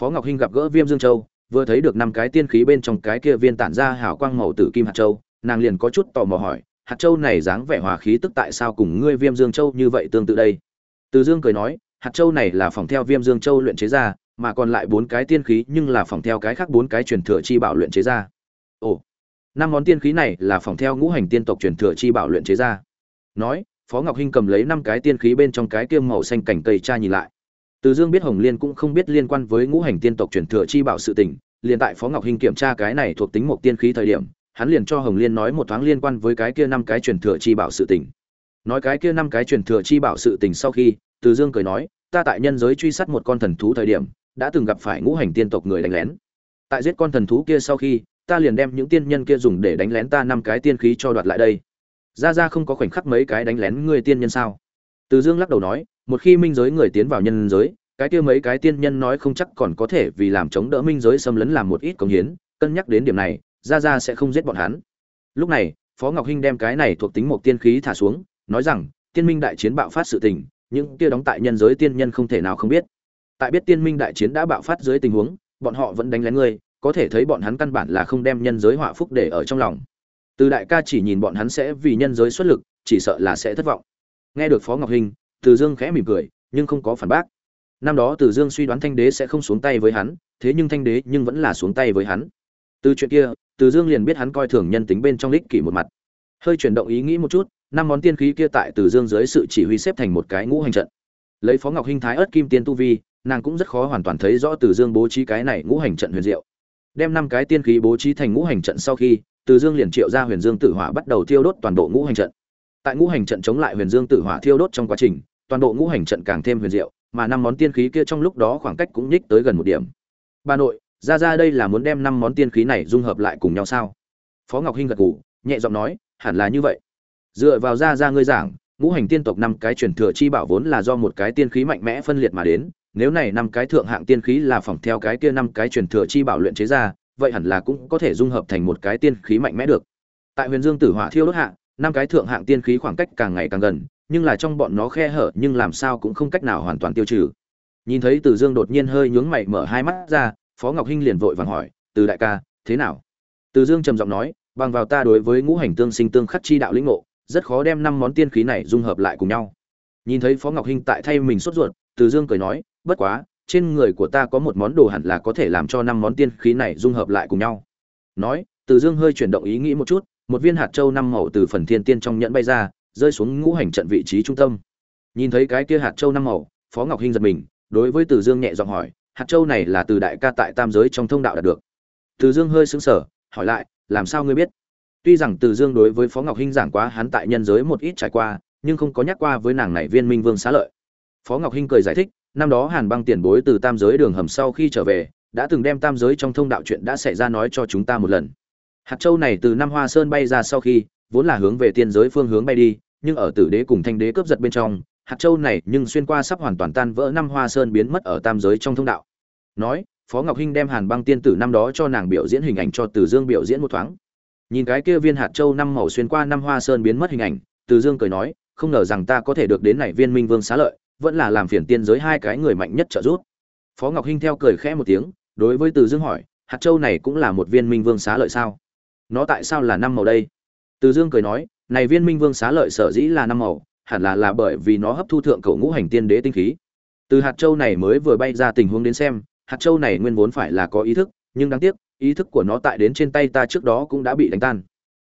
phó ngọc hinh gặp gỡ viêm dương châu, vừa thấy được năm cái tiên khí bên trong cái kia viên tản ra hào quang màu tử kim hạt châu, nàng liền có chút tò mò hỏi, hạt châu này dáng vẻ hòa khí tức tại sao cùng ngươi viêm dương châu như vậy tương tự đây? Từ dương cười nói, hạt châu này là phòng theo viêm dương châu luyện chế ra, mà còn lại bốn cái tiên khí nhưng là phòng theo cái khác bốn cái truyền thừa chi bảo luyện chế ra. Ồ, năm món tiên khí này là phòng theo ngũ hành tiên tộc truyền thừa chi bảo luyện chế ra. Nói, phó ngọc hinh cầm lấy năm cái tiên khí bên trong cái kiêm màu xanh cảnh cây cha nhìn lại từ dương biết hồng liên cũng không biết liên quan với ngũ hành tiên tộc truyền thừa chi bảo sự tình, liền tại phó ngọc hinh kiểm tra cái này thuộc tính một tiên khí thời điểm, hắn liền cho hồng liên nói một thoáng liên quan với cái kia năm cái truyền thừa chi bảo sự tình. Nói cái kia năm cái truyền thừa chi bảo sự tình sau khi, từ dương cười nói, ta tại nhân giới truy sát một con thần thú thời điểm, đã từng gặp phải ngũ hành tiên tộc người đánh lén. Tại giết con thần thú kia sau khi, ta liền đem những tiên nhân kia dùng để đánh lén ta năm cái tiên khí cho đoạt lại đây. Ra ra không có khoảnh khắc mấy cái đánh lén người tiên nhân sao? Từ dương lắc đầu nói một khi minh giới người tiến vào nhân giới, cái kia mấy cái tiên nhân nói không chắc còn có thể vì làm chống đỡ minh giới xâm lấn làm một ít công hiến, cân nhắc đến điểm này ra ra sẽ không giết bọn hắn. Lúc này, phó ngọc hinh đem cái này thuộc tính một tiên khí thả xuống, nói rằng, tiên minh đại chiến bạo phát sự tình, những kia đóng tại nhân giới tiên nhân không thể nào không biết. Tại biết tiên minh đại chiến đã bạo phát dưới tình huống, bọn họ vẫn đánh lén ngươi, có thể thấy bọn hắn căn bản là không đem nhân giới họa phúc để ở trong lòng. Từ đại ca chỉ nhìn bọn hắn sẽ vì nhân giới xuất lực, chỉ sợ là sẽ thất vọng. Nghe được phó ngọc hinh từ dương khẽ mỉm cười, nhưng không có phản bác. Năm đó từ dương suy đoán thanh đế sẽ không xuống tay với hắn, thế nhưng thanh đế nhưng vẫn là xuống tay với hắn. Từ chuyện kia, từ dương liền biết hắn coi thường nhân tính bên trong lích kỷ một mặt. Hơi chuyển động ý nghĩ một chút, năm món tiên khí kia tại từ dương dưới sự chỉ huy xếp thành một cái ngũ hành trận. Lấy phó ngọc hinh thái ớt kim tiên tu vi, nàng cũng rất khó hoàn toàn thấy rõ từ dương bố trí cái này ngũ hành trận huyền diệu. Đem năm cái tiên khí bố trí thành ngũ hành trận sau khi, từ dương liền triệu ra huyền dương tử hỏa bắt đầu thiêu đốt toàn bộ ngũ hành trận. Tại ngũ hành trận chống lại huyền dương tử hỏa thiêu đốt trong quá trình toàn bộ ngũ hành trận càng thêm huyền diệu, mà năm món tiên khí kia trong lúc đó khoảng cách cũng nhích tới gần một điểm. Bà nội, ra ra đây là muốn đem năm món tiên khí này dung hợp lại cùng nhau sao? Phó ngọc hinh gật gù, nhẹ giọng nói, hẳn là như vậy. Dựa vào ra ra ngươi giảng, ngũ hành tiên tộc năm cái truyền thừa chi bảo vốn là do một cái tiên khí mạnh mẽ phân liệt mà đến, nếu này năm cái thượng hạng tiên khí là phỏng theo cái kia năm cái truyền thừa chi bảo luyện chế ra, vậy hẳn là cũng có thể dung hợp thành một cái tiên khí mạnh mẽ được. Tại huyền dương tử hỏa thiêu đốt hạng năm cái thượng hạng tiên khí khoảng cách càng ngày càng gần nhưng là trong bọn nó khe hở nhưng làm sao cũng không cách nào hoàn toàn tiêu trừ. Nhìn thấy từ dương đột nhiên hơi nhướng mày mở hai mắt ra, phó ngọc hinh liền vội vàng hỏi, từ đại ca, thế nào? Từ dương trầm giọng nói, bằng vào ta đối với ngũ hành tương sinh tương khắc chi đạo lĩnh ngộ, rất khó đem năm món tiên khí này dung hợp lại cùng nhau. Nhìn thấy phó ngọc hinh tại thay mình sốt ruột, từ dương cười nói, bất quá, trên người của ta có một món đồ hẳn là có thể làm cho năm món tiên khí này dung hợp lại cùng nhau. Nói, từ dương hơi chuyển động ý nghĩ một chút, một viên hạt châu năm màu từ phần thiên tiên trong nhẫn bay ra rơi xuống ngũ hành trận vị trí trung tâm. Nhìn thấy cái kia hạt châu năm màu, phó ngọc hinh giật mình, đối với từ dương nhẹ giọng hỏi, hạt châu này là từ đại ca tại tam giới trong thông đạo đạt được. Từ dương hơi sững sờ, hỏi lại, làm sao ngươi biết? Tuy rằng từ dương đối với phó ngọc hinh giảng quá hắn tại nhân giới một ít trải qua, nhưng không có nhắc qua với nàng này viên minh vương xá lợi. Phó ngọc hinh cười giải thích, năm đó hàn băng tiền bối từ tam giới đường hầm sau khi trở về, đã từng đem tam giới trong thông đạo chuyện đã xảy ra nói cho chúng ta một lần. Hạt châu này từ năm hoa sơn bay ra sau khi, vốn là hướng về tiên giới phương hướng bay đi nhưng ở tử đế cùng thanh đế cướp giật bên trong, hạt châu này nhưng xuyên qua sắp hoàn toàn tan vỡ năm hoa sơn biến mất ở tam giới trong thông đạo. Nói, phó ngọc hinh đem hàn băng tiên tử năm đó cho nàng biểu diễn hình ảnh cho từ dương biểu diễn một thoáng. Nhìn cái kia viên hạt châu năm màu xuyên qua năm hoa sơn biến mất hình ảnh, từ dương cười nói, không ngờ rằng ta có thể được đến này viên minh vương xá lợi, vẫn là làm phiền tiên giới hai cái người mạnh nhất trợ giúp. Phó ngọc hinh theo cười khẽ một tiếng, đối với từ dương hỏi, hạt châu này cũng là một viên minh vương xá lợi sao? Nó tại sao là năm màu đây? Từ dương cười nói này viên minh vương xá lợi sở dĩ là năm màu, hẳn là là bởi vì nó hấp thu thượng cầu ngũ hành tiên đế tinh khí. Từ hạt châu này mới vừa bay ra tình huống đến xem, hạt châu này nguyên vốn phải là có ý thức, nhưng đáng tiếc, ý thức của nó tại đến trên tay ta trước đó cũng đã bị đánh tan.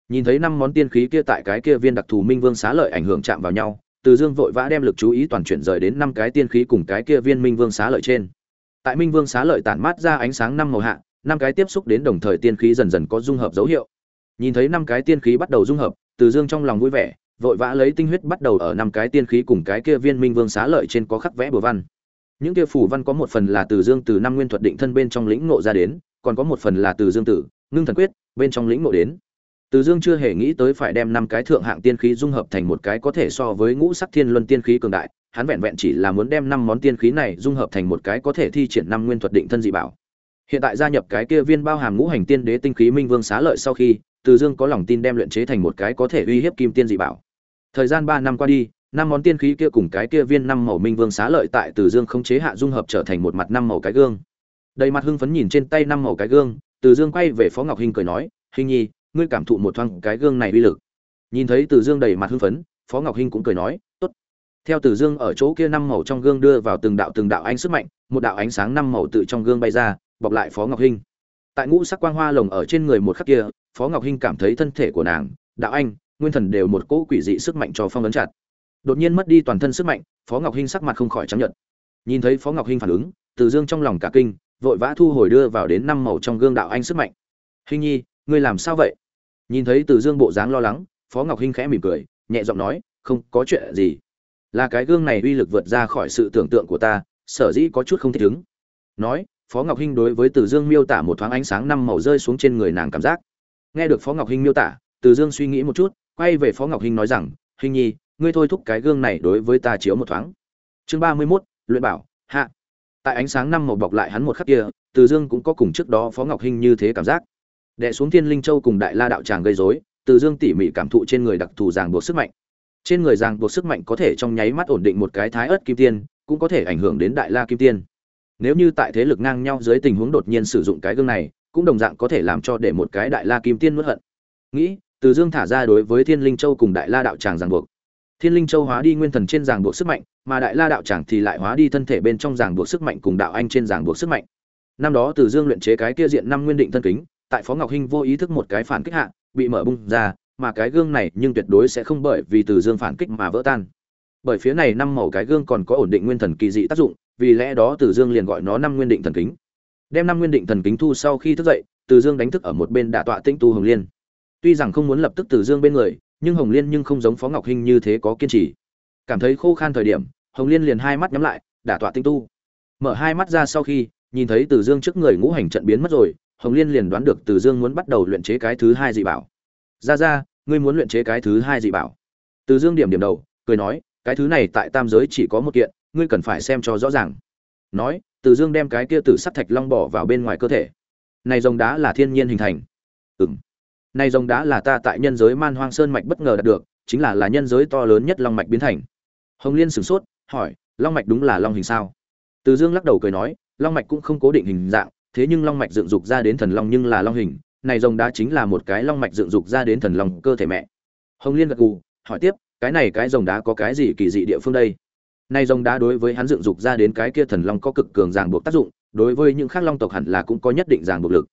Nhìn thấy năm món tiên khí kia tại cái kia viên đặc thù minh vương xá lợi ảnh hưởng chạm vào nhau, từ dương vội vã đem lực chú ý toàn chuyển rời đến năm cái tiên khí cùng cái kia viên minh vương xá lợi trên. Tại minh vương xá lợi tản mát ra ánh sáng năm màu hạ, năm cái tiếp xúc đến đồng thời tiên khí dần dần có dung hợp dấu hiệu. Nhìn thấy năm cái tiên khí bắt đầu dung hợp từ dương trong lòng vui vẻ, vội vã lấy tinh huyết bắt đầu ở năm cái tiên khí cùng cái kia viên minh vương xá lợi trên có khắc vẽ bừa văn. Những kia phủ văn có một phần là từ dương từ năm nguyên thuật định thân bên trong lĩnh ngộ ra đến, còn có một phần là từ dương tử, ngưng thần quyết, bên trong lĩnh ngộ đến. Từ dương chưa hề nghĩ tới phải đem năm cái thượng hạng tiên khí dung hợp thành một cái có thể so với ngũ sắc thiên luân tiên khí cường đại, hắn vẹn vẹn chỉ là muốn đem năm món tiên khí này dung hợp thành một cái có thể thi triển năm nguyên thuật định thân dị bảo. Hiện tại gia nhập cái kia viên bao hàm ngũ hành tiên đế tinh khí minh vương xá lợi sau khi từ dương có lòng tin đem luyện chế thành một cái có thể uy hiếp kim tiên dị bảo. Thời gian ba năm qua đi, năm món tiên khí kia cùng cái kia viên năm màu minh vương xá lợi tại từ dương không chế hạ dung hợp trở thành một mặt năm màu cái gương. Đầy mặt hưng phấn nhìn trên tay năm màu cái gương, từ dương quay về phó ngọc hinh cười nói, Hinh nhi, ngươi cảm thụ một thoáng cái gương này uy lực. Nhìn thấy từ dương đầy mặt hưng phấn, phó ngọc hinh cũng cười nói, tốt. Theo từ dương ở chỗ kia năm màu trong gương đưa vào từng đạo từng đạo ánh sức mạnh, một đạo ánh sáng năm màu tự trong gương bay ra, bọc lại phó ngọc hinh. Tại ngũ sắc quang hoa lồng ở trên người một khắc kia phó ngọc hinh cảm thấy thân thể của nàng, đạo anh, nguyên thần đều một cỗ quỷ dị sức mạnh cho phong ấn chặt. Đột nhiên mất đi toàn thân sức mạnh, phó ngọc hinh sắc mặt không khỏi chấp nhận nhìn thấy phó ngọc hinh phản ứng, từ dương trong lòng cả kinh, vội vã thu hồi đưa vào đến năm màu trong gương đạo anh sức mạnh. Hình nhi, ngươi làm sao vậy? Nhìn thấy từ dương bộ dáng lo lắng, phó ngọc hinh khẽ mỉm cười, nhẹ giọng nói, không có chuyện gì. Là cái gương này uy lực vượt ra khỏi sự tưởng tượng của ta, sở dĩ có chút không thích ứng. Nói, phó ngọc hinh đối với từ dương miêu tả một thoáng ánh sáng năm màu rơi xuống trên người nàng cảm giác nghe được phó ngọc hinh miêu tả, từ dương suy nghĩ một chút, quay về phó ngọc hinh nói rằng hình nhi, ngươi thôi thúc cái gương này đối với ta chiếu một thoáng. Chương ba mươi mốt, luyện bảo, hạ. Tại ánh sáng năm màu bọc lại hắn một khắc kia, từ dương cũng có cùng trước đó phó ngọc hinh như thế cảm giác. Đẻ xuống thiên linh châu cùng đại la đạo tràng gây dối từ dương tỉ mỉ cảm thụ trên người đặc thù ràng buộc sức mạnh. Trên người ràng buộc sức mạnh có thể trong nháy mắt ổn định một cái thái ớt kim tiên, cũng có thể ảnh hưởng đến đại la kim tiên. Nếu như tại thế lực ngang nhau dưới tình huống đột nhiên sử dụng cái gương này cũng đồng dạng có thể làm cho để một cái đại la kim tiên nuốt hận. Nghĩ, từ dương thả ra đối với thiên linh châu cùng đại la đạo tràng ràng buộc. Thiên linh châu hóa đi nguyên thần trên ràng buộc sức mạnh, mà đại la đạo tràng thì lại hóa đi thân thể bên trong ràng buộc sức mạnh cùng đạo anh trên ràng buộc sức mạnh. Năm đó từ dương luyện chế cái kia diện năm nguyên định thân kính, tại phó ngọc hinh vô ý thức một cái phản kích hạ, bị mở bung ra, mà cái gương này nhưng tuyệt đối sẽ không bởi vì từ dương phản kích mà vỡ tan. Bởi phía này năm màu cái gương còn có ổn định nguyên thần kỳ dị tác dụng, vì lẽ đó từ dương liền gọi nó năm nguyên định thần kính đem năm nguyên định thần kính thu sau khi thức dậy, từ dương đánh thức ở một bên đả tọa tĩnh tu hồng liên. Tuy rằng không muốn lập tức từ dương bên người, nhưng hồng liên nhưng không giống phó ngọc hinh như thế có kiên trì. Cảm thấy khô khan thời điểm, hồng liên liền hai mắt nhắm lại, đả tọa tinh tu. Mở hai mắt ra sau khi, nhìn thấy từ dương trước người ngũ hành trận biến mất rồi, hồng liên liền đoán được từ dương muốn bắt đầu luyện chế cái thứ hai dị bảo. Ra ra, ngươi muốn luyện chế cái thứ hai dị bảo? Từ dương điểm điểm đầu, cười nói, cái thứ này tại tam giới chỉ có một kiện, ngươi cần phải xem cho rõ ràng nói, từ dương đem cái kia tử sắt thạch long bỏ vào bên ngoài cơ thể. Này rồng đá là thiên nhiên hình thành. Ừ m này rồng đá là ta tại nhân giới man hoang sơn mạch bất ngờ đạt được, chính là là nhân giới to lớn nhất long mạch biến thành. Hồng liên sửng sốt, hỏi, long mạch đúng là long hình sao? Từ dương lắc đầu cười nói, long mạch cũng không cố định hình dạng, thế nhưng long mạch dựng dục ra đến thần long nhưng là long hình, này rồng đá chính là một cái long mạch dựng dục ra đến thần long cơ thể mẹ. Hồng liên gật gù, hỏi tiếp, cái này cái rồng đá có cái gì kỳ dị địa phương đây? Nay rồng đá đối với hắn dựng dục ra đến cái kia thần long có cực cường ràng buộc tác dụng, đối với những khác long tộc hẳn là cũng có nhất định ràng buộc lực.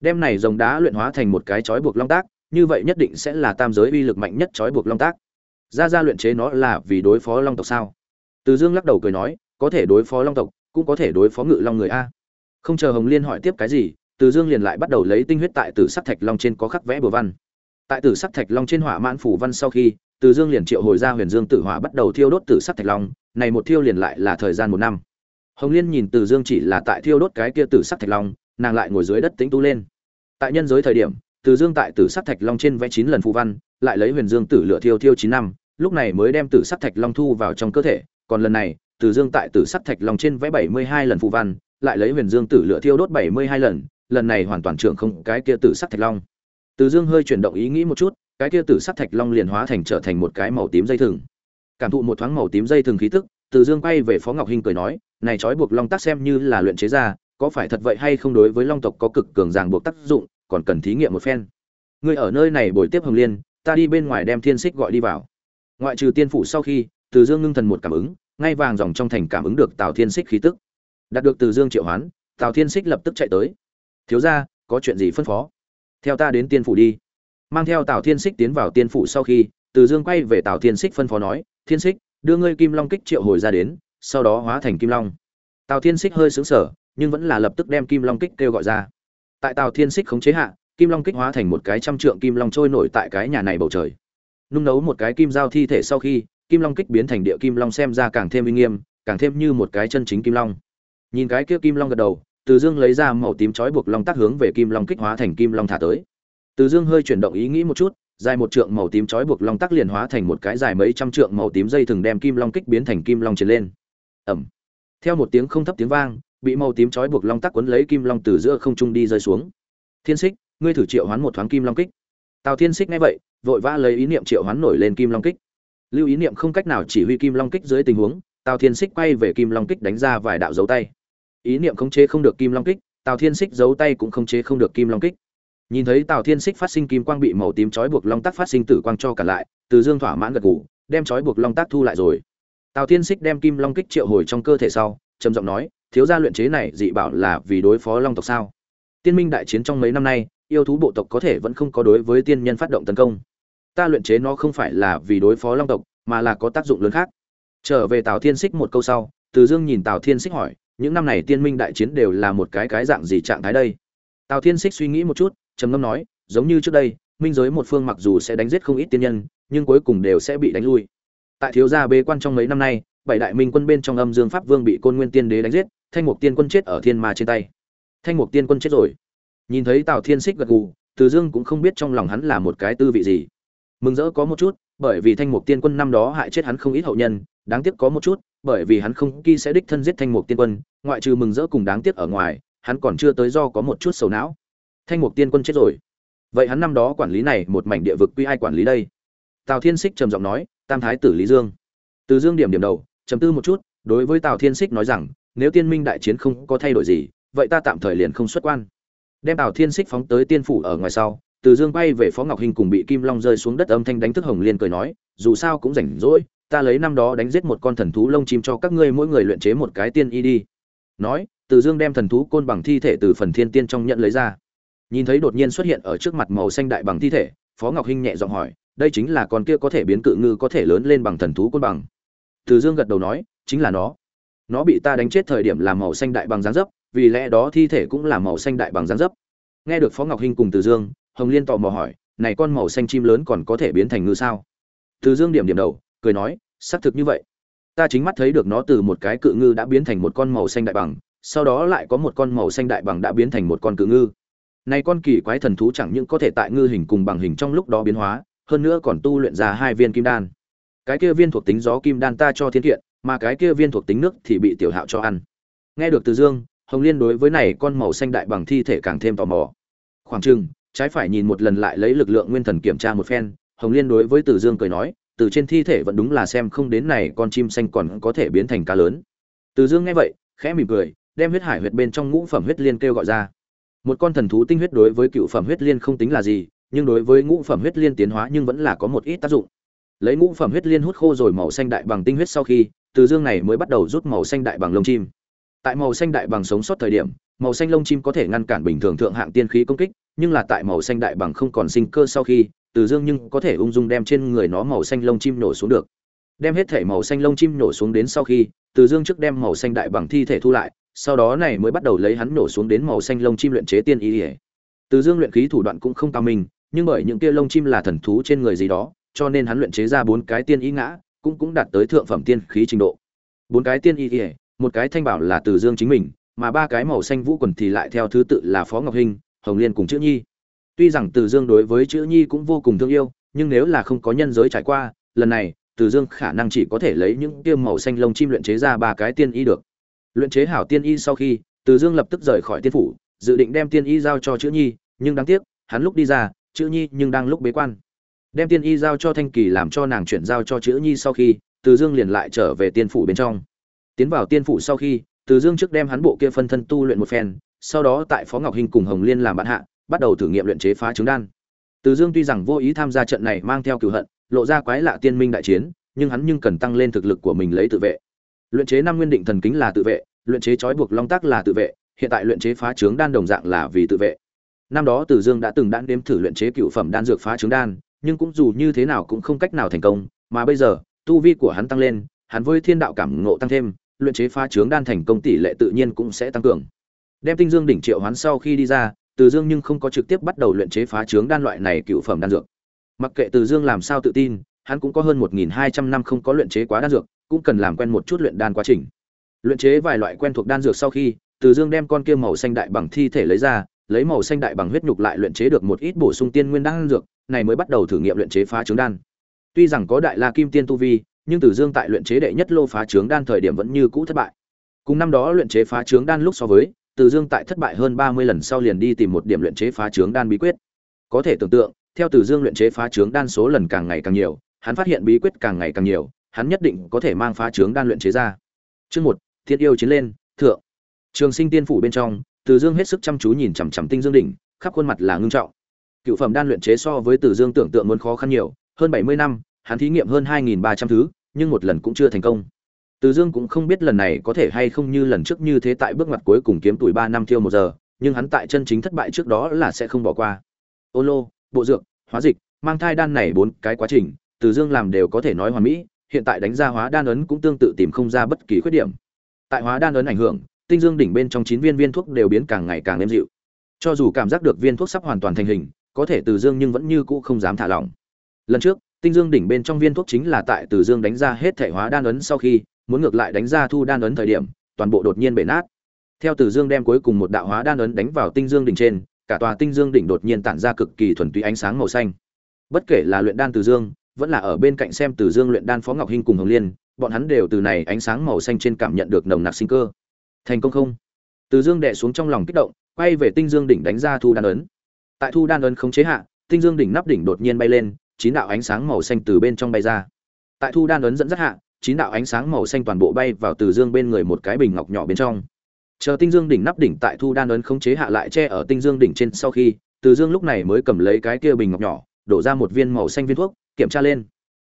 Đem này rồng đá luyện hóa thành một cái chói buộc long tác, như vậy nhất định sẽ là tam giới uy lực mạnh nhất chói buộc long tác. Ra ra luyện chế nó là vì đối phó long tộc sao? Từ dương lắc đầu cười nói, có thể đối phó long tộc, cũng có thể đối phó ngự long người a. Không chờ hồng liên hỏi tiếp cái gì, từ dương liền lại bắt đầu lấy tinh huyết tại tử sắc thạch long trên có khắc vẽ bừa văn. Tại tử sắc thạch long trên hỏa mãn phủ văn sau khi, từ dương liền triệu hồi ra huyền dương tử hỏa bắt đầu thiêu đốt tử sắc thạch long này một thiêu liền lại là thời gian một năm. Hồng liên nhìn từ dương chỉ là tại thiêu đốt cái kia tử sắc thạch long, nàng lại ngồi dưới đất tính tu lên. Tại nhân giới thời điểm, từ dương tại tử sắc thạch long trên vẽ chín lần phù văn, lại lấy huyền dương tử lửa thiêu thiêu chín năm, lúc này mới đem tử sắc thạch long thu vào trong cơ thể. Còn lần này, từ dương tại tử sắc thạch long trên vẽ bảy mươi hai lần phù văn, lại lấy huyền dương tử lửa thiêu đốt bảy mươi hai lần lần này hoàn toàn trưởng không cái kia tử sắc thạch long. Từ dương hơi chuyển động ý nghĩ một chút, cái kia tử sắc thạch long liền hóa thành trở thành một cái màu tím dây thừng cảm thụ một thoáng màu tím dây thừng khí tức, từ dương quay về phó ngọc hinh cười nói, này trói buộc long tác xem như là luyện chế ra, có phải thật vậy hay không đối với long tộc có cực cường ràng buộc tác dụng, còn cần thí nghiệm một phen. Ngươi ở nơi này buổi tiếp hồng liên, ta đi bên ngoài đem thiên xích gọi đi vào. Ngoại trừ tiên phủ sau khi, từ dương ngưng thần một cảm ứng, ngay vàng dòng trong thành cảm ứng được tào thiên xích khí tức. Đạt được từ dương triệu hoán, tào thiên xích lập tức chạy tới. Thiếu ra có chuyện gì phân phó? Theo ta đến tiên phủ đi. Mang theo tào thiên xích tiến vào tiên phủ sau khi, từ dương quay về tào thiên xích phân phó nói thiên xích đưa ngươi kim long kích triệu hồi ra đến, sau đó hóa thành kim long. Tào thiên xích hơi xứng sở nhưng vẫn là lập tức đem kim long kích kêu gọi ra. Tại tào thiên xích khống chế hạ, kim long kích hóa thành một cái trăm trượng kim long trôi nổi tại cái nhà này bầu trời. Nung nấu một cái kim giao thi thể sau khi, kim long kích biến thành địa kim long xem ra càng thêm uy nghiêm, càng thêm như một cái chân chính kim long. Nhìn cái kia kim long gật đầu, từ dương lấy ra màu tím chói buộc long tác hướng về kim long kích hóa thành kim long thả tới. Từ dương hơi chuyển động ý nghĩ một chút dài một trượng màu tím chói buộc long tác liền hóa thành một cái dài mấy trăm trượng màu tím dây thừng đem kim long kích biến thành kim long trên lên. Ẩm. Theo một tiếng không thấp tiếng vang, bị màu tím chói buộc long tác cuốn lấy kim long từ giữa không trung đi rơi xuống. Thiên xích ngươi thử triệu hoán một thoáng kim long kích. Tào thiên xích nghe vậy, vội vã lấy ý niệm triệu hoán nổi lên kim long kích. Lưu ý niệm không cách nào chỉ huy kim long kích dưới tình huống, tào thiên xích quay về kim long kích đánh ra vài đạo dấu tay. Ý niệm khống chế không được kim long kích, tào thiên xích giấu tay cũng khống chế không được kim long kích nhìn thấy tào thiên xích phát sinh kim quang bị màu tím chói buộc long tác phát sinh tử quang cho cả lại, từ dương thỏa mãn gật gù, đem chói buộc long tác thu lại rồi. Tào thiên xích đem kim long kích triệu hồi trong cơ thể sau, trầm giọng nói, thiếu gia luyện chế này dị bảo là vì đối phó long tộc sao? Tiên minh đại chiến trong mấy năm nay, yêu thú bộ tộc có thể vẫn không có đối với tiên nhân phát động tấn công. Ta luyện chế nó không phải là vì đối phó long tộc, mà là có tác dụng lớn khác. Trở về tào thiên xích một câu sau, từ dương nhìn tào thiên xích hỏi, những năm này tiên minh đại chiến đều là một cái cái dạng gì trạng thái đây? Tào thiên xích suy nghĩ một chút trầm ngâm nói, giống như trước đây, minh giới một phương mặc dù sẽ đánh giết không ít tiên nhân, nhưng cuối cùng đều sẽ bị đánh lui. Tại thiếu gia bế quan trong mấy năm nay, bảy đại minh quân bên trong âm dương pháp vương bị côn nguyên tiên đế đánh giết, thanh mục tiên quân chết ở thiên ma trên tay. Thanh mục tiên quân chết rồi. Nhìn thấy tào thiên xích gật gù, từ dương cũng không biết trong lòng hắn là một cái tư vị gì. Mừng rỡ có một chút, bởi vì thanh mục tiên quân năm đó hại chết hắn không ít hậu nhân, đáng tiếc có một chút, bởi vì hắn không kỳ sẽ đích thân giết thanh mục tiên quân, ngoại trừ mừng rỡ cùng đáng tiếc ở ngoài, hắn còn chưa tới do có một chút sầu não thanh mục tiên quân chết rồi. Vậy hắn năm đó quản lý này một mảnh địa vực quy ai quản lý đây? Tào thiên xích trầm giọng nói, tam thái tử lý dương. Từ dương điểm điểm đầu, trầm tư một chút, đối với tào thiên xích nói rằng, nếu tiên minh đại chiến không có thay đổi gì, vậy ta tạm thời liền không xuất quan. Đem tào thiên xích phóng tới tiên phủ ở ngoài sau, từ dương bay về phó ngọc hình cùng bị kim long rơi xuống đất âm thanh đánh thức hồng liên cười nói, dù sao cũng rảnh rỗi, ta lấy năm đó đánh giết một con thần thú lông chim cho các ngươi mỗi người luyện chế một cái tiên y đi. Nói, từ dương đem thần thú côn bằng thi thể từ phần thiên tiên trong nhận lấy ra nhìn thấy đột nhiên xuất hiện ở trước mặt màu xanh đại bằng thi thể, phó ngọc hinh nhẹ giọng hỏi, đây chính là con kia có thể biến cự ngư có thể lớn lên bằng thần thú côn bằng. Từ dương gật đầu nói, chính là nó. Nó bị ta đánh chết thời điểm là màu xanh đại bằng giáng dấp, vì lẽ đó thi thể cũng là màu xanh đại bằng giáng dấp. Nghe được phó ngọc hinh cùng từ dương, hồng liên tò mò hỏi, này con màu xanh chim lớn còn có thể biến thành ngư sao? Từ dương điểm điểm đầu, cười nói, xác thực như vậy. Ta chính mắt thấy được nó từ một cái cự ngư đã biến thành một con màu xanh đại bằng, sau đó lại có một con màu xanh đại bằng đã biến thành một con cự ngư này con kỳ quái thần thú chẳng những có thể tại ngư hình cùng bằng hình trong lúc đó biến hóa, hơn nữa còn tu luyện ra hai viên kim đan. Cái kia viên thuộc tính gió kim đan ta cho thiên kiện, mà cái kia viên thuộc tính nước thì bị tiểu hạo cho ăn. Nghe được từ dương, hồng liên đối với này con màu xanh đại bằng thi thể càng thêm tò mò. Khoảng chừng, trái phải nhìn một lần lại lấy lực lượng nguyên thần kiểm tra một phen, hồng liên đối với từ dương cười nói, từ trên thi thể vẫn đúng là xem không đến này con chim xanh còn có thể biến thành cá lớn. Từ dương nghe vậy, khẽ mỉm cười, đem huyết hải huyệt bên trong ngũ phẩm huyết liên kêu gọi ra một con thần thú tinh huyết đối với cựu phẩm huyết liên không tính là gì, nhưng đối với ngũ phẩm huyết liên tiến hóa nhưng vẫn là có một ít tác dụng. Lấy ngũ phẩm huyết liên hút khô rồi màu xanh đại bằng tinh huyết sau khi, từ dương này mới bắt đầu rút màu xanh đại bằng lông chim. Tại màu xanh đại bằng sống sót thời điểm, màu xanh lông chim có thể ngăn cản bình thường thượng hạng tiên khí công kích, nhưng là tại màu xanh đại bằng không còn sinh cơ sau khi, từ dương nhưng có thể ung dung đem trên người nó màu xanh lông chim nổ xuống được. Đem hết thể màu xanh lông chim nổ xuống đến sau khi, từ dương trước đem màu xanh đại bằng thi thể thu lại sau đó này mới bắt đầu lấy hắn nổ xuống đến màu xanh lông chim luyện chế tiên ý ỉa từ dương luyện khí thủ đoạn cũng không cao minh, nhưng bởi những kia lông chim là thần thú trên người gì đó, cho nên hắn luyện chế ra bốn cái tiên ý ngã, cũng cũng đạt tới thượng phẩm tiên khí trình độ. Bốn cái tiên ý ỉa một cái thanh bảo là từ dương chính mình, mà ba cái màu xanh vũ quần thì lại theo thứ tự là phó ngọc hinh hồng liên cùng chữ nhi. Tuy rằng từ dương đối với chữ nhi cũng vô cùng thương yêu, nhưng nếu là không có nhân giới trải qua, lần này, từ dương khả năng chỉ có thể lấy những tiêm màu xanh lông chim luyện chế ra ba cái tiên y được luyện chế hảo tiên y sau khi, từ dương lập tức rời khỏi tiên phủ, dự định đem tiên y giao cho chữ nhi, nhưng đáng tiếc, hắn lúc đi ra, chữ nhi nhưng đang lúc bế quan. Đem tiên y giao cho thanh kỳ làm cho nàng chuyển giao cho chữ nhi sau khi, từ dương liền lại trở về tiên phủ bên trong. Tiến vào tiên phủ sau khi, từ dương trước đem hắn bộ kia phân thân tu luyện một phen, sau đó tại phó ngọc hinh cùng hồng liên làm bạn hạ, bắt đầu thử nghiệm luyện chế phá trứng đan. Từ dương tuy rằng vô ý tham gia trận này mang theo cửu hận, lộ ra quái lạ tiên minh đại chiến, nhưng hắn nhưng cần tăng lên thực lực của mình lấy tự vệ luyện chế năm nguyên định thần kính là tự vệ luyện chế trói buộc long tác là tự vệ hiện tại luyện chế phá trướng đan đồng dạng là vì tự vệ năm đó Từ Dương đã từng đan đếm thử luyện chế cựu phẩm đan dược phá trướng đan, nhưng cũng dù như thế nào cũng không cách nào thành công, mà bây giờ, tu vi của hắn tăng lên, hắn với thiên đạo cảm ngộ tăng thêm, luyện chế phá trướng đan thành công tỷ lệ tự nhiên cũng sẽ tăng cường. Đem Tinh Dương đỉnh triệu hắn sau khi đi ra, Từ Dương nhưng không có trực tiếp bắt đầu luyện chế phá trướng đan loại này cựu phẩm đan dược. Mặc kệ Từ Dương làm sao tự tin, hắn cũng có hơn 1200 năm không có luyện chế quá đan dược, cũng cần làm quen một chút luyện đan quá trình. Luyện chế vài loại quen thuộc đan dược sau khi, Từ Dương đem con kia màu xanh đại bằng thi thể lấy ra, lấy màu xanh đại bằng huyết nhục lại luyện chế được một ít bổ sung tiên nguyên đan dược, này mới bắt đầu thử nghiệm luyện chế phá trứng đan. Tuy rằng có đại la kim tiên tu vi, nhưng Từ Dương tại luyện chế đệ nhất lô phá trướng đan thời điểm vẫn như cũ thất bại. Cùng năm đó luyện chế phá trướng đan lúc so với, Từ Dương tại thất bại hơn 30 lần sau liền đi tìm một điểm luyện chế phá trướng đan bí quyết. Có thể tưởng tượng, theo Từ Dương luyện chế phá trướng đan số lần càng ngày càng nhiều, hắn phát hiện bí quyết càng ngày càng nhiều, hắn nhất định có thể mang phá trướng đan luyện chế ra. Chương 1, Thiên yêu chiến lên, thượng. trường sinh tiên phủ bên trong từ dương hết sức chăm chú nhìn chằm chằm tinh dương đỉnh khắp khuôn mặt là ngưng trọng cựu phẩm đan luyện chế so với từ dương tưởng tượng muốn khó khăn nhiều hơn bảy mươi năm hắn thí nghiệm hơn hai nghìn ba trăm thứ nhưng một lần cũng chưa thành công từ dương cũng không biết lần này có thể hay không như lần trước như thế tại bước ngoặt cuối cùng kiếm tuổi ba năm thiêu một giờ nhưng hắn tại chân chính thất bại trước đó là sẽ không bỏ qua ô lô bộ dược hóa dịch mang thai đan này bốn cái quá trình từ dương làm đều có thể nói hoàn mỹ hiện tại đánh ra hóa đan ấn cũng tương tự tìm không ra bất kỳ khuyết điểm. Tại hóa đan ấn ảnh hưởng, tinh dương đỉnh bên trong chín viên viên thuốc đều biến càng ngày càng êm dịu. Cho dù cảm giác được viên thuốc sắp hoàn toàn thành hình, có thể từ dương nhưng vẫn như cũ không dám thả lỏng. Lần trước, tinh dương đỉnh bên trong viên thuốc chính là tại từ dương đánh ra hết thể hóa đan ấn sau khi, muốn ngược lại đánh ra thu đan ấn thời điểm, toàn bộ đột nhiên bể nát. Theo từ dương đem cuối cùng một đạo hóa đan ấn đánh vào tinh dương đỉnh trên, cả tòa tinh dương đỉnh đột nhiên tản ra cực kỳ thuần túy ánh sáng màu xanh. Bất kể là luyện đan từ dương vẫn là ở bên cạnh xem từ dương luyện đan phó ngọc hinh cùng hồng liên, bọn hắn đều từ này ánh sáng màu xanh trên cảm nhận được nồng nặc sinh cơ. Thành công không? Từ dương đệ xuống trong lòng kích động, quay về tinh dương đỉnh đánh ra thu đan ấn. Tại thu đan ấn không chế hạ, tinh dương đỉnh nắp đỉnh đột nhiên bay lên, chín đạo ánh sáng màu xanh từ bên trong bay ra. Tại thu đan ấn dẫn dắt hạ, chín đạo ánh sáng màu xanh toàn bộ bay vào từ dương bên người một cái bình ngọc nhỏ bên trong. Chờ tinh dương đỉnh nắp đỉnh tại thu đan ấn không chế hạ lại che ở tinh dương đỉnh trên sau khi, từ dương lúc này mới cầm lấy cái kia bình ngọc nhỏ, đổ ra một viên màu xanh viên thuốc kiểm tra lên.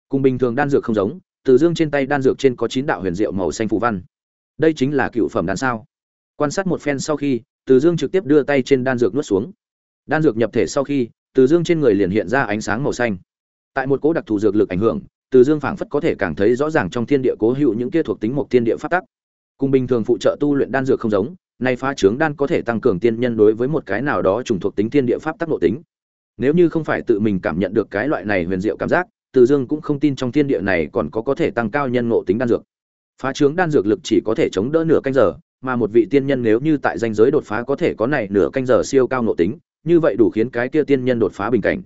Cùng bình thường đan dược không giống, từ dương trên tay đan dược trên có chín đạo huyền diệu màu xanh phù văn. Đây chính là cựu phẩm đan sao. Quan sát một phen sau khi, từ dương trực tiếp đưa tay trên đan dược nuốt xuống. Đan dược nhập thể sau khi, từ dương trên người liền hiện ra ánh sáng màu xanh. Tại một cố đặc thù dược lực ảnh hưởng, từ dương phảng phất có thể càng thấy rõ ràng trong thiên địa cố hữu những kia thuộc tính một thiên địa phát tắc. Cùng bình thường phụ trợ tu luyện đan dược không giống, nay phá trướng đan có thể tăng cường tiên nhân đối với một cái nào đó trùng thuộc tính thiên địa pháp tắc nội tính nếu như không phải tự mình cảm nhận được cái loại này huyền diệu cảm giác, từ dương cũng không tin trong thiên địa này còn có có thể tăng cao nhân ngộ tính đan dược. Phá trướng đan dược lực chỉ có thể chống đỡ nửa canh giờ, mà một vị tiên nhân nếu như tại danh giới đột phá có thể có này nửa canh giờ siêu cao ngộ tính, như vậy đủ khiến cái kia tiên nhân đột phá bình cảnh.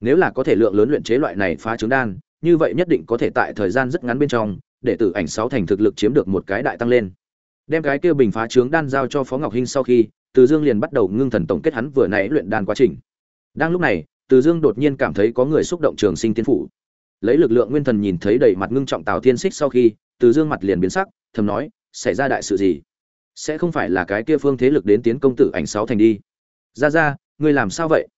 Nếu là có thể lượng lớn luyện chế loại này phá trướng đan, như vậy nhất định có thể tại thời gian rất ngắn bên trong, để tử ảnh sáu thành thực lực chiếm được một cái đại tăng lên. Đem cái kia bình phá trướng đan giao cho phó ngọc hinh sau khi, từ dương liền bắt đầu ngưng thần tổng kết hắn vừa nãy luyện đan quá trình đang lúc này, từ dương đột nhiên cảm thấy có người xúc động trường sinh tiên phủ. Lấy lực lượng nguyên thần nhìn thấy đầy mặt ngưng trọng tào thiên xích sau khi, từ dương mặt liền biến sắc, thầm nói, xảy ra đại sự gì? Sẽ không phải là cái kia phương thế lực đến tiến công tử ảnh sáu thành đi. Ra ra, ngươi làm sao vậy?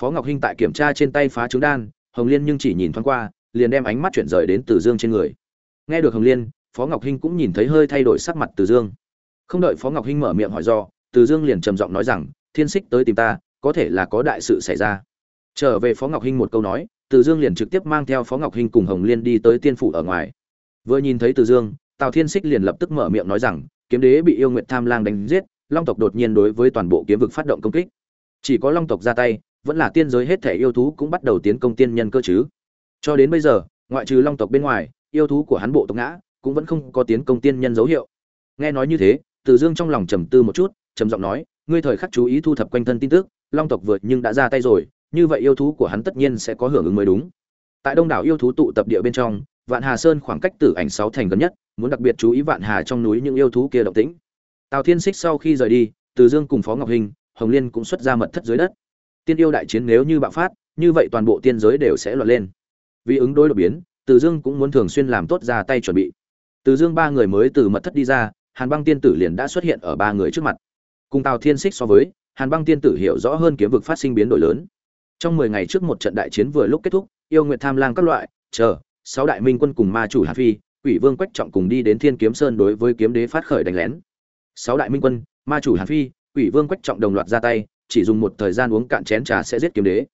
Phó ngọc hinh tại kiểm tra trên tay phá trứng đan, hồng liên nhưng chỉ nhìn thoáng qua, liền đem ánh mắt chuyển rời đến từ dương trên người. Nghe được hồng liên, phó ngọc hinh cũng nhìn thấy hơi thay đổi sắc mặt từ dương. Không đợi phó ngọc hinh mở miệng hỏi do, từ dương liền trầm giọng nói rằng, thiên xích tới tìm ta có thể là có đại sự xảy ra. Trở về phó ngọc hinh một câu nói, từ dương liền trực tiếp mang theo phó ngọc hinh cùng hồng liên đi tới tiên phủ ở ngoài. Vừa nhìn thấy từ dương, tào thiên xích liền lập tức mở miệng nói rằng, kiếm đế bị yêu nguyện tham lang đánh giết, long tộc đột nhiên đối với toàn bộ kiếm vực phát động công kích. Chỉ có long tộc ra tay, vẫn là tiên giới hết thể yêu thú cũng bắt đầu tiến công tiên nhân cơ chứ. Cho đến bây giờ, ngoại trừ long tộc bên ngoài, yêu thú của hắn bộ tộc ngã, cũng vẫn không có tiến công tiên nhân dấu hiệu. Nghe nói như thế, từ dương trong lòng trầm tư một chút, trầm giọng nói, ngươi thời khắc chú ý thu thập quanh thân tin tức long tộc vượt nhưng đã ra tay rồi, như vậy yêu thú của hắn tất nhiên sẽ có hưởng ứng mới đúng. Tại đông đảo yêu thú tụ tập địa bên trong, vạn hà sơn khoảng cách tử ảnh sáu thành gần nhất, muốn đặc biệt chú ý vạn hà trong núi những yêu thú kia động tĩnh. Tào thiên xích sau khi rời đi, từ dương cùng phó ngọc hình, hồng liên cũng xuất ra mật thất dưới đất. Tiên yêu đại chiến nếu như bạo phát, như vậy toàn bộ tiên giới đều sẽ loạn lên. Vì ứng đối đột biến, từ dương cũng muốn thường xuyên làm tốt ra tay chuẩn bị. Từ dương ba người mới từ mật thất đi ra, hàn băng tiên tử liền đã xuất hiện ở ba người trước mặt. Cùng tào thiên xích so với hàn băng tiên tử hiểu rõ hơn kiếm vực phát sinh biến đổi lớn. Trong mười ngày trước một trận đại chiến vừa lúc kết thúc, yêu nguyện tham lang các loại, chờ, sáu đại minh quân cùng ma chủ hà phi, quỷ vương quách trọng cùng đi đến thiên kiếm sơn đối với kiếm đế phát khởi đánh lén. Sáu đại minh quân, ma chủ hàn phi, quỷ vương quách trọng đồng loạt ra tay, chỉ dùng một thời gian uống cạn chén trà sẽ giết kiếm đế.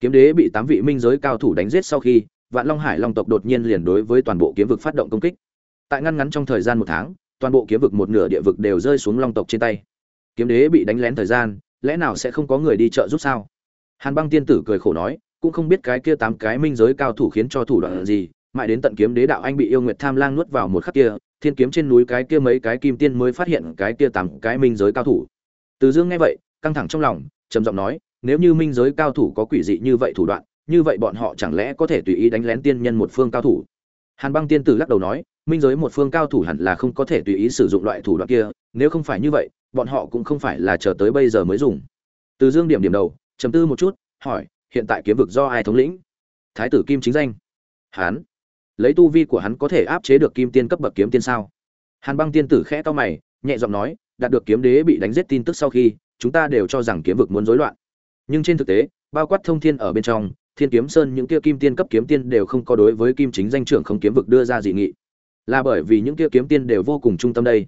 Kiếm đế bị tám vị minh giới cao thủ đánh giết sau khi, vạn long hải long tộc đột nhiên liền đối với toàn bộ kiếm vực phát động công kích. Tại ngăn ngắn trong thời gian một tháng, toàn bộ kiếm vực một nửa địa vực đều rơi xuống long tộc trên tay. Kiếm đế bị đánh lén thời gian lẽ nào sẽ không có người đi chợ giúp sao? Hàn băng tiên tử cười khổ nói, cũng không biết cái kia tám cái minh giới cao thủ khiến cho thủ đoạn gì, mãi đến tận kiếm đế đạo anh bị yêu nguyệt tham lang nuốt vào một khắc kia, thiên kiếm trên núi cái kia mấy cái kim tiên mới phát hiện cái kia tám cái minh giới cao thủ. Từ dương nghe vậy, căng thẳng trong lòng, trầm giọng nói, nếu như minh giới cao thủ có quỷ dị như vậy thủ đoạn, như vậy bọn họ chẳng lẽ có thể tùy ý đánh lén tiên nhân một phương cao thủ? Hàn băng tiên tử lắc đầu nói minh giới một phương cao thủ hẳn là không có thể tùy ý sử dụng loại thủ đoạn kia, nếu không phải như vậy, bọn họ cũng không phải là chờ tới bây giờ mới dùng. Từ dương điểm điểm đầu, trầm tư một chút, hỏi, hiện tại kiếm vực do ai thống lĩnh? Thái tử kim chính danh. Hán. Lấy tu vi của hắn có thể áp chế được kim tiên cấp bậc kiếm tiên sao? Hàn băng tiên tử khẽ to mày, nhẹ giọng nói, đạt được kiếm đế bị đánh giết tin tức sau khi, chúng ta đều cho rằng kiếm vực muốn rối loạn. Nhưng trên thực tế, bao quát thông thiên ở bên trong, thiên kiếm sơn những kia kim tiên cấp kiếm tiên đều không có đối với kim chính danh trưởng không kiếm vực đưa ra dị nghị là bởi vì những kia kiếm tiên đều vô cùng trung tâm đây?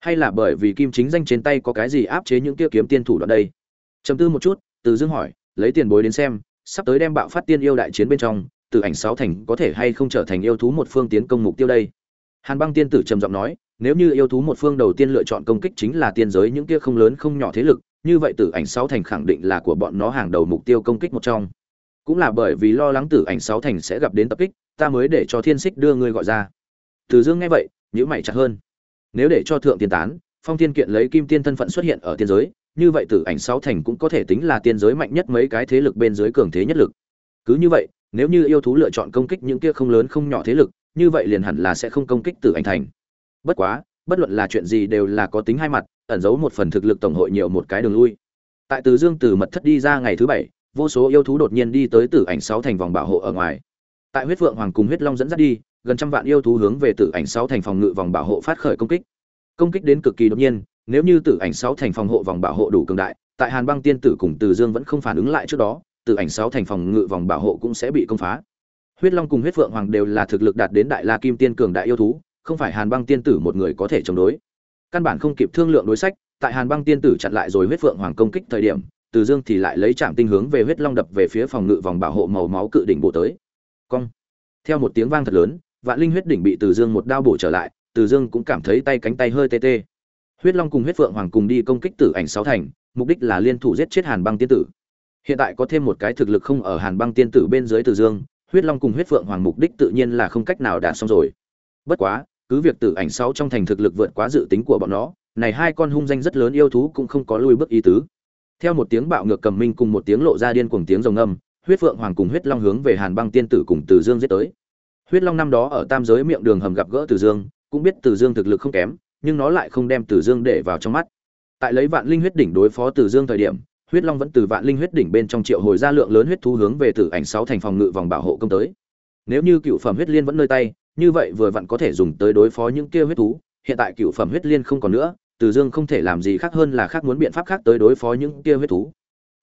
Hay là bởi vì kim chính danh trên tay có cái gì áp chế những kia kiếm tiên thủ đoạn đây? Chấm tư một chút, từ dương hỏi, lấy tiền bối đến xem, sắp tới đem bạo phát tiên yêu đại chiến bên trong, từ ảnh sáu thành có thể hay không trở thành yêu thú một phương tiến công mục tiêu đây? Hàn băng tiên tử trầm giọng nói, nếu như yêu thú một phương đầu tiên lựa chọn công kích chính là tiên giới những kia không lớn không nhỏ thế lực, như vậy tử ảnh sáu thành khẳng định là của bọn nó hàng đầu mục tiêu công kích một trong. Cũng là bởi vì lo lắng tử ảnh sáu thành sẽ gặp đến tập kích, ta mới để cho thiên xích đưa ngươi gọi ra từ dương nghe vậy nhữ mày chặt hơn. Nếu để cho thượng tiên tán, phong thiên kiện lấy kim tiên thân phận xuất hiện ở tiên giới, như vậy tử ảnh sáu thành cũng có thể tính là tiên giới mạnh nhất mấy cái thế lực bên dưới cường thế nhất lực. Cứ như vậy, nếu như yêu thú lựa chọn công kích những kia không lớn không nhỏ thế lực, như vậy liền hẳn là sẽ không công kích tử ảnh thành. Bất quá, bất luận là chuyện gì đều là có tính hai mặt, ẩn giấu một phần thực lực tổng hội nhiều một cái đường lui. Tại từ dương từ mật thất đi ra ngày thứ bảy, vô số yêu thú đột nhiên đi tới tử ảnh sáu thành vòng bảo hộ ở ngoài. Tại huyết vượng hoàng cùng huyết long dẫn dắt đi gần trăm vạn yêu thú hướng về tử ảnh sáu thành phòng ngự vòng bảo hộ phát khởi công kích. Công kích đến cực kỳ đột nhiên, nếu như tử ảnh sáu thành phòng hộ vòng bảo hộ đủ cường đại, tại hàn băng tiên tử cùng từ dương vẫn không phản ứng lại trước đó, tử ảnh sáu thành phòng ngự vòng bảo hộ cũng sẽ bị công phá. Huyết long cùng huyết vượng hoàng đều là thực lực đạt đến đại la kim tiên cường đại yêu thú, không phải hàn băng tiên tử một người có thể chống đối. Căn bản không kịp thương lượng đối sách, tại hàn băng tiên tử chặn lại rồi huyết vượng hoàng công kích thời điểm, từ dương thì lại lấy trạm tinh hướng về huyết long đập về phía phòng ngự vòng bảo hộ màu máu cự đỉnh bổ tới. Cong. Theo một tiếng vang thật lớn vạn linh huyết đỉnh bị từ dương một đao bổ trở lại, từ dương cũng cảm thấy tay cánh tay hơi tê tê. Huyết long cùng huyết Phượng hoàng cùng đi công kích tử ảnh sáu thành, mục đích là liên thủ giết chết hàn băng tiên tử. Hiện tại có thêm một cái thực lực không ở hàn băng tiên tử bên dưới từ dương, huyết long cùng huyết Phượng hoàng mục đích tự nhiên là không cách nào đạt xong rồi. Bất quá, cứ việc tử ảnh sáu trong thành thực lực vượt quá dự tính của bọn nó, này hai con hung danh rất lớn yêu thú cũng không có lui bước ý tứ. Theo một tiếng bạo ngược cầm minh cùng một tiếng lộ ra điên cuồng tiếng rồng âm huyết phượng hoàng cùng huyết long hướng về hàn băng tiên tử cùng từ dương giết tới huyết long năm đó ở tam giới miệng đường hầm gặp gỡ từ dương, cũng biết từ dương thực lực không kém, nhưng nó lại không đem từ dương để vào trong mắt. Tại lấy vạn linh huyết đỉnh đối phó từ dương thời điểm, huyết long vẫn từ vạn linh huyết đỉnh bên trong triệu hồi ra lượng lớn huyết thú hướng về tử ảnh sáu thành phòng ngự vòng bảo hộ công tới. Nếu như cựu phẩm huyết liên vẫn nơi tay, như vậy vừa vặn có thể dùng tới đối phó những kia huyết thú. Hiện tại cựu phẩm huyết liên không còn nữa, từ dương không thể làm gì khác hơn là khác muốn biện pháp khác tới đối phó những kia huyết thú.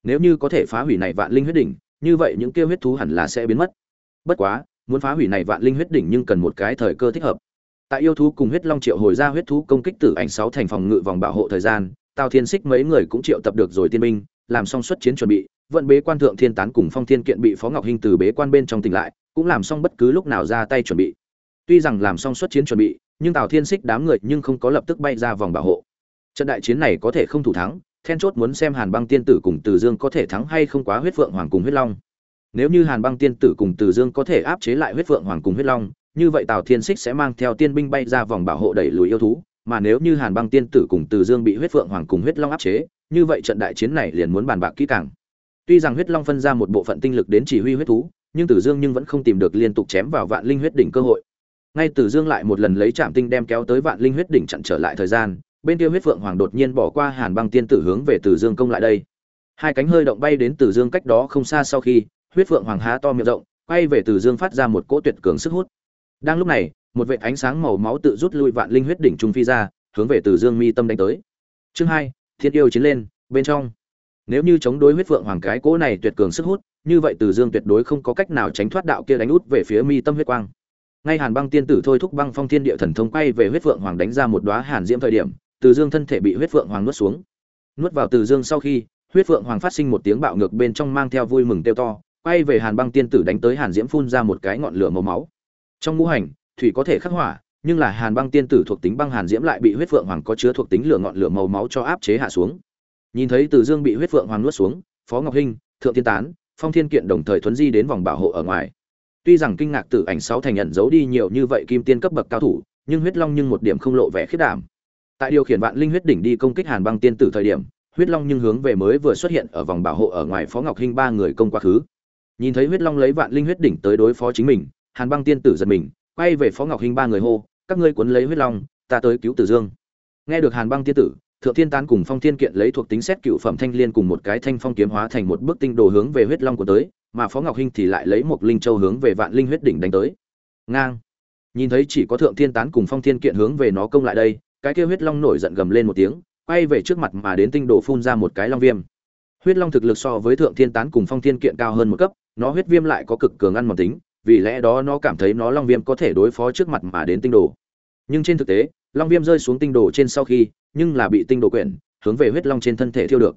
Nếu như có thể phá hủy này vạn linh huyết đỉnh, như vậy những kia huyết thú hẳn là sẽ biến mất. Bất quá muốn phá hủy này vạn linh huyết đỉnh nhưng cần một cái thời cơ thích hợp. Tại yêu thú cùng huyết long triệu hồi ra huyết thú công kích tử ảnh sáu thành phòng ngự vòng bảo hộ thời gian, tào thiên xích mấy người cũng triệu tập được rồi tiên binh, làm xong xuất chiến chuẩn bị, vận bế quan thượng thiên tán cùng phong thiên kiện bị phó ngọc hinh từ bế quan bên trong tỉnh lại, cũng làm xong bất cứ lúc nào ra tay chuẩn bị. Tuy rằng làm xong xuất chiến chuẩn bị, nhưng tào thiên xích đám người nhưng không có lập tức bay ra vòng bảo hộ. Trận đại chiến này có thể không thủ thắng, then chốt muốn xem hàn băng tiên tử cùng từ dương có thể thắng hay không quá huyết phượng hoàng cùng huyết long nếu như hàn băng tiên tử cùng từ dương có thể áp chế lại huyết phượng hoàng cùng huyết long, như vậy tào thiên xích sẽ mang theo tiên binh bay ra vòng bảo hộ đẩy lùi yêu thú. Mà nếu như hàn băng tiên tử cùng từ dương bị huyết phượng hoàng cùng huyết long áp chế, như vậy trận đại chiến này liền muốn bàn bạc kỹ càng. Tuy rằng huyết long phân ra một bộ phận tinh lực đến chỉ huy huyết thú, nhưng tử dương nhưng vẫn không tìm được liên tục chém vào vạn linh huyết đỉnh cơ hội. Ngay tử dương lại một lần lấy trạm tinh đem kéo tới vạn linh huyết đỉnh chặn trở lại thời gian, bên kia huyết phượng hoàng đột nhiên bỏ qua hàn băng tiên tử hướng về tử dương công lại đây. Hai cánh hơi động bay đến tử dương cách đó không xa sau khi huyết phượng hoàng há to miệng rộng, quay về Từ dương phát ra một cỗ tuyệt cường sức hút. Đang lúc này, một vệt ánh sáng màu máu tự rút lui vạn linh huyết đỉnh trung phi ra, hướng về Từ dương mi tâm đánh tới. Chương hai, thiên yêu chiến lên, bên trong. Nếu như chống đối huyết phượng hoàng cái cỗ này tuyệt cường sức hút, như vậy Từ dương tuyệt đối không có cách nào tránh thoát đạo kia đánh út về phía mi tâm huyết quang. Ngay hàn băng tiên tử thôi thúc băng phong thiên địa thần thông quay về huyết phượng hoàng đánh ra một đóa hàn diễm thời điểm, từ dương thân thể bị huyết phượng hoàng nuốt xuống. Nuốt vào từ dương sau khi, huyết phượng hoàng phát sinh một tiếng bạo ngược bên trong mang theo vui mừng tiêu to quay về hàn băng tiên tử đánh tới hàn diễm phun ra một cái ngọn lửa màu máu. Trong ngũ hành, thủy có thể khắc hỏa, nhưng là hàn băng tiên tử thuộc tính băng hàn diễm lại bị huyết phượng hoàng có chứa thuộc tính lửa ngọn lửa màu máu cho áp chế hạ xuống. Nhìn thấy từ dương bị huyết phượng hoàng nuốt xuống, phó ngọc hinh, thượng tiên tán, phong thiên kiện đồng thời thuấn di đến vòng bảo hộ ở ngoài. Tuy rằng kinh ngạc tử ảnh sáu thành nhận giấu đi nhiều như vậy kim tiên cấp bậc cao thủ, nhưng huyết long nhưng một điểm không lộ vẻ khiết đảm. Tại điều khiển vạn linh huyết đỉnh đi công kích hàn băng tiên tử thời điểm, huyết long nhưng hướng về mới vừa xuất hiện ở vòng bảo hộ ở ngoài phó ngọc hinh ba người công quá khứ nhìn thấy huyết long lấy vạn linh huyết đỉnh tới đối phó chính mình, hàn băng tiên tử giật mình, quay về phó ngọc hinh ba người hô, các ngươi cuốn lấy huyết long, ta tới cứu tử dương. Nghe được hàn băng tiên tử, thượng thiên tán cùng phong thiên kiện lấy thuộc tính xét cựu phẩm thanh liên cùng một cái thanh phong kiếm hóa thành một bức tinh đồ hướng về huyết long của tới, mà phó ngọc hinh thì lại lấy một linh châu hướng về vạn linh huyết đỉnh đánh tới. Ngang. Nhìn thấy chỉ có thượng thiên tán cùng phong thiên kiện hướng về nó công lại đây, cái kia huyết long nổi giận gầm lên một tiếng, quay về trước mặt mà đến tinh đồ phun ra một cái long viêm huyết long thực lực so với thượng thiên tán cùng phong thiên kiện cao hơn một cấp, nó huyết viêm lại có cực cường ăn mòn tính, vì lẽ đó nó cảm thấy nó long viêm có thể đối phó trước mặt mà đến tinh đồ. Nhưng trên thực tế, long viêm rơi xuống tinh đồ trên sau khi, nhưng là bị tinh đồ quyển, hướng về huyết long trên thân thể thiêu được.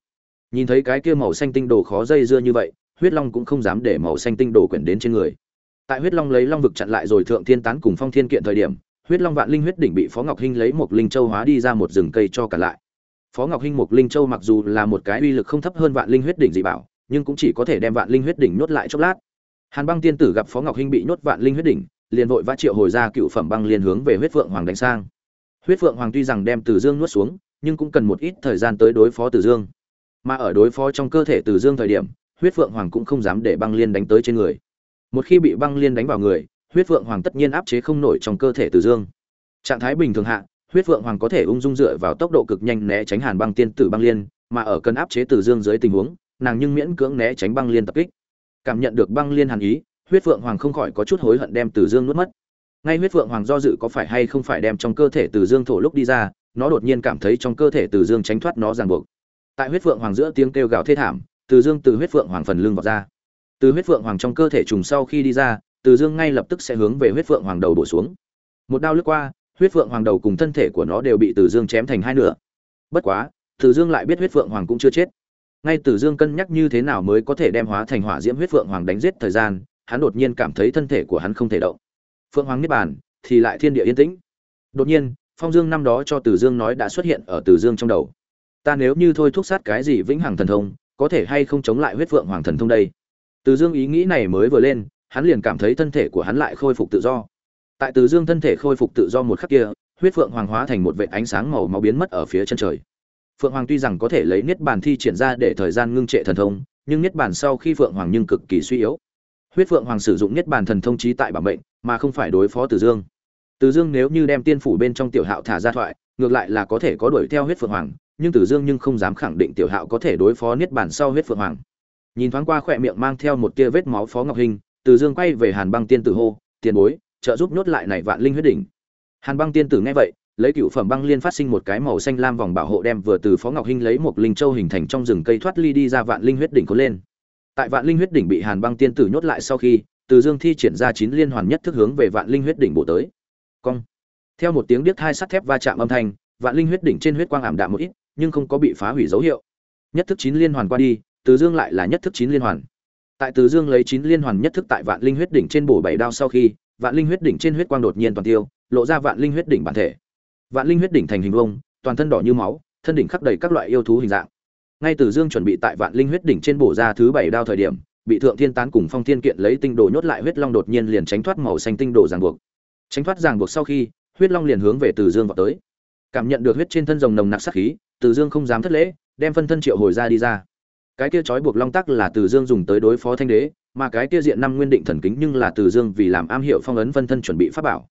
Nhìn thấy cái kia màu xanh tinh đồ khó dây dưa như vậy, huyết long cũng không dám để màu xanh tinh đồ quyển đến trên người. Tại huyết long lấy long vực chặn lại rồi thượng thiên tán cùng phong thiên kiện thời điểm, huyết long vạn linh huyết đỉnh bị phó ngọc hinh lấy một linh châu hóa đi ra một rừng cây cho cả lại phó ngọc hinh một linh châu mặc dù là một cái uy lực không thấp hơn vạn linh huyết đỉnh dị bảo, nhưng cũng chỉ có thể đem vạn linh huyết đỉnh nhốt lại chốc lát. Hàn băng tiên tử gặp phó ngọc hinh bị nhốt vạn linh huyết đỉnh, liền vội vã triệu hồi ra cựu phẩm băng liên hướng về huyết vượng hoàng đánh sang. Huyết vượng hoàng tuy rằng đem từ dương nuốt xuống, nhưng cũng cần một ít thời gian tới đối phó từ dương. Mà ở đối phó trong cơ thể từ dương thời điểm, huyết vượng hoàng cũng không dám để băng liên đánh tới trên người. Một khi bị băng liên đánh vào người, huyết vượng hoàng tất nhiên áp chế không nổi trong cơ thể từ dương. Trạng thái bình thường hạ huyết phượng hoàng có thể ung dung dựa vào tốc độ cực nhanh né tránh hàn băng tiên tử băng liên, mà ở cân áp chế từ dương dưới tình huống, nàng nhưng miễn cưỡng né tránh băng liên tập kích. Cảm nhận được băng liên hàn ý, huyết phượng hoàng không khỏi có chút hối hận đem từ dương nuốt mất. Ngay huyết phượng hoàng do dự có phải hay không phải đem trong cơ thể từ dương thổ lúc đi ra, nó đột nhiên cảm thấy trong cơ thể từ dương tránh thoát nó ràng buộc. Tại huyết phượng hoàng giữa tiếng kêu gào thê thảm, từ dương từ huyết phượng hoàng phần lưng vọt ra. Từ huyết phượng hoàng trong cơ thể trùng sau khi đi ra, từ dương ngay lập tức sẽ hướng về huyết phượng hoàng đầu bổ xuống. Một đao lướt qua huyết phượng hoàng đầu cùng thân thể của nó đều bị từ dương chém thành hai nửa. Bất quá, từ dương lại biết huyết phượng hoàng cũng chưa chết. Ngay từ dương cân nhắc như thế nào mới có thể đem hóa thành hỏa diễm huyết phượng hoàng đánh giết thời gian, hắn đột nhiên cảm thấy thân thể của hắn không thể động. Phượng hoàng niết bàn, thì lại thiên địa yên tĩnh. Đột nhiên, phong dương năm đó cho từ dương nói đã xuất hiện ở từ dương trong đầu. Ta nếu như thôi thúc sát cái gì vĩnh hằng thần thông, có thể hay không chống lại huyết phượng hoàng thần thông đây? Từ dương ý nghĩ này mới vừa lên, hắn liền cảm thấy thân thể của hắn lại khôi phục tự do tại từ dương thân thể khôi phục tự do một khắc kia, huyết phượng hoàng hóa thành một vệ ánh sáng màu máu biến mất ở phía chân trời. Phượng hoàng tuy rằng có thể lấy niết bàn thi triển ra để thời gian ngưng trệ thần thông, nhưng niết bàn sau khi phượng hoàng nhưng cực kỳ suy yếu. Huyết phượng hoàng sử dụng niết bàn thần thông trí tại bản mệnh, mà không phải đối phó từ dương. Từ dương nếu như đem tiên phủ bên trong tiểu hạo thả ra thoại, ngược lại là có thể có đuổi theo huyết phượng hoàng, nhưng từ dương nhưng không dám khẳng định tiểu hạo có thể đối phó niết bàn sau huyết phượng hoàng. Nhìn thoáng qua khỏe miệng mang theo một tia vết máu phó ngọc hình, từ dương quay về hàn băng tiên tử hô, tiền bối trợ giúp nhốt lại này vạn linh huyết đỉnh. Hàn băng tiên tử nghe vậy, lấy cựu phẩm băng liên phát sinh một cái màu xanh lam vòng bảo hộ đem vừa từ phó ngọc hinh lấy một linh châu hình thành trong rừng cây thoát ly đi ra vạn linh huyết đỉnh có lên. Tại vạn linh huyết đỉnh bị hàn băng tiên tử nhốt lại sau khi, từ dương thi triển ra chín liên hoàn nhất thức hướng về vạn linh huyết đỉnh bổ tới. Cong. Theo một tiếng điếc hai sắt thép va chạm âm thanh, vạn linh huyết đỉnh trên huyết quang ảm đạm một ít, nhưng không có bị phá hủy dấu hiệu. Nhất thức chín liên hoàn qua đi, từ dương lại là nhất thức chín liên hoàn. Tại từ dương lấy chín liên hoàn nhất thức tại vạn linh huyết đỉnh trên bổ bảy đao sau khi vạn linh huyết đỉnh trên huyết quang đột nhiên toàn tiêu, lộ ra vạn linh huyết đỉnh bản thể. Vạn linh huyết đỉnh thành hình vông toàn thân đỏ như máu, thân đỉnh khắc đầy các loại yêu thú hình dạng. Ngay từ dương chuẩn bị tại vạn linh huyết đỉnh trên bổ ra thứ bảy đao thời điểm, bị thượng thiên tán cùng phong thiên kiện lấy tinh đồ nhốt lại huyết long đột nhiên liền tránh thoát màu xanh tinh đồ ràng buộc. Tránh thoát ràng buộc sau khi, huyết long liền hướng về từ dương vào tới. Cảm nhận được huyết trên thân rồng nồng nặc sát khí, từ dương không dám thất lễ, đem phân thân triệu hồi ra đi ra. Cái kia trói buộc long tắc là từ dương dùng tới đối phó thanh đế mà cái kia diện năm nguyên định thần kính nhưng là từ dương vì làm am hiệu phong ấn phân thân chuẩn bị pháp bảo.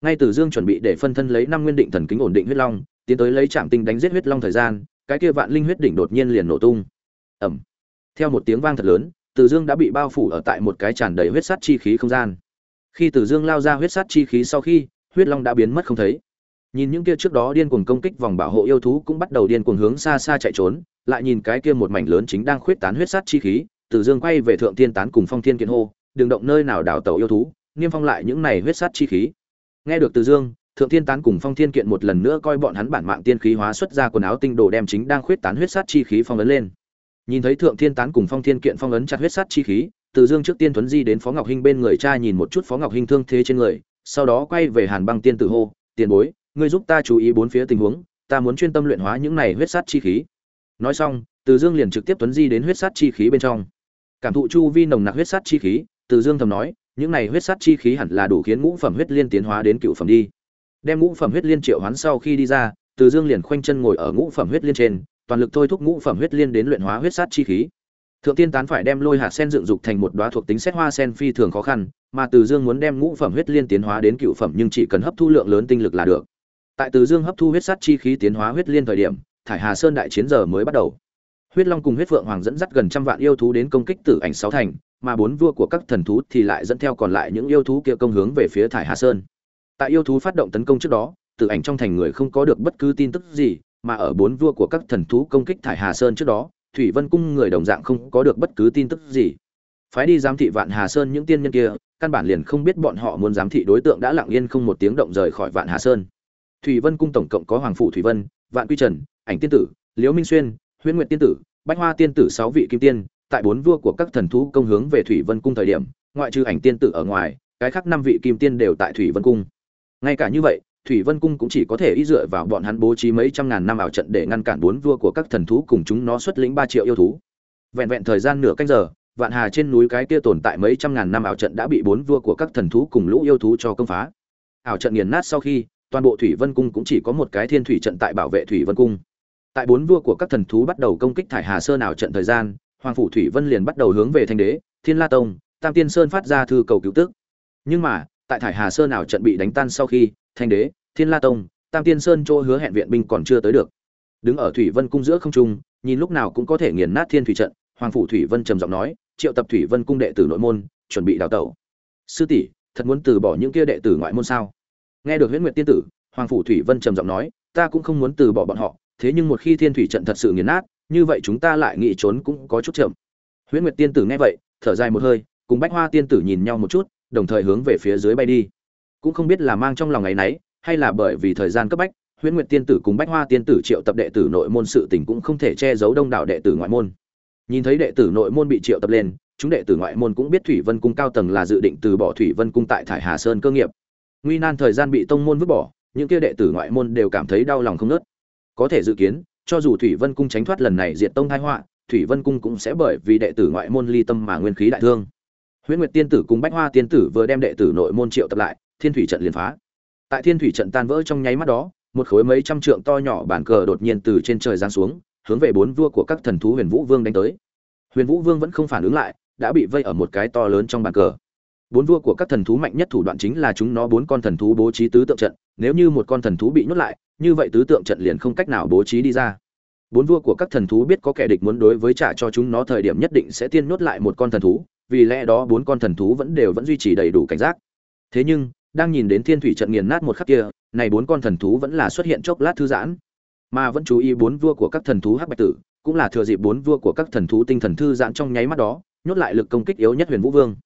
Ngay từ dương chuẩn bị để phân thân lấy năm nguyên định thần kính ổn định huyết long, tiến tới lấy trạm tinh đánh giết huyết long thời gian, cái kia vạn linh huyết đỉnh đột nhiên liền nổ tung. Ẩm theo một tiếng vang thật lớn, từ dương đã bị bao phủ ở tại một cái tràn đầy huyết sát chi khí không gian. Khi từ dương lao ra huyết sát chi khí sau khi, huyết long đã biến mất không thấy. Nhìn những kia trước đó điên cuồng công kích vòng bảo hộ yêu thú cũng bắt đầu điên cuồng hướng xa xa chạy trốn, lại nhìn cái kia một mảnh lớn chính đang khuyết tán huyết sát chi khí từ dương quay về thượng thiên tán cùng phong thiên kiện hô, đừng động nơi nào đảo tàu yêu thú, niêm phong lại những này huyết sắt chi khí. Nghe được từ dương, thượng thiên tán cùng phong thiên kiện một lần nữa coi bọn hắn bản mạng tiên khí hóa xuất ra quần áo tinh đồ đem chính đang khuyết tán huyết sát chi khí phong ấn lên. Nhìn thấy thượng thiên tán cùng phong thiên kiện phong ấn chặt huyết sát chi khí, từ dương trước tiên tuấn di đến phó ngọc hinh bên người cha nhìn một chút phó ngọc hinh thương thế trên người, sau đó quay về hàn băng tiên tử hô, tiền bối, ngươi giúp ta chú ý bốn phía tình huống, ta muốn chuyên tâm luyện hóa những này huyết sát chi khí. Nói xong, từ dương liền trực tiếp tuấn di đến huyết sát chi khí bên trong cảm thụ chu vi nồng nặc huyết sát chi khí, từ dương thầm nói, những này huyết sát chi khí hẳn là đủ khiến ngũ phẩm huyết liên tiến hóa đến cựu phẩm đi. Đem ngũ phẩm huyết liên triệu hoán sau khi đi ra, từ dương liền khoanh chân ngồi ở ngũ phẩm huyết liên trên, toàn lực thôi thúc ngũ phẩm huyết liên đến luyện hóa huyết sát chi khí. Thượng tiên tán phải đem lôi hạt sen dựng dục thành một đoá thuộc tính xét hoa sen phi thường khó khăn, mà từ dương muốn đem ngũ phẩm huyết liên tiến hóa đến cựu phẩm nhưng chỉ cần hấp thu lượng lớn tinh lực là được. Tại từ dương hấp thu huyết sát chi khí tiến hóa huyết liên thời điểm, thải hà sơn đại chiến giờ mới bắt đầu huyết long cùng huyết phượng hoàng dẫn dắt gần trăm vạn yêu thú đến công kích tử ảnh sáu thành, mà bốn vua của các thần thú thì lại dẫn theo còn lại những yêu thú kia công hướng về phía thải hà sơn. Tại yêu thú phát động tấn công trước đó, tử ảnh trong thành người không có được bất cứ tin tức gì, mà ở bốn vua của các thần thú công kích thải hà sơn trước đó, thủy vân cung người đồng dạng không có được bất cứ tin tức gì. Phái đi giám thị vạn hà sơn những tiên nhân kia, căn bản liền không biết bọn họ muốn giám thị đối tượng đã lặng yên không một tiếng động rời khỏi vạn hà sơn. Thủy vân cung tổng cộng có hoàng phụ thủy vân, vạn quy trần, ảnh tiên tử, liễu minh xuyên huyễn nguyệt tiên tử, bách hoa tiên tử sáu vị kim tiên, tại bốn vua của các thần thú công hướng về thủy vân cung thời điểm, ngoại trừ ảnh tiên tử ở ngoài, cái khác năm vị kim tiên đều tại thủy vân cung. Ngay cả như vậy, thủy vân cung cũng chỉ có thể ý dựa vào bọn hắn bố trí mấy trăm ngàn năm ảo trận để ngăn cản bốn vua của các thần thú cùng chúng nó xuất lĩnh ba triệu yêu thú. Vẹn vẹn thời gian nửa canh giờ, vạn hà trên núi cái kia tồn tại mấy trăm ngàn năm ảo trận đã bị bốn vua của các thần thú cùng lũ yêu thú cho công phá. Ảo trận nghiền nát sau khi, toàn bộ thủy vân cung cũng chỉ có một cái thiên thủy trận tại bảo vệ thủy vân cung tại bốn vua của các thần thú bắt đầu công kích thải hà sơn nào trận thời gian, hoàng phủ thủy vân liền bắt đầu hướng về thanh đế, thiên la tông, tam tiên sơn phát ra thư cầu cứu tức. Nhưng mà, tại thải hà sơn nào trận bị đánh tan sau khi, thanh đế, thiên la tông, tam tiên sơn chỗ hứa hẹn viện binh còn chưa tới được. Đứng ở thủy vân cung giữa không trung, nhìn lúc nào cũng có thể nghiền nát thiên thủy trận, hoàng phủ thủy vân trầm giọng nói, triệu tập thủy vân cung đệ tử nội môn, chuẩn bị đào tẩu. Sư tỷ, thật muốn từ bỏ những kia đệ tử ngoại môn sao? Nghe được huyễn nguyệt tiên tử, hoàng phủ thủy vân trầm giọng nói, ta cũng không muốn từ bỏ bọn họ thế nhưng một khi thiên thủy trận thật sự nghiền nát, như vậy chúng ta lại nghĩ trốn cũng có chút chậm. Huyễn nguyệt tiên tử nghe vậy, thở dài một hơi, cùng bách hoa tiên tử nhìn nhau một chút, đồng thời hướng về phía dưới bay đi. Cũng không biết là mang trong lòng ngày nấy, hay là bởi vì thời gian cấp bách, huyễn nguyệt tiên tử cùng bách hoa tiên tử triệu tập đệ tử nội môn sự tình cũng không thể che giấu đông đảo đệ tử ngoại môn. Nhìn thấy đệ tử nội môn bị triệu tập lên, chúng đệ tử ngoại môn cũng biết thủy vân cung cao tầng là dự định từ bỏ thủy vân cung tại thải hà sơn cơ nghiệp. Nguy nan thời gian bị tông môn vứt bỏ, những kia đệ tử ngoại môn đều cảm thấy đau lòng không nớt có thể dự kiến, cho dù thủy vân cung tránh thoát lần này diệt tông thái họa, thủy vân cung cũng sẽ bởi vì đệ tử ngoại môn ly tâm mà nguyên khí đại thương. Huyễn nguyệt tiên tử cùng bách hoa tiên tử vừa đem đệ tử nội môn triệu tập lại, thiên thủy trận liền phá. Tại thiên thủy trận tan vỡ trong nháy mắt đó, một khối mấy trăm trượng to nhỏ bản cờ đột nhiên từ trên trời giáng xuống, hướng về bốn vua của các thần thú huyền vũ vương đánh tới. Huyền vũ vương vẫn không phản ứng lại, đã bị vây ở một cái to lớn trong bàn cờ. Bốn vua của các thần thú mạnh nhất thủ đoạn chính là chúng nó bốn con thần thú bố trí tứ tượng trận nếu như một con thần thú bị nhốt lại, như vậy tứ tượng trận liền không cách nào bố trí đi ra. Bốn vua của các thần thú biết có kẻ địch muốn đối với trả cho chúng nó thời điểm nhất định sẽ tiên nhốt lại một con thần thú, vì lẽ đó bốn con thần thú vẫn đều vẫn duy trì đầy đủ cảnh giác. Thế nhưng, đang nhìn đến thiên thủy trận nghiền nát một khắc kia, này bốn con thần thú vẫn là xuất hiện chốc lát thư giãn. Mà vẫn chú ý bốn vua của các thần thú hắc bạch tử, cũng là thừa dịp bốn vua của các thần thú tinh thần thư giãn trong nháy mắt đó, nhốt lại lực công kích yếu nhất huyền vũ vương.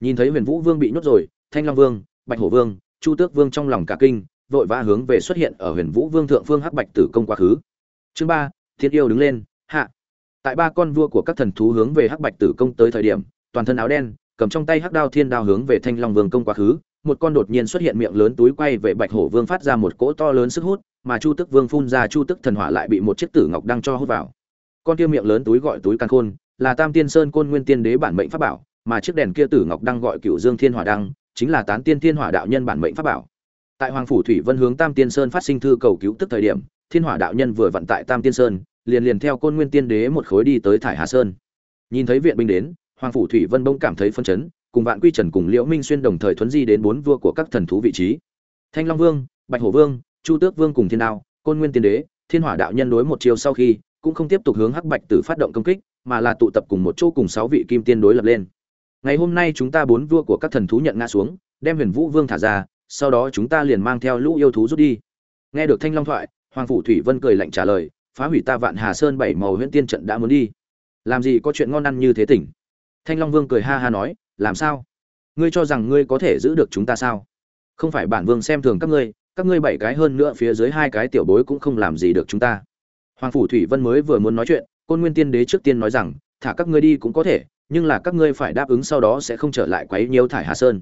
Nhìn thấy huyền vũ vương bị nhốt rồi, thanh long vương, bạch hổ vương, chu tước vương trong lòng cả kinh vội vã hướng về xuất hiện ở huyền vũ vương thượng phương hắc bạch tử công quá khứ. Chương ba, thiên yêu đứng lên, hạ. Tại ba con vua của các thần thú hướng về hắc bạch tử công tới thời điểm, toàn thân áo đen, cầm trong tay hắc đao thiên đao hướng về thanh long vương công quá khứ, một con đột nhiên xuất hiện miệng lớn túi quay về bạch hổ vương phát ra một cỗ to lớn sức hút, mà chu tức vương phun ra chu tức thần hỏa lại bị một chiếc tử ngọc đăng cho hút vào. Con kia miệng lớn túi gọi túi căn khôn, là tam tiên sơn côn nguyên tiên đế bản mệnh pháp bảo, mà chiếc đèn kia tử ngọc đăng gọi cựu dương thiên hỏa đăng, chính là tán tiên thiên hỏa đạo nhân bản mệnh pháp bảo tại hoàng phủ thủy vân hướng tam tiên sơn phát sinh thư cầu cứu tức thời điểm, thiên hỏa đạo nhân vừa vận tại tam tiên sơn, liền liền theo côn nguyên tiên đế một khối đi tới thải hà sơn. Nhìn thấy viện binh đến, hoàng phủ thủy vân bỗng cảm thấy phân chấn, cùng vạn quy trần cùng liễu minh xuyên đồng thời thuấn di đến bốn vua của các thần thú vị trí. Thanh long vương, bạch hổ vương, chu tước vương cùng thiên đao, côn nguyên tiên đế, thiên hỏa đạo nhân đối một chiều sau khi, cũng không tiếp tục hướng hắc bạch tử phát động công kích, mà là tụ tập cùng một chỗ cùng sáu vị kim tiên đối lập lên. Ngày hôm nay chúng ta bốn vua của các thần thú nhận ngã xuống, đem huyền vũ vương thả ra sau đó chúng ta liền mang theo lũ yêu thú rút đi. Nghe được thanh long thoại, hoàng phủ thủy vân cười lạnh trả lời, phá hủy ta vạn hà sơn bảy màu huyễn tiên trận đã muốn đi. Làm gì có chuyện ngon ăn như thế tỉnh? Thanh long vương cười ha ha nói, làm sao? Ngươi cho rằng ngươi có thể giữ được chúng ta sao? Không phải bản vương xem thường các ngươi các ngươi bảy cái hơn nữa phía dưới hai cái tiểu bối cũng không làm gì được chúng ta. Hoàng phủ thủy vân mới vừa muốn nói chuyện, côn nguyên tiên đế trước tiên nói rằng, thả các ngươi đi cũng có thể, nhưng là các ngươi phải đáp ứng sau đó sẽ không trở lại quấy nhiều thải hà sơn.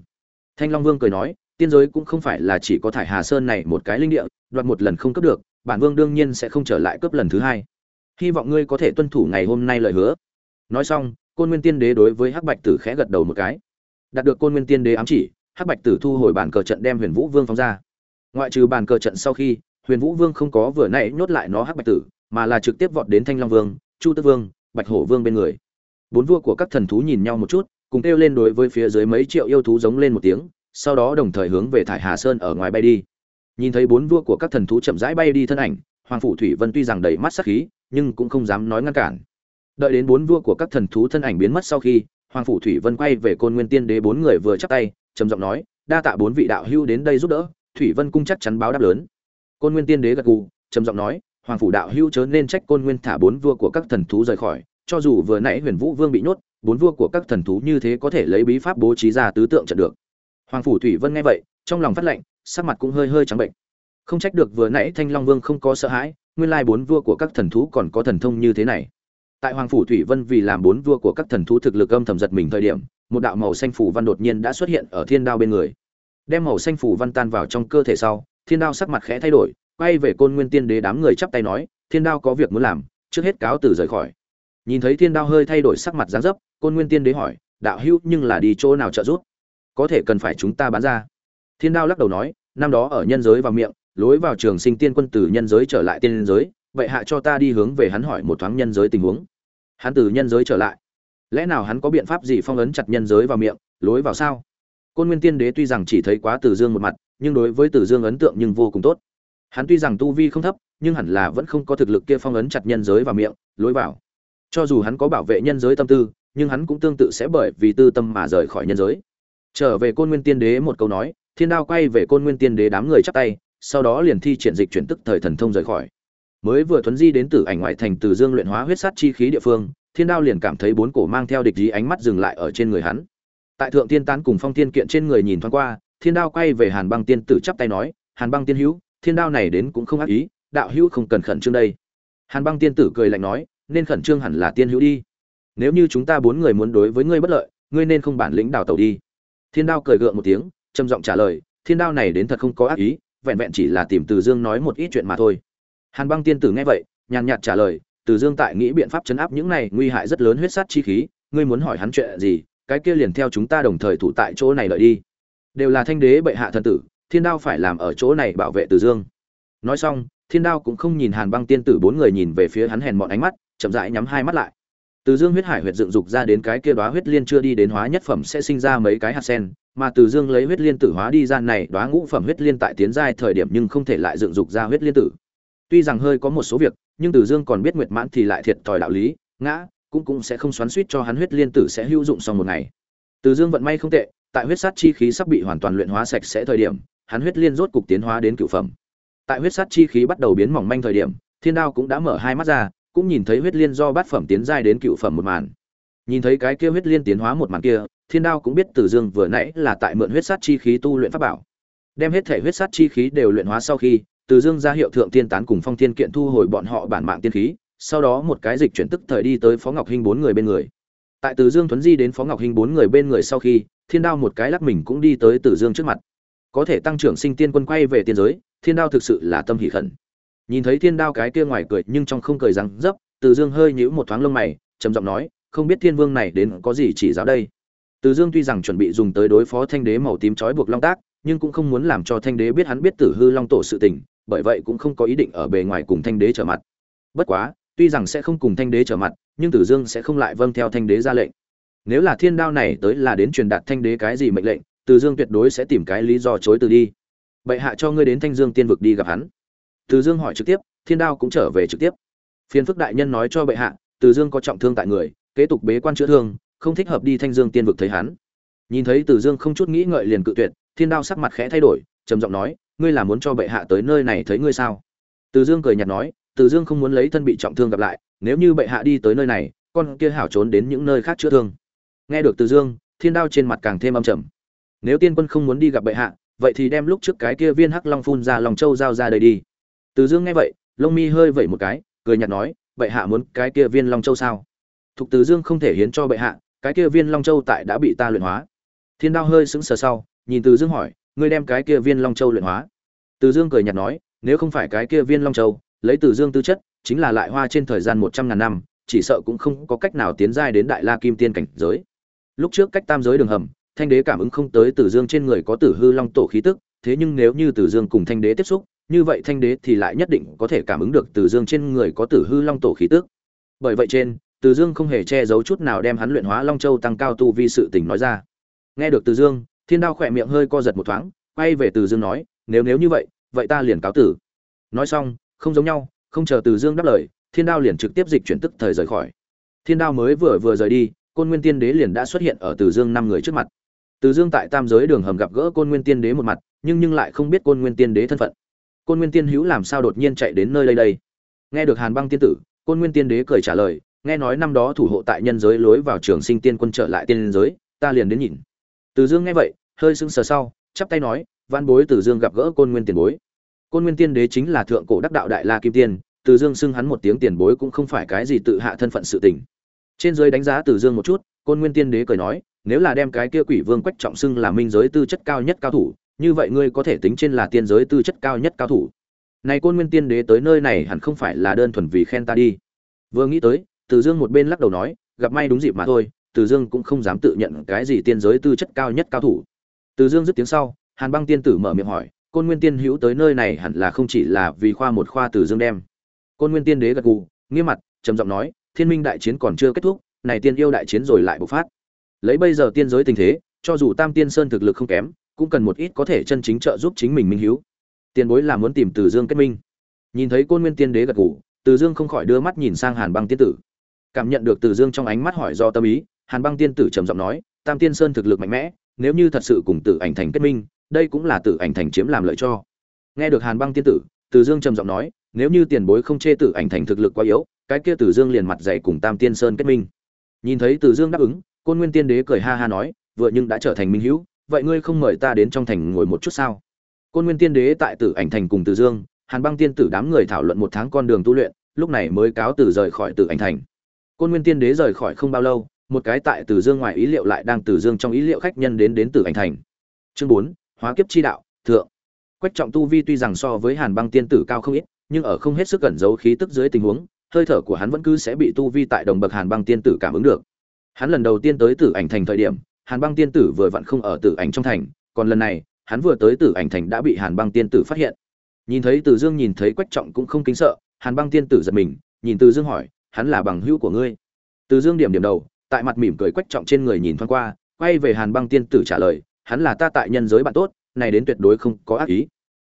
Thanh long vương cười nói tiên giới cũng không phải là chỉ có thải hà sơn này một cái linh địa, đoạt một lần không cấp được, bản vương đương nhiên sẽ không trở lại cướp lần thứ hai. Hy vọng ngươi có thể tuân thủ ngày hôm nay lời hứa. Nói xong, côn nguyên tiên đế đối với hắc bạch tử khẽ gật đầu một cái. Đạt được côn nguyên tiên đế ám chỉ, hắc bạch tử thu hồi bản cờ trận đem huyền vũ vương phóng ra. Ngoại trừ bàn cờ trận sau khi, huyền vũ vương không có vừa nãy nhốt lại nó hắc bạch tử, mà là trực tiếp vọt đến thanh long vương, chu tức vương, bạch hổ vương bên người. Bốn vua của các thần thú nhìn nhau một chút, cùng kêu lên đối với phía dưới mấy triệu yêu thú giống lên một tiếng sau đó đồng thời hướng về thải hà sơn ở ngoài bay đi. Nhìn thấy bốn vua của các thần thú chậm rãi bay đi thân ảnh, hoàng phủ thủy vân tuy rằng đầy mắt sắc khí, nhưng cũng không dám nói ngăn cản. Đợi đến bốn vua của các thần thú thân ảnh biến mất sau khi, hoàng phủ thủy vân quay về côn nguyên tiên đế bốn người vừa chắp tay, trầm giọng nói, đa tạ bốn vị đạo hưu đến đây giúp đỡ, thủy vân cung chắc chắn báo đáp lớn. Côn nguyên tiên đế gật gù, trầm giọng nói, hoàng phủ đạo hưu chớ nên trách côn nguyên thả bốn vua của các thần thú rời khỏi, cho dù vừa nãy huyền vũ vương bị nhốt, bốn vua của các thần thú như thế có thể lấy bí pháp bố trí ra tứ tượng trận được hoàng phủ thủy vân nghe vậy, trong lòng phát lệnh, sắc mặt cũng hơi hơi trắng bệnh. Không trách được vừa nãy thanh long vương không có sợ hãi, nguyên lai bốn vua của các thần thú còn có thần thông như thế này. Tại hoàng phủ thủy vân vì làm bốn vua của các thần thú thực lực âm thầm giật mình thời điểm, một đạo màu xanh phủ văn đột nhiên đã xuất hiện ở thiên đao bên người. Đem màu xanh phủ văn tan vào trong cơ thể sau, thiên đao sắc mặt khẽ thay đổi, quay về côn nguyên tiên đế đám người chắp tay nói, thiên đao có việc muốn làm, trước hết cáo từ rời khỏi. Nhìn thấy thiên đao hơi thay đổi sắc mặt dáng dấp, côn nguyên tiên đế hỏi, đạo hữu nhưng là đi chỗ nào trợ giúp? Có thể cần phải chúng ta bán ra. Thiên đao lắc đầu nói, năm đó ở nhân giới vào miệng, lối vào trường sinh tiên quân từ nhân giới trở lại tiên giới, vậy hạ cho ta đi hướng về hắn hỏi một thoáng nhân giới tình huống. Hắn từ nhân giới trở lại. Lẽ nào hắn có biện pháp gì phong ấn chặt nhân giới vào miệng, lối vào sao? Côn nguyên tiên đế tuy rằng chỉ thấy quá từ dương một mặt, nhưng đối với từ dương ấn tượng nhưng vô cùng tốt. Hắn tuy rằng tu vi không thấp, nhưng hẳn là vẫn không có thực lực kia phong ấn chặt nhân giới vào miệng, lối vào. Cho dù hắn có bảo vệ nhân giới tâm tư, nhưng hắn cũng tương tự sẽ bởi vì tư tâm mà rời khỏi nhân giới trở về côn nguyên tiên đế một câu nói, thiên đao quay về côn nguyên tiên đế đám người chắp tay, sau đó liền thi triển dịch chuyển tức thời thần thông rời khỏi. Mới vừa thuấn di đến từ ảnh ngoại thành từ dương luyện hóa huyết sát chi khí địa phương, thiên đao liền cảm thấy bốn cổ mang theo địch ý ánh mắt dừng lại ở trên người hắn. Tại thượng tiên tán cùng phong tiên kiện trên người nhìn thoáng qua, thiên đao quay về hàn băng tiên tử chắp tay nói, hàn băng tiên hữu, thiên đao này đến cũng không ác ý, đạo hữu không cần khẩn trương đây. Hàn băng tiên tử cười lạnh nói, nên khẩn trương hẳn là tiên hữu đi. Nếu như chúng ta bốn người muốn đối với ngươi bất lợi, ngươi nên không bản lĩnh đào tẩu đi thiên đao cười gượng một tiếng, trầm giọng trả lời, thiên đao này đến thật không có ác ý, vẹn vẹn chỉ là tìm từ dương nói một ít chuyện mà thôi. Hàn băng tiên tử nghe vậy, nhàn nhạt trả lời, từ dương tại nghĩ biện pháp chấn áp những này nguy hại rất lớn huyết sát chi khí, ngươi muốn hỏi hắn chuyện gì, cái kia liền theo chúng ta đồng thời thủ tại chỗ này đợi đi. Đều là thanh đế bệ hạ thần tử, thiên đao phải làm ở chỗ này bảo vệ từ dương. Nói xong, thiên đao cũng không nhìn hàn băng tiên tử bốn người nhìn về phía hắn hèn mọn ánh mắt, chậm rãi nhắm hai mắt lại từ dương huyết hải huyết dựng dục ra đến cái kia đóa huyết liên chưa đi đến hóa nhất phẩm sẽ sinh ra mấy cái hạt sen, mà từ dương lấy huyết liên tử hóa đi ra này đóa ngũ phẩm huyết liên tại tiến giai thời điểm nhưng không thể lại dựng dục ra huyết liên tử. Tuy rằng hơi có một số việc, nhưng từ dương còn biết nguyệt mãn thì lại thiệt thòi đạo lý, ngã, cũng cũng sẽ không xoắn suýt cho hắn huyết liên tử sẽ hữu dụng sau một ngày. Từ dương vận may không tệ, tại huyết sát chi khí sắp bị hoàn toàn luyện hóa sạch sẽ thời điểm, hắn huyết liên rốt cục tiến hóa đến cửu phẩm. Tại huyết sát chi khí bắt đầu biến mỏng manh thời điểm, thiên đao cũng đã mở hai mắt ra cũng nhìn thấy huyết liên do bát phẩm tiến giai đến cựu phẩm một màn. Nhìn thấy cái kia huyết liên tiến hóa một màn kia, thiên đao cũng biết tử dương vừa nãy là tại mượn huyết sát chi khí tu luyện pháp bảo. Đem hết thể huyết sát chi khí đều luyện hóa sau khi, tử dương ra hiệu thượng tiên tán cùng phong thiên kiện thu hồi bọn họ bản mạng tiên khí, sau đó một cái dịch chuyển tức thời đi tới phó ngọc hinh bốn người bên người. Tại tử dương thuấn di đến phó ngọc hinh bốn người bên người sau khi, thiên đao một cái lắc mình cũng đi tới tử dương trước mặt. Có thể tăng trưởng sinh tiên quân quay về tiên giới, thiên đao thực sự là tâm hỷ khẩn nhìn thấy thiên đao cái kia ngoài cười nhưng trong không cười răng dấp, từ dương hơi nhíu một thoáng lông mày, trầm giọng nói, không biết thiên vương này đến có gì chỉ giáo đây? Từ dương tuy rằng chuẩn bị dùng tới đối phó thanh đế màu tím trói buộc long tác, nhưng cũng không muốn làm cho thanh đế biết hắn biết tử hư long tổ sự tình, bởi vậy cũng không có ý định ở bề ngoài cùng thanh đế trở mặt. Bất quá, tuy rằng sẽ không cùng thanh đế trở mặt, nhưng tử dương sẽ không lại vâng theo thanh đế ra lệnh. Nếu là thiên đao này tới là đến truyền đạt thanh đế cái gì mệnh lệnh, Từ dương tuyệt đối sẽ tìm cái lý do chối từ đi. Bệ hạ cho ngươi đến thanh dương tiên vực đi gặp hắn. Từ dương hỏi trực tiếp, thiên đao cũng trở về trực tiếp. Phiền phức đại nhân nói cho bệ hạ, Từ dương có trọng thương tại người, kế tục bế quan chữa thương, không thích hợp đi thanh dương tiên vực thấy hắn. Nhìn thấy Từ dương không chút nghĩ ngợi liền cự tuyệt, thiên đao sắc mặt khẽ thay đổi, trầm giọng nói, ngươi là muốn cho bệ hạ tới nơi này thấy ngươi sao? Từ dương cười nhạt nói, từ dương không muốn lấy thân bị trọng thương gặp lại, nếu như bệ hạ đi tới nơi này, con kia hảo trốn đến những nơi khác chữa thương. Nghe được từ dương, thiên đao trên mặt càng thêm âm trầm. Nếu tiên quân không muốn đi gặp bệ hạ, vậy thì đem lúc trước cái kia viên hắc long phun ra lòng châu giao ra đây đi từ dương nghe vậy, lông mi hơi vẩy một cái, cười nhạt nói, bệ hạ muốn cái kia viên long châu sao? Thục từ dương không thể hiến cho bệ hạ, cái kia viên long châu tại đã bị ta luyện hóa. Thiên đao hơi sững sờ sau, nhìn từ dương hỏi, ngươi đem cái kia viên long châu luyện hóa? Từ dương cười nhạt nói, nếu không phải cái kia viên long châu, lấy từ dương tư chất, chính là lại hoa trên thời gian một trăm ngàn năm, chỉ sợ cũng không có cách nào tiến giai đến đại la kim tiên cảnh giới. Lúc trước cách tam giới đường hầm, thanh đế cảm ứng không tới từ dương trên người có tử hư long tổ khí tức, thế nhưng nếu như từ dương cùng thanh đế tiếp xúc như vậy thanh đế thì lại nhất định có thể cảm ứng được từ dương trên người có tử hư long tổ khí tức. Bởi vậy trên, từ dương không hề che giấu chút nào đem hắn luyện hóa long châu tăng cao tu vi sự tình nói ra. Nghe được từ dương, thiên đao khỏe miệng hơi co giật một thoáng, quay về từ dương nói, nếu nếu như vậy vậy ta liền cáo tử. Nói xong, không giống nhau, không chờ từ dương đáp lời, thiên đao liền trực tiếp dịch chuyển tức thời rời khỏi. Thiên đao mới vừa vừa rời đi, côn nguyên tiên đế liền đã xuất hiện ở từ dương năm người trước mặt. Từ dương tại tam giới đường hầm gặp gỡ côn nguyên tiên đế một mặt, nhưng nhưng lại không biết côn nguyên tiên đế thân phận côn nguyên tiên hữu làm sao đột nhiên chạy đến nơi đây đây? Nghe được hàn băng tiên tử, côn nguyên tiên đế cười trả lời, nghe nói năm đó thủ hộ tại nhân giới lối vào trường sinh tiên quân trở lại tiên giới, ta liền đến nhìn. Từ dương nghe vậy, hơi sững sờ sau, chắp tay nói văn bối từ dương gặp gỡ côn nguyên tiền bối. Côn nguyên tiên đế chính là thượng cổ đắc đạo đại la kim tiên, từ dương xưng hắn một tiếng tiền bối cũng không phải cái gì tự hạ thân phận sự tình. Trên dưới đánh giá từ dương một chút, côn nguyên tiên đế cười nói, nếu là đem cái kia quỷ vương quách trọng xưng là minh giới tư chất cao nhất cao thủ như vậy ngươi có thể tính trên là tiên giới tư chất cao nhất cao thủ. Này côn nguyên tiên đế tới nơi này hẳn không phải là đơn thuần vì khen ta đi. Vừa nghĩ tới, từ dương một bên lắc đầu nói, gặp may đúng dịp mà thôi, từ dương cũng không dám tự nhận cái gì tiên giới tư chất cao nhất cao thủ. Từ dương dứt tiếng sau, hàn băng tiên tử mở miệng hỏi, côn nguyên tiên hữu tới nơi này hẳn là không chỉ là vì khoa một khoa từ dương đem. Côn nguyên tiên đế gật gù, nghiêm mặt, trầm giọng nói, thiên minh đại chiến còn chưa kết thúc, này tiên yêu đại chiến rồi lại bộc phát. Lấy bây giờ tiên giới tình thế, cho dù tam tiên sơn thực lực không kém cũng cần một ít có thể chân chính trợ giúp chính mình minh hiếu. Tiền bối là muốn tìm từ dương kết minh. Nhìn thấy côn nguyên tiên đế gật gù, từ dương không khỏi đưa mắt nhìn sang hàn băng tiên tử. Cảm nhận được từ dương trong ánh mắt hỏi do tâm ý, hàn băng tiên tử trầm giọng nói, tam tiên sơn thực lực mạnh mẽ, nếu như thật sự cùng tử ảnh thành kết minh, đây cũng là tử ảnh thành chiếm làm lợi cho. Nghe được hàn băng tiên tử, từ dương trầm giọng nói, nếu như tiền bối không chê tử ảnh thành thực lực quá yếu, cái kia tử dương liền mặt dày cùng tam tiên sơn kết minh. Nhìn thấy từ dương đáp ứng, côn nguyên tiên đế cười ha ha nói, vừa nhưng đã trở thành minh hữu vậy ngươi không mời ta đến trong thành ngồi một chút sao? Côn nguyên tiên đế tại tử ảnh thành cùng từ dương, hàn băng tiên tử đám người thảo luận một tháng con đường tu luyện, lúc này mới cáo từ rời khỏi tử ảnh thành. Côn nguyên tiên đế rời khỏi không bao lâu, một cái tại từ dương ngoài ý liệu lại đang từ dương trong ý liệu khách nhân đến đến tử ảnh thành. Chương bốn, hóa kiếp chi đạo, thượng. Quách trọng tu vi tuy rằng so với hàn băng tiên tử cao không ít, nhưng ở không hết sức cẩn giấu khí tức dưới tình huống, hơi thở của hắn vẫn cứ sẽ bị tu vi tại đồng bậc hàn băng tiên tử cảm ứng được. Hắn lần đầu tiên tới tử ảnh thành thời điểm hàn băng tiên tử vừa vặn không ở tử ảnh trong thành, còn lần này, hắn vừa tới tử ảnh thành đã bị hàn băng tiên tử phát hiện. Nhìn thấy từ dương nhìn thấy quách trọng cũng không kính sợ, hàn băng tiên tử giật mình, nhìn từ dương hỏi, hắn là bằng hữu của ngươi? Từ dương điểm điểm đầu, tại mặt mỉm cười quách trọng trên người nhìn thoáng qua, quay về hàn băng tiên tử trả lời, hắn là ta tại nhân giới bạn tốt, này đến tuyệt đối không có ác ý.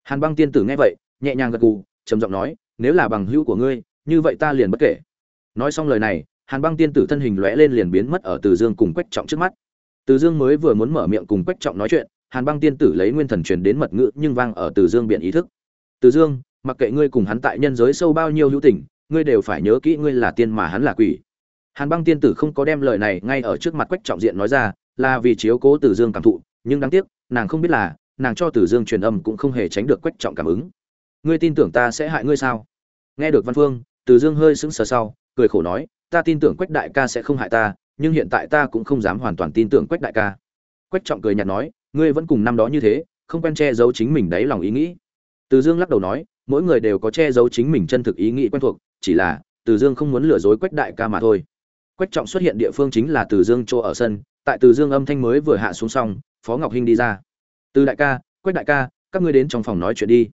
Hàn băng tiên tử nghe vậy, nhẹ nhàng gật gù, trầm giọng nói, nếu là bằng hữu của ngươi, như vậy ta liền bất kể. Nói xong lời này, hàn băng tiên tử thân hình lóe lên liền biến mất ở từ dương cùng quách trọng trước mắt từ dương mới vừa muốn mở miệng cùng quách trọng nói chuyện, hàn băng tiên tử lấy nguyên thần truyền đến mật ngữ nhưng vang ở từ dương biện ý thức. Từ dương, mặc kệ ngươi cùng hắn tại nhân giới sâu bao nhiêu hữu tình, ngươi đều phải nhớ kỹ ngươi là tiên mà hắn là quỷ. Hàn băng tiên tử không có đem lời này ngay ở trước mặt quách trọng diện nói ra, là vì chiếu cố từ dương cảm thụ, nhưng đáng tiếc, nàng không biết là, nàng cho từ dương truyền âm cũng không hề tránh được quách trọng cảm ứng. Ngươi tin tưởng ta sẽ hại ngươi sao? Nghe được văn phương, từ dương hơi sững sờ sau, cười khổ nói, ta tin tưởng quách đại ca sẽ không hại ta nhưng hiện tại ta cũng không dám hoàn toàn tin tưởng quách đại ca. Quách trọng cười nhạt nói, ngươi vẫn cùng năm đó như thế, không quen che giấu chính mình đáy lòng ý nghĩ. Từ dương lắc đầu nói, mỗi người đều có che giấu chính mình chân thực ý nghĩ quen thuộc, chỉ là, từ dương không muốn lừa dối quách đại ca mà thôi. Quách trọng xuất hiện địa phương chính là từ dương chỗ ở sân, tại từ dương âm thanh mới vừa hạ xuống xong, phó ngọc hinh đi ra. Từ đại ca, quách đại ca, các ngươi đến trong phòng nói chuyện đi.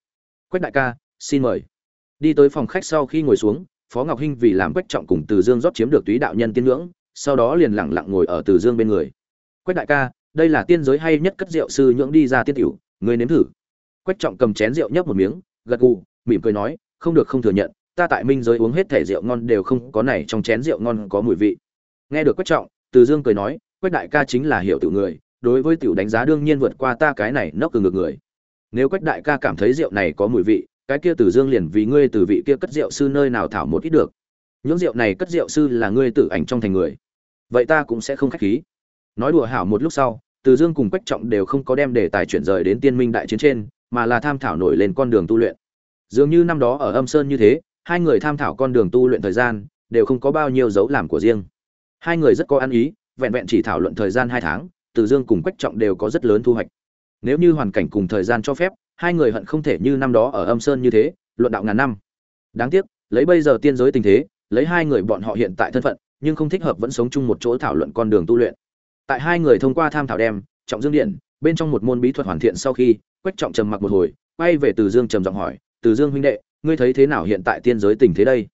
Quách đại ca, xin mời. Đi tới phòng khách sau khi ngồi xuống, phó ngọc hinh vì làm quách trọng cùng từ dương rót chiếm được túy đạo nhân tiên ngưỡng sau đó liền lẳng lặng ngồi ở từ dương bên người. Quách đại ca, đây là tiên giới hay nhất cất rượu sư nhưỡng đi ra tiên tiểu ngươi nếm thử. Quách trọng cầm chén rượu nhấp một miếng, gật gù, mỉm cười nói, không được không thừa nhận, ta tại minh giới uống hết thể rượu ngon đều không có này, trong chén rượu ngon có mùi vị. Nghe được quách trọng, từ dương cười nói, quách đại ca chính là hiểu tiểu người, đối với tiểu đánh giá đương nhiên vượt qua ta cái này nốc từ ngược người. Nếu quách đại ca cảm thấy rượu này có mùi vị, cái kia từ dương liền vì ngươi từ vị kia cất rượu sư nơi nào thảo một ít được. Những rượu này cất rượu sư là ngươi tự ảnh trong thành người vậy ta cũng sẽ không khách khí. Nói đùa hảo một lúc sau, từ dương cùng quách trọng đều không có đem đề tài chuyển rời đến tiên minh đại chiến trên, mà là tham thảo nổi lên con đường tu luyện. Dường như năm đó ở âm sơn như thế, hai người tham thảo con đường tu luyện thời gian, đều không có bao nhiêu dấu làm của riêng. Hai người rất có ăn ý, vẹn vẹn chỉ thảo luận thời gian hai tháng, từ dương cùng quách trọng đều có rất lớn thu hoạch. Nếu như hoàn cảnh cùng thời gian cho phép, hai người hận không thể như năm đó ở âm sơn như thế, luận đạo ngàn năm. Đáng tiếc, lấy bây giờ tiên giới tình thế, lấy hai người bọn họ hiện tại thân phận nhưng không thích hợp vẫn sống chung một chỗ thảo luận con đường tu luyện. Tại hai người thông qua tham thảo đem, trọng dương điện, bên trong một môn bí thuật hoàn thiện sau khi, quách trọng trầm mặc một hồi, quay về từ dương trầm giọng hỏi, từ dương huynh đệ, ngươi thấy thế nào hiện tại tiên giới tình thế đây?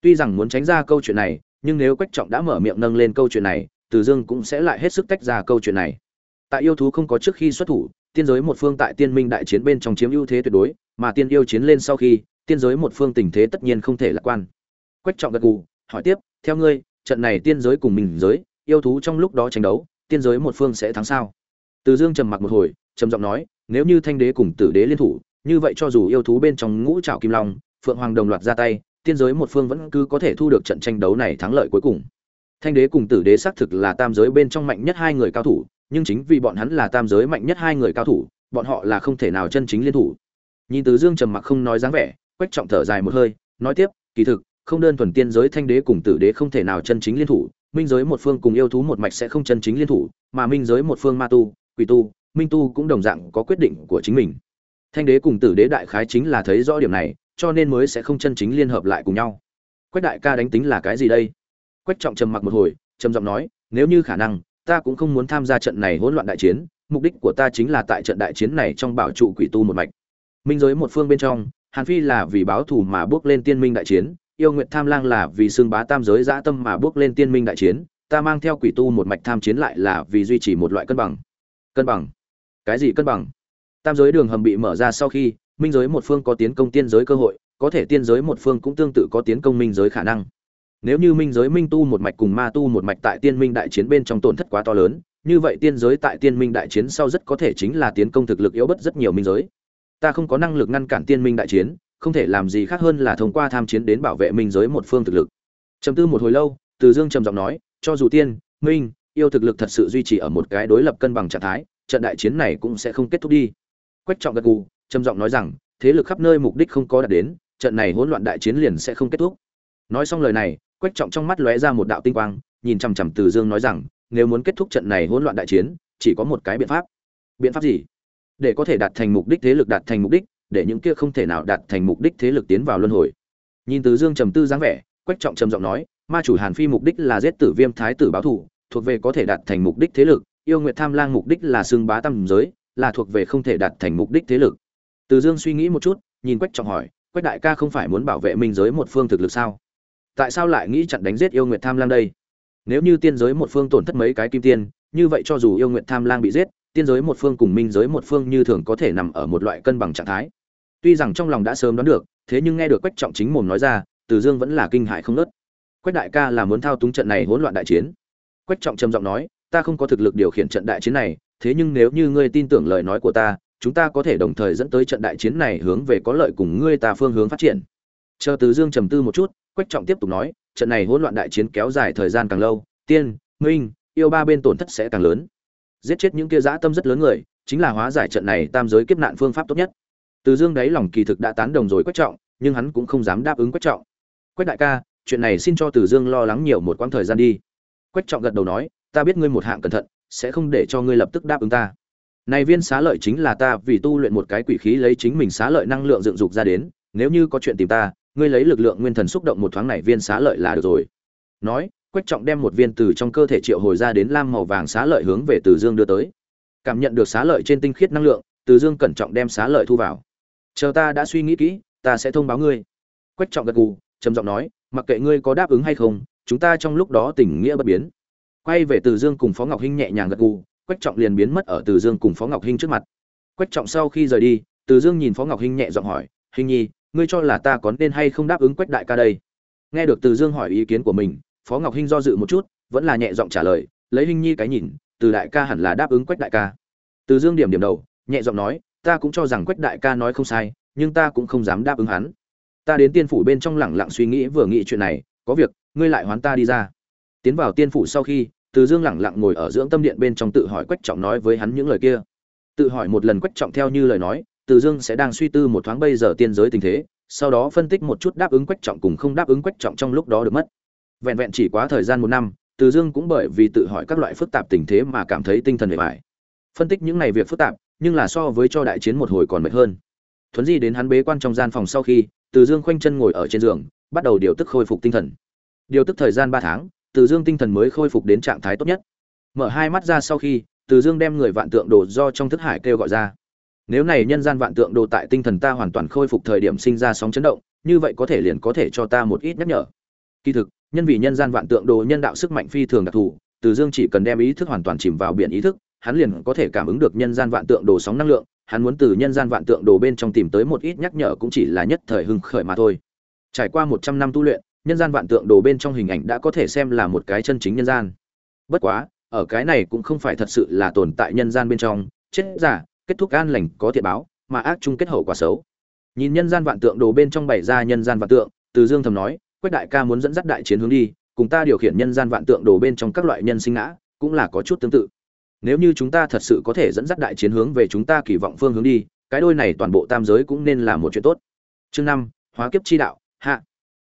Tuy rằng muốn tránh ra câu chuyện này, nhưng nếu quách trọng đã mở miệng nâng lên câu chuyện này, từ dương cũng sẽ lại hết sức tách ra câu chuyện này. Tại yêu thú không có trước khi xuất thủ, tiên giới một phương tại tiên minh đại chiến bên trong chiếm ưu thế tuyệt đối, mà tiên yêu chiến lên sau khi, tiên giới một phương tình thế tất nhiên không thể lạc quan. Quách trọng gật gù, hỏi tiếp, theo ngươi trận này tiên giới cùng mình giới, yêu thú trong lúc đó tranh đấu, tiên giới một phương sẽ thắng sao? Từ dương trầm mặc một hồi, trầm giọng nói, nếu như thanh đế cùng tử đế liên thủ, như vậy cho dù yêu thú bên trong ngũ trảo kim long, phượng hoàng đồng loạt ra tay, tiên giới một phương vẫn cứ có thể thu được trận tranh đấu này thắng lợi cuối cùng. Thanh đế cùng tử đế xác thực là tam giới bên trong mạnh nhất hai người cao thủ, nhưng chính vì bọn hắn là tam giới mạnh nhất hai người cao thủ, bọn họ là không thể nào chân chính liên thủ. Nhìn từ dương trầm mặc không nói dáng vẻ, quách trọng thở dài một hơi, nói tiếp, kỳ thực không đơn thuần tiên giới thanh đế cùng tử đế không thể nào chân chính liên thủ, minh giới một phương cùng yêu thú một mạch sẽ không chân chính liên thủ, mà minh giới một phương ma tu, quỷ tu, minh tu cũng đồng dạng có quyết định của chính mình. Thanh đế cùng tử đế đại khái chính là thấy rõ điểm này, cho nên mới sẽ không chân chính liên hợp lại cùng nhau. Quách đại ca đánh tính là cái gì đây? Quách trọng trầm mặc một hồi, trầm giọng nói, nếu như khả năng, ta cũng không muốn tham gia trận này hỗn loạn đại chiến, mục đích của ta chính là tại trận đại chiến này trong bảo trụ quỷ tu một mạch. Minh giới một phương bên trong, hàn phi là vì báo thù mà bước lên tiên minh đại chiến yêu nguyện tham lang là vì xương bá tam giới dã tâm mà bước lên tiên minh đại chiến, ta mang theo quỷ tu một mạch tham chiến lại là vì duy trì một loại cân bằng. Cân bằng? Cái gì cân bằng? Tam giới đường hầm bị mở ra sau khi, minh giới một phương có tiến công tiên giới cơ hội, có thể tiên giới một phương cũng tương tự có tiến công minh giới khả năng. Nếu như minh giới minh tu một mạch cùng ma tu một mạch tại tiên minh đại chiến bên trong tổn thất quá to lớn, như vậy tiên giới tại tiên minh đại chiến sau rất có thể chính là tiến công thực lực yếu bất rất nhiều minh giới. Ta không có năng lực ngăn cản tiên minh đại chiến không thể làm gì khác hơn là thông qua tham chiến đến bảo vệ minh giới một phương thực lực. Trầm tư một hồi lâu, từ dương trầm giọng nói, cho dù tiên, minh, yêu thực lực thật sự duy trì ở một cái đối lập cân bằng trạng thái, trận đại chiến này cũng sẽ không kết thúc đi. Quách trọng gật gù, trầm giọng nói rằng, thế lực khắp nơi mục đích không có đạt đến, trận này hỗn loạn đại chiến liền sẽ không kết thúc. Nói xong lời này, quách trọng trong mắt lóe ra một đạo tinh quang, nhìn chằm chằm từ dương nói rằng, nếu muốn kết thúc trận này hỗn loạn đại chiến, chỉ có một cái biện pháp. Biện pháp gì? Để có thể đạt thành mục đích, thế lực đạt thành mục đích để những kia không thể nào đạt thành mục đích thế lực tiến vào luân hồi. Nhìn từ dương trầm tư dáng vẻ, quách trọng trầm giọng nói, ma chủ hàn phi mục đích là giết tử viêm thái tử báo thù, thuộc về có thể đạt thành mục đích thế lực, yêu nguyệt tham lang mục đích là xưng bá tam giới, là thuộc về không thể đạt thành mục đích thế lực. Từ dương suy nghĩ một chút, nhìn quách trọng hỏi, quách đại ca không phải muốn bảo vệ minh giới một phương thực lực sao? Tại sao lại nghĩ chặn đánh giết yêu nguyệt tham lang đây? Nếu như tiên giới một phương tổn thất mấy cái kim tiên, như vậy cho dù yêu nguyệt tham lang bị giết, tiên giới một phương cùng minh giới một phương như thường có thể nằm ở một loại cân bằng trạng thái tuy rằng trong lòng đã sớm đoán được, thế nhưng nghe được quách trọng chính mồm nói ra, từ dương vẫn là kinh hại không nớt. Quách đại ca là muốn thao túng trận này hỗn loạn đại chiến. Quách trọng trầm giọng nói, ta không có thực lực điều khiển trận đại chiến này, thế nhưng nếu như ngươi tin tưởng lời nói của ta, chúng ta có thể đồng thời dẫn tới trận đại chiến này hướng về có lợi cùng ngươi ta phương hướng phát triển. Chờ từ dương trầm tư một chút, quách trọng tiếp tục nói, trận này hỗn loạn đại chiến kéo dài thời gian càng lâu, tiên, minh, yêu ba bên tổn thất sẽ càng lớn. Giết chết những kia dã tâm rất lớn người, chính là hóa giải trận này tam giới kiếp nạn phương pháp tốt nhất từ dương đáy lòng kỳ thực đã tán đồng rồi quách trọng, nhưng hắn cũng không dám đáp ứng quách trọng. Quách đại ca, chuyện này xin cho từ dương lo lắng nhiều một quãng thời gian đi. Quách trọng gật đầu nói, ta biết ngươi một hạng cẩn thận, sẽ không để cho ngươi lập tức đáp ứng ta. Này viên xá lợi chính là ta vì tu luyện một cái quỷ khí lấy chính mình xá lợi năng lượng dựng dục ra đến, nếu như có chuyện tìm ta, ngươi lấy lực lượng nguyên thần xúc động một thoáng này viên xá lợi là được rồi. Nói, quách trọng đem một viên từ trong cơ thể triệu hồi ra đến lam màu vàng xá lợi hướng về từ dương đưa tới. Cảm nhận được xá lợi trên tinh khiết năng lượng, từ dương cẩn trọng đem xá lợi thu vào chờ ta đã suy nghĩ kỹ, ta sẽ thông báo ngươi. Quách trọng gật gù, trầm giọng nói, mặc kệ ngươi có đáp ứng hay không, chúng ta trong lúc đó tình nghĩa bất biến. Quay về từ dương cùng phó ngọc hinh nhẹ nhàng gật gù, quách trọng liền biến mất ở từ dương cùng phó ngọc hinh trước mặt. Quách trọng sau khi rời đi, từ dương nhìn phó ngọc hinh nhẹ giọng hỏi, hinh nhi, ngươi cho là ta có nên hay không đáp ứng quách đại ca đây? Nghe được từ dương hỏi ý kiến của mình, phó ngọc hinh do dự một chút, vẫn là nhẹ giọng trả lời, lấy hinh nhi cái nhìn, từ đại ca hẳn là đáp ứng quách đại ca. Từ dương điểm điểm đầu, nhẹ giọng nói ta cũng cho rằng quách đại ca nói không sai, nhưng ta cũng không dám đáp ứng hắn. Ta đến tiên phủ bên trong lẳng lặng suy nghĩ vừa nghĩ chuyện này, có việc, ngươi lại hoán ta đi ra. Tiến vào tiên phủ sau khi, từ dương lẳng lặng ngồi ở dưỡng tâm điện bên trong tự hỏi quách trọng nói với hắn những lời kia. Tự hỏi một lần quách trọng theo như lời nói, từ dương sẽ đang suy tư một thoáng bây giờ tiên giới tình thế, sau đó phân tích một chút đáp ứng quách trọng cùng không đáp ứng quách trọng trong lúc đó được mất. Vẹn vẹn chỉ quá thời gian một năm, từ dương cũng bởi vì tự hỏi các loại phức tạp tình thế mà cảm thấy tinh thần bề bài phân tích những ngày việc phức tạp nhưng là so với cho đại chiến một hồi còn mệt hơn. Thuấn di đến hắn bế quan trong gian phòng sau khi, từ dương khoanh chân ngồi ở trên giường, bắt đầu điều tức khôi phục tinh thần. Điều tức thời gian ba tháng, từ dương tinh thần mới khôi phục đến trạng thái tốt nhất. Mở hai mắt ra sau khi, từ dương đem người vạn tượng đồ do trong thức hải kêu gọi ra. Nếu này nhân gian vạn tượng đồ tại tinh thần ta hoàn toàn khôi phục thời điểm sinh ra sóng chấn động, như vậy có thể liền có thể cho ta một ít nhắc nhở. Kỳ thực, nhân vì nhân gian vạn tượng đồ nhân đạo sức mạnh phi thường đặc thù, từ dương chỉ cần đem ý thức hoàn toàn chìm vào biển ý thức hắn liền có thể cảm ứng được nhân gian vạn tượng đồ sóng năng lượng, hắn muốn từ nhân gian vạn tượng đồ bên trong tìm tới một ít nhắc nhở cũng chỉ là nhất thời hưng khởi mà thôi. Trải qua một trăm năm tu luyện, nhân gian vạn tượng đồ bên trong hình ảnh đã có thể xem là một cái chân chính nhân gian. Bất quá, ở cái này cũng không phải thật sự là tồn tại nhân gian bên trong, chết giả, kết thúc an lành có thiệt báo, mà ác chung kết hậu quả xấu. Nhìn nhân gian vạn tượng đồ bên trong bày ra nhân gian vạn tượng, từ dương thầm nói, quách đại ca muốn dẫn dắt đại chiến hướng đi, cùng ta điều khiển nhân gian vạn tượng đồ bên trong các loại nhân sinh ngã, cũng là có chút tương tự nếu như chúng ta thật sự có thể dẫn dắt đại chiến hướng về chúng ta kỳ vọng phương hướng đi, cái đôi này toàn bộ tam giới cũng nên là một chuyện tốt. Chương năm, hóa kiếp chi đạo, hạ.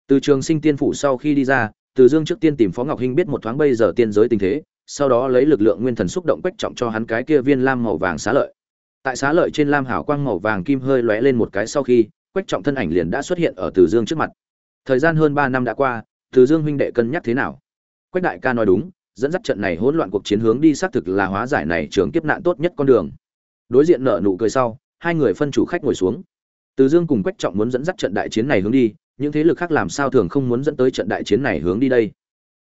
Từ trường sinh tiên phủ sau khi đi ra, từ dương trước tiên tìm phó ngọc hinh biết một thoáng bây giờ tiên giới tình thế, sau đó lấy lực lượng nguyên thần xúc động quách trọng cho hắn cái kia viên lam màu vàng xá lợi. Tại xá lợi trên lam hảo quang màu vàng kim hơi lóe lên một cái sau khi, quách trọng thân ảnh liền đã xuất hiện ở từ dương trước mặt. Thời gian hơn ba năm đã qua, từ dương huynh đệ cân nhắc thế nào? Quách đại ca nói đúng dẫn dắt trận này hỗn loạn cuộc chiến hướng đi xác thực là hóa giải này trường kiếp nạn tốt nhất con đường. Đối diện nợ nụ cười sau, hai người phân chủ khách ngồi xuống. Từ dương cùng quách trọng muốn dẫn dắt trận đại chiến này hướng đi, những thế lực khác làm sao thường không muốn dẫn tới trận đại chiến này hướng đi đây?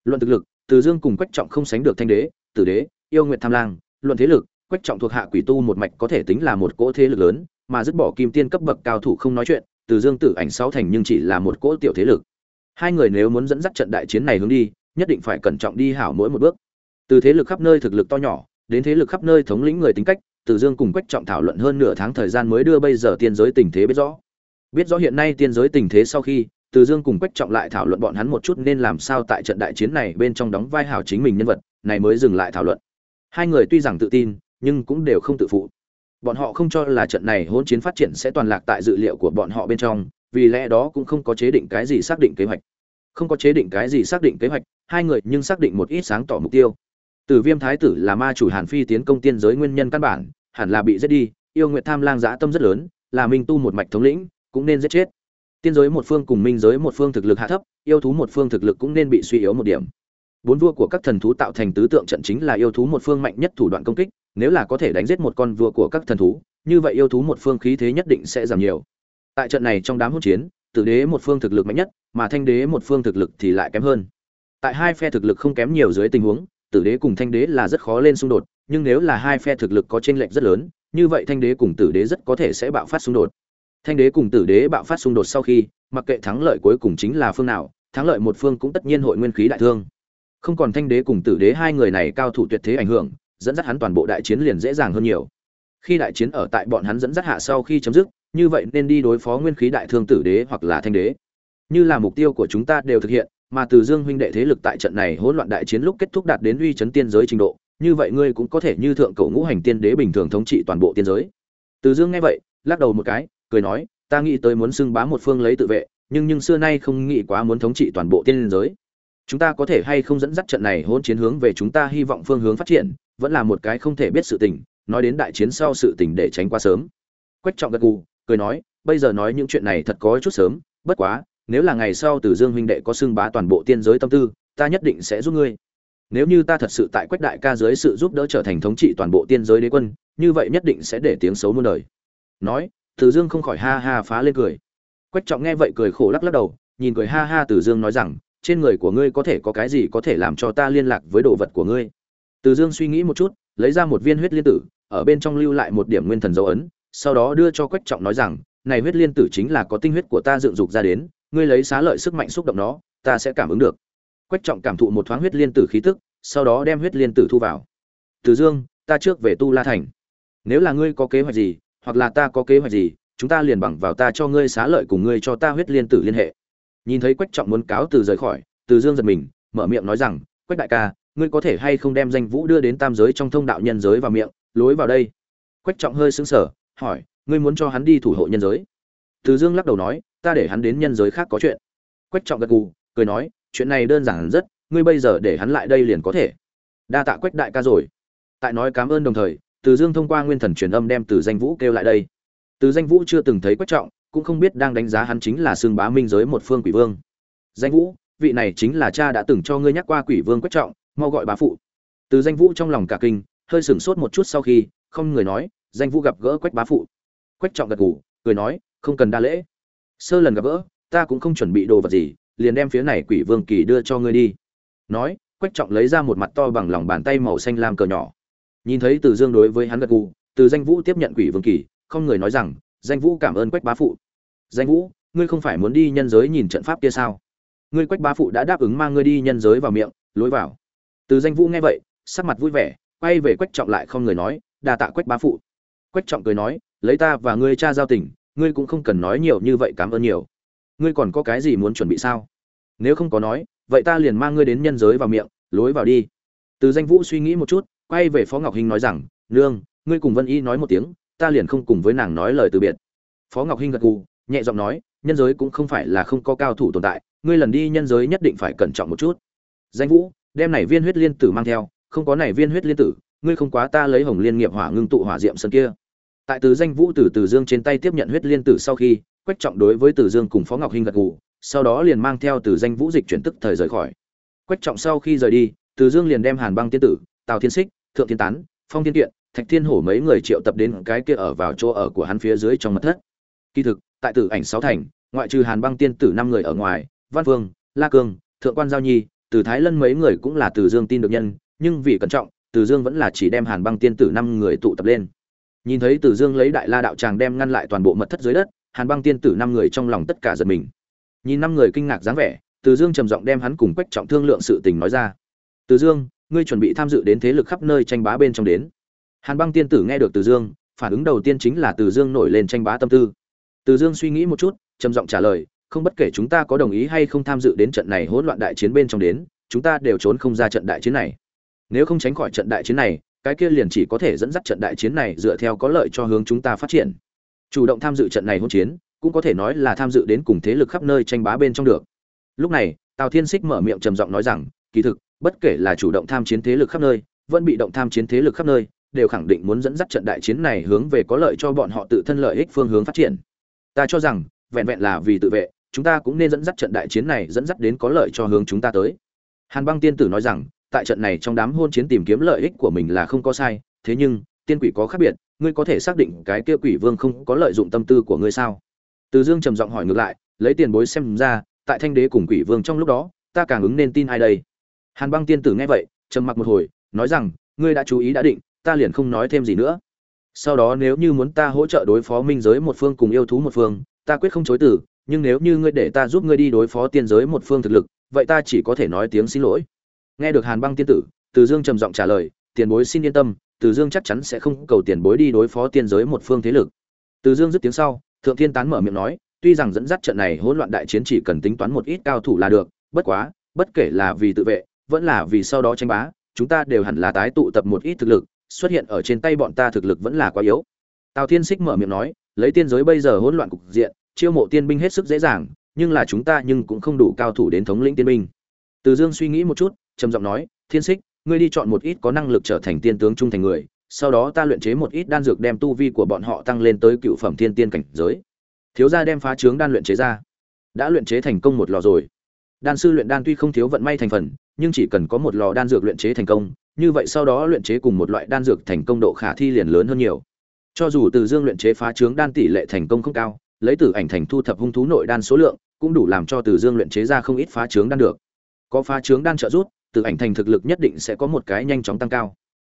Luận thực lực, từ dương cùng quách trọng không sánh được thanh đế, tử đế, yêu nguyệt tham lang. Luận thế lực, quách trọng thuộc hạ quỷ tu một mạch có thể tính là một cỗ thế lực lớn, mà dứt bỏ kim tiên cấp bậc cao thủ không nói chuyện, từ dương tử ảnh sáu thành nhưng chỉ là một cỗ tiểu thế lực. Hai người nếu muốn dẫn dắt trận đại chiến này hướng đi nhất định phải cẩn trọng đi hảo mỗi một bước. Từ thế lực khắp nơi thực lực to nhỏ, đến thế lực khắp nơi thống lĩnh người tính cách, từ dương cùng quách trọng thảo luận hơn nửa tháng thời gian mới đưa bây giờ tiên giới tình thế biết rõ. Biết rõ hiện nay tiên giới tình thế sau khi, từ dương cùng quách trọng lại thảo luận bọn hắn một chút nên làm sao tại trận đại chiến này bên trong đóng vai hảo chính mình nhân vật, này mới dừng lại thảo luận. Hai người tuy rằng tự tin, nhưng cũng đều không tự phụ. Bọn họ không cho là trận này hỗn chiến phát triển sẽ toàn lạc tại dự liệu của bọn họ bên trong, vì lẽ đó cũng không có chế định cái gì xác định kế hoạch không có chế định cái gì xác định kế hoạch hai người nhưng xác định một ít sáng tỏ mục tiêu Tử Viêm thái tử là ma chủ Hàn Phi tiến công tiên giới nguyên nhân căn bản, hẳn là bị giết đi, yêu nguyện tham lang dã tâm rất lớn, là minh tu một mạch thống lĩnh, cũng nên giết chết. Tiên giới một phương cùng minh giới một phương thực lực hạ thấp, yêu thú một phương thực lực cũng nên bị suy yếu một điểm. Bốn vua của các thần thú tạo thành tứ tượng trận chính là yêu thú một phương mạnh nhất thủ đoạn công kích, nếu là có thể đánh giết một con vua của các thần thú, như vậy yêu thú một phương khí thế nhất định sẽ giảm nhiều. Tại trận này trong đám hỗn chiến, Tử đế một phương thực lực mạnh nhất, mà Thanh đế một phương thực lực thì lại kém hơn. Tại hai phe thực lực không kém nhiều dưới tình huống, Tử đế cùng Thanh đế là rất khó lên xung đột, nhưng nếu là hai phe thực lực có chênh lệch rất lớn, như vậy Thanh đế cùng Tử đế rất có thể sẽ bạo phát xung đột. Thanh đế cùng Tử đế bạo phát xung đột sau khi, mặc kệ thắng lợi cuối cùng chính là phương nào, thắng lợi một phương cũng tất nhiên hội nguyên khí đại thương. Không còn Thanh đế cùng Tử đế hai người này cao thủ tuyệt thế ảnh hưởng, dẫn dắt hắn toàn bộ đại chiến liền dễ dàng hơn nhiều. Khi đại chiến ở tại bọn hắn dẫn dắt hạ sau khi chấm dứt, như vậy nên đi đối phó nguyên khí đại thương tử đế hoặc là thanh đế. Như là mục tiêu của chúng ta đều thực hiện, mà từ Dương huynh đệ thế lực tại trận này hỗn loạn đại chiến lúc kết thúc đạt đến uy chấn tiên giới trình độ, như vậy ngươi cũng có thể như thượng cầu ngũ hành tiên đế bình thường thống trị toàn bộ tiên giới. Từ Dương nghe vậy, lắc đầu một cái, cười nói, ta nghĩ tới muốn xưng bá một phương lấy tự vệ, nhưng nhưng xưa nay không nghĩ quá muốn thống trị toàn bộ tiên giới. Chúng ta có thể hay không dẫn dắt trận này hỗn chiến hướng về chúng ta hy vọng phương hướng phát triển, vẫn là một cái không thể biết sự tình, nói đến đại chiến sau sự tình để tránh quá sớm. Quách Trọng gật gù, cười nói, bây giờ nói những chuyện này thật có chút sớm, bất quá, nếu là ngày sau Tử Dương huynh đệ có xưng bá toàn bộ tiên giới tâm tư, ta nhất định sẽ giúp ngươi. Nếu như ta thật sự tại Quách đại ca dưới sự giúp đỡ trở thành thống trị toàn bộ tiên giới đế quân, như vậy nhất định sẽ để tiếng xấu muôn đời. Nói, Tử Dương không khỏi ha ha phá lên cười. Quách Trọng nghe vậy cười khổ lắc lắc đầu, nhìn cười ha ha Tử Dương nói rằng, trên người của ngươi có thể có cái gì có thể làm cho ta liên lạc với đồ vật của ngươi. Tử Dương suy nghĩ một chút, lấy ra một viên huyết liên tử, ở bên trong lưu lại một điểm nguyên thần dấu ấn, sau đó đưa cho Quách Trọng nói rằng, này huyết liên tử chính là có tinh huyết của ta dựng dục ra đến, ngươi lấy xá lợi sức mạnh xúc động nó ta sẽ cảm ứng được. Quách trọng cảm thụ một thoáng huyết liên tử khí tức sau đó đem huyết liên tử thu vào. Từ dương ta trước về tu la thành. Nếu là ngươi có kế hoạch gì hoặc là ta có kế hoạch gì chúng ta liền bằng vào ta cho ngươi xá lợi cùng ngươi cho ta huyết liên tử liên hệ. Nhìn thấy quách trọng muốn cáo từ rời khỏi từ dương giật mình mở miệng nói rằng quách đại ca ngươi có thể hay không đem danh vũ đưa đến tam giới trong thông đạo nhân giới vào miệng lối vào đây. Quách trọng hơi sững sờ hỏi, ngươi muốn cho hắn đi thủ hộ nhân giới? Từ dương lắc đầu nói, ta để hắn đến nhân giới khác có chuyện. Quách trọng gật gù, cười nói, chuyện này đơn giản rất, ngươi bây giờ để hắn lại đây liền có thể. Đa tạ quách đại ca rồi. Tại nói cảm ơn đồng thời, từ dương thông qua nguyên thần truyền âm đem từ danh vũ kêu lại đây. Từ danh vũ chưa từng thấy quách trọng, cũng không biết đang đánh giá hắn chính là xương bá minh giới một phương quỷ vương. Danh vũ, vị này chính là cha đã từng cho ngươi nhắc qua quỷ vương quách trọng, mau gọi bá phụ. Từ danh vũ trong lòng cả kinh, hơi sửng sốt một chút sau khi, không người nói danh vũ gặp gỡ quách bá phụ. Quách trọng gật gù, cười nói, không cần đa lễ. Sơ lần gặp gỡ, ta cũng không chuẩn bị đồ vật gì, liền đem phía này quỷ vương kỳ đưa cho ngươi đi. Nói, quách trọng lấy ra một mặt to bằng lòng bàn tay màu xanh lam cờ nhỏ. Nhìn thấy từ dương đối với hắn gật gù, từ danh vũ tiếp nhận quỷ vương kỳ, không người nói rằng, danh vũ cảm ơn quách bá phụ. Danh vũ, ngươi không phải muốn đi nhân giới nhìn trận pháp kia sao? Ngươi quách bá phụ đã đáp ứng mang ngươi đi nhân giới vào miệng, lối vào. Từ danh vũ nghe vậy, sắc mặt vui vẻ, quay về quách trọng lại không người nói đà tạ quách bá phụ quách trọng cười nói, lấy ta và ngươi cha giao tình, ngươi cũng không cần nói nhiều như vậy cảm ơn nhiều. Ngươi còn có cái gì muốn chuẩn bị sao? Nếu không có nói, vậy ta liền mang ngươi đến nhân giới vào miệng, lối vào đi. Từ danh vũ suy nghĩ một chút, quay về phó ngọc hinh nói rằng, nương, ngươi cùng vân y nói một tiếng, ta liền không cùng với nàng nói lời từ biệt. Phó ngọc hinh gật gù, nhẹ giọng nói, nhân giới cũng không phải là không có cao thủ tồn tại, ngươi lần đi nhân giới nhất định phải cẩn trọng một chút. Danh vũ, đem này viên huyết liên tử mang theo, không có này viên huyết liên tử ngươi không quá ta lấy hồng liên nghiệp hỏa ngưng tụ hỏa diệm sơn kia. Tại từ danh vũ từ từ dương trên tay tiếp nhận huyết liên tử sau khi quách trọng đối với từ dương cùng phó ngọc hinh gật gù sau đó liền mang theo từ danh vũ dịch chuyển tức thời rời khỏi. Quách trọng sau khi rời đi từ dương liền đem hàn băng tiên tử tào thiên xích thượng thiên tán phong thiên kiện thạch thiên hổ mấy người triệu tập đến cái kia ở vào chỗ ở của hắn phía dưới trong mật thất. Kỳ thực tại tử ảnh sáu thành ngoại trừ hàn băng tiên tử năm người ở ngoài văn vương, la cương thượng quan giao nhi từ thái lân mấy người cũng là từ dương tin được nhân nhưng vì cẩn trọng từ dương vẫn là chỉ đem hàn băng tiên tử năm người tụ tập lên. Nhìn thấy từ dương lấy đại la đạo tràng đem ngăn lại toàn bộ mật thất dưới đất, hàn băng tiên tử năm người trong lòng tất cả giật mình. Nhìn năm người kinh ngạc dáng vẻ, từ dương trầm giọng đem hắn cùng quách trọng thương lượng sự tình nói ra. Từ dương, ngươi chuẩn bị tham dự đến thế lực khắp nơi tranh bá bên trong đến. Hàn băng tiên tử nghe được từ dương, phản ứng đầu tiên chính là từ dương nổi lên tranh bá tâm tư. Từ dương suy nghĩ một chút, trầm giọng trả lời, không bất kể chúng ta có đồng ý hay không tham dự đến trận này hỗn loạn đại chiến bên trong đến, chúng ta đều trốn không ra trận đại chiến này nếu không tránh khỏi trận đại chiến này, cái kia liền chỉ có thể dẫn dắt trận đại chiến này dựa theo có lợi cho hướng chúng ta phát triển. Chủ động tham dự trận này hỗn chiến, cũng có thể nói là tham dự đến cùng thế lực khắp nơi tranh bá bên trong được. Lúc này, tào thiên xích mở miệng trầm giọng nói rằng, kỳ thực, bất kể là chủ động tham chiến thế lực khắp nơi, vẫn bị động tham chiến thế lực khắp nơi, đều khẳng định muốn dẫn dắt trận đại chiến này hướng về có lợi cho bọn họ tự thân lợi ích phương hướng phát triển. Ta cho rằng, vẹn vẹn là vì tự vệ, chúng ta cũng nên dẫn dắt trận đại chiến này dẫn dắt đến có lợi cho hướng chúng ta tới. Hàn băng tiên tử nói rằng tại trận này trong đám hôn chiến tìm kiếm lợi ích của mình là không có sai, thế nhưng, tiên quỷ có khác biệt, ngươi có thể xác định cái kia quỷ vương không có lợi dụng tâm tư của ngươi sao? Từ dương trầm giọng hỏi ngược lại, lấy tiền bối xem ra, tại thanh đế cùng quỷ vương trong lúc đó, ta càng ứng nên tin ai đây? Hàn băng tiên tử nghe vậy, trầm mặc một hồi, nói rằng, ngươi đã chú ý đã định, ta liền không nói thêm gì nữa. Sau đó nếu như muốn ta hỗ trợ đối phó minh giới một phương cùng yêu thú một phương, ta quyết không chối từ, nhưng nếu như ngươi để ta giúp ngươi đi đối phó tiên giới một phương thực lực, vậy ta chỉ có thể nói tiếng xin lỗi nghe được hàn băng tiên tử, từ dương trầm giọng trả lời, tiền bối xin yên tâm, từ dương chắc chắn sẽ không cầu tiền bối đi đối phó tiên giới một phương thế lực. Từ dương dứt tiếng sau, thượng thiên tán mở miệng nói, tuy rằng dẫn dắt trận này hỗn loạn đại chiến chỉ cần tính toán một ít cao thủ là được, bất quá, bất kể là vì tự vệ, vẫn là vì sau đó tranh bá, chúng ta đều hẳn là tái tụ tập một ít thực lực, xuất hiện ở trên tay bọn ta thực lực vẫn là quá yếu. Tào thiên xích mở miệng nói, lấy tiên giới bây giờ hỗn loạn cục diện, chiêu mộ tiên binh hết sức dễ dàng, nhưng là chúng ta nhưng cũng không đủ cao thủ đến thống lĩnh tiên binh. Từ dương suy nghĩ một chút trầm giọng nói, thiên xích ngươi đi chọn một ít có năng lực trở thành tiên tướng trung thành người, sau đó ta luyện chế một ít đan dược đem tu vi của bọn họ tăng lên tới cựu phẩm thiên tiên cảnh giới. Thiếu gia đem phá trướng đan luyện chế ra. Đã luyện chế thành công một lò rồi. Đan sư luyện đan tuy không thiếu vận may thành phần, nhưng chỉ cần có một lò đan dược luyện chế thành công, như vậy sau đó luyện chế cùng một loại đan dược thành công độ khả thi liền lớn hơn nhiều. Cho dù từ dương luyện chế phá trướng đan tỷ lệ thành công không cao, lấy từ ảnh thành thu thập hung thú nội đan số lượng, cũng đủ làm cho từ dương luyện chế ra không ít phá trướng đan được. Có phá trướng đan trợ giúp từ ảnh thành thực lực nhất định sẽ có một cái nhanh chóng tăng cao.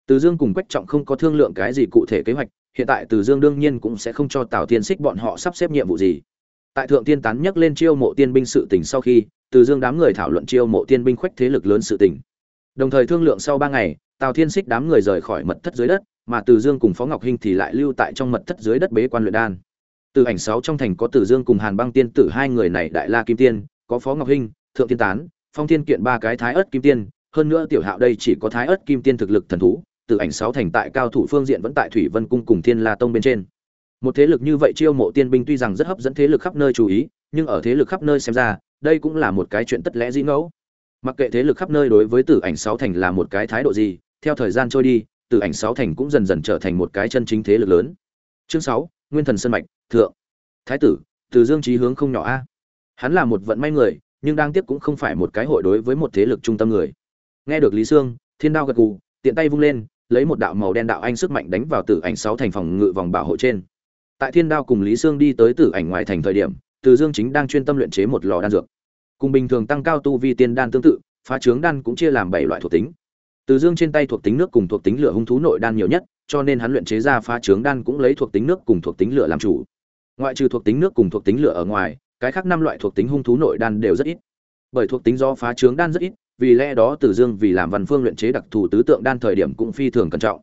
Từ dương cùng quách trọng không có thương lượng cái gì cụ thể kế hoạch, hiện tại từ dương đương nhiên cũng sẽ không cho tào Thiên xích bọn họ sắp xếp nhiệm vụ gì. Tại thượng tiên tán nhắc lên chiêu mộ tiên binh sự tình sau khi, từ dương đám người thảo luận chiêu mộ tiên binh khoách thế lực lớn sự tình. Đồng thời thương lượng sau ba ngày, tào thiên xích đám người rời khỏi mật thất dưới đất, mà từ dương cùng phó ngọc hinh thì lại lưu tại trong mật thất dưới đất bế quan luyện đan. Từ ảnh sáu trong thành có từ dương cùng hàn băng tiên tử hai người này đại la kim tiên, có phó ngọc hinh, thượng tiên tán phong thiên kiện ba cái thái ớt kim tiên, hơn nữa tiểu hạo đây chỉ có thái ớt kim tiên thực lực thần thú, từ ảnh sáu thành tại cao thủ phương diện vẫn tại thủy vân cung cùng thiên la tông bên trên. Một thế lực như vậy chiêu mộ tiên binh tuy rằng rất hấp dẫn thế lực khắp nơi chú ý, nhưng ở thế lực khắp nơi xem ra, đây cũng là một cái chuyện tất lẽ dĩ ngẫu. Mặc kệ thế lực khắp nơi đối với tử ảnh sáu thành là một cái thái độ gì, theo thời gian trôi đi, tử ảnh sáu thành cũng dần dần trở thành một cái chân chính thế lực lớn. Chương sáu, nguyên thần sân mạch, thượng. Thái tử, từ dương trí hướng không nhỏ a. Hắn là một vận may người nhưng đang tiếp cũng không phải một cái hội đối với một thế lực trung tâm người. Nghe được lý sương, thiên đao gật gù, tiện tay vung lên, lấy một đạo màu đen đạo anh sức mạnh đánh vào tử ảnh sáu thành phòng ngự vòng bảo hộ trên. Tại thiên đao cùng lý sương đi tới tử ảnh ngoài thành thời điểm, từ dương chính đang chuyên tâm luyện chế một lò đan dược. Cùng bình thường tăng cao tu vi tiên đan tương tự, phá trướng đan cũng chia làm bảy loại thuộc tính. Từ dương trên tay thuộc tính nước cùng thuộc tính lửa hung thú nội đan nhiều nhất, cho nên hắn luyện chế ra phá trướng đan cũng lấy thuộc tính nước cùng thuộc tính lửa làm chủ. Ngoại trừ thuộc tính nước cùng thuộc tính lửa ở ngoài cái khác năm loại thuộc tính hung thú nội đan đều rất ít. Bởi thuộc tính do phá trướng đan rất ít, vì lẽ đó từ dương vì làm văn phương luyện chế đặc thù tứ tượng đan thời điểm cũng phi thường cẩn trọng.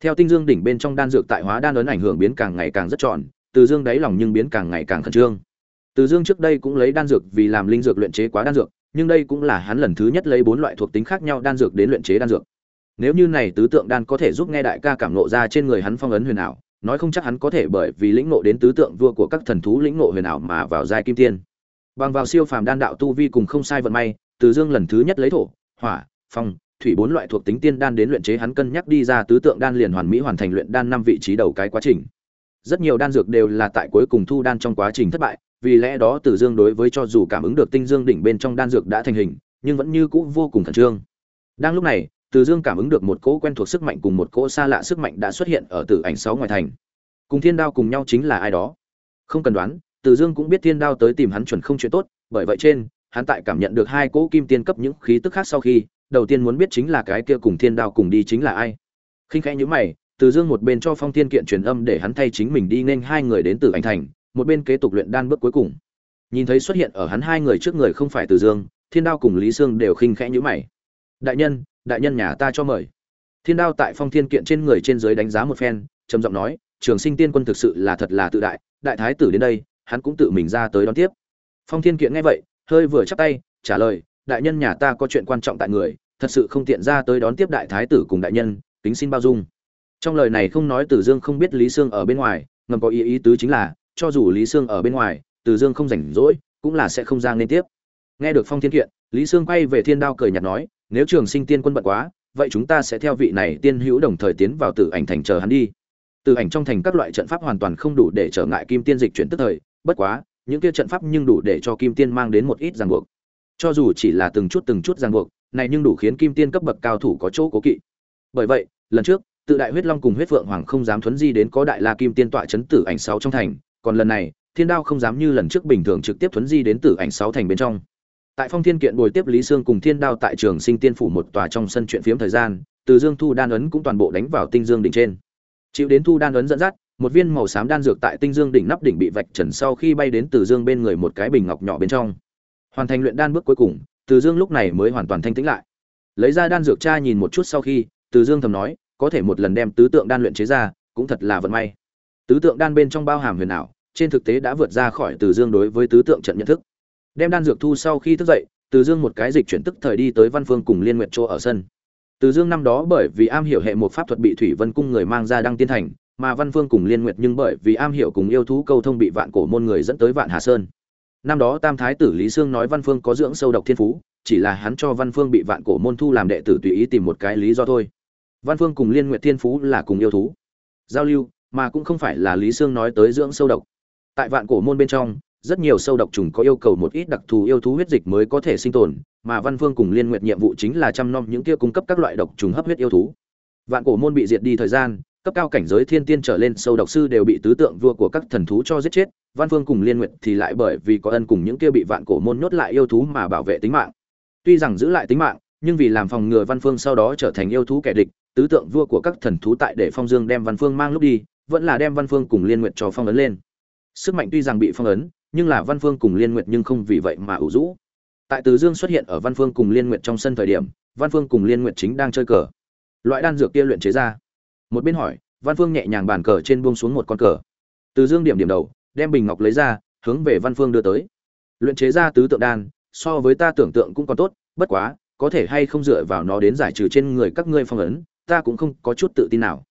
Theo tinh dương đỉnh bên trong đan dược tại hóa đan ấn ảnh hưởng biến càng ngày càng rất tròn từ dương đáy lòng nhưng biến càng ngày càng khẩn trương. Từ dương trước đây cũng lấy đan dược vì làm linh dược luyện chế quá đan dược, nhưng đây cũng là hắn lần thứ nhất lấy bốn loại thuộc tính khác nhau đan dược đến luyện chế đan dược. Nếu như này tứ tượng đan có thể giúp nghe đại ca cảm nộ ra trên người hắn phong ấn huyền ảo nói không chắc hắn có thể bởi vì lĩnh ngộ đến tứ tượng vua của các thần thú lĩnh ngộ huyền ảo mà vào giai kim tiên. Bằng vào siêu phàm đan đạo tu vi cùng không sai vận may, từ dương lần thứ nhất lấy thổ, hỏa, phong, thủy bốn loại thuộc tính tiên đan đến luyện chế hắn cân nhắc đi ra tứ tượng đan liền hoàn mỹ hoàn thành luyện đan năm vị trí đầu cái quá trình. Rất nhiều đan dược đều là tại cuối cùng thu đan trong quá trình thất bại, vì lẽ đó từ dương đối với cho dù cảm ứng được tinh dương đỉnh bên trong đan dược đã thành hình, nhưng vẫn như cũ vô cùng khẩn trương. Đang lúc này từ dương cảm ứng được một cỗ quen thuộc sức mạnh cùng một cỗ xa lạ sức mạnh đã xuất hiện ở tử ảnh sáu ngoài thành. Cùng thiên đao cùng nhau chính là ai đó? Không cần đoán, từ dương cũng biết thiên đao tới tìm hắn chuẩn không chuyện tốt, bởi vậy trên, hắn tại cảm nhận được hai cỗ kim tiên cấp những khí tức khác sau khi, đầu tiên muốn biết chính là cái kia cùng thiên đao cùng đi chính là ai. Khinh khẽ nhữ mày, từ dương một bên cho phong thiên kiện truyền âm để hắn thay chính mình đi nên hai người đến từ ảnh thành, một bên kế tục luyện đan bước cuối cùng. Nhìn thấy xuất hiện ở hắn hai người trước người không phải từ dương, thiên đao cùng lý sương đều khinh khẽ nhữ mày. Đại nhân đại nhân nhà ta cho mời. Thiên đao tại phong thiên kiện trên người trên dưới đánh giá một phen, trầm giọng nói, trường sinh tiên quân thực sự là thật là tự đại đại thái tử đến đây, hắn cũng tự mình ra tới đón tiếp. Phong thiên kiện nghe vậy, hơi vừa chắp tay, trả lời, đại nhân nhà ta có chuyện quan trọng tại người, thật sự không tiện ra tới đón tiếp đại thái tử cùng đại nhân, kính xin bao dung. Trong lời này không nói từ dương không biết lý sương ở bên ngoài, ngầm có ý ý tứ chính là, cho dù lý sương ở bên ngoài, từ dương không rảnh rỗi, cũng là sẽ không giang nên tiếp. Nghe được phong thiên kiện, lý sương quay về thiên đao cười nhạt nói nếu trường sinh tiên quân bận quá, vậy chúng ta sẽ theo vị này tiên hữu đồng thời tiến vào tử ảnh thành chờ hắn đi. Tử ảnh trong thành các loại trận pháp hoàn toàn không đủ để trở ngại kim tiên dịch chuyển tức thời, bất quá, những kia trận pháp nhưng đủ để cho kim tiên mang đến một ít ràng buộc. Cho dù chỉ là từng chút từng chút ràng buộc, này nhưng đủ khiến kim tiên cấp bậc cao thủ có chỗ cố kỵ. Bởi vậy, lần trước, tự đại huyết long cùng huyết phượng hoàng không dám thuấn di đến có đại la kim tiên tọa chấn tử ảnh sáu trong thành, còn lần này, thiên đao không dám như lần trước bình thường trực tiếp thuấn di đến tử ảnh sáu thành bên trong tại phong thiên kiện bồi tiếp lý sương cùng thiên đao tại trường sinh tiên phủ một tòa trong sân chuyện phiếm thời gian, từ dương thu đan ấn cũng toàn bộ đánh vào tinh dương đỉnh trên. Chịu đến thu đan ấn dẫn dắt, một viên màu xám đan dược tại tinh dương đỉnh nắp đỉnh bị vạch trần sau khi bay đến từ dương bên người một cái bình ngọc nhỏ bên trong. Hoàn thành luyện đan bước cuối cùng, từ dương lúc này mới hoàn toàn thanh tĩnh lại. Lấy ra đan dược cha nhìn một chút sau khi, từ dương thầm nói, có thể một lần đem tứ tượng đan luyện chế ra, cũng thật là vận may. Tứ tượng đan bên trong bao hàm huyền ảo, trên thực tế đã vượt ra khỏi từ dương đối với tứ tượng trận nhận thức đem đan dược thu sau khi thức dậy, từ dương một cái dịch chuyển tức thời đi tới văn phương cùng liên nguyện chỗ ở sân. Từ dương năm đó bởi vì am hiểu hệ một pháp thuật bị thủy vân cung người mang ra đăng tiên thành, mà văn phương cùng liên nguyệt nhưng bởi vì am hiểu cùng yêu thú câu thông bị vạn cổ môn người dẫn tới vạn hà sơn. Năm đó tam thái tử lý sương nói văn phương có dưỡng sâu độc thiên phú, chỉ là hắn cho văn phương bị vạn cổ môn thu làm đệ tử tùy ý tìm một cái lý do thôi. Văn phương cùng liên nguyệt thiên phú là cùng yêu thú, giao lưu, mà cũng không phải là lý sương nói tới dưỡng sâu độc. Tại vạn cổ môn bên trong rất nhiều sâu độc trùng có yêu cầu một ít đặc thù yêu thú huyết dịch mới có thể sinh tồn, mà Văn Vương cùng Liên Nguyệt nhiệm vụ chính là chăm nom những kia cung cấp các loại độc trùng hấp huyết yêu thú. Vạn cổ môn bị diệt đi thời gian, cấp cao cảnh giới thiên tiên trở lên sâu độc sư đều bị tứ tượng vua của các thần thú cho giết chết, Văn Vương cùng Liên Nguyệt thì lại bởi vì có ân cùng những kia bị vạn cổ môn nhốt lại yêu thú mà bảo vệ tính mạng. Tuy rằng giữ lại tính mạng, nhưng vì làm phòng ngừa Văn Phương sau đó trở thành yêu thú kẻ địch, tứ tượng vua của các thần thú tại để Phong Dương đem Văn Phương mang lúc đi, vẫn là đem Văn Phương cùng Liên Nguyệt cho phong ấn lên. Sức mạnh tuy rằng bị phong ấn, nhưng là Văn Phương cùng Liên Nguyệt nhưng không vì vậy mà ủ rũ. Tại Từ Dương xuất hiện ở Văn Phương cùng Liên Nguyệt trong sân thời điểm, Văn Phương cùng Liên Nguyệt chính đang chơi cờ. Loại đan dược kia luyện chế ra. Một bên hỏi, Văn Phương nhẹ nhàng bàn cờ trên buông xuống một con cờ. Từ Dương điểm điểm đầu, đem bình ngọc lấy ra, hướng về Văn Phương đưa tới. Luyện chế ra tứ tượng đan, so với ta tưởng tượng cũng còn tốt, bất quá, có thể hay không dựa vào nó đến giải trừ trên người các ngươi phong ấn, ta cũng không có chút tự tin nào.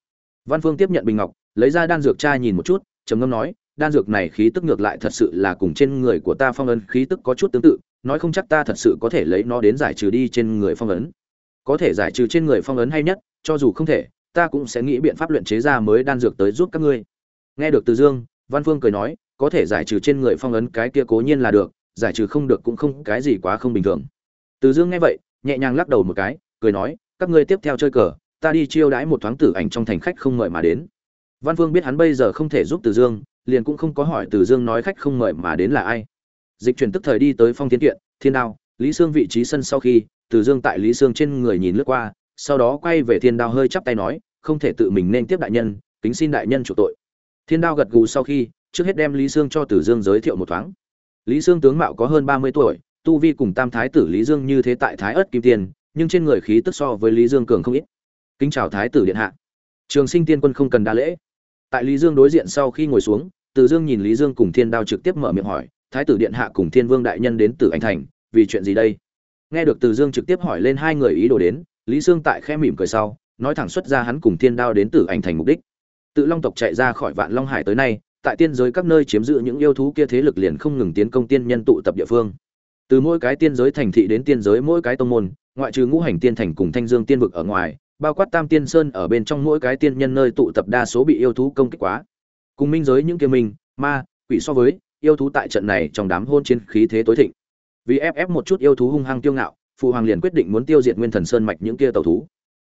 Văn Phương tiếp nhận bình ngọc, lấy ra đan dược chai nhìn một chút, trầm ngâm nói, đan dược này khí tức ngược lại thật sự là cùng trên người của ta phong ấn khí tức có chút tương tự, nói không chắc ta thật sự có thể lấy nó đến giải trừ đi trên người phong ấn. Có thể giải trừ trên người phong ấn hay nhất, cho dù không thể, ta cũng sẽ nghĩ biện pháp luyện chế ra mới đan dược tới giúp các ngươi. Nghe được Từ Dương, Văn Phương cười nói, có thể giải trừ trên người phong ấn cái kia cố nhiên là được, giải trừ không được cũng không cái gì quá không bình thường. Từ Dương nghe vậy, nhẹ nhàng lắc đầu một cái, cười nói, các ngươi tiếp theo chơi cờ, ta đi chiêu đãi một thoáng tử ảnh trong thành khách không mời mà đến. Văn Phương biết hắn bây giờ không thể giúp Từ Dương, liền cũng không có hỏi Từ Dương nói khách không mời mà đến là ai. Dịch chuyển tức thời đi tới Phong Thiên Kiện, Thiên Đao, Lý Sương vị trí sân sau khi, Từ Dương tại Lý Sương trên người nhìn lướt qua, sau đó quay về Thiên Đao hơi chắp tay nói, không thể tự mình nên tiếp đại nhân, kính xin đại nhân chủ tội. Thiên Đao gật gù sau khi, trước hết đem Lý Sương cho tử Dương giới thiệu một thoáng. Lý Sương tướng mạo có hơn 30 tuổi, tu vi cùng Tam thái tử Lý Dương như thế tại Thái ất Kim Tiền, nhưng trên người khí tức so với Lý Dương cường không ít. Kính chào thái tử điện hạ. Trường Sinh Tiên Quân không cần đa lễ tại lý dương đối diện sau khi ngồi xuống từ dương nhìn lý dương cùng thiên đao trực tiếp mở miệng hỏi, thái tử điện hạ cùng thiên vương đại nhân đến từ Anh thành, vì chuyện gì đây? Nghe được từ dương trực tiếp hỏi lên hai người ý đồ đến, lý sương tại khe mỉm cười sau, nói thẳng xuất ra hắn cùng thiên đao đến từ ảnh thành mục đích. Tự long tộc chạy ra khỏi vạn long hải tới nay, tại tiên giới các nơi chiếm giữ những yêu thú kia thế lực liền không ngừng tiến công tiên nhân tụ tập địa phương. Từ mỗi cái tiên giới thành thị đến tiên giới mỗi cái tông môn, ngoại trừ ngũ hành tiên thành cùng thanh dương tiên vực ở ngoài, bao quát tam tiên sơn ở bên trong mỗi cái tiên nhân nơi tụ tập đa số bị yêu thú công kích quá cùng minh giới những kia minh, ma, quỷ so với, yêu thú tại trận này trong đám hôn chiến khí thế tối thịnh. Vì ép ép một chút yêu thú hung hăng tiêu ngạo, phụ hoàng liền quyết định muốn tiêu diệt nguyên thần sơn mạch những kia tàu thú.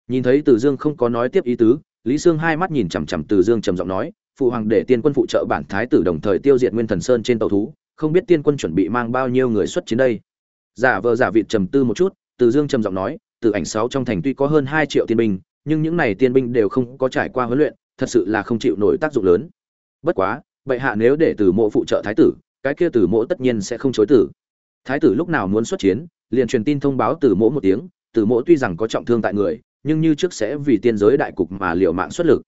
Nhìn thấy từ dương không có nói tiếp ý tứ, lý sương hai mắt nhìn chằm chằm từ dương trầm giọng nói, phụ hoàng để tiên quân phụ trợ bản thái tử đồng thời tiêu diệt nguyên thần sơn trên tàu thú, không biết tiên quân chuẩn bị mang bao nhiêu người xuất chiến đây? Giả vờ giả vịt trầm tư một chút, từ dương trầm giọng nói, từ ảnh sáu trong thành tuy có hơn hai triệu tiên binh, nhưng những này tiên binh đều không có trải qua huấn luyện, thật sự là không chịu nổi tác dụng lớn bất quá, bệ hạ nếu để từ mộ phụ trợ thái tử, cái kia từ mộ tất nhiên sẽ không chối tử thái tử lúc nào muốn xuất chiến, liền truyền tin thông báo từ mộ một tiếng, từ mộ tuy rằng có trọng thương tại người, nhưng như trước sẽ vì tiên giới đại cục mà liệu mạng xuất lực.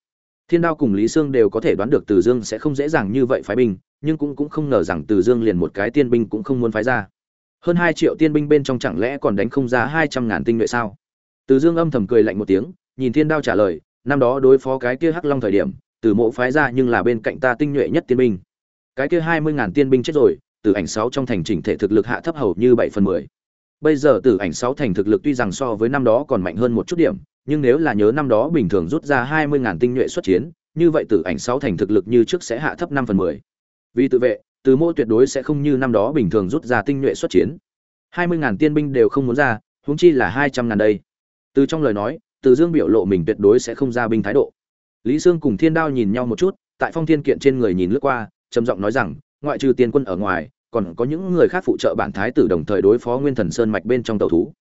Thiên đao cùng lý sương đều có thể đoán được từ dương sẽ không dễ dàng như vậy phái binh, nhưng cũng cũng không ngờ rằng từ dương liền một cái tiên binh cũng không muốn phái ra. Hơn hai triệu tiên binh bên trong chẳng lẽ còn đánh không ra hai trăm ngàn tinh nhuệ sao? Từ dương âm thầm cười lạnh một tiếng, nhìn thiên đao trả lời, năm đó đối phó cái kia hắc long thời điểm từ mộ phái ra nhưng là bên cạnh ta tinh nhuệ nhất tiên binh. Cái kia hai mươi ngàn tiên binh chết rồi, từ ảnh sáu trong thành chỉnh thể thực lực hạ thấp hầu như bảy phần mười. Bây giờ từ ảnh sáu thành thực lực tuy rằng so với năm đó còn mạnh hơn một chút điểm, nhưng nếu là nhớ năm đó bình thường rút ra hai mươi ngàn tinh nhuệ xuất chiến, như vậy từ ảnh sáu thành thực lực như trước sẽ hạ thấp năm phần mười. Vì tự vệ, từ mộ tuyệt đối sẽ không như năm đó bình thường rút ra tinh nhuệ xuất chiến. Hai mươi ngàn tiên binh đều không muốn ra, huống chi là hai trăm ngàn đây. Từ trong lời nói, từ dương biểu lộ mình tuyệt đối sẽ không ra binh thái độ lý sương cùng thiên đao nhìn nhau một chút, tại phong thiên kiện trên người nhìn lướt qua, trầm giọng nói rằng, ngoại trừ tiên quân ở ngoài, còn có những người khác phụ trợ bản thái tử đồng thời đối phó nguyên thần sơn mạch bên trong tàu thú.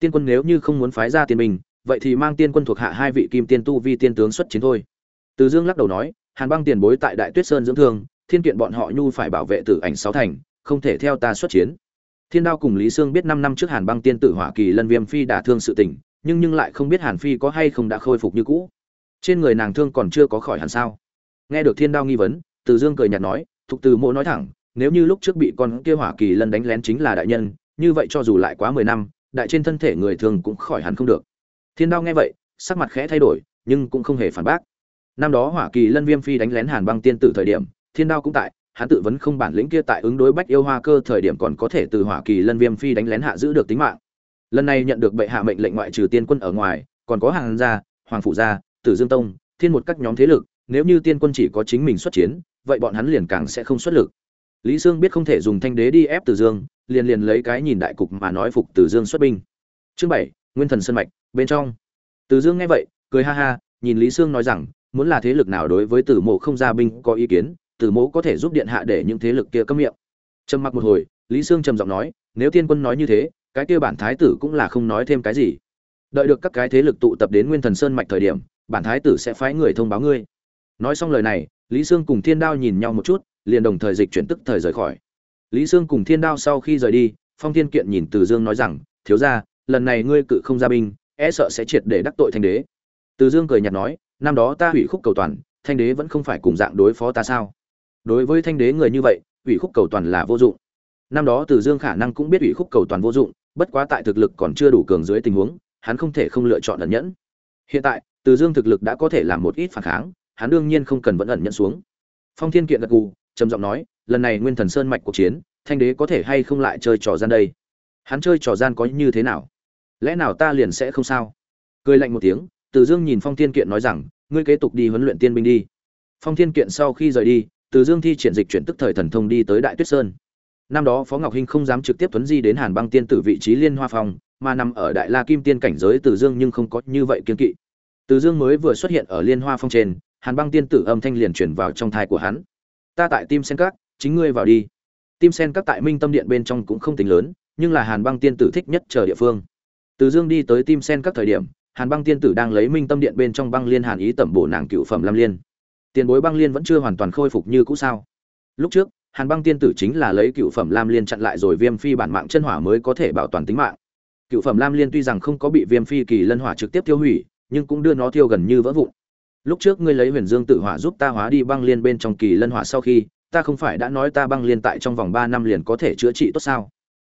Tiên quân nếu như không muốn phái ra tiên binh, vậy thì mang tiên quân thuộc hạ hai vị kim tiên tu vi tiên tướng xuất chiến thôi. Từ dương lắc đầu nói, hàn băng tiền bối tại đại tuyết sơn dưỡng thương, thiên kiện bọn họ nhu phải bảo vệ tử ảnh sáu thành, không thể theo ta xuất chiến. Thiên đao cùng lý sương biết năm năm trước hàn băng tiên tử hỏa kỳ lân viêm phi đả thương sự tình, nhưng nhưng lại không biết hàn phi có hay không đã khôi phục như cũ trên người nàng thương còn chưa có khỏi hẳn sao? Nghe được thiên đao nghi vấn, từ dương cười nhạt nói, thục từ mộ nói thẳng, nếu như lúc trước bị con kia hỏa kỳ lân đánh lén chính là đại nhân, như vậy cho dù lại quá mười năm, đại trên thân thể người thường cũng khỏi hẳn không được. Thiên đao nghe vậy, sắc mặt khẽ thay đổi, nhưng cũng không hề phản bác. Năm đó hỏa kỳ lân viêm phi đánh lén hàn băng tiên tử thời điểm, thiên đao cũng tại, hắn tự vấn không bản lĩnh kia tại ứng đối bách yêu hoa cơ thời điểm còn có thể từ hỏa kỳ lân viêm phi đánh lén hạ giữ được tính mạng. Lần này nhận được bệ hạ mệnh lệnh ngoại trừ tiên quân ở ngoài, còn có hàng gia, hoàng phủ gia tử dương tông, thiên một các nhóm thế lực, nếu như tiên quân chỉ có chính mình xuất chiến, vậy bọn hắn liền càng sẽ không xuất lực. Lý Dương biết không thể dùng thanh đế đi ép tử dương, liền liền lấy cái nhìn đại cục mà nói phục tử dương xuất binh. Chương bảy, nguyên thần Sơn mạch, bên trong. Tử dương nghe vậy, cười ha ha, nhìn lý Dương nói rằng, muốn là thế lực nào đối với tử mộ không ra binh có ý kiến, tử mộ có thể giúp điện hạ để những thế lực kia cấm miệng. Trầm mặc một hồi, lý sương trầm giọng nói, nếu tiên quân nói như thế, cái kia bản thái tử cũng là không nói thêm cái gì. Đợi được các cái thế lực tụ tập đến nguyên thần sơn mạch thời điểm bản thái tử sẽ phái người thông báo ngươi. Nói xong lời này, lý sương cùng thiên đao nhìn nhau một chút, liền đồng thời dịch chuyển tức thời rời khỏi. Lý sương cùng thiên đao sau khi rời đi, phong thiên kiện nhìn từ dương nói rằng, thiếu ra lần này ngươi cự không ra binh e sợ sẽ triệt để đắc tội thanh đế. Từ dương cười nhạt nói, năm đó ta hủy khúc cầu toàn, thanh đế vẫn không phải cùng dạng đối phó ta sao? Đối với thanh đế người như vậy, hủy khúc cầu toàn là vô dụng. Năm đó từ dương khả năng cũng biết hủy khúc cầu toàn vô dụng, bất quá tại thực lực còn chưa đủ cường dưới tình huống, hắn không thể không lựa chọn ẩn nhẫn. Hiện tại từ dương thực lực đã có thể làm một ít phản kháng, hắn đương nhiên không cần vẫn ẩn nhận xuống. Phong thiên kiện gật gù, trầm giọng nói, lần này nguyên thần sơn mạch cuộc chiến, thanh đế có thể hay không lại chơi trò gian đây? Hắn chơi trò gian có như thế nào? Lẽ nào ta liền sẽ không sao? Cười lạnh một tiếng, từ dương nhìn phong thiên kiện nói rằng, ngươi kế tục đi huấn luyện tiên binh đi. Phong thiên kiện sau khi rời đi, từ dương thi triển dịch chuyển tức thời thần thông đi tới đại tuyết sơn. Năm đó phó ngọc hinh không dám trực tiếp tuấn di đến hàn băng tiên tử vị trí liên hoa phong, mà nằm ở đại la kim tiên cảnh giới từ dương nhưng không có như vậy kiên kỵ từ dương mới vừa xuất hiện ở liên hoa phong trên, hàn băng tiên tử âm thanh liền truyền vào trong thai của hắn. Ta tại tim sen các, chính ngươi vào đi. Tim sen các tại minh tâm điện bên trong cũng không tính lớn, nhưng là hàn băng tiên tử thích nhất chờ địa phương. Từ dương đi tới tim sen các thời điểm, hàn băng tiên tử đang lấy minh tâm điện bên trong băng liên hàn ý tẩm bổ nàng cựu phẩm lam liên. Tiền bối băng liên vẫn chưa hoàn toàn khôi phục như cũ sao? Lúc trước, hàn băng tiên tử chính là lấy cựu phẩm lam liên chặn lại rồi viêm phi bản mạng chân hỏa mới có thể bảo toàn tính mạng. Cựu phẩm lam liên tuy rằng không có bị viêm phi kỳ lân hỏa trực tiếp tiêu hủy nhưng cũng đưa nó thiêu gần như vỡ vụn. Lúc trước ngươi lấy huyền dương tự hỏa giúp ta hóa đi băng liên bên trong kỳ lân hỏa sau khi, ta không phải đã nói ta băng liên tại trong vòng ba năm liền có thể chữa trị tốt sao?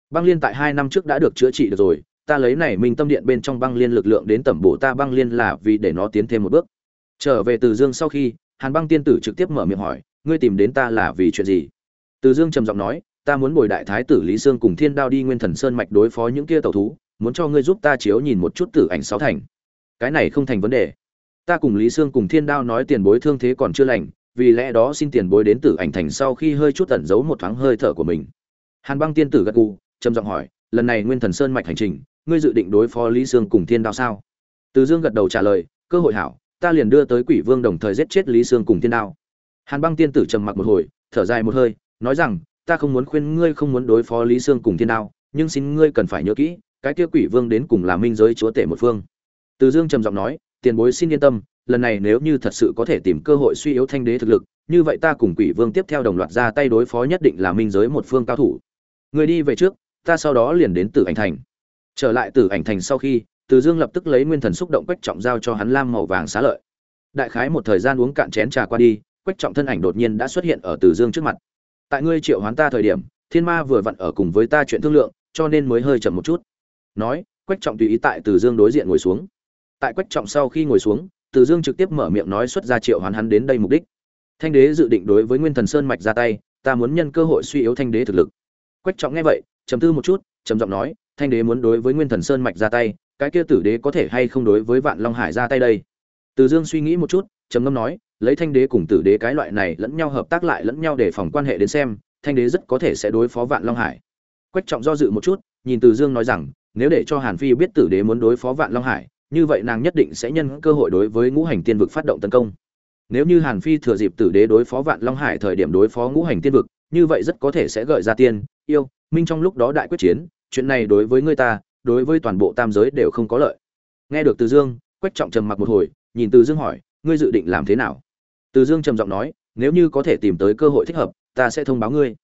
Băng liên tại hai năm trước đã được chữa trị được rồi, ta lấy này minh tâm điện bên trong băng liên lực lượng đến tẩm bổ ta băng liên là vì để nó tiến thêm một bước. Trở về từ dương sau khi, hàn băng tiên tử trực tiếp mở miệng hỏi, ngươi tìm đến ta là vì chuyện gì? Từ dương trầm giọng nói, ta muốn bồi đại thái tử lý sương cùng thiên đao đi nguyên thần sơn mạch đối phó những kia tẩu thú, muốn cho ngươi giúp ta chiếu nhìn một chút tử ảnh sáu thành cái này không thành vấn đề. Ta cùng lý sương cùng thiên đao nói tiền bối thương thế còn chưa lành, vì lẽ đó xin tiền bối đến tử ảnh thành sau khi hơi chút tẩn giấu một thoáng hơi thở của mình. Hàn băng tiên tử gật gù, trầm giọng hỏi, lần này nguyên thần sơn mạch hành trình, ngươi dự định đối phó lý sương cùng thiên đao sao? Từ dương gật đầu trả lời, cơ hội hảo, ta liền đưa tới quỷ vương đồng thời giết chết lý sương cùng thiên đao. Hàn băng tiên tử trầm mặc một hồi, thở dài một hơi, nói rằng, ta không muốn khuyên ngươi không muốn đối phó lý sương cùng thiên đao, nhưng xin ngươi cần phải nhớ kỹ, cái kia quỷ vương đến cùng là minh giới chúa tể một phương từ dương trầm giọng nói, tiền bối xin yên tâm, lần này nếu như thật sự có thể tìm cơ hội suy yếu thanh đế thực lực, như vậy ta cùng quỷ vương tiếp theo đồng loạt ra tay đối phó nhất định là minh giới một phương cao thủ. Người đi về trước, ta sau đó liền đến tử ảnh thành. Trở lại tử ảnh thành sau khi, từ dương lập tức lấy nguyên thần xúc động quách trọng giao cho hắn lam màu vàng xá lợi. Đại khái một thời gian uống cạn chén trà qua đi, quách trọng thân ảnh đột nhiên đã xuất hiện ở từ dương trước mặt. Tại ngươi triệu hoán ta thời điểm, thiên ma vừa vặn ở cùng với ta chuyện thương lượng, cho nên mới hơi chậm một chút. Nói, quách trọng tùy ý tại từ dương đối diện ngồi xuống tại quách trọng sau khi ngồi xuống, từ dương trực tiếp mở miệng nói xuất ra triệu hoán hắn đến đây mục đích. Thanh đế dự định đối với nguyên thần sơn mạch ra tay, ta muốn nhân cơ hội suy yếu thanh đế thực lực. Quách trọng nghe vậy, trầm tư một chút, trầm giọng nói, thanh đế muốn đối với nguyên thần sơn mạch ra tay, cái kia tử đế có thể hay không đối với vạn long hải ra tay đây? Từ dương suy nghĩ một chút, trầm ngâm nói, lấy thanh đế cùng tử đế cái loại này lẫn nhau hợp tác lại lẫn nhau để phòng quan hệ đến xem, thanh đế rất có thể sẽ đối phó vạn long hải. Quách trọng do dự một chút, nhìn từ dương nói rằng, nếu để cho hàn phi biết tử đế muốn đối phó vạn long hải như vậy nàng nhất định sẽ nhân cơ hội đối với ngũ hành tiên vực phát động tấn công. Nếu như hàn phi thừa dịp tử đế đối phó vạn long hải thời điểm đối phó ngũ hành tiên vực, như vậy rất có thể sẽ gợi ra tiên, yêu, minh trong lúc đó đại quyết chiến, chuyện này đối với người ta, đối với toàn bộ tam giới đều không có lợi. Nghe được từ dương, quách trọng trầm mặc một hồi, nhìn từ dương hỏi, ngươi dự định làm thế nào? Từ dương trầm giọng nói, nếu như có thể tìm tới cơ hội thích hợp, ta sẽ thông báo ngươi.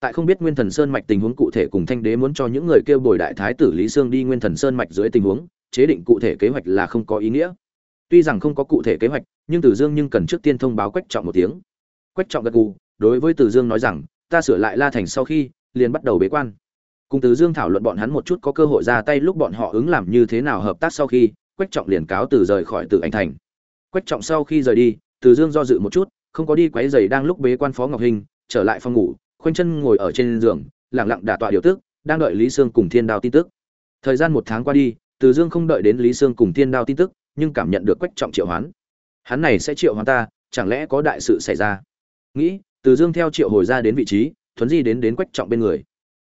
Tại không biết nguyên thần sơn mạch tình huống cụ thể cùng thanh đế muốn cho những người kêu bồi đại thái tử lý sương đi nguyên thần sơn mạch dưới tình huống chế định cụ thể kế hoạch là không có ý nghĩa. Tuy rằng không có cụ thể kế hoạch, nhưng từ dương nhưng cần trước tiên thông báo quách trọng một tiếng. Quách trọng gật gù, đối với từ dương nói rằng, ta sửa lại la thành sau khi, liền bắt đầu bế quan. Cùng từ dương thảo luận bọn hắn một chút có cơ hội ra tay lúc bọn họ ứng làm như thế nào hợp tác sau khi, quách trọng liền cáo từ rời khỏi từ anh thành. Quách trọng sau khi rời đi, từ dương do dự một chút, không có đi quấy giày đang lúc bế quan phó ngọc hình, trở lại phòng ngủ, khoanh chân ngồi ở trên giường lẳng lặng đả tọa điều tức, đang đợi lý sương cùng thiên đao tin tức. Thời gian một tháng qua đi từ dương không đợi đến lý sương cùng thiên đao tin tức, nhưng cảm nhận được quách trọng triệu hoán. Hắn này sẽ triệu hoán ta, chẳng lẽ có đại sự xảy ra? Nghĩ, từ dương theo triệu hồi ra đến vị trí, thuấn di đến đến quách trọng bên người.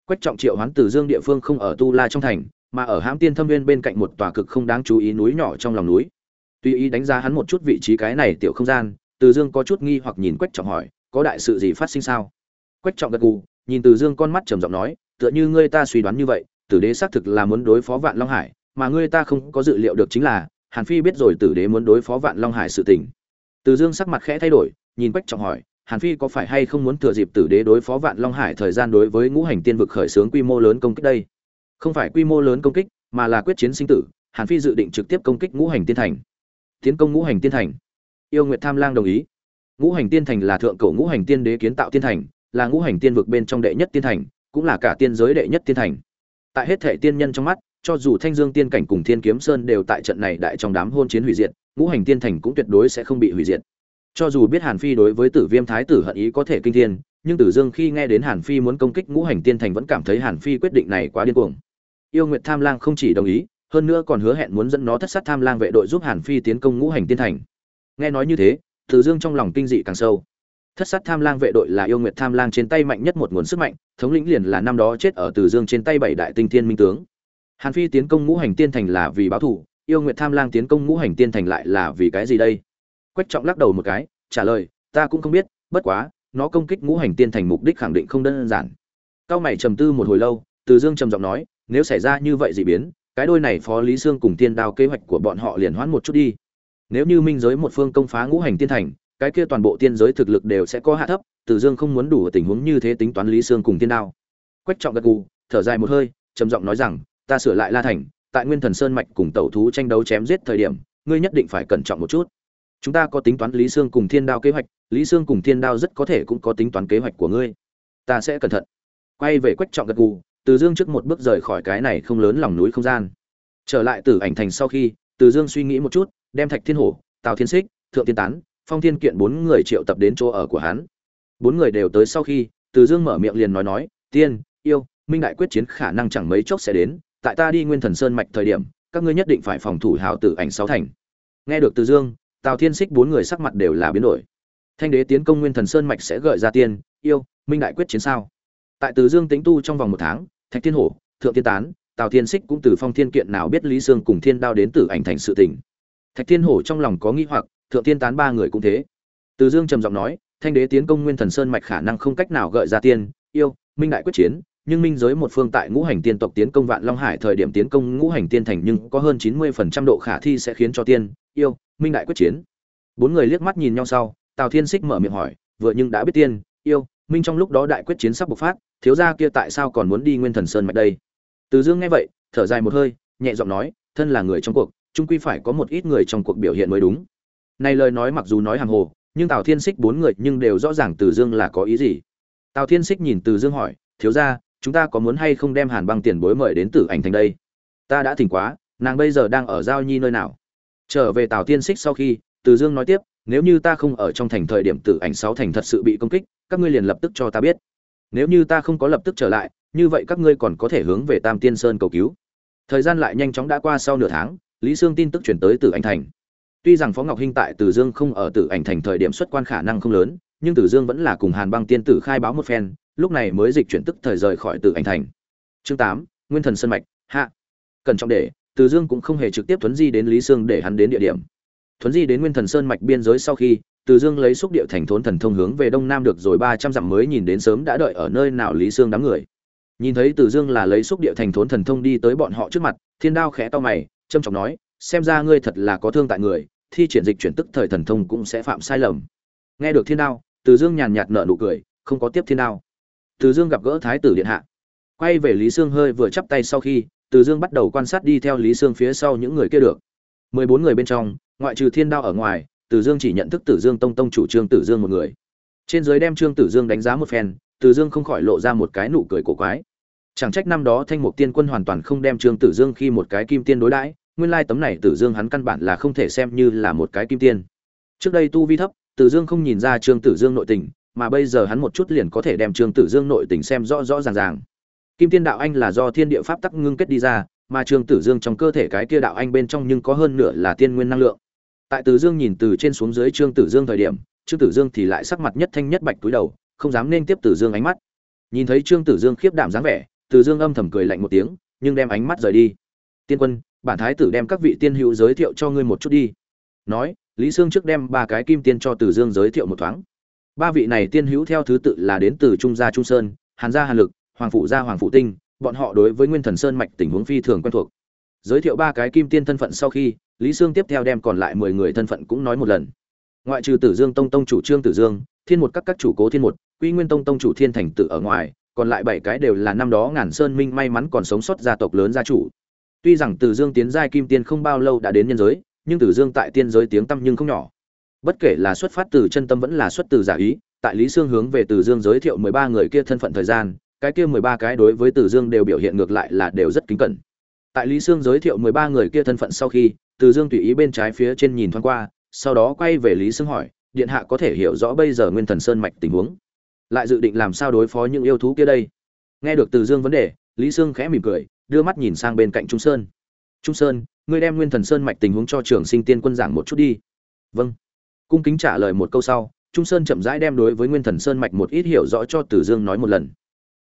Quách trọng triệu hoán từ dương địa phương không ở tu la trong thành, mà ở hãm tiên thâm viên bên cạnh một tòa cực không đáng chú ý núi nhỏ trong lòng núi. Tuy ý đánh giá hắn một chút vị trí cái này tiểu không gian, từ dương có chút nghi hoặc nhìn quách trọng hỏi, có đại sự gì phát sinh sao? Quách trọng gật gù, nhìn từ dương con mắt trầm giọng nói, tựa như ngươi ta suy đoán như vậy, tử đế xác thực là muốn đối phó vạn long hải mà ngươi ta không có dự liệu được chính là, hàn phi biết rồi tử đế muốn đối phó vạn long hải sự tình. Từ dương sắc mặt khẽ thay đổi, nhìn quách trọng hỏi, hàn phi có phải hay không muốn thừa dịp tử đế đối phó vạn long hải thời gian đối với ngũ hành tiên vực khởi xướng quy mô lớn công kích đây? Không phải quy mô lớn công kích, mà là quyết chiến sinh tử, hàn phi dự định trực tiếp công kích ngũ hành tiên thành. Tiến công ngũ hành tiên thành. Yêu nguyệt tham lang đồng ý. Ngũ hành tiên thành là thượng cổ ngũ hành tiên đế kiến tạo tiên thành, là ngũ hành tiên vực bên trong đệ nhất tiên thành, cũng là cả tiên giới đệ nhất tiên thành. Tại hết thể tiên nhân trong mắt cho dù thanh dương tiên cảnh cùng thiên kiếm sơn đều tại trận này đại trong đám hôn chiến hủy diệt, ngũ hành tiên thành cũng tuyệt đối sẽ không bị hủy diệt. Cho dù biết hàn phi đối với tử viêm thái tử hận ý có thể kinh thiên, nhưng tử dương khi nghe đến hàn phi muốn công kích ngũ hành tiên thành vẫn cảm thấy hàn phi quyết định này quá điên cuồng. Yêu nguyệt tham lang không chỉ đồng ý, hơn nữa còn hứa hẹn muốn dẫn nó thất sát tham lang vệ đội giúp hàn phi tiến công ngũ hành tiên thành. Nghe nói như thế, tử dương trong lòng kinh dị càng sâu. Thất sát tham lang vệ đội là yêu nguyệt tham lang trên tay mạnh nhất một nguồn sức mạnh, thống lĩnh liền là năm đó chết ở tử dương trên tay bảy đại tinh thiên minh tướng hàn phi tiến công ngũ hành tiên thành là vì báo thù, yêu nguyệt tham lang tiến công ngũ hành tiên thành lại là vì cái gì đây? Quách trọng lắc đầu một cái, trả lời, ta cũng không biết, bất quá, nó công kích ngũ hành tiên thành mục đích khẳng định không đơn giản. Cao mày trầm tư một hồi lâu, từ dương trầm giọng nói, nếu xảy ra như vậy dị biến, cái đôi này phó lý sương cùng tiên đao kế hoạch của bọn họ liền hoãn một chút đi. Nếu như minh giới một phương công phá ngũ hành tiên thành, cái kia toàn bộ tiên giới thực lực đều sẽ có hạ thấp, từ dương không muốn đủ ở tình huống như thế tính toán lý sương cùng tiên đao. Quách trọng gật gù, thở dài một hơi, trầm giọng nói rằng ta sửa lại la thành, tại nguyên thần sơn mạch cùng tẩu thú tranh đấu chém giết thời điểm, ngươi nhất định phải cẩn trọng một chút. Chúng ta có tính toán lý sương cùng thiên đao kế hoạch, lý sương cùng thiên đao rất có thể cũng có tính toán kế hoạch của ngươi. Ta sẽ cẩn thận. Quay về quách trọng gật gù, từ dương trước một bước rời khỏi cái này không lớn lòng núi không gian. Trở lại từ ảnh thành sau khi, từ dương suy nghĩ một chút, đem thạch thiên hổ, tào thiên xích thượng thiên tán, phong thiên kiện bốn người triệu tập đến chỗ ở của hắn. Bốn người đều tới sau khi, từ dương mở miệng liền nói nói, tiên, yêu, minh đại quyết chiến khả năng chẳng mấy chốc sẽ đến tại ta đi nguyên thần sơn mạch thời điểm, các ngươi nhất định phải phòng thủ hào tử ảnh sáu thành. Nghe được từ dương, tào thiên xích bốn người sắc mặt đều là biến đổi. Thanh đế tiến công nguyên thần sơn mạch sẽ gợi ra tiên, yêu, minh đại quyết chiến sao? Tại từ dương tính tu trong vòng một tháng, thạch thiên hổ, thượng thiên tán, tào thiên xích cũng từ phong thiên kiện nào biết lý sương cùng thiên đao đến tử ảnh thành sự tình. Thạch thiên hổ trong lòng có nghi hoặc, thượng thiên tán ba người cũng thế. Từ dương trầm giọng nói, thanh đế tiến công nguyên thần sơn mạch khả năng không cách nào gợi ra tiên, yêu, minh đại quyết chiến nhưng minh giới một phương tại ngũ hành tiên tộc tiến công vạn long hải thời điểm tiến công ngũ hành tiên thành nhưng có hơn chín mươi phần trăm độ khả thi sẽ khiến cho tiên, yêu, minh đại quyết chiến. Bốn người liếc mắt nhìn nhau sau, tào thiên xích mở miệng hỏi, vừa nhưng đã biết tiên, yêu, minh trong lúc đó đại quyết chiến sắp bộc phát, thiếu gia kia tại sao còn muốn đi nguyên thần sơn mạch đây? Từ dương nghe vậy, thở dài một hơi, nhẹ giọng nói, thân là người trong cuộc trung quy phải có một ít người trong cuộc biểu hiện mới đúng. Này lời nói mặc dù nói hàng hồ, nhưng tào thiên xích bốn người nhưng đều rõ ràng từ dương là có ý gì. Tào thiên xích nhìn từ dương hỏi, thiếu gia chúng ta có muốn hay không đem hàn băng tiền bối mời đến tử ảnh thành đây? Ta đã thỉnh quá, nàng bây giờ đang ở giao nhi nơi nào? Trở về tào thiên xích sau khi, từ dương nói tiếp, nếu như ta không ở trong thành thời điểm tử ảnh sáu thành thật sự bị công kích, các ngươi liền lập tức cho ta biết. Nếu như ta không có lập tức trở lại, như vậy các ngươi còn có thể hướng về tam tiên sơn cầu cứu. Thời gian lại nhanh chóng đã qua sau nửa tháng, lý sương tin tức chuyển tới tử ảnh thành. Tuy rằng phó ngọc hinh tại tử dương không ở tử ảnh thành thời điểm xuất quan khả năng không lớn, nhưng tử dương vẫn là cùng hàn băng tiên tử khai báo một phen lúc này mới dịch chuyển tức thời rời khỏi từ ảnh thành. Chương tám, nguyên thần sân mạch, hạ. Cẩn trọng để, từ dương cũng không hề trực tiếp thuấn di đến lý sương để hắn đến địa điểm. Thuấn di đến nguyên thần sơn mạch biên giới sau khi, từ dương lấy xúc địa thành thốn thần thông hướng về đông nam được rồi ba trăm dặm mới nhìn đến sớm đã đợi ở nơi nào lý sương đám người. Nhìn thấy từ dương là lấy xúc địa thành thốn thần thông đi tới bọn họ trước mặt, thiên đao khẽ to mày trâm trọng nói, xem ra ngươi thật là có thương tại người, thi triển dịch chuyển tức thời thần thông cũng sẽ phạm sai lầm. Nghe được thiên đao, từ dương nhàn nhạt nở nụ cười, không có tiếp thiên đao từ dương gặp gỡ thái tử điện hạ. Quay về lý sương hơi vừa chắp tay sau khi, từ dương bắt đầu quan sát đi theo lý sương phía sau những người kia được. Mười bốn người bên trong, ngoại trừ thiên đao ở ngoài, từ dương chỉ nhận thức tử dương tông tông chủ trương tử dương một người. Trên giới đem trương tử dương đánh giá một phen, từ dương không khỏi lộ ra một cái nụ cười cổ quái. Chẳng trách năm đó thanh mục tiên quân hoàn toàn không đem trương tử dương khi một cái kim tiên đối đãi, nguyên lai tấm này tử dương hắn căn bản là không thể xem như là một cái kim tiên. Trước đây tu vi thấp, tử dương không nhìn ra trương tử dương nội tình mà bây giờ hắn một chút liền có thể đem trương tử dương nội tình xem rõ rõ ràng ràng. Kim tiên đạo anh là do thiên địa pháp tắc ngưng kết đi ra, mà trương tử dương trong cơ thể cái kia đạo anh bên trong nhưng có hơn nửa là tiên nguyên năng lượng. Tại tử dương nhìn từ trên xuống dưới trương tử dương thời điểm, trương tử dương thì lại sắc mặt nhất thanh nhất bạch túi đầu, không dám nên tiếp tử dương ánh mắt. Nhìn thấy trương tử dương khiếp đảm dáng vẻ, tử dương âm thầm cười lạnh một tiếng, nhưng đem ánh mắt rời đi. Tiên quân, bản thái tử đem các vị tiên hữu giới thiệu cho ngươi một chút đi. Nói, lý sương trước đem ba cái kim tiên cho tử dương giới thiệu một thoáng ba vị này tiên hữu theo thứ tự là đến từ trung gia trung sơn, hàn gia hàn lực, hoàng phụ gia hoàng phụ tinh, bọn họ đối với nguyên thần sơn mạch tình huống phi thường quen thuộc. Giới thiệu ba cái kim tiên thân phận sau khi, lý sương tiếp theo đem còn lại mười người thân phận cũng nói một lần. Ngoại trừ tử dương tông tông chủ trương tử dương, thiên một các các chủ cố thiên một, quy nguyên tông tông chủ thiên thành tự ở ngoài, còn lại bảy cái đều là năm đó ngàn sơn minh may mắn còn sống sót gia tộc lớn gia chủ. Tuy rằng tử dương tiến giai kim tiên không bao lâu đã đến nhân giới, nhưng tử dương tại tiên giới tiếng tăm nhưng không nhỏ bất kể là xuất phát từ chân tâm vẫn là xuất từ giả ý, tại lý sương hướng về Từ dương giới thiệu mười ba người kia thân phận thời gian, cái kia mười ba cái đối với Từ dương đều biểu hiện ngược lại là đều rất kính cẩn. Tại lý sương giới thiệu mười ba người kia thân phận sau khi, từ dương tùy ý bên trái phía trên nhìn thoáng qua, sau đó quay về lý sương hỏi, điện hạ có thể hiểu rõ bây giờ nguyên thần sơn mạch tình huống? Lại dự định làm sao đối phó những yêu thú kia đây? Nghe được từ dương vấn đề, lý sương khẽ mỉm cười, đưa mắt nhìn sang bên cạnh trung sơn. Trung sơn, ngươi đem nguyên thần sơn mạch tình huống cho trường sinh tiên quân giảng một chút đi. Vâng cung kính trả lời một câu sau, trung sơn chậm rãi đem đối với nguyên thần sơn mạch một ít hiểu rõ cho tử dương nói một lần.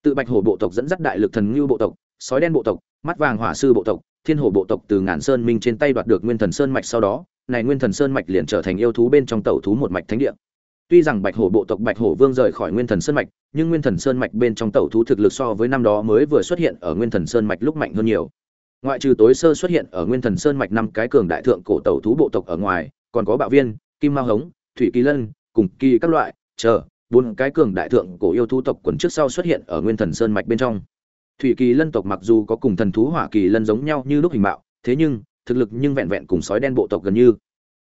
Tự bạch hổ bộ tộc dẫn dắt đại lực thần ngưu bộ tộc, sói đen bộ tộc, mắt vàng hỏa sư bộ tộc, thiên hồ bộ tộc từ ngàn sơn minh trên tay đoạt được nguyên thần sơn mạch sau đó, này nguyên thần sơn mạch liền trở thành yêu thú bên trong tẩu thú một mạch thánh địa. Tuy rằng bạch hổ bộ tộc bạch hổ vương rời khỏi nguyên thần sơn mạch, nhưng nguyên thần sơn mạch bên trong tẩu thú thực lực so với năm đó mới vừa xuất hiện ở nguyên thần sơn mạch lúc mạnh hơn nhiều. Ngoại trừ tối sơ xuất hiện ở nguyên thần sơn mạch năm cái cường đại thượng cổ tẩu thú bộ tộc ở ngoài, còn có bạo viên kim mao hống, thủy kỳ lân, cùng kỳ các loại, chờ, bốn cái cường đại thượng cổ yêu thú tộc quần trước sau xuất hiện ở nguyên thần sơn mạch bên trong. Thủy kỳ lân tộc mặc dù có cùng thần thú hỏa kỳ lân giống nhau như lúc hình mạo, thế nhưng, thực lực nhưng vẹn vẹn cùng sói đen bộ tộc gần như.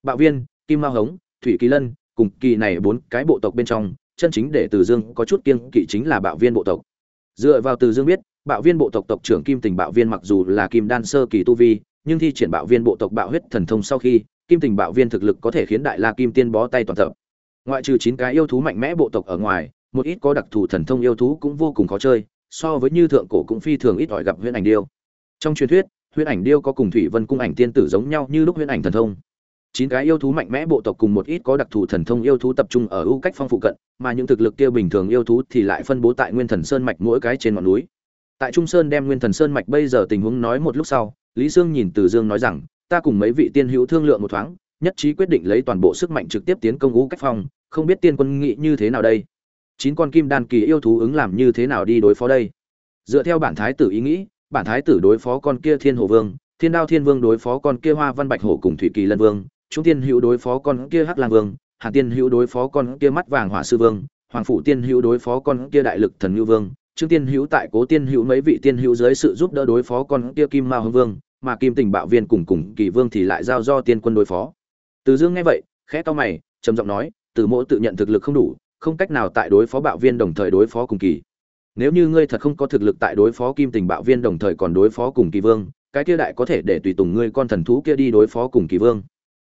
Bạo viên, kim mao hống, thủy kỳ lân, cùng kỳ này bốn cái bộ tộc bên trong, chân chính để từ dương có chút kiên kỵ chính là bạo viên bộ tộc. Dựa vào từ dương biết, bạo viên bộ tộc tộc trưởng kim tình bạo viên mặc dù là kim đan sơ kỳ tu vi, nhưng thi triển bạo viên bộ tộc bạo huyết thần thông sau khi kim tình bạo viên thực lực có thể khiến đại la kim tiên bó tay toàn thập ngoại trừ chín cái yêu thú mạnh mẽ bộ tộc ở ngoài, một ít có đặc thù thần thông yêu thú cũng vô cùng khó chơi, so với như thượng cổ cũng phi thường ít ỏi gặp huyễn ảnh điêu. Trong truyền thuyết, huyễn ảnh điêu có cùng thủy vân cung ảnh tiên tử giống nhau như lúc huyễn ảnh thần thông. Chín cái yêu thú mạnh mẽ bộ tộc cùng một ít có đặc thù thần thông yêu thú tập trung ở ưu cách phong phụ cận, mà những thực lực kia bình thường yêu thú thì lại phân bố tại nguyên thần sơn mạch mỗi cái trên ngọn núi. Tại trung sơn đem nguyên thần sơn mạch bây giờ tình huống nói một lúc sau, lý sương nhìn từ dương nói rằng ta cùng mấy vị tiên hữu thương lượng một thoáng, nhất trí quyết định lấy toàn bộ sức mạnh trực tiếp tiến công ngũ cách phong, không biết tiên quân nghĩ như thế nào đây? Chín con kim đan kỳ yêu thú ứng làm như thế nào đi đối phó đây? Dựa theo bản thái tử ý nghĩ, bản thái tử đối phó con kia thiên hồ vương, thiên đao thiên vương đối phó con kia hoa văn bạch hổ cùng thủy kỳ lân vương, trung tiên hữu đối phó con kia hắc lang vương, hàn tiên hữu đối phó con kia mắt vàng hỏa sư vương, hoàng phủ tiên hữu đối phó con kia đại lực thần ngưu vương, trương tiên hữu tại cố tiên hữu mấy vị tiên hữu dưới sự giúp đỡ đối phó con kia kim mao hưng vương mà kim tình bạo viên cùng cùng kỳ vương thì lại giao do tiên quân đối phó. Từ dương nghe vậy, khẽ to mày, trầm giọng nói, từ mỗ tự nhận thực lực không đủ, không cách nào tại đối phó bạo viên đồng thời đối phó cùng kỳ. Nếu như ngươi thật không có thực lực tại đối phó kim tình bạo viên đồng thời còn đối phó cùng kỳ vương, cái kia đại có thể để tùy tùng ngươi con thần thú kia đi đối phó cùng kỳ vương.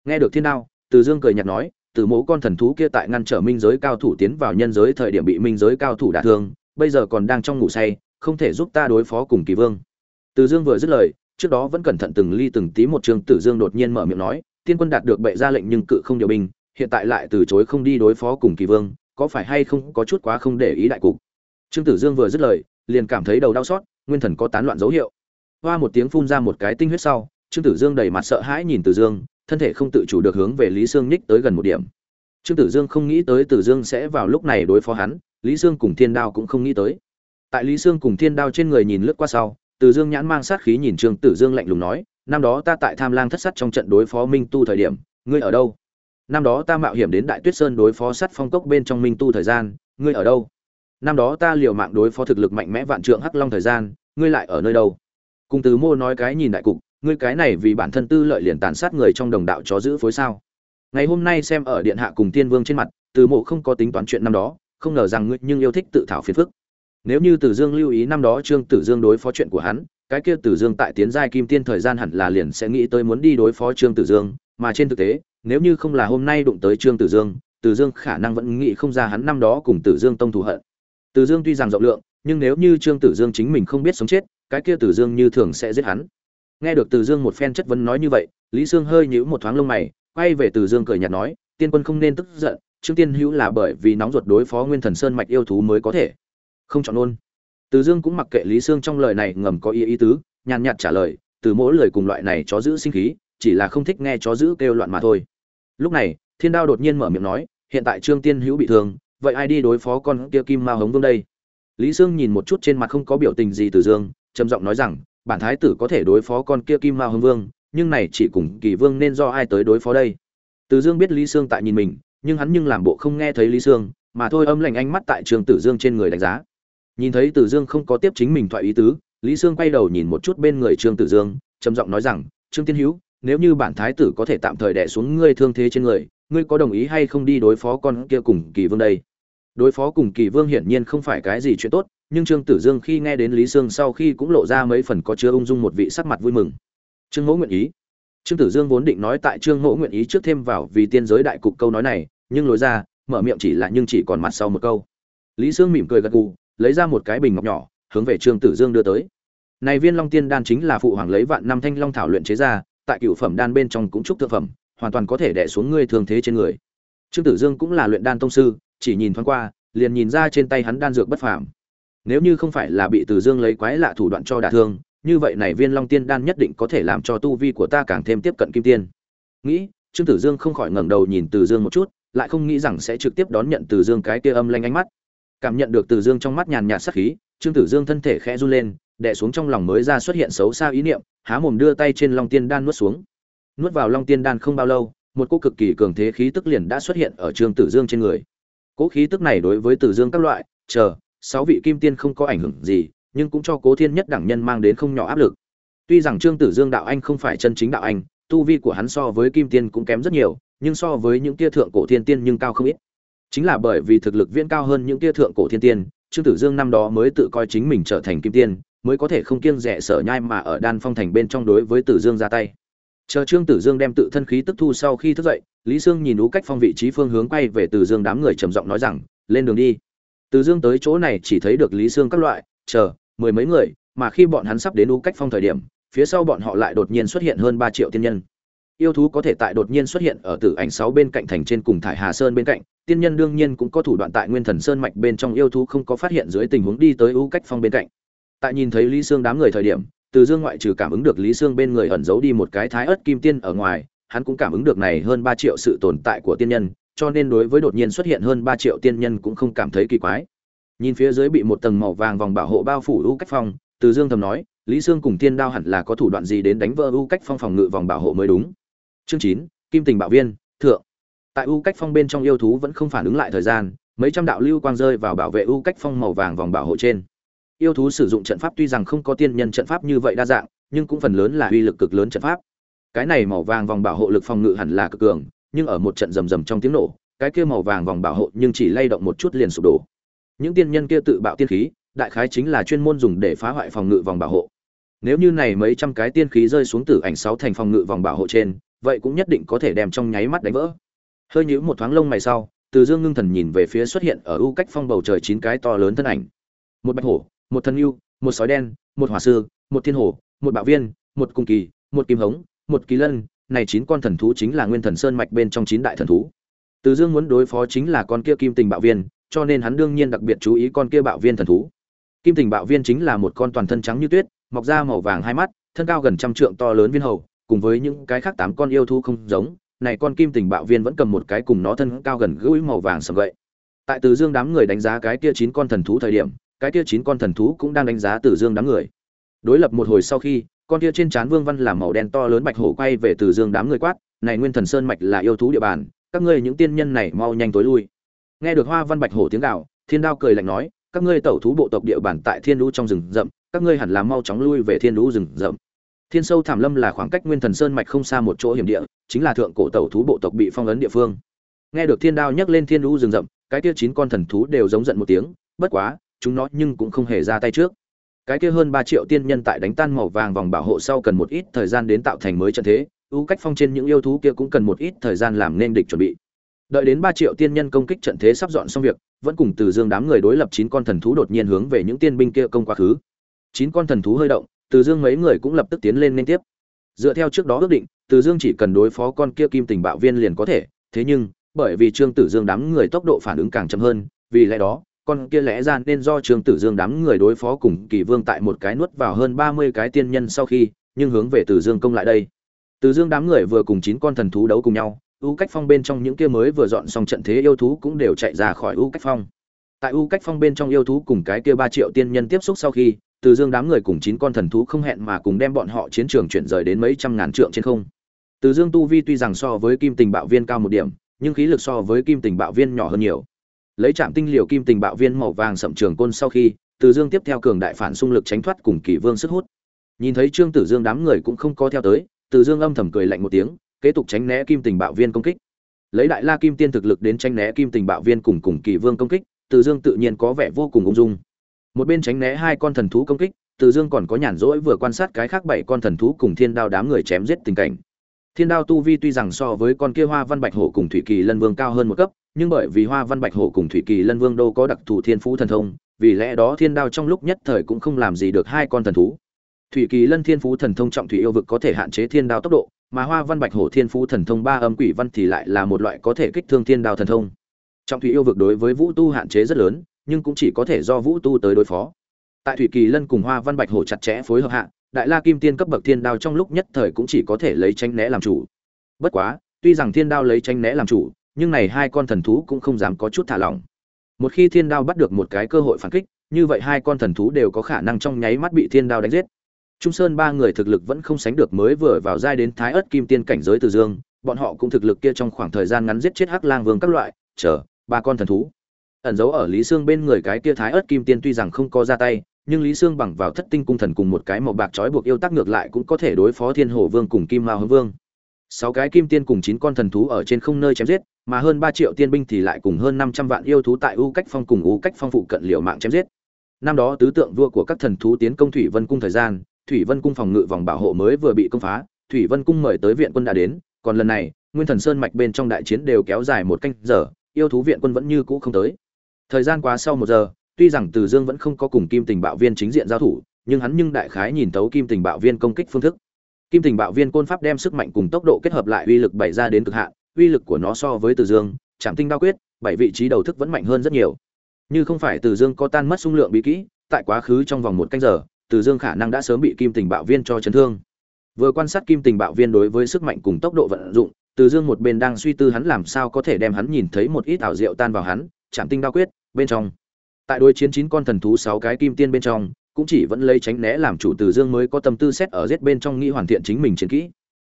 Nghe được thiên đao, từ dương cười nhạt nói, từ mẫu con thần thú kia tại ngăn trở minh giới cao thủ tiến vào nhân giới thời điểm bị minh giới cao thủ đả thương, bây giờ còn đang trong ngủ say, không thể giúp ta đối phó cùng kỳ vương. Từ dương vừa dứt lời trước đó vẫn cẩn thận từng ly từng tí một trường tử dương đột nhiên mở miệng nói, tiên quân đạt được bệ ra lệnh nhưng cự không điều binh, hiện tại lại từ chối không đi đối phó cùng kỳ vương, có phải hay không có chút quá không để ý đại cục? Trương tử dương vừa dứt lời, liền cảm thấy đầu đau xót, nguyên thần có tán loạn dấu hiệu. Hoa một tiếng phun ra một cái tinh huyết sau, trương tử dương đầy mặt sợ hãi nhìn từ dương, thân thể không tự chủ được hướng về lý sương ních tới gần một điểm. Trương tử dương không nghĩ tới từ dương sẽ vào lúc này đối phó hắn, lý sương cùng thiên đao cũng không nghĩ tới. Tại lý sương cùng thiên đao trên người nhìn lướt qua sau từ dương nhãn mang sát khí nhìn trương tử dương lạnh lùng nói, năm đó ta tại tham lang thất sắt trong trận đối phó minh tu thời điểm, ngươi ở đâu? Năm đó ta mạo hiểm đến đại tuyết sơn đối phó sắt phong cốc bên trong minh tu thời gian, ngươi ở đâu? Năm đó ta liều mạng đối phó thực lực mạnh mẽ vạn trượng hắc long thời gian, ngươi lại ở nơi đâu? Cùng từ mô nói cái nhìn đại cục, ngươi cái này vì bản thân tư lợi liền tàn sát người trong đồng đạo chó giữ phối sao? Ngày hôm nay xem ở điện hạ cùng tiên vương trên mặt, từ mộ không có tính toán chuyện năm đó, không ngờ rằng ngươi nhưng yêu thích tự thảo phiền phức nếu như tử dương lưu ý năm đó trương tử dương đối phó chuyện của hắn cái kia tử dương tại tiến giai kim tiên thời gian hẳn là liền sẽ nghĩ tới muốn đi đối phó trương tử dương mà trên thực tế nếu như không là hôm nay đụng tới trương tử dương tử dương khả năng vẫn nghĩ không ra hắn năm đó cùng tử dương tông thù hận tử dương tuy rằng rộng lượng nhưng nếu như trương tử dương chính mình không biết sống chết cái kia tử dương như thường sẽ giết hắn nghe được Tử dương một phen chất vấn nói như vậy lý sương hơi nhíu một thoáng lông mày quay về Tử dương cười nhạt nói tiên quân không nên tức giận trương tiên hữu là bởi vì nóng ruột đối phó nguyên thần sơn mạch yêu thú mới có thể không chọn luôn. Từ dương cũng mặc kệ lý sương trong lời này ngầm có ý ý tứ, nhàn nhạt trả lời, từ mỗi lời cùng loại này chó giữ sinh khí, chỉ là không thích nghe chó giữ kêu loạn mà thôi. Lúc này, thiên đao đột nhiên mở miệng nói, hiện tại trương tiên hữu bị thương, vậy ai đi đối phó con kia kim ma hống vương đây? Lý sương nhìn một chút trên mặt không có biểu tình gì từ dương, trầm giọng nói rằng, bản thái tử có thể đối phó con kia kim Ma Hống vương, nhưng này chỉ cùng kỳ vương nên do ai tới đối phó đây? Từ dương biết lý sương tại nhìn mình, nhưng hắn nhưng làm bộ không nghe thấy lý sương, mà thôi âm lạnh ánh mắt tại trường tử dương trên người đánh giá nhìn thấy tử dương không có tiếp chính mình thoại ý tứ, lý sương quay đầu nhìn một chút bên người trương tử dương, trầm giọng nói rằng, trương tiên hữu nếu như bản thái tử có thể tạm thời đẻ xuống ngươi thương thế trên người, ngươi có đồng ý hay không đi đối phó con kia cùng kỳ vương đây? Đối phó cùng kỳ vương hiển nhiên không phải cái gì chuyện tốt, nhưng trương tử dương khi nghe đến lý sương sau khi cũng lộ ra mấy phần có chứa ung dung một vị sắc mặt vui mừng. Trương mẫu nguyện ý. Trương tử dương vốn định nói tại trương mẫu nguyện ý trước thêm vào vì tiên giới đại cục câu nói này, nhưng lối ra, mở miệng chỉ là nhưng chỉ còn mặt sau một câu. Lý sương mỉm cười gật gù lấy ra một cái bình ngọc nhỏ, hướng về trương tử dương đưa tới. Này viên long tiên đan chính là phụ hoàng lấy vạn năm thanh long thảo luyện chế ra, tại cựu phẩm đan bên trong cũng trúc thượng phẩm, hoàn toàn có thể đẻ xuống ngươi thường thế trên người. Trương tử dương cũng là luyện đan tông sư, chỉ nhìn thoáng qua, liền nhìn ra trên tay hắn đan dược bất phàm. Nếu như không phải là bị tử dương lấy quái lạ thủ đoạn cho đả thương, như vậy này viên long tiên đan nhất định có thể làm cho tu vi của ta càng thêm tiếp cận kim tiên. Nghĩ, trương tử dương không khỏi ngẩng đầu nhìn tử dương một chút, lại không nghĩ rằng sẽ trực tiếp đón nhận từ dương cái kia âm lanh ánh mắt cảm nhận được từ dương trong mắt nhàn nhạt sắc khí, trương tử dương thân thể khẽ run lên, đè xuống trong lòng mới ra xuất hiện xấu xa ý niệm, há mồm đưa tay trên long tiên đan nuốt xuống. Nuốt vào long tiên đan không bao lâu, một cô cực kỳ cường thế khí tức liền đã xuất hiện ở trương tử dương trên người. Cỗ khí tức này đối với tử dương các loại, chờ, sáu vị kim tiên không có ảnh hưởng gì, nhưng cũng cho cố thiên nhất đẳng nhân mang đến không nhỏ áp lực. Tuy rằng trương tử dương đạo anh không phải chân chính đạo anh, tu vi của hắn so với kim tiên cũng kém rất nhiều, nhưng so với những tia thượng cổ thiên tiên nhưng cao không ít chính là bởi vì thực lực viễn cao hơn những kia thượng cổ thiên tiên, trương tử dương năm đó mới tự coi chính mình trở thành kim tiên, mới có thể không kiêng rẻ sở nhai mà ở đan phong thành bên trong đối với tử dương ra tay. Chờ trương tử dương đem tự thân khí tức thu sau khi thức dậy, lý sương nhìn ú cách phong vị trí phương hướng quay về tử dương đám người trầm giọng nói rằng, lên đường đi. Tử dương tới chỗ này chỉ thấy được lý sương các loại, chờ, mười mấy người, mà khi bọn hắn sắp đến ú cách phong thời điểm, phía sau bọn họ lại đột nhiên xuất hiện hơn ba triệu tiên nhân yêu thú có thể tại đột nhiên xuất hiện ở tử ảnh sáu bên cạnh thành trên cùng thải hà sơn bên cạnh, tiên nhân đương nhiên cũng có thủ đoạn tại nguyên thần sơn mạch bên trong yêu thú không có phát hiện dưới tình huống đi tới ưu cách phong bên cạnh. Tại nhìn thấy lý sương đám người thời điểm, từ dương ngoại trừ cảm ứng được lý sương bên người ẩn giấu đi một cái thái ớt kim tiên ở ngoài, hắn cũng cảm ứng được này hơn ba triệu sự tồn tại của tiên nhân, cho nên đối với đột nhiên xuất hiện hơn ba triệu tiên nhân cũng không cảm thấy kỳ quái. Nhìn phía dưới bị một tầng màu vàng vòng bảo hộ bao phủ ưu cách phong, từ dương thầm nói, lý sương cùng tiên đao hẳn là có thủ đoạn gì đến đánh vỡ ưu cách phong phòng ngự vòng bảo hộ mới đúng chương chín, kim tình bảo viên, thượng. Tại U cách phong bên trong yêu thú vẫn không phản ứng lại thời gian, mấy trăm đạo lưu quang rơi vào bảo vệ U cách phong màu vàng vòng bảo hộ trên. Yêu thú sử dụng trận pháp tuy rằng không có tiên nhân trận pháp như vậy đa dạng, nhưng cũng phần lớn là uy lực cực lớn trận pháp. Cái này màu vàng vòng bảo hộ lực phòng ngự hẳn là cực cường, nhưng ở một trận rầm rầm trong tiếng nổ, cái kia màu vàng vòng bảo hộ nhưng chỉ lay động một chút liền sụp đổ. Những tiên nhân kia tự bạo tiên khí, đại khái chính là chuyên môn dùng để phá hoại phòng ngự vòng bảo hộ. Nếu như này mấy trăm cái tiên khí rơi xuống từ ảnh sáu thành phòng ngự vòng bảo hộ trên vậy cũng nhất định có thể đem trong nháy mắt đánh vỡ. Hơi nhíu một thoáng lông mày sau, từ dương ngưng thần nhìn về phía xuất hiện ở ưu cách phong bầu trời chín cái to lớn thân ảnh. Một bạch hổ, một thần yêu, một sói đen, một hỏa sư, một thiên hổ, một bạo viên, một cung kỳ, một kim hống, một kỳ lân. Này chín con thần thú chính là nguyên thần sơn mạch bên trong chín đại thần thú. Từ dương muốn đối phó chính là con kia kim tình bạo viên, cho nên hắn đương nhiên đặc biệt chú ý con kia bạo viên thần thú. Kim tình bạo viên chính là một con toàn thân trắng như tuyết, mọc ra màu vàng hai mắt, thân cao gần trăm trượng to lớn viên hầu cùng với những cái khác tám con yêu thú không giống, này con kim tình bạo viên vẫn cầm một cái cùng nó thân cao gần gũi màu vàng sầm gậy. Tại từ dương đám người đánh giá cái kia chín con thần thú thời điểm, cái kia chín con thần thú cũng đang đánh giá từ dương đám người. Đối lập một hồi sau khi, con kia trên trán vương văn làm màu đen to lớn bạch hổ quay về từ dương đám người quát, này nguyên thần sơn mạch là yêu thú địa bàn, các ngươi những tiên nhân này mau nhanh tối lui. Nghe được hoa văn bạch hổ tiếng gào, thiên đao cười lạnh nói, các ngươi tẩu thú bộ tộc địa bàn tại thiên lũ trong rừng rậm, các ngươi hẳn là mau chóng lui về thiên lũ rừng rậm thiên sâu thảm lâm là khoảng cách nguyên thần sơn mạch không xa một chỗ hiểm địa, chính là thượng cổ tẩu thú bộ tộc bị phong ấn địa phương. Nghe được thiên đao nhắc lên thiên lũ rừng rậm, cái kia chín con thần thú đều giống giận một tiếng, bất quá, chúng nó nhưng cũng không hề ra tay trước. Cái kia hơn ba triệu tiên nhân tại đánh tan màu vàng vòng bảo hộ sau cần một ít thời gian đến tạo thành mới trận thế, ưu cách phong trên những yêu thú kia cũng cần một ít thời gian làm nên địch chuẩn bị. Đợi đến ba triệu tiên nhân công kích trận thế sắp dọn xong việc, vẫn cùng từ dương đám người đối lập chín con thần thú đột nhiên hướng về những tiên binh kia công quá khứ. Chín con thần thú hơi động từ dương mấy người cũng lập tức tiến lên liên tiếp. Dựa theo trước đó ước định, từ dương chỉ cần đối phó con kia kim tình bạo viên liền có thể. Thế nhưng, bởi vì trương tử dương đám người tốc độ phản ứng càng chậm hơn, vì lẽ đó, con kia lẽ ra nên do trương tử dương đám người đối phó cùng kỳ vương tại một cái nuốt vào hơn ba mươi cái tiên nhân sau khi, nhưng hướng về từ dương công lại đây. Từ dương đám người vừa cùng chín con thần thú đấu cùng nhau, U cách phong bên trong những kia mới vừa dọn xong trận thế yêu thú cũng đều chạy ra khỏi U cách phong. Tại U cách phong bên trong yêu thú cùng cái kia ba triệu tiên nhân tiếp xúc sau khi từ dương đám người cùng chín con thần thú không hẹn mà cùng đem bọn họ chiến trường chuyển rời đến mấy trăm ngàn trượng trên không. Từ dương tu vi tuy rằng so với kim tình bạo viên cao một điểm, nhưng khí lực so với kim tình bạo viên nhỏ hơn nhiều. Lấy trạm tinh liều kim tình bạo viên màu vàng sậm trường côn sau khi, từ dương tiếp theo cường đại phản xung lực tránh thoát cùng kỷ vương sức hút. Nhìn thấy trương tử dương đám người cũng không có theo tới, từ dương âm thầm cười lạnh một tiếng, kế tục tránh né kim tình bạo viên công kích. Lấy đại la kim tiên thực lực đến tránh né kim tình bạo viên cùng cùng kỳ vương công kích, từ dương tự nhiên có vẻ vô cùng ung dung một bên tránh né hai con thần thú công kích, từ dương còn có nhàn rỗi vừa quan sát cái khác bảy con thần thú cùng thiên đao đám người chém giết tình cảnh. Thiên đao tu vi tuy rằng so với con kia hoa văn bạch hổ cùng thủy kỳ lân vương cao hơn một cấp, nhưng bởi vì hoa văn bạch hổ cùng thủy kỳ lân vương đô có đặc thù thiên phú thần thông, vì lẽ đó thiên đao trong lúc nhất thời cũng không làm gì được hai con thần thú. Thủy kỳ lân thiên phú thần thông trọng thủy yêu vực có thể hạn chế thiên đao tốc độ, mà hoa văn bạch hổ thiên phú thần thông ba âm quỷ văn thì lại là một loại có thể kích thương thiên đao thần thông. Trọng thủy yêu vực đối với vũ tu hạn chế rất lớn nhưng cũng chỉ có thể do vũ tu tới đối phó. Tại thủy kỳ lân cùng hoa văn bạch hổ chặt chẽ phối hợp hạ, đại la kim tiên cấp bậc thiên đao trong lúc nhất thời cũng chỉ có thể lấy tranh né làm chủ. Bất quá, tuy rằng thiên đao lấy tranh né làm chủ, nhưng này hai con thần thú cũng không dám có chút thả lỏng. Một khi thiên đao bắt được một cái cơ hội phản kích, như vậy hai con thần thú đều có khả năng trong nháy mắt bị thiên đao đánh giết. Trung sơn ba người thực lực vẫn không sánh được mới vừa vào giai đến thái ớt kim tiên cảnh giới từ dương, bọn họ cũng thực lực kia trong khoảng thời gian ngắn giết chết hắc lang vương các loại, chờ, ba con thần thú ẩn giấu ở lý sương bên người cái kia thái ớt kim tiên tuy rằng không có ra tay, nhưng lý sương bằng vào thất tinh cung thần cùng một cái màu bạc trói buộc yêu tác ngược lại cũng có thể đối phó thiên hồ vương cùng kim mao hướng vương. Sáu cái kim tiên cùng chín con thần thú ở trên không nơi chém giết, mà hơn ba triệu tiên binh thì lại cùng hơn năm trăm vạn yêu thú tại u cách phong cùng u cách phong phụ cận liều mạng chém giết. Năm đó tứ tượng vua của các thần thú tiến công thủy vân cung thời gian, thủy vân cung phòng ngự vòng bảo hộ mới vừa bị công phá, thủy vân cung mời tới viện quân đã đến, còn lần này, nguyên thần sơn mạch bên trong đại chiến đều kéo dài một canh giờ, yêu thú viện quân vẫn như cũ không tới thời gian quá sau một giờ, tuy rằng từ dương vẫn không có cùng kim tình bạo viên chính diện giao thủ, nhưng hắn nhưng đại khái nhìn tấu kim tình bạo viên công kích phương thức. Kim tình bạo viên côn pháp đem sức mạnh cùng tốc độ kết hợp lại uy lực bày ra đến cực hạn, uy lực của nó so với từ dương trạm tinh đao quyết, bảy vị trí đầu thức vẫn mạnh hơn rất nhiều. Như không phải từ dương có tan mất sung lượng bí kỹ, tại quá khứ trong vòng một canh giờ, từ dương khả năng đã sớm bị kim tình bạo viên cho chấn thương. Vừa quan sát kim tình bạo viên đối với sức mạnh cùng tốc độ vận dụng, từ dương một bên đang suy tư hắn làm sao có thể đem hắn nhìn thấy một ít ảo diệu tan vào hắn chạm tinh đao quyết bên trong. Tại đối chiến chín con thần thú sáu cái kim tiên bên trong, cũng chỉ vẫn lấy tránh né làm chủ từ dương mới có tâm tư xét ở giết bên trong nghĩ hoàn thiện chính mình chiến kỹ.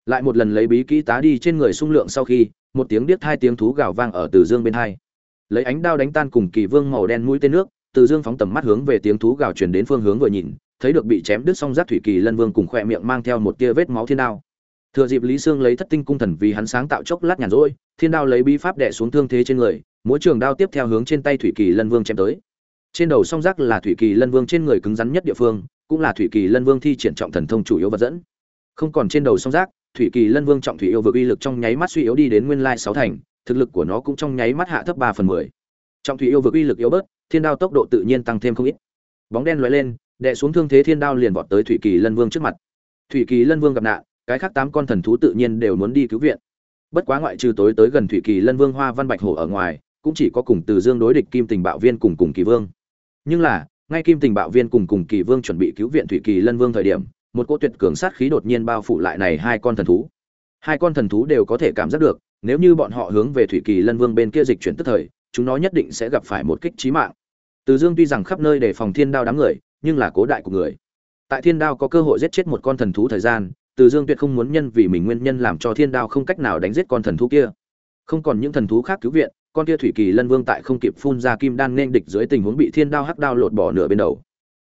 Lại một lần lấy bí kỹ tá đi trên người sung lượng sau khi, một tiếng điếc hai tiếng thú gào vang ở từ dương bên hai. Lấy ánh đao đánh tan cùng kỳ vương màu đen mũi tên nước, từ dương phóng tầm mắt hướng về tiếng thú gào truyền đến phương hướng vừa nhìn, thấy được bị chém đứt song giác thủy kỳ lân vương cùng khỏe miệng mang theo một tia vết máu thiên đao. Thừa dịp lý sương lấy thất tinh cung thần vì hắn sáng tạo chốc lát nhàn rỗi, thiên đao lấy bí pháp đẻ xuống thương thế trên người mỗi trường đao tiếp theo hướng trên tay thủy kỳ lân vương chém tới. Trên đầu song giác là thủy kỳ lân vương trên người cứng rắn nhất địa phương, cũng là thủy kỳ lân vương thi triển trọng thần thông chủ yếu vật dẫn. Không còn trên đầu song giác, thủy kỳ lân vương trọng thủy yêu vực uy lực trong nháy mắt suy yếu đi đến nguyên lai sáu thành, thực lực của nó cũng trong nháy mắt hạ thấp ba phần mười. Trọng thủy yêu vực uy lực yếu bớt, thiên đao tốc độ tự nhiên tăng thêm không ít. Bóng đen lóe lên, đè xuống thương thế thiên đao liền vọt tới thủy kỳ lân vương trước mặt. Thủy kỳ lân vương gặp nạn, cái khác tám con thần thú tự nhiên đều muốn đi cứu viện. Bất quá ngoại trừ tối tới gần thủy kỳ lân vương hoa văn bạch hổ ở ngoài cũng chỉ có cùng từ dương đối địch kim tình bạo viên cùng cùng kỳ vương. Nhưng là, ngay kim tình bạo viên cùng cùng kỳ vương chuẩn bị cứu viện thủy kỳ lân vương thời điểm, một cỗ tuyệt cường sát khí đột nhiên bao phủ lại này hai con thần thú. Hai con thần thú đều có thể cảm giác được, nếu như bọn họ hướng về thủy kỳ lân vương bên kia dịch chuyển tức thời, chúng nó nhất định sẽ gặp phải một kích trí mạng. Từ dương tuy rằng khắp nơi để phòng thiên đao đám người, nhưng là cố đại của người. Tại thiên đao có cơ hội giết chết một con thần thú thời gian, từ dương tuyệt không muốn nhân vì mình nguyên nhân làm cho thiên đao không cách nào đánh giết con thần thú kia. Không còn những thần thú khác cứu viện con kia thủy kỳ lân vương tại không kịp phun ra kim đan nên địch dưới tình huống bị thiên đao hắc đao lột bỏ nửa bên đầu.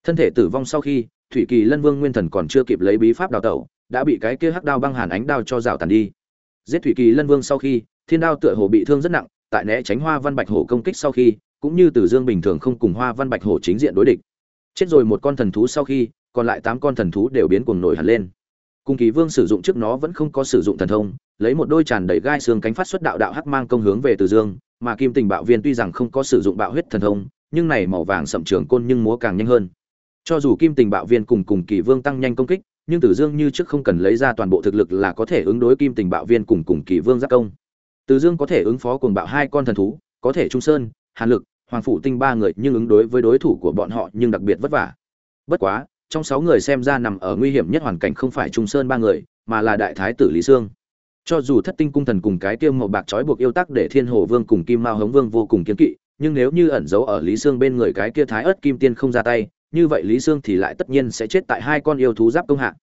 Thân thể tử vong sau khi, thủy kỳ lân vương nguyên thần còn chưa kịp lấy bí pháp đào tẩu, đã bị cái kia hắc đao băng hàn ánh đao cho rào tàn đi. Giết thủy kỳ lân vương sau khi, thiên đao tựa hồ bị thương rất nặng, tại né tránh hoa văn bạch hổ công kích sau khi, cũng như tử dương bình thường không cùng hoa văn bạch hổ chính diện đối địch. Chết rồi một con thần thú sau khi, còn lại tám con thần thú đều biến cuồng nổi hẳn lên. Cung kỳ vương sử dụng trước nó vẫn không có sử dụng thần thông, lấy một đôi tràn đầy gai xương cánh phát xuất đạo đạo hắc mang công hướng về từ dương mà kim tình bạo viên tuy rằng không có sử dụng bạo huyết thần thông, nhưng này màu vàng sậm trường côn nhưng múa càng nhanh hơn. Cho dù kim tình bạo viên cùng cùng kỳ vương tăng nhanh công kích, nhưng tử dương như trước không cần lấy ra toàn bộ thực lực là có thể ứng đối kim tình bạo viên cùng cùng kỳ vương giác công. Từ dương có thể ứng phó cùng bạo hai con thần thú, có thể trung sơn, hàn lực, hoàng phủ tinh ba người nhưng ứng đối với đối thủ của bọn họ nhưng đặc biệt vất vả. Bất quá, trong sáu người xem ra nằm ở nguy hiểm nhất hoàn cảnh không phải trung sơn ba người, mà là đại thái tử lý sương cho dù thất tinh cung thần cùng cái tiêu màu bạc trói buộc yêu tắc để thiên hồ vương cùng kim mao hống vương vô cùng kiên kỵ, nhưng nếu như ẩn giấu ở lý sương bên người cái kia thái ớt kim tiên không ra tay, như vậy lý sương thì lại tất nhiên sẽ chết tại hai con yêu thú giáp công hạ.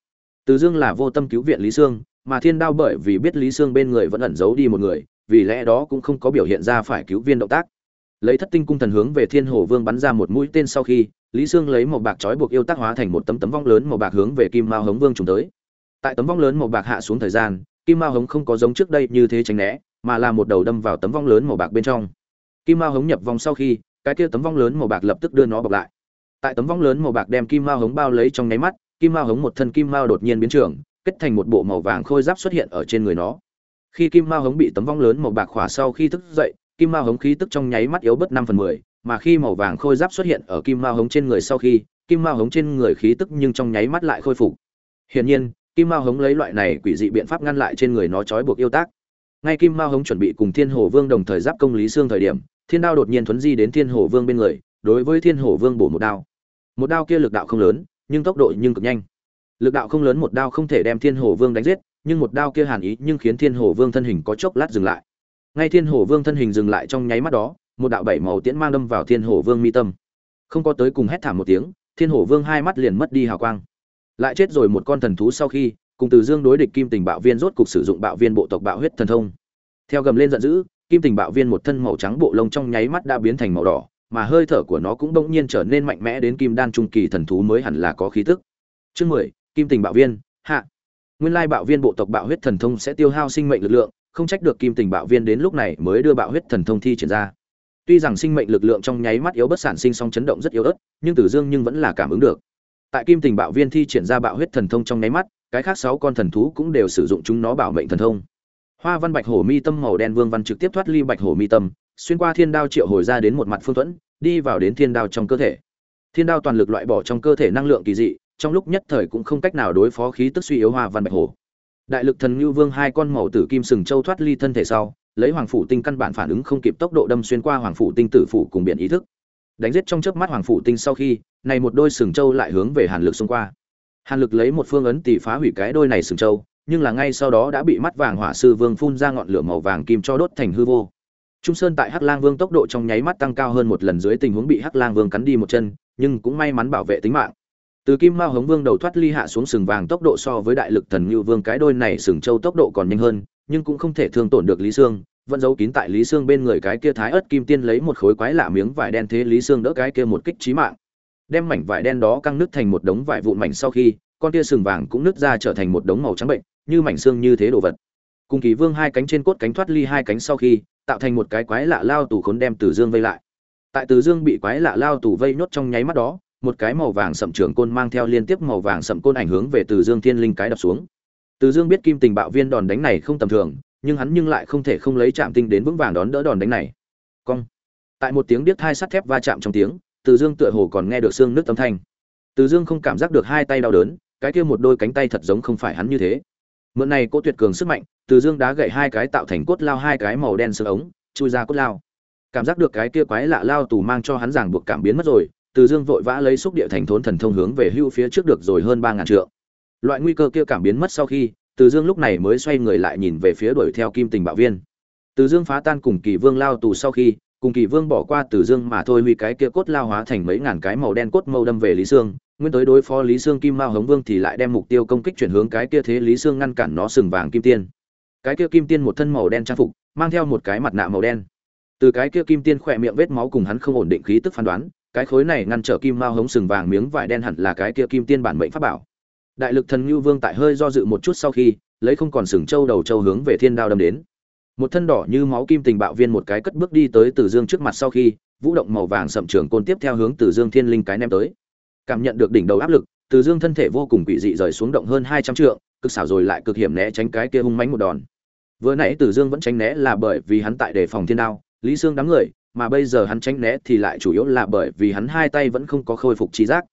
Từ dương là vô tâm cứu viện lý sương, mà thiên đao bởi vì biết lý sương bên người vẫn ẩn giấu đi một người, vì lẽ đó cũng không có biểu hiện ra phải cứu viên động tác. Lấy thất tinh cung thần hướng về thiên hồ vương bắn ra một mũi tên sau khi, lý sương lấy một bạc trói buộc yêu tác hóa thành một tấm tấm vong lớn màu bạc hướng về kim mao hống vương trùng tới. Tại tấm vong lớn màu bạc hạ xuống thời gian kim mao hống không có giống trước đây như thế tránh né, mà là một đầu đâm vào tấm vong lớn màu bạc bên trong. Kim mao hống nhập vòng sau khi, cái kia tấm vong lớn màu bạc lập tức đưa nó bọc lại. Tại tấm vong lớn màu bạc đem kim mao hống bao lấy trong nháy mắt, kim mao hống một thân kim mao đột nhiên biến trường kết thành một bộ màu vàng khôi giáp xuất hiện ở trên người nó. Khi kim mao hống bị tấm vong lớn màu bạc khỏa sau khi thức dậy, kim mao hống khí tức trong nháy mắt yếu bớt năm phần mười, mà khi màu vàng khôi giáp xuất hiện ở kim mao hống trên người sau khi, kim mao hống trên người khí tức nhưng trong nháy mắt lại khôi phục. Hiển nhiên kim mao hống lấy loại này quỷ dị biện pháp ngăn lại trên người nó trói buộc yêu tác. Ngay kim mao hống chuẩn bị cùng thiên hồ vương đồng thời giáp công lý xương thời điểm, thiên đao đột nhiên thuấn di đến thiên hồ vương bên người, đối với thiên hồ vương bổ một đao. Một đao kia lực đạo không lớn, nhưng tốc độ nhưng cực nhanh. Lực đạo không lớn một đao không thể đem thiên hồ vương đánh giết, nhưng một đao kia hàn ý nhưng khiến thiên hồ vương thân hình có chốc lát dừng lại. Ngay thiên hồ vương thân hình dừng lại trong nháy mắt đó, một đạo bảy màu tiễn mang đâm vào thiên hồ vương mi tâm. Không có tới cùng hét thảm một tiếng, thiên hồ vương hai mắt liền mất đi hào quang lại chết rồi một con thần thú sau khi, cùng từ dương đối địch kim tình bạo viên rốt cục sử dụng bạo viên bộ tộc bạo huyết thần thông. Theo gầm lên giận dữ, kim tình bạo viên một thân màu trắng bộ lông trong nháy mắt đã biến thành màu đỏ, mà hơi thở của nó cũng bỗng nhiên trở nên mạnh mẽ đến kim đan trung kỳ thần thú mới hẳn là có khí tức. Chương mười, kim tình bạo viên, hạ. Nguyên lai bạo viên bộ tộc bạo huyết thần thông sẽ tiêu hao sinh mệnh lực lượng, không trách được kim tình bạo viên đến lúc này mới đưa bạo huyết thần thông thi triển ra. Tuy rằng sinh mệnh lực lượng trong nháy mắt yếu bất sản sinh song chấn động rất yếu ớt, nhưng tử dương nhưng vẫn là cảm ứng được tại kim tình bạo viên thi triển ra bạo huyết thần thông trong nháy mắt, cái khác sáu con thần thú cũng đều sử dụng chúng nó bảo mệnh thần thông. Hoa văn bạch hổ mi tâm màu đen vương văn trực tiếp thoát ly bạch hổ mi tâm, xuyên qua thiên đao triệu hồi ra đến một mặt phương thuẫn, đi vào đến thiên đao trong cơ thể. Thiên đao toàn lực loại bỏ trong cơ thể năng lượng kỳ dị, trong lúc nhất thời cũng không cách nào đối phó khí tức suy yếu hoa văn bạch hổ. Đại lực thần ngưu vương hai con màu tử kim sừng châu thoát ly thân thể sau, lấy hoàng phủ tinh căn bản phản ứng không kịp tốc độ đâm xuyên qua hoàng phủ tinh tử phủ cùng biển ý thức. Đánh giết trong chớp mắt hoàng phủ tinh sau khi này một đôi sừng châu lại hướng về hàn lực xông qua. Hàn lực lấy một phương ấn tỷ phá hủy cái đôi này sừng châu nhưng là ngay sau đó đã bị mắt vàng hỏa sư vương phun ra ngọn lửa màu vàng kim cho đốt thành hư vô. Trung sơn tại hắc lang vương tốc độ trong nháy mắt tăng cao hơn một lần dưới tình huống bị hắc lang vương cắn đi một chân, nhưng cũng may mắn bảo vệ tính mạng. Từ kim mao hống vương đầu thoát ly hạ xuống sừng vàng tốc độ so với đại lực thần Ngưu vương cái đôi này sừng châu tốc độ còn nhanh hơn, nhưng cũng không thể thương tổn được lý sương, vẫn giấu kín tại lý sương bên người cái kia thái ớt kim tiên lấy một khối quái lạ miếng vải đen thế lý sương đỡ cái kia một kích trí mạng đem mảnh vải đen đó căng nứt thành một đống vải vụn mảnh sau khi, con tia sừng vàng cũng nứt ra trở thành một đống màu trắng bệnh, như mảnh xương như thế đồ vật. Cùng kỳ vương hai cánh trên cốt cánh thoát ly hai cánh sau khi, tạo thành một cái quái lạ lao tù khốn đem từ dương vây lại. Tại từ dương bị quái lạ lao tù vây nhốt trong nháy mắt đó, một cái màu vàng sậm trưởng côn mang theo liên tiếp màu vàng sậm côn ảnh hướng về từ dương thiên linh cái đập xuống. Từ dương biết kim tình bạo viên đòn đánh này không tầm thường, nhưng hắn nhưng lại không thể không lấy chạm tinh đến vững vàng đón đỡ đòn đánh này. Cong. Tại một tiếng điếc thai sắt thép va chạm trong tiếng từ dương tựa hồ còn nghe được xương nước âm thanh. Từ dương không cảm giác được hai tay đau đớn, cái kia một đôi cánh tay thật giống không phải hắn như thế. Mượn này cô tuyệt cường sức mạnh, từ dương đá gậy hai cái tạo thành cốt lao hai cái màu đen sơ ống, chui ra cốt lao. Cảm giác được cái kia quái lạ lao tù mang cho hắn giảng buộc cảm biến mất rồi, từ dương vội vã lấy xúc địa thành thốn thần thông hướng về hưu phía trước được rồi hơn ba ngàn trượng. Loại nguy cơ kia cảm biến mất sau khi, từ dương lúc này mới xoay người lại nhìn về phía đuổi theo kim tình bạo viên. Từ dương phá tan cùng kỳ vương lao tù sau khi cùng kỳ vương bỏ qua từ dương mà thôi, huy cái kia cốt lao hóa thành mấy ngàn cái màu đen cốt mâu đâm về lý sương. Nguyên tới đối phó lý sương kim mao hống vương thì lại đem mục tiêu công kích chuyển hướng cái kia thế lý sương ngăn cản nó sừng vàng kim tiên. Cái kia kim tiên một thân màu đen trang phục, mang theo một cái mặt nạ màu đen. Từ cái kia kim tiên khỏe miệng vết máu cùng hắn không ổn định khí tức phán đoán, cái khối này ngăn trở kim mao hống sừng vàng miếng vải đen hẳn là cái kia kim tiên bản mệnh pháp bảo. Đại lực thần ngưu vương tại hơi do dự một chút sau khi, lấy không còn sừng châu đầu châu hướng về thiên đao đâm đến một thân đỏ như máu kim tình bạo viên một cái cất bước đi tới từ dương trước mặt sau khi, vũ động màu vàng sậm trường côn tiếp theo hướng từ dương thiên linh cái ném tới. Cảm nhận được đỉnh đầu áp lực, từ dương thân thể vô cùng quỷ dị rời xuống động hơn hai trăm trượng, cực xảo rồi lại cực hiểm né tránh cái kia hung mánh một đòn. Vừa nãy từ dương vẫn tránh né là bởi vì hắn tại đề phòng thiên đao, lý sương đám người, mà bây giờ hắn tránh né thì lại chủ yếu là bởi vì hắn hai tay vẫn không có khôi phục trí giác.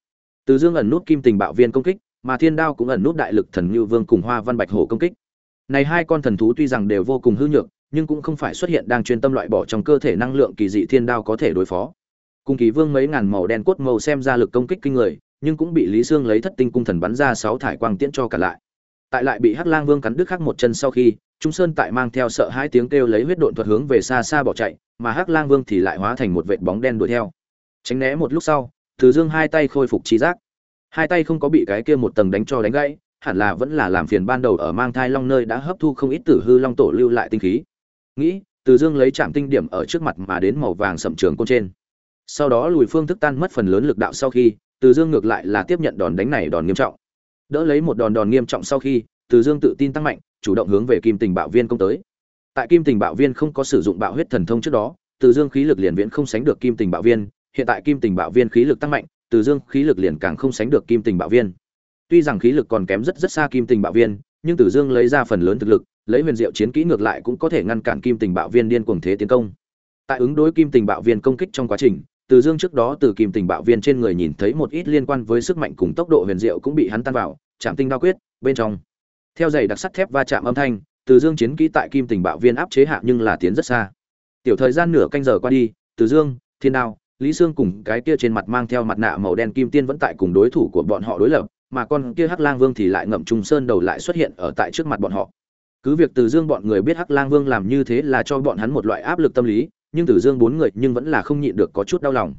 Từ dương ẩn nút kim tình bạo viên công kích, mà thiên đao cũng ẩn nút đại lực thần như vương cùng hoa văn bạch hổ công kích này hai con thần thú tuy rằng đều vô cùng hư nhược, nhưng cũng không phải xuất hiện đang chuyên tâm loại bỏ trong cơ thể năng lượng kỳ dị thiên đao có thể đối phó. Cùng kỳ vương mấy ngàn màu đen cốt màu xem ra lực công kích kinh người, nhưng cũng bị lý sương lấy thất tinh cung thần bắn ra sáu thải quang tiễn cho cả lại. Tại lại bị hắc lang vương cắn đứt khắc một chân sau khi, trung sơn tại mang theo sợ hai tiếng kêu lấy huyết độn thuật hướng về xa xa bỏ chạy, mà hắc lang vương thì lại hóa thành một vệt bóng đen đuổi theo. Tránh né một lúc sau, từ dương hai tay khôi phục trí giác. Hai tay không có bị cái kia một tầng đánh cho đánh gãy hẳn là vẫn là làm phiền ban đầu ở mang thai long nơi đã hấp thu không ít tử hư long tổ lưu lại tinh khí. Nghĩ, từ dương lấy chạm tinh điểm ở trước mặt mà đến màu vàng sậm trường côn trên. Sau đó lùi phương thức tan mất phần lớn lực đạo sau khi, từ dương ngược lại là tiếp nhận đòn đánh này đòn nghiêm trọng. Đỡ lấy một đòn đòn nghiêm trọng sau khi, từ dương tự tin tăng mạnh, chủ động hướng về kim tình bạo viên công tới. Tại kim tình bạo viên không có sử dụng bạo huyết thần thông trước đó, từ dương khí lực liền viễn không sánh được kim tình bạo viên, hiện tại kim tình bạo viên khí lực tăng mạnh, từ dương khí lực liền càng không sánh được kim tình bạo viên tuy rằng khí lực còn kém rất rất xa kim tình bạo viên, nhưng từ dương lấy ra phần lớn thực lực, lấy huyền diệu chiến kỹ ngược lại cũng có thể ngăn cản kim tình bạo viên điên cuồng thế tiến công. Tại ứng đối kim tình bạo viên công kích trong quá trình từ dương trước đó từ kim tình bạo viên trên người nhìn thấy một ít liên quan với sức mạnh cùng tốc độ huyền diệu cũng bị hắn tan vào, chạm tinh đao quyết, bên trong. Theo giày đặc sắt thép va chạm âm thanh từ dương chiến kỹ tại kim tình bạo viên áp chế hạ nhưng là tiến rất xa. Tiểu thời gian nửa canh giờ qua đi từ dương, thiên đao, lý sương cùng cái kia trên mặt mang theo mặt nạ màu đen kim tiên vẫn tại cùng đối thủ của bọn họ đối lập mà con kia hắc lang vương thì lại ngậm trùng sơn đầu lại xuất hiện ở tại trước mặt bọn họ. Cứ việc từ dương bọn người biết hắc lang vương làm như thế là cho bọn hắn một loại áp lực tâm lý, nhưng từ dương bốn người nhưng vẫn là không nhịn được có chút đau lòng.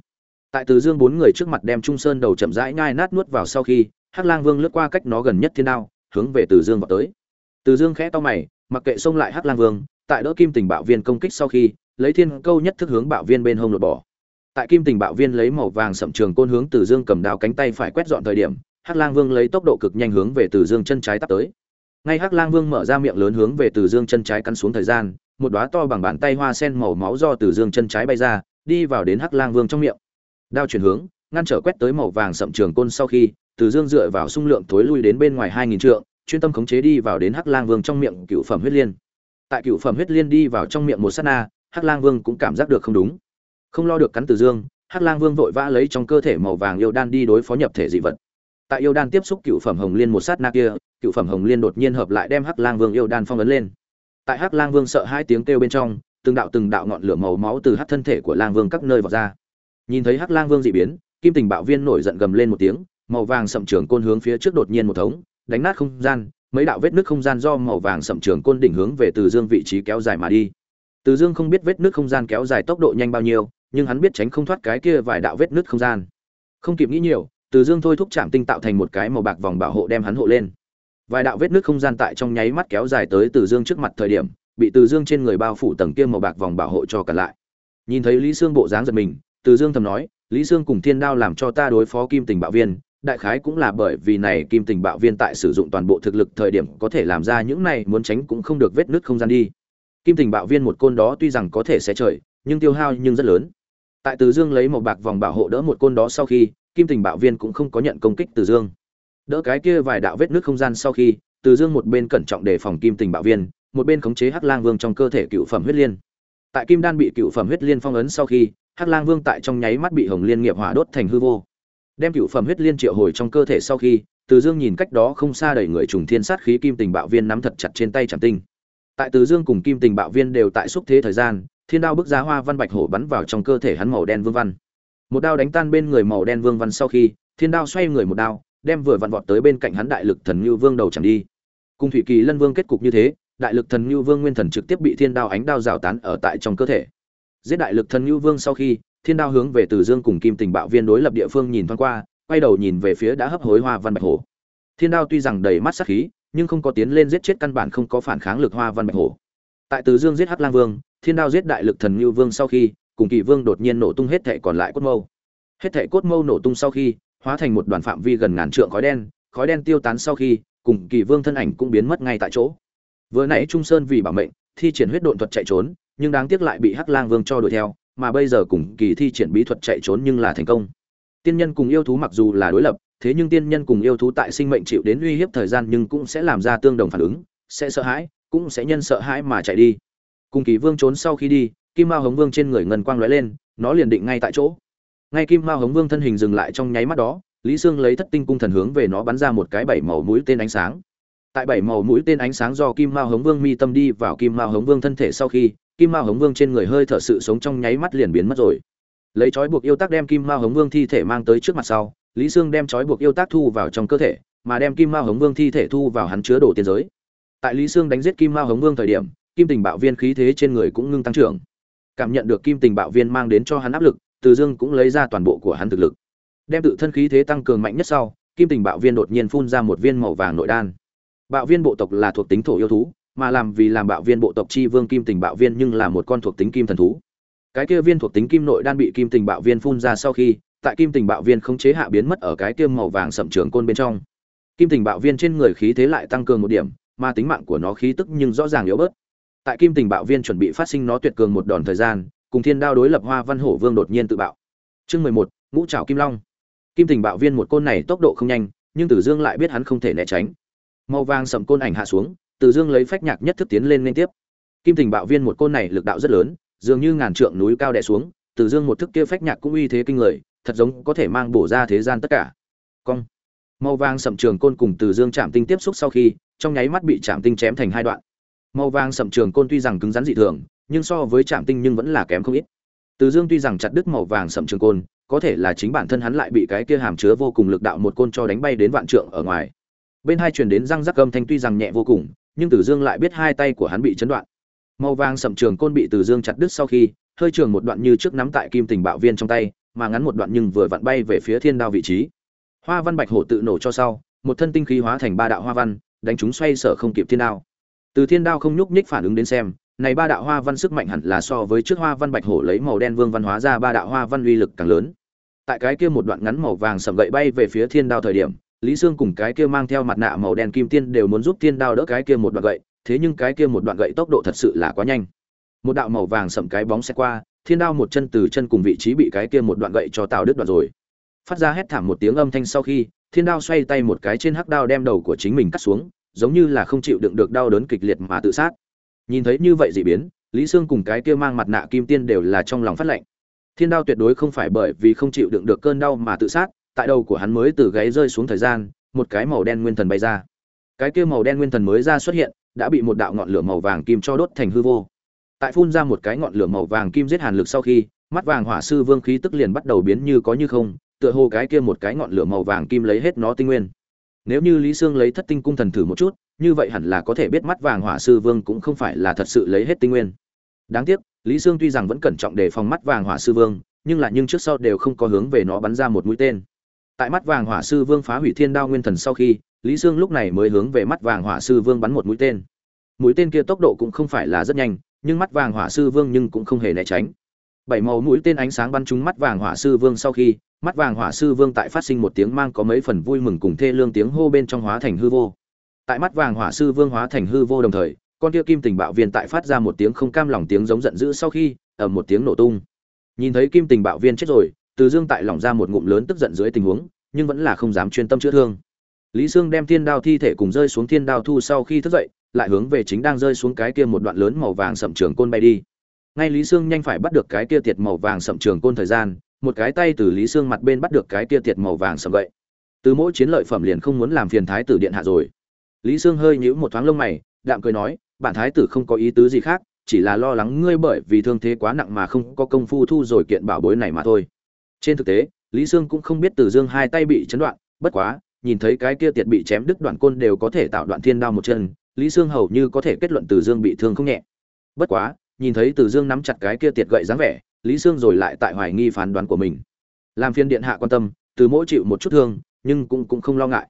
Tại từ dương bốn người trước mặt đem trung sơn đầu chậm rãi nhai nát nuốt vào sau khi, hắc lang vương lướt qua cách nó gần nhất thiên đao, hướng về từ dương vào tới. Từ dương khẽ to mày, mặc kệ xông lại hắc lang vương, tại đỡ kim tình bạo viên công kích sau khi, lấy thiên câu nhất thức hướng bạo viên bên hông lột bỏ. Tại kim tình bạo viên lấy màu vàng sẫm trường côn hướng từ dương cầm đao cánh tay phải quét dọn thời điểm hắc lang vương lấy tốc độ cực nhanh hướng về từ dương chân trái tấp tới. Ngay hắc lang vương mở ra miệng lớn hướng về từ dương chân trái cắn xuống thời gian, một đóa to bằng bàn tay hoa sen màu máu do từ dương chân trái bay ra, đi vào đến hắc lang vương trong miệng. Đao chuyển hướng, ngăn trở quét tới màu vàng sậm trường côn sau khi, từ dương dựa vào xung lượng thối lui đến bên ngoài hai nghìn trượng, chuyên tâm khống chế đi vào đến hắc lang vương trong miệng cựu phẩm huyết liên. Tại cựu phẩm huyết liên đi vào trong miệng một sát na, hắc lang vương cũng cảm giác được không đúng. Không lo được cắn từ dương, hắc lang vương vội vã lấy trong cơ thể màu vàng yêu đan đi đối phó nhập thể dị vật tại yêu đan tiếp xúc cựu phẩm hồng liên một sát na kia, cựu phẩm hồng liên đột nhiên hợp lại đem hắc lang vương yêu đan phong ấn lên. Tại hắc lang vương sợ hai tiếng kêu bên trong, từng đạo từng đạo ngọn lửa màu máu từ hắc thân thể của lang vương các nơi vào ra. Nhìn thấy hắc lang vương dị biến, kim tình bạo viên nổi giận gầm lên một tiếng, màu vàng sậm trường côn hướng phía trước đột nhiên một thống, đánh nát không gian, mấy đạo vết nước không gian do màu vàng sậm trường côn đỉnh hướng về từ dương vị trí kéo dài mà đi. Từ dương không biết vết nước không gian kéo dài tốc độ nhanh bao nhiêu, nhưng hắn biết tránh không thoát cái kia vài đạo vết nước không gian. Không kịp nghĩ nhiều từ dương thôi thúc chạm tinh tạo thành một cái màu bạc vòng bảo hộ đem hắn hộ lên. Vài đạo vết nước không gian tại trong nháy mắt kéo dài tới từ dương trước mặt thời điểm, bị từ dương trên người bao phủ tầng kia màu bạc vòng bảo hộ cho cả lại. Nhìn thấy lý sương bộ dáng giật mình, từ dương thầm nói, lý sương cùng thiên đao làm cho ta đối phó kim tình bạo viên, đại khái cũng là bởi vì này kim tình bạo viên tại sử dụng toàn bộ thực lực thời điểm có thể làm ra những này muốn tránh cũng không được vết nứt không gian đi. Kim tình bạo viên một côn đó tuy rằng có thể sẽ trời, nhưng tiêu hao nhưng rất lớn. Tại từ dương lấy một bạc vòng bảo hộ đỡ một côn đó sau khi kim tình bạo viên cũng không có nhận công kích từ dương. Đỡ cái kia vài đạo vết nước không gian sau khi, từ dương một bên cẩn trọng đề phòng kim tình bạo viên, một bên khống chế hắc lang vương trong cơ thể cựu phẩm huyết liên. Tại kim đan bị cựu phẩm huyết liên phong ấn sau khi, hắc lang vương tại trong nháy mắt bị hồng liên nghiệp hỏa đốt thành hư vô. Đem cựu phẩm huyết liên triệu hồi trong cơ thể sau khi, từ dương nhìn cách đó không xa đẩy người trùng thiên sát khí kim tình bạo viên nắm thật chặt trên tay chẳng tinh. Tại từ dương cùng kim tình bạo viên đều tại xúc thế thời gian, thiên đao bức giá hoa văn bạch hổ bắn vào trong cơ thể hắn màu đen vương văn một đao đánh tan bên người màu đen vương văn sau khi, thiên đao xoay người một đao, đem vừa vặn vọt tới bên cạnh hắn đại lực thần như vương đầu chẳng đi. Cùng thủy kỳ lân vương kết cục như thế, đại lực thần như vương nguyên thần trực tiếp bị thiên đao ánh đao rào tán ở tại trong cơ thể. Giết đại lực thần như vương sau khi, thiên đao hướng về từ dương cùng kim tình bạo viên đối lập địa phương nhìn thoáng qua, quay đầu nhìn về phía đã hấp hối hoa văn bạch hổ. Thiên đao tuy rằng đầy mắt sắc khí, nhưng không có tiến lên giết chết căn bản không có phản kháng lực hoa văn bạch hổ. Tại từ dương giết hắc lang vương, thiên đao giết đại lực thần như vương sau khi cùng kỳ vương đột nhiên nổ tung hết thệ còn lại cốt mâu. Hết thệ cốt mâu nổ tung sau khi, hóa thành một đoàn phạm vi gần ngàn trượng khói đen khói đen tiêu tán sau khi, cùng kỳ vương thân ảnh cũng biến mất ngay tại chỗ. Vừa nãy trung sơn vì bảo mệnh, thi triển huyết độn thuật chạy trốn, nhưng đáng tiếc lại bị hắc lang vương cho đuổi theo, mà bây giờ cùng kỳ thi triển bí thuật chạy trốn nhưng là thành công. Tiên nhân cùng yêu thú mặc dù là đối lập, thế nhưng tiên nhân cùng yêu thú tại sinh mệnh chịu đến uy hiếp thời gian nhưng cũng sẽ làm ra tương đồng phản ứng, sẽ sợ hãi, cũng sẽ nhân sợ hãi mà chạy đi. Cùng kỳ vương trốn sau khi đi kim mao hống vương trên người ngân quang lóe lên, nó liền định ngay tại chỗ. Ngay kim mao hống vương thân hình dừng lại trong nháy mắt đó, lý sương lấy thất tinh cung thần hướng về nó bắn ra một cái bảy màu mũi tên ánh sáng. Tại bảy màu mũi tên ánh sáng do kim mao hống vương mi tâm đi vào kim mao hống vương thân thể sau khi, kim mao hống vương trên người hơi thở sự sống trong nháy mắt liền biến mất rồi. Lấy trói buộc yêu tác đem kim mao hống vương thi thể mang tới trước mặt sau, lý sương đem trói buộc yêu tác thu vào trong cơ thể, mà đem kim mao hống vương thi thể thu vào hắn chứa đồ tiên giới. Tại lý sương đánh giết kim mao hống vương thời điểm, kim tình bạo viên khí thế trên người cũng ngưng tăng trưởng cảm nhận được kim tình bạo viên mang đến cho hắn áp lực, từ dương cũng lấy ra toàn bộ của hắn thực lực. Đem tự thân khí thế tăng cường mạnh nhất sau, kim tình bạo viên đột nhiên phun ra một viên màu vàng nội đan. Bạo viên bộ tộc là thuộc tính thổ yêu thú, mà làm vì làm bạo viên bộ tộc chi vương kim tình bạo viên nhưng là một con thuộc tính kim thần thú. Cái kia viên thuộc tính kim nội đan bị kim tình bạo viên phun ra sau khi, tại kim tình bạo viên không chế hạ biến mất ở cái kia màu vàng sậm trường côn bên trong. Kim tình bạo viên trên người khí thế lại tăng cường một điểm, mà tính mạng của nó khí tức nhưng rõ ràng yếu bớt tại kim tình bạo viên chuẩn bị phát sinh nó tuyệt cường một đòn thời gian, cùng thiên đao đối lập hoa văn hổ vương đột nhiên tự bạo. Chương mười một, ngũ trào kim long. Kim tình bạo viên một côn này tốc độ không nhanh, nhưng tử dương lại biết hắn không thể né tránh. Màu vàng sậm côn ảnh hạ xuống, tử dương lấy phách nhạc nhất thức tiến lên liên tiếp. Kim tình bạo viên một côn này lực đạo rất lớn, dường như ngàn trượng núi cao đè xuống, tử dương một thức kia phách nhạc cũng uy thế kinh người, thật giống có thể mang bổ ra thế gian tất cả. Cong. Màu vàng sậm trường côn cùng tử dương chạm tinh tiếp xúc sau khi, trong nháy mắt bị chạm tinh chém thành hai đoạn màu vàng sậm trường côn tuy rằng cứng rắn dị thường nhưng so với chạm tinh nhưng vẫn là kém không ít từ dương tuy rằng chặt đứt màu vàng sậm trường côn có thể là chính bản thân hắn lại bị cái kia hàm chứa vô cùng lực đạo một côn cho đánh bay đến vạn trượng ở ngoài bên hai truyền đến răng rắc âm thanh tuy rằng nhẹ vô cùng nhưng Tử Dương lại biết hai tay của hắn bị chấn đoạn. Màu vàng sậm trường côn bị Tử Dương chặt đứt sau khi, hơi trường một đoạn như trước nắm tại kim tình bạo viên trong tay, mà ngắn một đoạn nhưng vừa vặn bay về phía thiên đao vị trí. Hoa văn bạch hổ tự nổ cho sau, một thân tinh khí hóa thành ba đạo hoa văn, đánh chúng xoay sở không kịp thiên đao. Từ thiên đao không nhúc nhích phản ứng đến xem, này ba đạo hoa văn sức mạnh hẳn là so với trước hoa văn bạch hổ lấy màu đen vương văn hóa ra ba đạo hoa văn uy lực càng lớn. Tại cái kia một đoạn ngắn màu vàng sầm gậy bay về phía thiên đao thời điểm, lý sương cùng cái kia mang theo mặt nạ màu đen kim tiên đều muốn giúp thiên đao đỡ cái kia một đoạn gậy thế nhưng cái kia một đoạn gậy tốc độ thật sự là quá nhanh một đạo màu vàng sậm cái bóng xe qua thiên đao một chân từ chân cùng vị trí bị cái kia một đoạn gậy cho tào đứt đoạn rồi phát ra hét thảm một tiếng âm thanh sau khi thiên đao xoay tay một cái trên hắc đao đem đầu của chính mình cắt xuống giống như là không chịu đựng được đau đớn kịch liệt mà tự sát. Nhìn thấy như vậy dị biến, lý sương cùng cái kia mang mặt nạ kim tiên đều là trong lòng phát lệnh. Thiên đao tuyệt đối không phải bởi vì không chịu đựng được cơn đau mà tự sát, tại đầu của hắn mới từ gáy rơi xuống thời gian, một cái màu đen nguyên thần bay ra. Cái kia màu đen nguyên thần mới ra xuất hiện, đã bị một đạo ngọn lửa màu vàng kim cho đốt thành hư vô. Tại phun ra một cái ngọn lửa màu vàng kim giết hàn lực sau khi, mắt vàng hỏa sư vương khí tức liền bắt đầu biến như có như không, tựa hồ cái kia một cái ngọn lửa màu vàng kim lấy hết nó tinh nguyên nếu như lý sương lấy thất tinh cung thần thử một chút, như vậy hẳn là có thể biết mắt vàng hỏa sư vương cũng không phải là thật sự lấy hết tinh nguyên. Đáng tiếc, lý sương tuy rằng vẫn cẩn trọng đề phòng mắt vàng hỏa sư vương, nhưng là nhưng trước sau đều không có hướng về nó bắn ra một mũi tên. Tại mắt vàng hỏa sư vương phá hủy thiên đao nguyên thần sau khi, lý sương lúc này mới hướng về mắt vàng hỏa sư vương bắn một mũi tên. Mũi tên kia tốc độ cũng không phải là rất nhanh, nhưng mắt vàng hỏa sư vương nhưng cũng không hề né tránh bảy màu mũi tên ánh sáng bắn trúng mắt vàng hỏa sư vương sau khi, mắt vàng hỏa sư vương tại phát sinh một tiếng mang có mấy phần vui mừng cùng thê lương tiếng hô bên trong hóa thành hư vô. Tại mắt vàng hỏa sư vương hóa thành hư vô đồng thời, con kia kim tình bạo viên tại phát ra một tiếng không cam lòng tiếng giống giận dữ sau khi ở một tiếng nổ tung. Nhìn thấy kim tình bạo viên chết rồi, từ dương tại lỏng ra một ngụm lớn tức giận dưới tình huống, nhưng vẫn là không dám chuyên tâm chữa thương. Lý sương đem thiên đao thi thể cùng rơi xuống thiên đao thu sau khi thức dậy, lại hướng về chính đang rơi xuống cái kia một đoạn lớn màu vàng sậm trường côn bay đi ngay lý sương nhanh phải bắt được cái kia tiệt màu vàng sậm trường côn thời gian, một cái tay từ lý sương mặt bên bắt được cái kia tiệt màu vàng sậm gậy. Từ mỗi chiến lợi phẩm liền không muốn làm phiền thái tử điện hạ rồi. Lý sương hơi nhíu một thoáng lông mày, đạm cười nói, bản thái tử không có ý tứ gì khác, chỉ là lo lắng ngươi bởi vì thương thế quá nặng mà không có công phu thu rồi kiện bảo bối này mà thôi. Trên thực tế, lý sương cũng không biết từ dương hai tay bị chấn đoạn, bất quá, nhìn thấy cái kia tiệt bị chém đứt đoạn côn đều có thể tạo đoạn thiên đao một chân, lý sương hầu như có thể kết luận từ dương bị thương không nhẹ. Bất quá nhìn thấy từ dương nắm chặt cái kia tiệt gậy dáng vẻ, lý sương rồi lại tại hoài nghi phán đoán của mình. Làm phiên điện hạ quan tâm, từ mỗi chịu một chút thương, nhưng cũng cũng không lo ngại.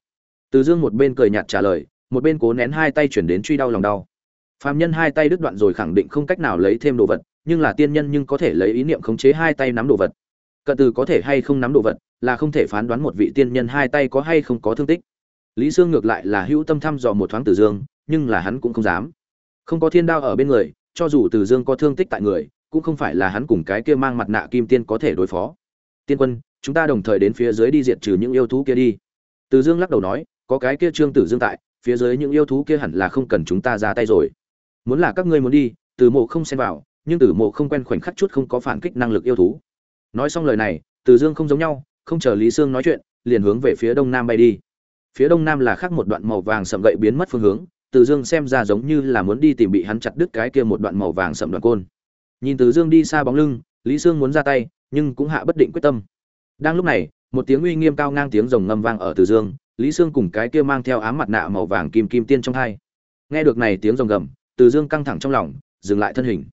Từ dương một bên cười nhạt trả lời, một bên cố nén hai tay chuyển đến truy đau lòng đau. Phạm nhân hai tay đứt đoạn rồi khẳng định không cách nào lấy thêm đồ vật, nhưng là tiên nhân nhưng có thể lấy ý niệm khống chế hai tay nắm đồ vật. Cận từ có thể hay không nắm đồ vật, là không thể phán đoán một vị tiên nhân hai tay có hay không có thương tích. Lý sương ngược lại là hữu tâm thăm dò một thoáng từ dương, nhưng là hắn cũng không dám. Không có thiên đao ở bên người cho dù từ dương có thương tích tại người, cũng không phải là hắn cùng cái kia mang mặt nạ kim tiên có thể đối phó. Tiên quân, chúng ta đồng thời đến phía dưới đi diệt trừ những yêu thú kia đi. Từ dương lắc đầu nói, có cái kia trương tử dương tại, phía dưới những yêu thú kia hẳn là không cần chúng ta ra tay rồi. Muốn là các ngươi muốn đi, từ mộ không xen vào, nhưng từ mộ không quen khoảnh khắc chút không có phản kích năng lực yêu thú. Nói xong lời này, từ dương không giống nhau, không chờ lý sương nói chuyện, liền hướng về phía đông nam bay đi. Phía đông nam là khác một đoạn màu vàng sậm gậy biến mất phương hướng từ dương xem ra giống như là muốn đi tìm bị hắn chặt đứt cái kia một đoạn màu vàng sậm đoạn côn. Nhìn từ dương đi xa bóng lưng, lý sương muốn ra tay, nhưng cũng hạ bất định quyết tâm. Đang lúc này, một tiếng uy nghiêm cao ngang tiếng rồng ngâm vang ở từ dương, lý sương cùng cái kia mang theo ám mặt nạ màu vàng kim kim tiên trong hai. Nghe được này tiếng rồng gầm, từ dương căng thẳng trong lòng, dừng lại thân hình.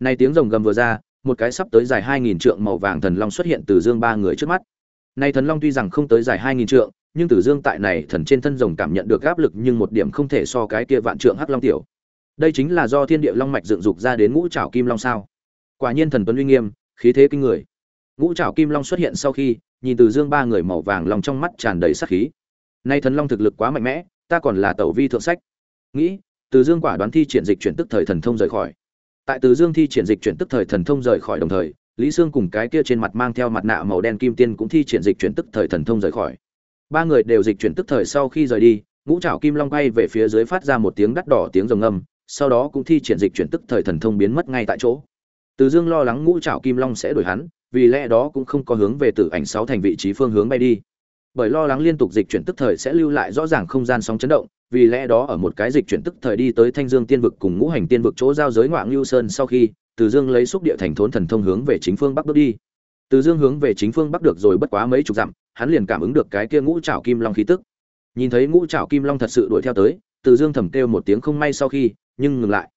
Này tiếng rồng gầm vừa ra, một cái sắp tới dài hai nghìn trượng màu vàng thần long xuất hiện từ dương ba người trước mắt. Này thần long tuy rằng không tới dài hai nghìn trượng nhưng từ dương tại này thần trên thân rồng cảm nhận được áp lực nhưng một điểm không thể so cái kia vạn trượng hắc long tiểu. Đây chính là do thiên địa long mạch dựng dục ra đến ngũ trảo kim long sao? Quả nhiên thần tuấn uy nghiêm, khí thế kinh người. Ngũ trảo kim long xuất hiện sau khi, nhìn từ dương ba người màu vàng lòng trong mắt tràn đầy sát khí. Nay thần long thực lực quá mạnh mẽ, ta còn là tẩu vi thượng sách. Nghĩ, từ dương quả đoán thi triển dịch chuyển tức thời thần thông rời khỏi. Tại từ dương thi triển dịch chuyển tức thời thần thông rời khỏi đồng thời, lý sương cùng cái kia trên mặt mang theo mặt nạ màu đen kim tiên cũng thi triển dịch chuyển tức thời thần thông rời khỏi ba người đều dịch chuyển tức thời sau khi rời đi, ngũ trảo kim long bay về phía dưới phát ra một tiếng đắt đỏ tiếng rồng âm sau đó cũng thi triển dịch chuyển tức thời thần thông biến mất ngay tại chỗ. Từ dương lo lắng ngũ trảo kim long sẽ đuổi hắn, vì lẽ đó cũng không có hướng về tử ảnh sáu thành vị trí phương hướng bay đi. Bởi lo lắng liên tục dịch chuyển tức thời sẽ lưu lại rõ ràng không gian sóng chấn động, vì lẽ đó ở một cái dịch chuyển tức thời đi tới thanh dương tiên vực cùng ngũ hành tiên vực chỗ giao giới ngoại lưu sơn sau khi, từ dương lấy xúc địa thành thốn thần thông hướng về chính phương bắc bước đi. Từ dương hướng về chính phương bắc được rồi bất quá mấy chục dặm hắn liền cảm ứng được cái kia ngũ trảo kim long khí tức. Nhìn thấy ngũ trảo kim long thật sự đuổi theo tới, từ dương thầm kêu một tiếng không may sau khi, nhưng ngừng lại.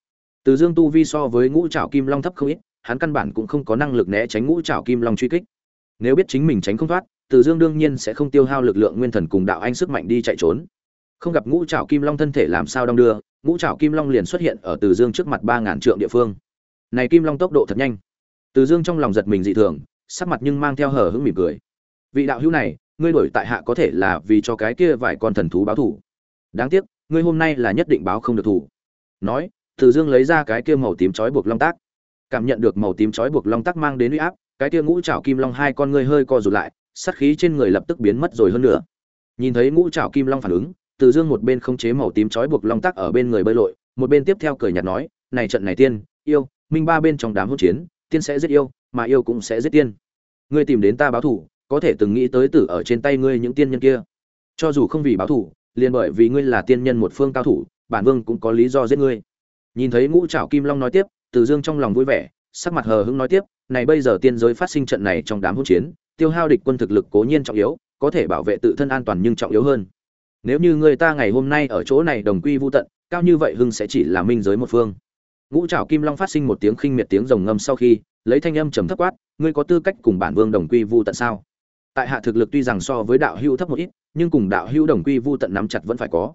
Từ dương tu vi so với ngũ trảo kim long thấp không ít, hắn căn bản cũng không có năng lực né tránh ngũ trảo kim long truy kích. Nếu biết chính mình tránh không thoát, từ dương đương nhiên sẽ không tiêu hao lực lượng nguyên thần cùng đạo anh sức mạnh đi chạy trốn. Không gặp ngũ trảo kim long thân thể làm sao đông đưa, ngũ trảo kim long liền xuất hiện ở từ dương trước mặt ba ngàn trượng địa phương. Này kim long tốc độ thật nhanh. Từ dương trong lòng giật mình dị thường, sắc mặt nhưng mang theo hở hững mỉm cười vị đạo hữu này, ngươi đổi tại hạ có thể là vì cho cái kia vài con thần thú báo thủ đáng tiếc, ngươi hôm nay là nhất định báo không được thủ nói, từ dương lấy ra cái kia màu tím chói buộc long tác. Cảm nhận được màu tím chói buộc long tác mang đến uy áp, cái kia ngũ trảo kim long hai con ngươi hơi co rụt lại, sát khí trên người lập tức biến mất rồi hơn nữa. Nhìn thấy ngũ trảo kim long phản ứng, từ dương một bên không chế màu tím chói buộc long tác ở bên người bơi lội, một bên tiếp theo cười nhạt nói, này trận này tiên, yêu, minh ba bên trong đám hỗn chiến, tiên sẽ giết yêu, mà yêu cũng sẽ giết tiên. Ngươi tìm đến ta báo thủ có thể từng nghĩ tới tử ở trên tay ngươi những tiên nhân kia. Cho dù không vì báo thủ liền bởi vì ngươi là tiên nhân một phương cao thủ, bản vương cũng có lý do giết ngươi. Nhìn thấy ngũ trảo kim long nói tiếp, từ dương trong lòng vui vẻ, sắc mặt hờ hững nói tiếp, này bây giờ tiên giới phát sinh trận này trong đám hỗn chiến, tiêu hao địch quân thực lực cố nhiên trọng yếu, có thể bảo vệ tự thân an toàn nhưng trọng yếu hơn. Nếu như người ta ngày hôm nay ở chỗ này đồng quy vô tận, cao như vậy hưng sẽ chỉ là minh giới một phương. Ngũ trảo kim long phát sinh một tiếng khinh miệt tiếng rồng ngâm sau khi, lấy thanh âm trầm thấp quát, ngươi có tư cách cùng bản vương đồng quy vu tận sao? Tại hạ thực lực tuy rằng so với đạo hữu thấp một ít, nhưng cùng đạo hữu đồng quy vu tận nắm chặt vẫn phải có.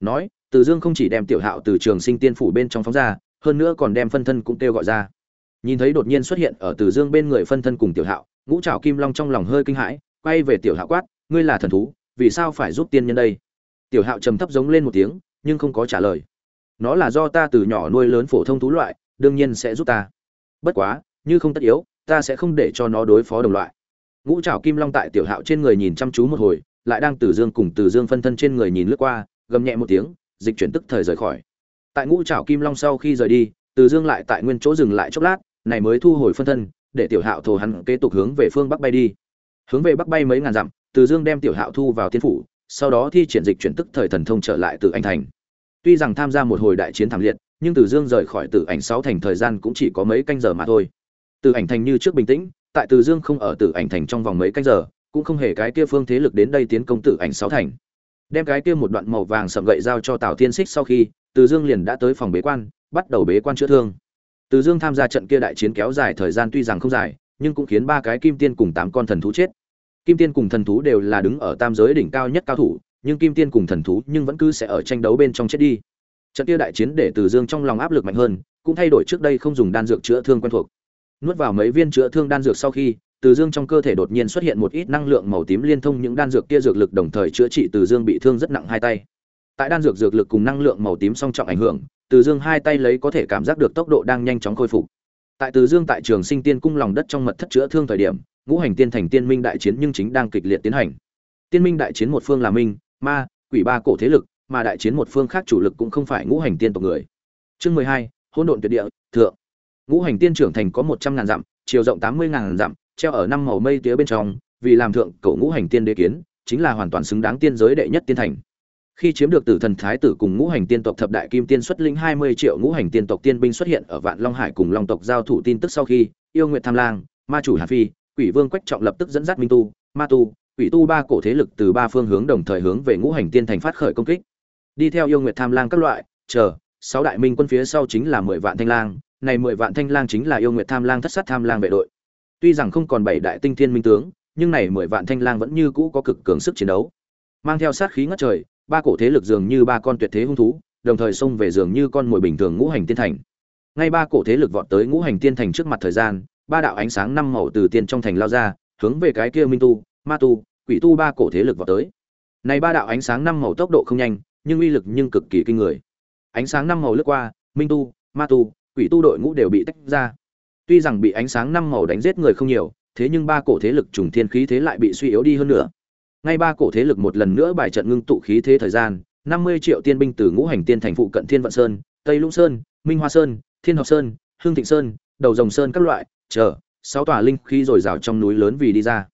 Nói, từ dương không chỉ đem tiểu hạo từ trường sinh tiên phủ bên trong phóng ra, hơn nữa còn đem phân thân cũng kêu gọi ra. Nhìn thấy đột nhiên xuất hiện ở từ dương bên người phân thân cùng tiểu hạo, ngũ trào kim long trong lòng hơi kinh hãi, quay về tiểu hạo quát, ngươi là thần thú, vì sao phải giúp tiên nhân đây? Tiểu hạo trầm thấp giống lên một tiếng, nhưng không có trả lời. Nó là do ta từ nhỏ nuôi lớn phổ thông thú loại, đương nhiên sẽ giúp ta. Bất quá, như không tất yếu, ta sẽ không để cho nó đối phó đồng loại ngũ trảo kim long tại tiểu hạo trên người nhìn chăm chú một hồi, lại đang từ dương cùng từ dương phân thân trên người nhìn lướt qua, gầm nhẹ một tiếng, dịch chuyển tức thời rời khỏi. Tại ngũ trảo kim long sau khi rời đi, từ dương lại tại nguyên chỗ dừng lại chốc lát, này mới thu hồi phân thân, để tiểu hạo thổ hắn kế tục hướng về phương bắc bay đi. Hướng về bắc bay mấy ngàn dặm, từ dương đem tiểu hạo thu vào tiên phủ, sau đó thi triển dịch chuyển tức thời thần thông trở lại từ anh thành. Tuy rằng tham gia một hồi đại chiến thảm liệt, nhưng từ dương rời khỏi từ ảnh sáu thành thời gian cũng chỉ có mấy canh giờ mà thôi. Từ ảnh thành như trước bình tĩnh tại từ dương không ở tử ảnh thành trong vòng mấy canh giờ, cũng không hề cái kia phương thế lực đến đây tiến công tử ảnh sáu thành. Đem cái kia một đoạn màu vàng sậm gậy giao cho tào Thiên xích sau khi, từ dương liền đã tới phòng bế quan, bắt đầu bế quan chữa thương. Từ dương tham gia trận kia đại chiến kéo dài thời gian tuy rằng không dài, nhưng cũng khiến ba cái kim tiên cùng tám con thần thú chết. Kim tiên cùng thần thú đều là đứng ở tam giới đỉnh cao nhất cao thủ, nhưng kim tiên cùng thần thú nhưng vẫn cứ sẽ ở tranh đấu bên trong chết đi. Trận kia đại chiến để từ dương trong lòng áp lực mạnh hơn, cũng thay đổi trước đây không dùng đan dược chữa thương quen thuộc nuốt vào mấy viên chữa thương đan dược sau khi, từ dương trong cơ thể đột nhiên xuất hiện một ít năng lượng màu tím liên thông những đan dược kia dược lực đồng thời chữa trị từ dương bị thương rất nặng hai tay. Tại đan dược dược lực cùng năng lượng màu tím song trọng ảnh hưởng, từ dương hai tay lấy có thể cảm giác được tốc độ đang nhanh chóng khôi phục. Tại từ dương tại trường sinh tiên cung lòng đất trong mật thất chữa thương thời điểm, ngũ hành tiên thành tiên minh đại chiến nhưng chính đang kịch liệt tiến hành. Tiên minh đại chiến một phương là minh, ma, quỷ ba cổ thế lực, mà đại chiến một phương khác chủ lực cũng không phải ngũ hành tiên tộc người. Chương mười hai, hỗn độn tuyệt địa, thượng ngũ hành tiên trưởng thành có một trăm ngàn dặm, chiều rộng tám mươi ngàn dặm, treo ở năm màu mây tía bên trong, vì làm thượng cậu ngũ hành tiên đế kiến, chính là hoàn toàn xứng đáng tiên giới đệ nhất tiên thành. Khi chiếm được tử thần thái tử cùng ngũ hành tiên tộc thập đại kim tiên xuất lĩnh hai mươi triệu ngũ hành tiên tộc tiên binh xuất hiện ở vạn long hải cùng long tộc giao thủ tin tức sau khi, yêu nguyện tham lang, ma chủ hà phi, quỷ vương quách trọng lập tức dẫn dắt minh tu, ma tu, quỷ tu ba cổ thế lực từ ba phương hướng đồng thời hướng về ngũ hành tiên thành phát khởi công kích. Đi theo yêu nguyệt tham lang các loại, chờ, sáu đại minh quân phía sau chính là mười vạn thanh lang này mười vạn thanh lang chính là yêu nguyệt tham lang thất sát tham lang vệ đội. Tuy rằng không còn bảy đại tinh thiên minh tướng, nhưng này mười vạn thanh lang vẫn như cũ có cực cường sức chiến đấu. Mang theo sát khí ngất trời, ba cổ thế lực dường như ba con tuyệt thế hung thú, đồng thời xông về dường như con mồi bình thường ngũ hành tiên thành. Ngay ba cổ thế lực vọt tới ngũ hành tiên thành trước mặt thời gian, ba đạo ánh sáng năm màu từ tiên trong thành lao ra, hướng về cái kia minh tu, ma tu, quỷ tu ba cổ thế lực vọt tới. Này ba đạo ánh sáng năm màu tốc độ không nhanh, nhưng uy lực nhưng cực kỳ kinh người. Ánh sáng năm màu lướt qua, minh tu, ma tu quỷ tu đội ngũ đều bị tách ra. Tuy rằng bị ánh sáng năm màu đánh giết người không nhiều, thế nhưng ba cổ thế lực trùng thiên khí thế lại bị suy yếu đi hơn nữa. Ngay ba cổ thế lực một lần nữa bài trận ngưng tụ khí thế thời gian, năm mươi triệu tiên binh từ ngũ hành tiên thành phụ cận thiên vận sơn, tây lũng sơn, minh hoa sơn, thiên học sơn, hương thịnh sơn, đầu rồng sơn các loại, chờ, sáu tòa linh khí dồi dào trong núi lớn vì đi ra.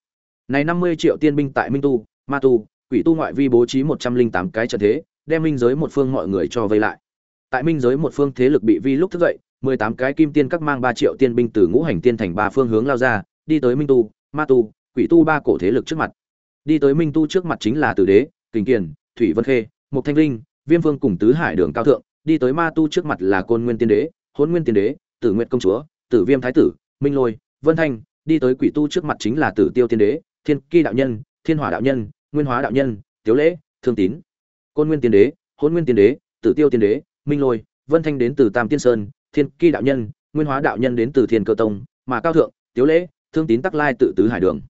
Này năm mươi triệu tiên binh tại minh tu, ma tu, quỷ tu ngoại vi bố trí một trăm linh tám cái trận thế, đem minh giới một phương mọi người cho vây lại. Tại minh giới một phương thế lực bị vi lúc thức dậy mười tám cái kim tiên các mang ba triệu tiên binh từ ngũ hành tiên thành ba phương hướng lao ra, đi tới minh tu, ma tu, quỷ tu ba cổ thế lực trước mặt. Đi tới minh tu trước mặt chính là tử đế, kình kiền, thủy vân khê mục thanh linh, viêm vương cùng tứ hải đường cao thượng. Đi tới ma tu trước mặt là côn nguyên tiên đế hôn nguyên tiên đế, tử nguyện công chúa, tử viêm thái tử, minh lôi, vân thanh. Đi tới quỷ tu trước mặt chính là tử tiêu tiên đế, thiên kỳ đạo nhân, thiên hỏa đạo nhân, nguyên hóa đạo nhân, tiếu lễ, thương tín. Côn nguyên tiên đế hôn nguyên tiên đế, tử tiêu tiên đế, minh lôi, vân thanh đến từ tam tiên sơn thiên kỳ đạo nhân, nguyên hóa đạo nhân đến từ thiên cơ tông, mà cao thượng, tiếu lễ, thương tín tắc lai tự tứ hải đường.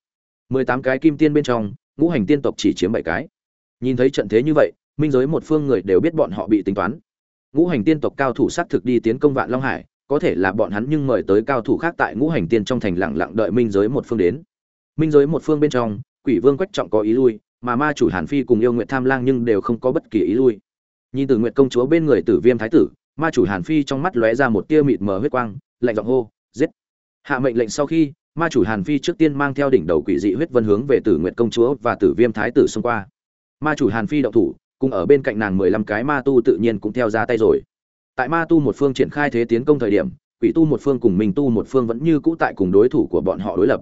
Mười tám cái kim tiên bên trong, ngũ hành tiên tộc chỉ chiếm bảy cái. Nhìn thấy trận thế như vậy, minh giới một phương người đều biết bọn họ bị tính toán. Ngũ hành tiên tộc cao thủ xác thực đi tiến công vạn long hải, có thể là bọn hắn nhưng mời tới cao thủ khác tại ngũ hành tiên trong thành lặng lặng đợi minh giới một phương đến. Minh giới một phương bên trong, quỷ vương quách trọng có ý lui, mà ma chủ hàn phi cùng yêu nguyện tham lang nhưng đều không có bất kỳ ý lui. Nhìn từ nguyện công chúa bên người tử viêm thái tử ma chủ hàn phi trong mắt lóe ra một tia mịt mờ huyết quang, lạnh giọng hô, giết! Hạ mệnh lệnh sau khi, ma chủ hàn phi trước tiên mang theo đỉnh đầu quỷ dị huyết vân hướng về tử nguyện công chúa và tử viêm thái tử xông qua. Ma chủ hàn phi động thủ, cùng ở bên cạnh nàng mười lăm cái ma tu tự nhiên cũng theo ra tay rồi. Tại ma tu một phương triển khai thế tiến công thời điểm, quỷ tu một phương cùng mình tu một phương vẫn như cũ tại cùng đối thủ của bọn họ đối lập.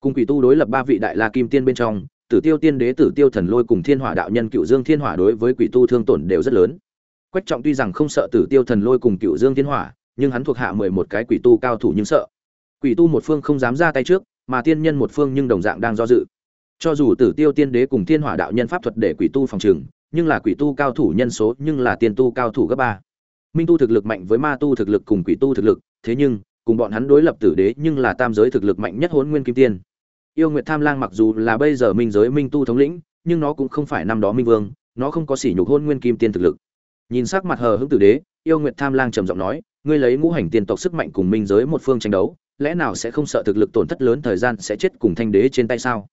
Cùng quỷ tu đối lập ba vị đại la kim tiên bên trong, tử tiêu tiên đế, tử tiêu thần lôi cùng thiên hỏa đạo nhân cựu dương thiên hỏa đối với quỷ tu thương tổn đều rất lớn quách trọng tuy rằng không sợ tử tiêu thần lôi cùng cựu dương thiên hỏa, nhưng hắn thuộc hạ mười một cái quỷ tu cao thủ nhưng sợ. Quỷ tu một phương không dám ra tay trước, mà tiên nhân một phương nhưng đồng dạng đang do dự. Cho dù tử tiêu tiên đế cùng thiên hỏa đạo nhân pháp thuật để quỷ tu phòng trừng nhưng là quỷ tu cao thủ nhân số nhưng là tiên tu cao thủ gấp ba. Minh tu thực lực mạnh với ma tu thực lực cùng quỷ tu thực lực, thế nhưng, cùng bọn hắn đối lập tử đế nhưng là tam giới thực lực mạnh nhất hỗn nguyên kim tiên. Yêu nguyệt tham lang mặc dù là bây giờ minh giới minh tu thống lĩnh, nhưng nó cũng không phải năm đó minh vương, nó không có sỉ nhục hôn nguyên kim tiên thực lực nhìn sắc mặt hờ hững tử đế, yêu nguyệt tham lang trầm giọng nói, ngươi lấy ngũ hành tiên tộc sức mạnh cùng minh giới một phương tranh đấu, lẽ nào sẽ không sợ thực lực tổn thất lớn thời gian sẽ chết cùng thanh đế trên tay sao?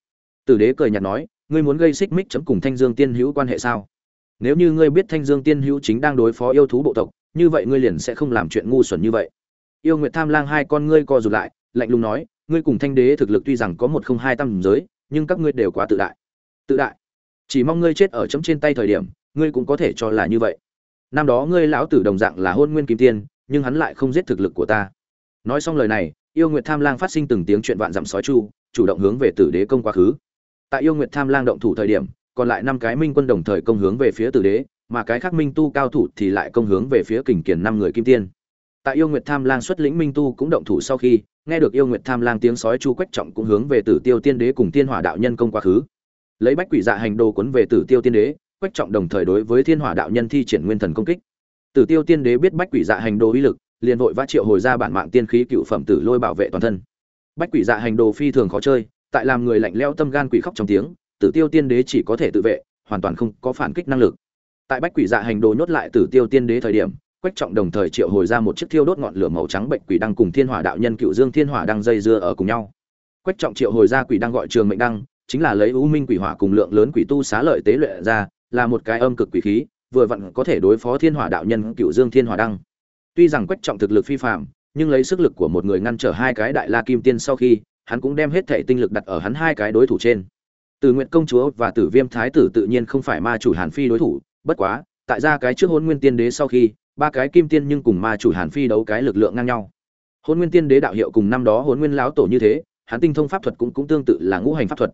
Tử đế cười nhạt nói, ngươi muốn gây xích mích chấm cùng thanh dương tiên hữu quan hệ sao? Nếu như ngươi biết thanh dương tiên hữu chính đang đối phó yêu thú bộ tộc, như vậy ngươi liền sẽ không làm chuyện ngu xuẩn như vậy. Yêu nguyệt tham lang hai con ngươi co rụt lại, lạnh lùng nói, ngươi cùng thanh đế thực lực tuy rằng có một không hai tam giới, nhưng các ngươi đều quá tự đại. Tự đại. Chỉ mong ngươi chết ở chấm trên tay thời điểm, ngươi cũng có thể cho là như vậy năm đó ngươi lão tử đồng dạng là hôn nguyên kim tiên, nhưng hắn lại không giết thực lực của ta. Nói xong lời này, yêu nguyệt tham lang phát sinh từng tiếng chuyện vạn dặm sói chu, chủ động hướng về tử đế công quá khứ. Tại yêu nguyệt tham lang động thủ thời điểm, còn lại năm cái minh quân đồng thời công hướng về phía tử đế, mà cái khác minh tu cao thủ thì lại công hướng về phía kình kiền năm người kim tiên. Tại yêu nguyệt tham lang xuất lĩnh minh tu cũng động thủ sau khi, nghe được yêu nguyệt tham lang tiếng sói chu quách trọng cũng hướng về tử tiêu tiên đế cùng tiên hỏa đạo nhân công quá khứ. Lấy bách quỷ dạ hành đồ cuốn về tử tiêu tiên đế quách trọng đồng thời đối với thiên hỏa đạo nhân thi triển nguyên thần công kích. Tử tiêu tiên đế biết bách quỷ dạ hành đồ uy lực, liền vội vã triệu hồi ra bản mạng tiên khí cựu phẩm tử lôi bảo vệ toàn thân. Bách quỷ dạ hành đồ phi thường khó chơi, tại làm người lạnh leo tâm gan quỷ khóc trong tiếng tử tiêu tiên đế chỉ có thể tự vệ, hoàn toàn không có phản kích năng lực. Tại bách quỷ dạ hành đồ nhốt lại tử tiêu tiên đế thời điểm, quách trọng đồng thời triệu hồi ra một chiếc thiêu đốt ngọn lửa màu trắng bệnh quỷ đăng cùng thiên hỏa đạo nhân cựu dương thiên hỏa đang dây dưa ở cùng nhau. Quách trọng triệu hồi ra quỷ đăng gọi trường mệnh đăng, chính là lấy u minh quỷ hỏa cùng lượng lớn quỷ tu xá lợi tế luyện ra là một cái âm cực quỷ khí vừa vặn có thể đối phó thiên hỏa đạo nhân cựu dương thiên hỏa đăng. Tuy rằng quách trọng thực lực phi phàm, nhưng lấy sức lực của một người ngăn trở hai cái đại la kim tiên sau khi hắn cũng đem hết thể tinh lực đặt ở hắn hai cái đối thủ trên. Từ nguyện công chúa và tử viêm thái tử tự nhiên không phải ma chủ hàn phi đối thủ bất quá tại ra cái trước Hỗn nguyên tiên đế sau khi ba cái kim tiên nhưng cùng ma chủ hàn phi đấu cái lực lượng ngang nhau. Hỗn nguyên tiên đế đạo hiệu cùng năm đó Hỗn nguyên lão tổ như thế hắn tinh thông pháp thuật cũng cũng tương tự là ngũ hành pháp thuật.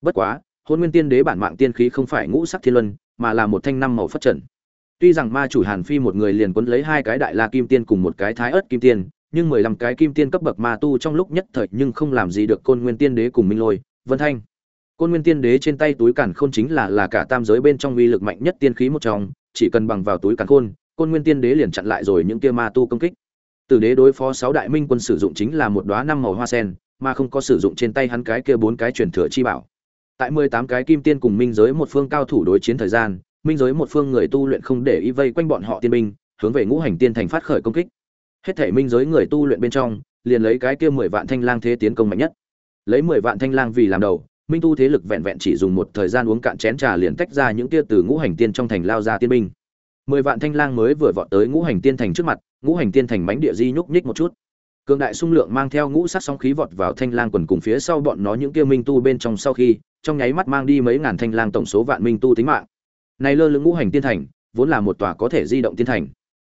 Bất quá hôn nguyên tiên đế bản mạng tiên khí không phải ngũ sắc thiên luân, mà là một thanh năm màu phất trần. Tuy rằng ma chủ hàn phi một người liền quấn lấy hai cái đại la kim tiên cùng một cái thái ớt kim tiên, nhưng mười lăm cái kim tiên cấp bậc ma tu trong lúc nhất thời nhưng không làm gì được côn nguyên tiên đế cùng minh lôi, vân thanh. Côn nguyên tiên đế trên tay túi càn khôn chính là là cả tam giới bên trong uy lực mạnh nhất tiên khí một trong, chỉ cần bằng vào túi càn khôn, côn nguyên tiên đế liền chặn lại rồi những kia ma tu công kích. Tử đế đối phó sáu đại minh quân sử dụng chính là một đóa năm màu hoa sen, mà không có sử dụng trên tay hắn cái kia bốn cái truyền thừa chi bảo tại mười tám cái kim tiên cùng minh giới một phương cao thủ đối chiến thời gian, minh giới một phương người tu luyện không để ý vây quanh bọn họ tiên binh, hướng về ngũ hành tiên thành phát khởi công kích. Hết thể minh giới người tu luyện bên trong, liền lấy cái kia mười vạn thanh lang thế tiến công mạnh nhất. Lấy mười vạn thanh lang vì làm đầu, minh tu thế lực vẹn vẹn chỉ dùng một thời gian uống cạn chén trà liền tách ra những kia từ ngũ hành tiên trong thành lao ra tiên binh. Mười vạn thanh lang mới vừa vọt tới ngũ hành tiên thành trước mặt, ngũ hành tiên thành bánh địa di nhúc nhích một chút. Cường đại xung lượng mang theo ngũ sát sóng khí vọt vào thanh lang quần cùng phía sau bọn nó những kia minh tu bên trong sau khi trong nháy mắt mang đi mấy ngàn thanh lang tổng số vạn minh tu tính mạng. Này lơ lửng ngũ hành tiên thành, vốn là một tòa có thể di động tiên thành.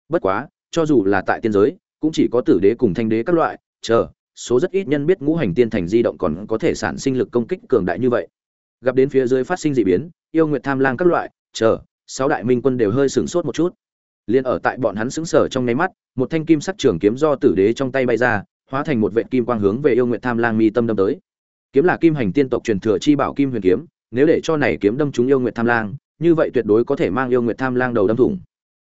Bất quá, cho dù là tại tiên giới, cũng chỉ có tử đế cùng thanh đế các loại, chờ, số rất ít nhân biết ngũ hành tiên thành di động còn có thể sản sinh lực công kích cường đại như vậy. Gặp đến phía dưới phát sinh dị biến, yêu nguyệt tham lang các loại, chờ, sáu đại minh quân đều hơi sửng sốt một chút. Liền ở tại bọn hắn sững sờ trong nháy mắt, một thanh kim sắc trường kiếm do tử đế trong tay bay ra, hóa thành một vệ kim quang hướng về yêu nguyệt tham lang mi tâm đâm tới kiếm là kim hành tiên tộc truyền thừa chi bảo kim huyền kiếm, nếu để cho này kiếm đâm trúng yêu nguyệt tham lang, như vậy tuyệt đối có thể mang yêu nguyệt tham lang đầu đâm thủng.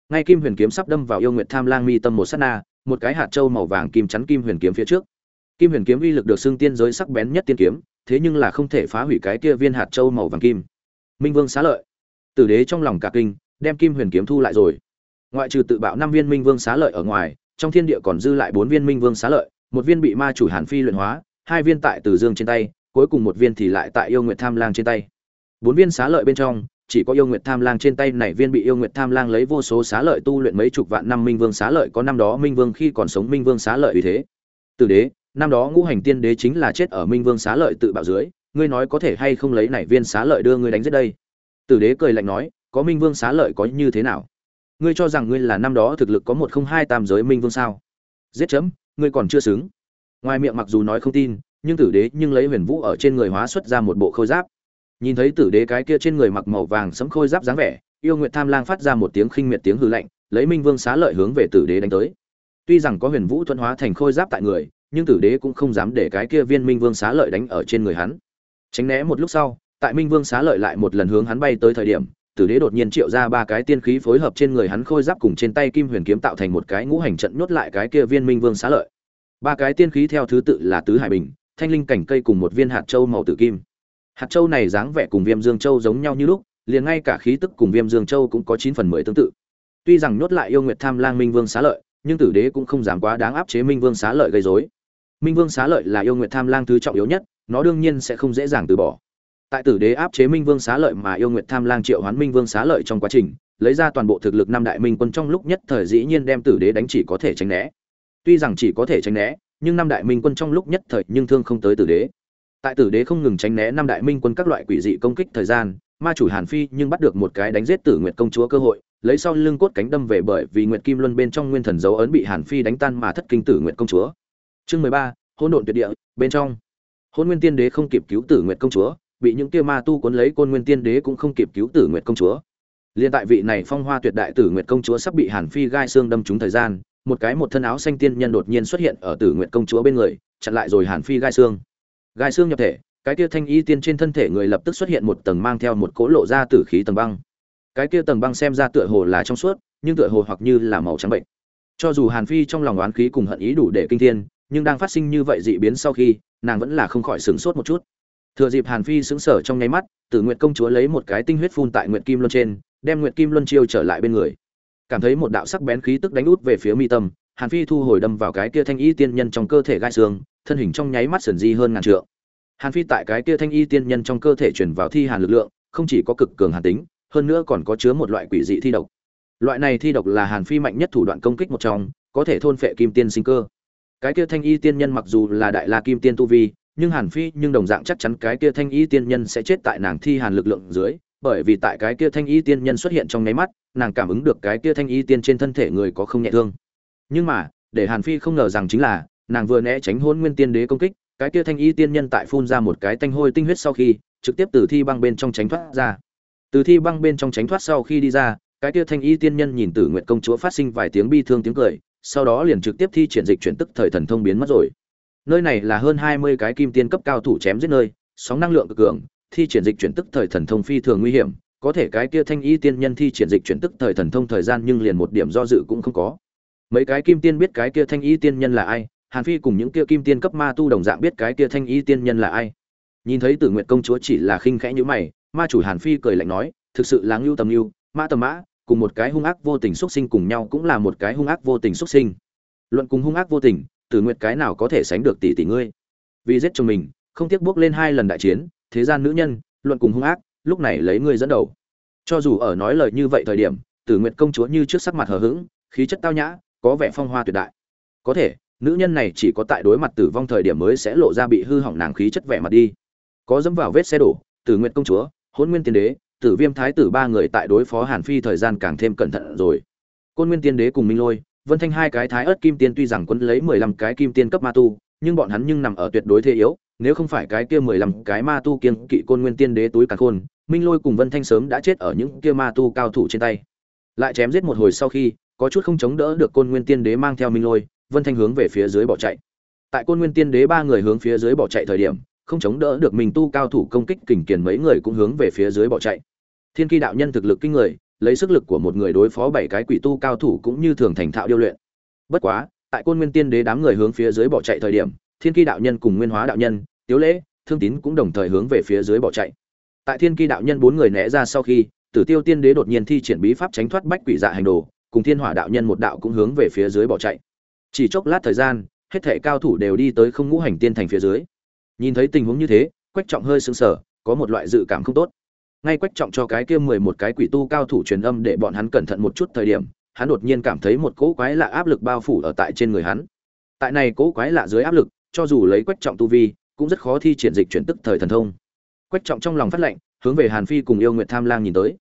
Ngay kim huyền kiếm sắp đâm vào yêu nguyệt tham lang mi tâm một sát na, một cái hạt châu màu vàng kim chắn kim huyền kiếm phía trước. Kim huyền kiếm uy lực được xưng tiên giới sắc bén nhất tiên kiếm, thế nhưng là không thể phá hủy cái kia viên hạt châu màu vàng kim. Minh vương xá lợi. Tử đế trong lòng cả kinh, đem kim huyền kiếm thu lại rồi. Ngoại trừ tự bạo năm viên minh vương xá lợi ở ngoài, trong thiên địa còn dư lại bốn viên minh vương xá lợi, một viên bị ma chủ hàn phi luyện hóa hai viên tại từ dương trên tay, cuối cùng một viên thì lại tại yêu nguyệt tham lang trên tay. Bốn viên xá lợi bên trong, chỉ có yêu nguyệt tham lang trên tay này viên bị yêu nguyệt tham lang lấy vô số xá lợi tu luyện mấy chục vạn năm minh vương xá lợi, có năm đó minh vương khi còn sống minh vương xá lợi uy thế. Từ đế, năm đó ngũ hành tiên đế chính là chết ở minh vương xá lợi tự bạo dưới, ngươi nói có thể hay không lấy này viên xá lợi đưa ngươi đánh giết đây? Tử đế cười lạnh nói, có minh vương xá lợi có như thế nào? Ngươi cho rằng ngươi là năm đó thực lực có một không hai tam giới minh vương sao? Giết chấm, ngươi còn chưa xứng ngoài miệng mặc dù nói không tin, nhưng tử đế nhưng lấy huyền vũ ở trên người hóa xuất ra một bộ khôi giáp. Nhìn thấy tử đế cái kia trên người mặc màu vàng sẫm khôi giáp dáng vẻ, yêu nguyệt tham lang phát ra một tiếng khinh miệt tiếng hư lạnh, lấy minh vương xá lợi hướng về tử đế đánh tới. Tuy rằng có huyền vũ thuận hóa thành khôi giáp tại người, nhưng tử đế cũng không dám để cái kia viên minh vương xá lợi đánh ở trên người hắn. Tránh né một lúc sau, tại minh vương xá lợi lại một lần hướng hắn bay tới thời điểm, tử đế đột nhiên triệu ra ba cái tiên khí phối hợp trên người hắn khôi giáp cùng trên tay kim huyền kiếm tạo thành một cái ngũ hành trận nhốt lại cái kia viên minh vương xá lợi ba cái tiên khí theo thứ tự là tứ hải bình, thanh linh cảnh cây cùng một viên hạt châu màu tử kim. Hạt châu này dáng vẻ cùng viêm dương châu giống nhau như lúc, liền ngay cả khí tức cùng viêm dương châu cũng có chín phần mười tương tự. Tuy rằng nhốt lại yêu nguyệt tham lang minh vương xá lợi, nhưng tử đế cũng không dám quá đáng áp chế minh vương xá lợi gây dối minh vương xá lợi là yêu nguyệt tham lang thứ trọng yếu nhất, nó đương nhiên sẽ không dễ dàng từ bỏ. Tại tử đế áp chế minh vương xá lợi mà yêu nguyệt tham lang triệu hoán minh vương xá lợi trong quá trình, lấy ra toàn bộ thực lực năm đại minh quân trong lúc nhất thời dĩ nhiên đem tử đế đánh chỉ có thể tránh né tuy rằng chỉ có thể tránh né, nhưng năm đại minh quân trong lúc nhất thời nhưng thương không tới tử đế. Tại tử đế không ngừng tránh né năm đại minh quân các loại quỷ dị công kích thời gian, ma chủ hàn phi nhưng bắt được một cái đánh giết tử nguyệt công chúa cơ hội, lấy sau lưng cốt cánh đâm về bởi vì nguyệt kim luân bên trong nguyên thần dấu ấn bị hàn phi đánh tan mà thất kinh tử nguyệt công chúa. Chương mười ba, hỗn độn tuyệt địa, bên trong. Hôn nguyên tiên đế không kịp cứu tử nguyệt công chúa, bị những kia ma tu cuốn lấy côn nguyên tiên đế cũng không kịp cứu tử nguyệt công chúa. Liên tại vị này phong hoa tuyệt đại tử nguyệt công chúa sắp bị hàn phi gai xương đâm trúng thời gian một cái một thân áo xanh tiên nhân đột nhiên xuất hiện ở tử nguyệt công chúa bên người, chặn lại rồi hàn phi gai xương gai xương nhập thể, cái kia thanh y tiên trên thân thể người lập tức xuất hiện một tầng mang theo một cỗ lộ ra tử khí tầng băng. Cái kia tầng băng xem ra tựa hồ là trong suốt, nhưng tựa hồ hoặc như là màu trắng bệnh. Cho dù hàn phi trong lòng oán khí cùng hận ý đủ để kinh thiên, nhưng đang phát sinh như vậy dị biến sau khi, nàng vẫn là không khỏi sửng sốt một chút. Thừa dịp hàn phi sững sờ trong nháy mắt, tử nguyệt công chúa lấy một cái tinh huyết phun tại nguyệt kim luân trên, đem nguyệt kim luân chiêu trở lại bên người cảm thấy một đạo sắc bén khí tức đánh út về phía mi tâm, hàn phi thu hồi đâm vào cái kia thanh y tiên nhân trong cơ thể gai xương, thân hình trong nháy mắt sần di hơn ngàn trượng. Hàn phi tại cái kia thanh y tiên nhân trong cơ thể chuyển vào thi hàn lực lượng, không chỉ có cực cường hàn tính, hơn nữa còn có chứa một loại quỷ dị thi độc. Loại này thi độc là hàn phi mạnh nhất thủ đoạn công kích một trong, có thể thôn phệ kim tiên sinh cơ. Cái kia thanh y tiên nhân mặc dù là đại la kim tiên tu vi, nhưng hàn phi nhưng đồng dạng chắc chắn cái kia thanh y tiên nhân sẽ chết tại nàng thi hàn lực lượng dưới, bởi vì tại cái kia thanh y tiên nhân xuất hiện trong nháy mắt nàng cảm ứng được cái kia thanh y tiên trên thân thể người có không nhẹ thương. Nhưng mà, để hàn phi không ngờ rằng chính là, nàng vừa né tránh hôn nguyên tiên đế công kích, cái kia thanh y tiên nhân tại phun ra một cái tanh hôi tinh huyết sau khi, trực tiếp từ thi băng bên trong tránh thoát ra. Từ thi băng bên trong tránh thoát sau khi đi ra, cái kia thanh y tiên nhân nhìn tử nguyện công chúa phát sinh vài tiếng bi thương tiếng cười, sau đó liền trực tiếp thi triển dịch chuyển tức thời thần thông biến mất rồi. Nơi này là hơn hai mươi cái kim tiên cấp cao thủ chém giết nơi, sóng năng lượng cực cường, thi triển dịch chuyển tức thời thần thông phi thường nguy hiểm có thể cái kia thanh y tiên nhân thi triển dịch chuyển tức thời thần thông thời gian nhưng liền một điểm do dự cũng không có. Mấy cái kim tiên biết cái kia thanh y tiên nhân là ai, hàn phi cùng những kia kim tiên cấp ma tu đồng dạng biết cái kia thanh y tiên nhân là ai. Nhìn thấy tử nguyện công chúa chỉ là khinh khẽ như mày, ma chủ hàn phi cười lạnh nói, thực sự là ngưu tầm ngưu mã tầm mã, cùng một cái hung ác vô tình xuất sinh cùng nhau cũng là một cái hung ác vô tình xuất sinh. Luận cùng hung ác vô tình, tử nguyện cái nào có thể sánh được tỷ tỷ ngươi? Vì giết chồng mình, không tiếc bước lên hai lần đại chiến, thế gian nữ nhân, luận cùng hung ác lúc này lấy ngươi dẫn đầu. Cho dù ở nói lời như vậy thời điểm, tử nguyệt công chúa như trước sắc mặt hờ hững, khí chất tao nhã, có vẻ phong hoa tuyệt đại. Có thể, nữ nhân này chỉ có tại đối mặt tử vong thời điểm mới sẽ lộ ra bị hư hỏng nàng khí chất vẻ mặt đi. Có dẫm vào vết xe đổ, tử nguyệt công chúa hôn nguyên tiên đế, tử viêm thái tử ba người tại đối phó hàn phi thời gian càng thêm cẩn thận rồi. Côn nguyên tiên đế cùng minh lôi, vân thanh hai cái thái ớt kim tiên tuy rằng quân lấy mười lăm cái kim tiên cấp ma tu, nhưng bọn hắn nhưng nằm ở tuyệt đối thế yếu nếu không phải cái kia mười lăm cái ma tu kiên kỵ côn nguyên tiên đế túi cả khôn, minh lôi cùng vân thanh sớm đã chết ở những kia ma tu cao thủ trên tay. Lại chém giết một hồi sau khi, có chút không chống đỡ được côn nguyên tiên đế mang theo minh lôi, vân thanh hướng về phía dưới bỏ chạy. Tại côn nguyên tiên đế ba người hướng phía dưới bỏ chạy thời điểm, không chống đỡ được mình tu cao thủ công kích kình kiền mấy người cũng hướng về phía dưới bỏ chạy. Thiên kỳ đạo nhân thực lực kinh người, lấy sức lực của một người đối phó bảy cái quỷ tu cao thủ cũng như thường thành thạo điêu luyện. Bất quá, tại côn nguyên tiên đế đám người hướng phía dưới bỏ chạy thời điểm thiên kỳ đạo nhân cùng nguyên hóa đạo nhân, tiếu lễ, thương tín cũng đồng thời hướng về phía dưới bỏ chạy. Tại thiên kỳ đạo nhân bốn người né ra sau khi, tử tiêu tiên đế đột nhiên thi triển bí pháp tránh thoát bách quỷ dạ hành đồ, cùng thiên hỏa đạo nhân một đạo cũng hướng về phía dưới bỏ chạy. Chỉ chốc lát thời gian, hết thể cao thủ đều đi tới không ngũ hành tiên thành phía dưới. Nhìn thấy tình huống như thế, quách trọng hơi sững sờ, có một loại dự cảm không tốt. Ngay quách trọng cho cái kia mười một cái quỷ tu cao thủ truyền âm để bọn hắn cẩn thận một chút thời điểm, hắn đột nhiên cảm thấy một cỗ quái lạ áp lực bao phủ ở tại trên người hắn. Tại này cỗ quái lạ dưới áp lực cho dù lấy quách trọng tu vi, cũng rất khó thi triển dịch chuyển tức thời thần thông. Quách trọng trong lòng phát lệnh, hướng về hàn phi cùng yêu nguyệt tham lang nhìn tới.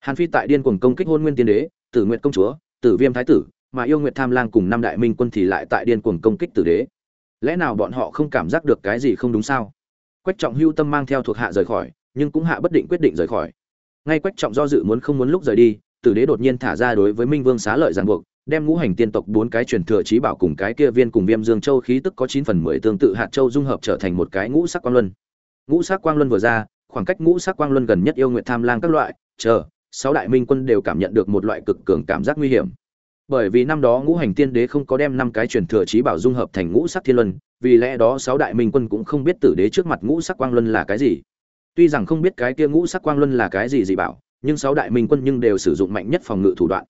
Hàn phi tại điên cuồng công kích hôn nguyên tiên đế, tử nguyệt công chúa, tử viêm thái tử, mà yêu nguyệt tham lang cùng năm đại minh quân thì lại tại điên cuồng công kích tử đế. Lẽ nào bọn họ không cảm giác được cái gì không đúng sao? Quách trọng hưu tâm mang theo thuộc hạ rời khỏi, nhưng cũng hạ bất định quyết định rời khỏi. Ngay quách trọng do dự muốn không muốn lúc rời đi, tử đế đột nhiên thả ra đối với minh vương xá lợi giang buộc đem ngũ hành tiên tộc bốn cái truyền thừa trí bảo cùng cái kia viên cùng viêm dương châu khí tức có chín phần mười tương tự hạt châu dung hợp trở thành một cái ngũ sắc quang luân. Ngũ sắc quang luân vừa ra, khoảng cách ngũ sắc quang luân gần nhất yêu nguyện tham lang các loại, chờ, sáu đại minh quân đều cảm nhận được một loại cực cường cảm giác nguy hiểm. Bởi vì năm đó ngũ hành tiên đế không có đem năm cái truyền thừa trí bảo dung hợp thành ngũ sắc thiên luân, vì lẽ đó sáu đại minh quân cũng không biết tử đế trước mặt ngũ sắc quang luân là cái gì. Tuy rằng không biết cái kia ngũ sắc quang luân là cái gì gì bảo, nhưng sáu đại minh quân nhưng đều sử dụng mạnh nhất phòng ngự thủ đoạn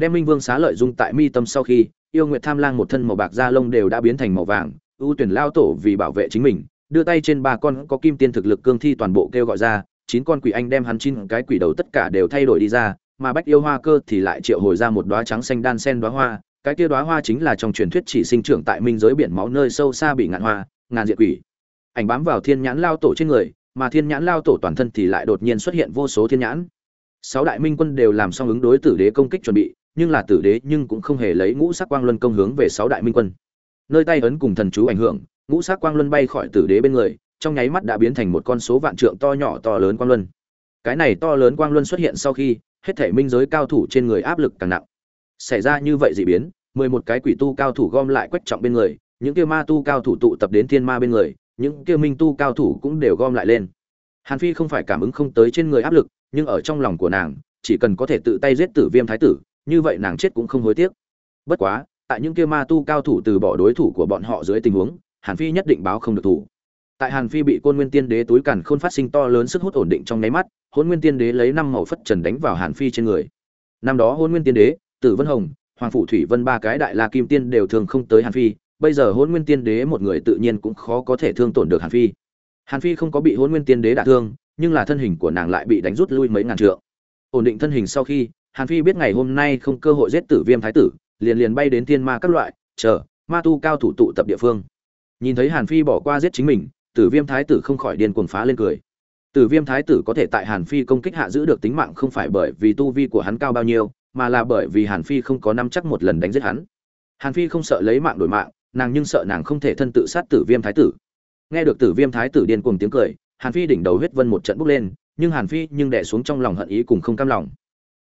đem minh vương xá lợi dung tại mi tâm sau khi, yêu nguyệt tham lang một thân màu bạc da lông đều đã biến thành màu vàng, ưu tuyển lao tổ vì bảo vệ chính mình, đưa tay trên ba con có kim tiên thực lực cương thi toàn bộ kêu gọi ra, chín con quỷ anh đem hắn chín cái quỷ đầu tất cả đều thay đổi đi ra, mà bách yêu hoa cơ thì lại triệu hồi ra một đóa trắng xanh đan sen đóa hoa, cái kia đóa hoa chính là trong truyền thuyết chỉ sinh trưởng tại minh giới biển máu nơi sâu xa bị ngạn hoa, ngàn diệt quỷ. Ảnh bám vào thiên nhãn lao tổ trên người, mà thiên nhãn lao tổ toàn thân thì lại đột nhiên xuất hiện vô số thiên nhãn. Sáu đại minh quân đều làm xong ứng đối tử đế công kích chuẩn bị nhưng là tử đế nhưng cũng không hề lấy ngũ sắc quang luân công hướng về sáu đại minh quân. Nơi tay ấn cùng thần chú ảnh hưởng, ngũ sắc quang luân bay khỏi tử đế bên người, trong nháy mắt đã biến thành một con số vạn trượng to nhỏ to lớn quang luân. Cái này to lớn quang luân xuất hiện sau khi, hết thể minh giới cao thủ trên người áp lực càng nặng. Xảy ra như vậy dị biến, mười một cái quỷ tu cao thủ gom lại quách trọng bên người, những kia ma tu cao thủ tụ tập đến thiên ma bên người, những kia minh tu cao thủ cũng đều gom lại lên. Hàn phi không phải cảm ứng không tới trên người áp lực, nhưng ở trong lòng của nàng, chỉ cần có thể tự tay giết tử viêm thái tử như vậy nàng chết cũng không hối tiếc. Bất quá, tại những kia ma tu cao thủ từ bỏ đối thủ của bọn họ dưới tình huống, hàn phi nhất định báo không được thủ. Tại hàn phi bị côn nguyên tiên đế túi càn khôn phát sinh to lớn sức hút ổn định trong nháy mắt, hôn nguyên tiên đế lấy năm màu phất trần đánh vào hàn phi trên người. Năm đó hôn nguyên tiên đế, tử vân hồng, hoàng phủ thủy vân ba cái đại la kim tiên đều thường không tới hàn phi, bây giờ hôn nguyên tiên đế một người tự nhiên cũng khó có thể thương tổn được hàn phi. Hàn phi không có bị hôn nguyên tiên đế đả thương, nhưng là thân hình của nàng lại bị đánh rút lui mấy ngàn trượng. Ổn định thân hình sau khi hàn phi biết ngày hôm nay không cơ hội giết tử viêm thái tử, liền liền bay đến thiên ma các loại, chờ, ma tu cao thủ tụ tập địa phương. Nhìn thấy hàn phi bỏ qua giết chính mình, tử viêm thái tử không khỏi điên cuồng phá lên cười. Tử viêm thái tử có thể tại hàn phi công kích hạ giữ được tính mạng không phải bởi vì tu vi của hắn cao bao nhiêu, mà là bởi vì hàn phi không có năm chắc một lần đánh giết hắn. Hàn phi không sợ lấy mạng đổi mạng, nàng nhưng sợ nàng không thể thân tự sát tử viêm thái tử. Nghe được tử viêm thái tử điên cuồng tiếng cười, hàn phi đỉnh đầu huyết vân một trận bốc lên, nhưng hàn phi nhưng đè xuống trong lòng hận ý cùng không cam lòng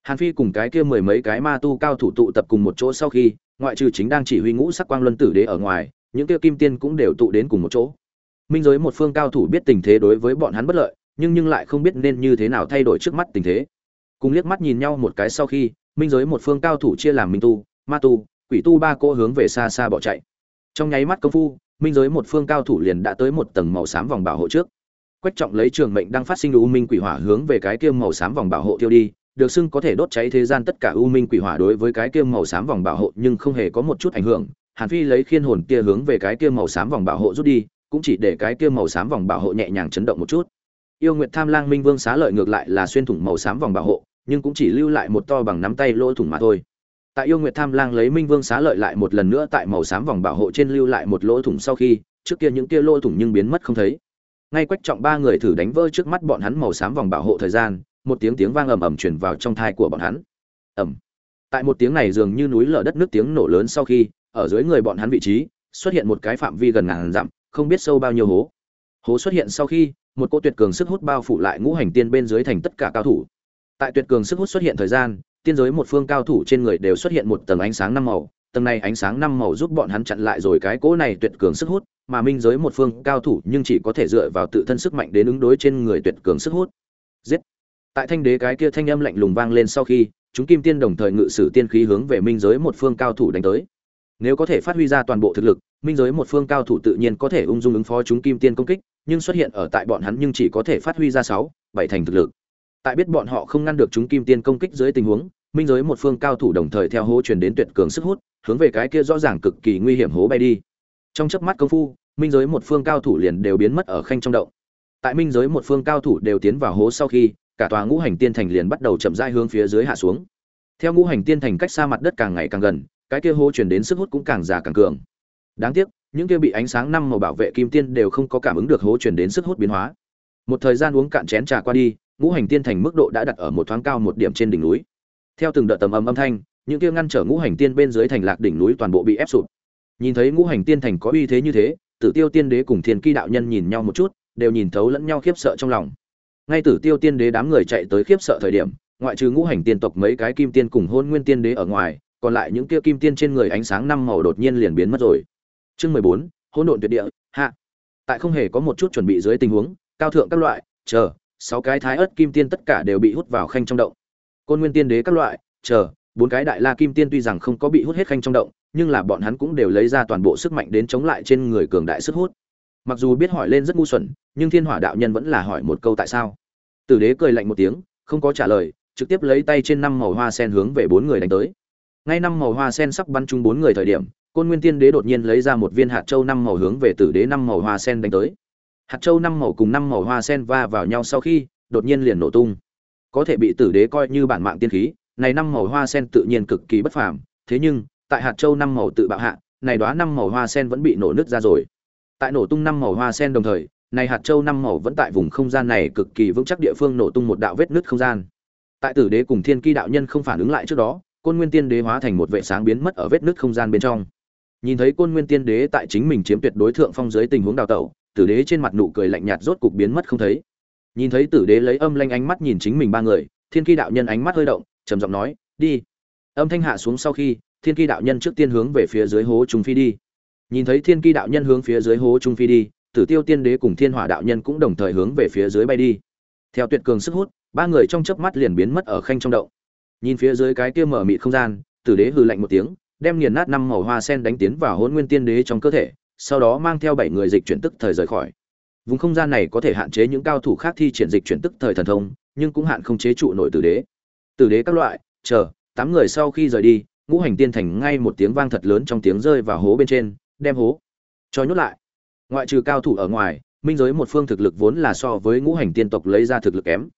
hàn phi cùng cái kia mười mấy cái ma tu cao thủ tụ tập cùng một chỗ sau khi, ngoại trừ chính đang chỉ huy ngũ sắc quang luân tử đế ở ngoài, những kia kim tiên cũng đều tụ đến cùng một chỗ. Minh giới một phương cao thủ biết tình thế đối với bọn hắn bất lợi, nhưng nhưng lại không biết nên như thế nào thay đổi trước mắt tình thế. Cùng liếc mắt nhìn nhau một cái sau khi, minh giới một phương cao thủ chia làm minh tu, ma tu, quỷ tu ba cô hướng về xa xa bỏ chạy. Trong nháy mắt công phu, minh giới một phương cao thủ liền đã tới một tầng màu xám vòng bảo hộ trước. Quách trọng lấy trường mệnh đang phát sinh u minh quỷ hỏa hướng về cái kia màu xám vòng bảo hộ tiêu đi được xưng có thể đốt cháy thế gian tất cả u minh quỷ hỏa đối với cái kia màu xám vòng bảo hộ nhưng không hề có một chút ảnh hưởng. Hàn phi lấy khiên hồn kia hướng về cái kia màu xám vòng bảo hộ rút đi, cũng chỉ để cái kia màu xám vòng bảo hộ nhẹ nhàng chấn động một chút. Yêu nguyệt tham lang minh vương xá lợi ngược lại là xuyên thủng màu xám vòng bảo hộ, nhưng cũng chỉ lưu lại một to bằng nắm tay lỗ thủng mà thôi. Tại yêu nguyệt tham lang lấy minh vương xá lợi lại một lần nữa tại màu xám vòng bảo hộ trên lưu lại một lỗ thủng sau khi, trước kia những kia lỗ thủng nhưng biến mất không thấy. Ngay quách trọng ba người thử đánh vỡ trước mắt bọn hắn màu xám vòng bảo hộ thời gian một tiếng tiếng vang ầm ầm truyền vào trong thai của bọn hắn. Ầm. Tại một tiếng này dường như núi lở đất nước tiếng nổ lớn sau khi, ở dưới người bọn hắn vị trí, xuất hiện một cái phạm vi gần ngàn dặm, không biết sâu bao nhiêu hố. Hố xuất hiện sau khi, một cô tuyệt cường sức hút bao phủ lại ngũ hành tiên bên dưới thành tất cả cao thủ. Tại tuyệt cường sức hút xuất hiện thời gian, tiên giới một phương cao thủ trên người đều xuất hiện một tầng ánh sáng năm màu. Tầng này ánh sáng năm màu giúp bọn hắn chặn lại rồi cái cỗ này tuyệt cường sức hút, mà minh giới một phương cao thủ nhưng chỉ có thể dựa vào tự thân sức mạnh đến ứng đối trên người tuyệt cường sức hút. Giết tại thanh đế cái kia thanh âm lạnh lùng vang lên sau khi, chúng kim tiên đồng thời ngự sử tiên khí hướng về minh giới một phương cao thủ đánh tới. Nếu có thể phát huy ra toàn bộ thực lực, minh giới một phương cao thủ tự nhiên có thể ung dung ứng phó chúng kim tiên công kích, nhưng xuất hiện ở tại bọn hắn nhưng chỉ có thể phát huy ra sáu, bảy thành thực lực. Tại biết bọn họ không ngăn được chúng kim tiên công kích dưới tình huống, minh giới một phương cao thủ đồng thời theo hố truyền đến tuyệt cường sức hút, hướng về cái kia rõ ràng cực kỳ nguy hiểm hố bay đi. Trong chớp mắt công phu, minh giới một phương cao thủ liền đều biến mất ở khanh trong động. Tại minh giới một phương cao thủ đều tiến vào hố sau khi cả tòa ngũ hành tiên thành liền bắt đầu chậm rãi hướng phía dưới hạ xuống. Theo ngũ hành tiên thành cách xa mặt đất càng ngày càng gần, cái kia hô truyền đến sức hút cũng càng già càng cường. Đáng tiếc, những kia bị ánh sáng năm màu bảo vệ kim tiên đều không có cảm ứng được hố truyền đến sức hút biến hóa. Một thời gian uống cạn chén trà qua đi, ngũ hành tiên thành mức độ đã đặt ở một thoáng cao một điểm trên đỉnh núi. Theo từng đợt tầm âm âm thanh, những kia ngăn trở ngũ hành tiên bên dưới thành lạc đỉnh núi toàn bộ bị ép sụp. Nhìn thấy ngũ hành tiên thành có uy thế như thế, tử tiêu tiên đế cùng thiên Ki đạo nhân nhìn nhau một chút, đều nhìn thấu lẫn nhau khiếp sợ trong lòng ngay tử tiêu tiên đế đám người chạy tới khiếp sợ thời điểm, ngoại trừ ngũ hành tiên tộc mấy cái kim tiên cùng hôn nguyên tiên đế ở ngoài, còn lại những kia kim tiên trên người ánh sáng năm màu đột nhiên liền biến mất rồi. Chương mười bốn, hỗn độn tuyệt địa, hạ. Tại không hề có một chút chuẩn bị dưới tình huống, cao thượng các loại, chờ, sáu cái thái ớt kim tiên tất cả đều bị hút vào khanh trong động. Côn nguyên tiên đế các loại, chờ, bốn cái đại la kim tiên tuy rằng không có bị hút hết khanh trong động, nhưng là bọn hắn cũng đều lấy ra toàn bộ sức mạnh đến chống lại trên người cường đại sức hút mặc dù biết hỏi lên rất ngu xuẩn, nhưng thiên hỏa đạo nhân vẫn là hỏi một câu tại sao. Tử đế cười lạnh một tiếng, không có trả lời, trực tiếp lấy tay trên năm màu hoa sen hướng về bốn người đánh tới. Ngay năm màu hoa sen sắp bắn trúng bốn người thời điểm, côn nguyên tiên đế đột nhiên lấy ra một viên hạt châu năm màu hướng về tử đế năm màu hoa sen đánh tới. Hạt châu năm màu cùng năm màu hoa sen va vào nhau sau khi, đột nhiên liền nổ tung. Có thể bị tử đế coi như bản mạng tiên khí, này năm màu hoa sen tự nhiên cực kỳ bất phàm, thế nhưng, tại hạt châu năm màu tự bạo hạ, này đoá năm màu hoa sen vẫn bị nổ nứt ra rồi tại nổ tung năm màu hoa sen đồng thời, này hạt châu năm màu vẫn tại vùng không gian này cực kỳ vững chắc địa phương nổ tung một đạo vết nứt không gian. Tại tử đế cùng thiên ki đạo nhân không phản ứng lại trước đó, côn nguyên tiên đế hóa thành một vệ sáng biến mất ở vết nứt không gian bên trong. Nhìn thấy côn nguyên tiên đế tại chính mình chiếm tuyệt đối thượng phong dưới tình huống đào tẩu, tử đế trên mặt nụ cười lạnh nhạt rốt cục biến mất không thấy. Nhìn thấy tử đế lấy âm lanh ánh mắt nhìn chính mình ba người, thiên ki đạo nhân ánh mắt hơi động, trầm giọng nói, đi. Âm thanh hạ xuống sau khi, thiên ki đạo nhân trước tiên hướng về phía dưới hố chúng phi đi nhìn thấy thiên ki đạo nhân hướng phía dưới hố trung phi đi, tử tiêu tiên đế cùng thiên hỏa đạo nhân cũng đồng thời hướng về phía dưới bay đi. Theo tuyệt cường sức hút, ba người trong chớp mắt liền biến mất ở khanh trong động. Nhìn phía dưới cái kia mở mịt không gian, tử đế hừ lạnh một tiếng, đem nghiền nát năm màu hoa sen đánh tiến vào hôn nguyên tiên đế trong cơ thể, sau đó mang theo bảy người dịch chuyển tức thời rời khỏi. Vùng không gian này có thể hạn chế những cao thủ khác thi triển dịch chuyển tức thời thần thông, nhưng cũng hạn không chế trụ nội tử đế. Tử đế các loại, chờ, tám người sau khi rời đi, ngũ hành tiên thành ngay một tiếng vang thật lớn trong tiếng rơi vào hố bên trên đem hố. Cho nhốt lại. Ngoại trừ cao thủ ở ngoài, minh giới một phương thực lực vốn là so với ngũ hành tiên tộc lấy ra thực lực kém.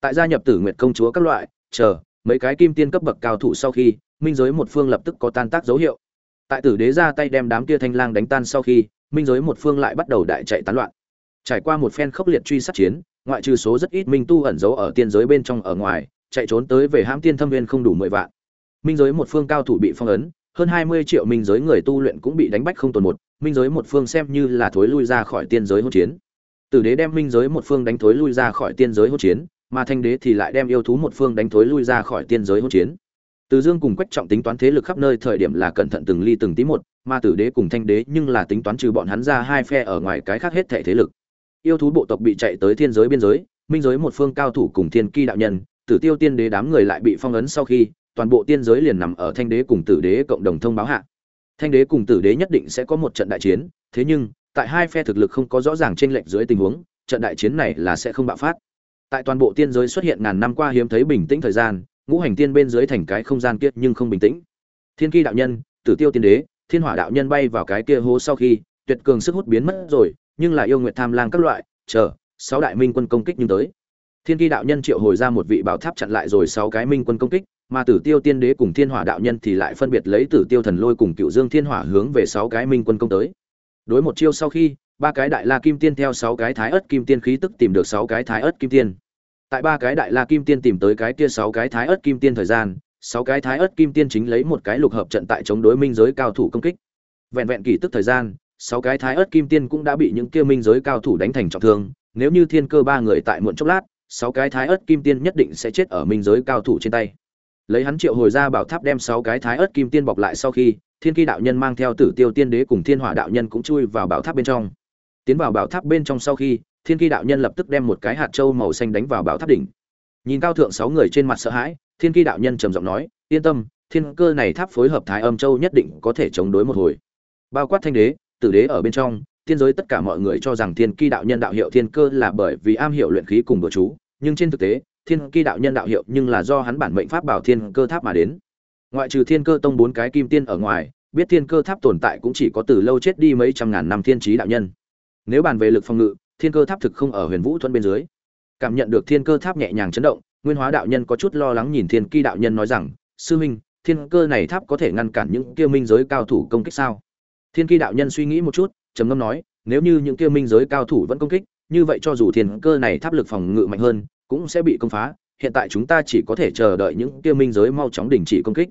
Tại gia nhập tử nguyệt công chúa các loại, chờ, mấy cái kim tiên cấp bậc cao thủ sau khi, minh giới một phương lập tức có tan tác dấu hiệu. Tại tử đế ra tay đem đám kia thanh lang đánh tan sau khi, minh giới một phương lại bắt đầu đại chạy tán loạn. Trải qua một phen khốc liệt truy sát chiến, ngoại trừ số rất ít minh tu ẩn giấu ở tiên giới bên trong ở ngoài, chạy trốn tới về hãm tiên thâm viên không đủ mười vạn. Minh giới một phương cao thủ bị phong ấn hơn hai mươi triệu minh giới người tu luyện cũng bị đánh bách không tồn một, minh giới một phương xem như là thối lui ra khỏi tiên giới hỗn chiến. Tử đế đem minh giới một phương đánh thối lui ra khỏi tiên giới hỗn chiến, mà thanh đế thì lại đem yêu thú một phương đánh thối lui ra khỏi tiên giới hỗn chiến. Từ dương cùng quách trọng tính toán thế lực khắp nơi thời điểm là cẩn thận từng ly từng tí một, mà tử đế cùng thanh đế nhưng là tính toán trừ bọn hắn ra hai phe ở ngoài cái khác hết thảy thế lực. Yêu thú bộ tộc bị chạy tới thiên giới biên giới, minh giới một phương cao thủ cùng thiên ki đạo nhân, tử tiêu tiên đế đám người lại bị phong ấn sau khi toàn bộ tiên giới liền nằm ở thanh đế cùng tử đế cộng đồng thông báo hạ. Thanh đế cùng tử đế nhất định sẽ có một trận đại chiến, thế nhưng, tại hai phe thực lực không có rõ ràng trên lệch dưới tình huống, trận đại chiến này là sẽ không bạo phát. Tại toàn bộ tiên giới xuất hiện ngàn năm qua hiếm thấy bình tĩnh thời gian, ngũ hành tiên bên dưới thành cái không gian kiết nhưng không bình tĩnh. Thiên ki đạo nhân, tử tiêu tiên đế, thiên hỏa đạo nhân bay vào cái kia hố sau khi, tuyệt cường sức hút biến mất rồi, nhưng là yêu nguyện tham lang các loại, chờ, sáu đại minh quân công kích nhưng tới. Thiên ki đạo nhân triệu hồi ra một vị bảo tháp chặn lại rồi sáu cái minh quân công kích mà tử tiêu tiên đế cùng thiên hỏa đạo nhân thì lại phân biệt lấy tử tiêu thần lôi cùng cựu dương thiên hỏa hướng về sáu cái minh quân công tới. Đối một chiêu sau khi, ba cái đại la kim tiên theo sáu cái thái Ức kim tiên khí tức tìm được sáu cái thái Ức kim tiên. Tại ba cái đại la kim tiên tìm tới cái kia sáu cái thái Ức kim tiên thời gian, sáu cái thái Ức kim tiên chính lấy một cái lục hợp trận tại chống đối minh giới cao thủ công kích. Vẹn vẹn kỳ tức thời gian, sáu cái thái Ức kim tiên cũng đã bị những kia minh giới cao thủ đánh thành trọng thương. Nếu như thiên cơ ba người tại muộn chốc lát, sáu cái thái Ức kim tiên nhất định sẽ chết ở minh giới cao thủ trên tay lấy hắn triệu hồi ra bảo tháp đem sáu cái thái ớt kim tiên bọc lại sau khi, thiên kỳ đạo nhân mang theo tử tiêu tiên đế cùng thiên hỏa đạo nhân cũng chui vào bảo tháp bên trong. Tiến vào bảo tháp bên trong sau khi, thiên kỳ đạo nhân lập tức đem một cái hạt trâu màu xanh đánh vào bảo tháp đỉnh. Nhìn cao thượng sáu người trên mặt sợ hãi, thiên kỳ đạo nhân trầm giọng nói, yên tâm, thiên cơ này tháp phối hợp thái âm châu nhất định có thể chống đối một hồi. Bao quát thanh đế, tử đế ở bên trong thiên giới tất cả mọi người cho rằng thiên ki đạo nhân đạo hiệu thiên cơ là bởi vì am hiểu luyện khí cùng đồ chú, nhưng trên thực tế thiên kỳ đạo nhân đạo hiệu nhưng là do hắn bản mệnh pháp bảo thiên cơ tháp mà đến. Ngoại trừ thiên cơ tông bốn cái kim tiên ở ngoài biết thiên cơ tháp tồn tại cũng chỉ có từ lâu chết đi mấy trăm ngàn năm thiên trí đạo nhân. Nếu bàn về lực phòng ngự thiên cơ tháp thực không ở huyền vũ Thuận bên dưới. Cảm nhận được thiên cơ tháp nhẹ nhàng chấn động nguyên hóa đạo nhân có chút lo lắng nhìn thiên kỳ đạo nhân nói rằng sư minh, thiên cơ này tháp có thể ngăn cản những kia minh giới cao thủ công kích sao? Thiên kỳ đạo nhân suy nghĩ một chút trầm ngâm nói nếu như những kia minh giới cao thủ vẫn công kích như vậy cho dù thiên cơ này tháp lực phòng ngự mạnh hơn cũng sẽ bị công phá, hiện tại chúng ta chỉ có thể chờ đợi những kia minh giới mau chóng đình chỉ công kích.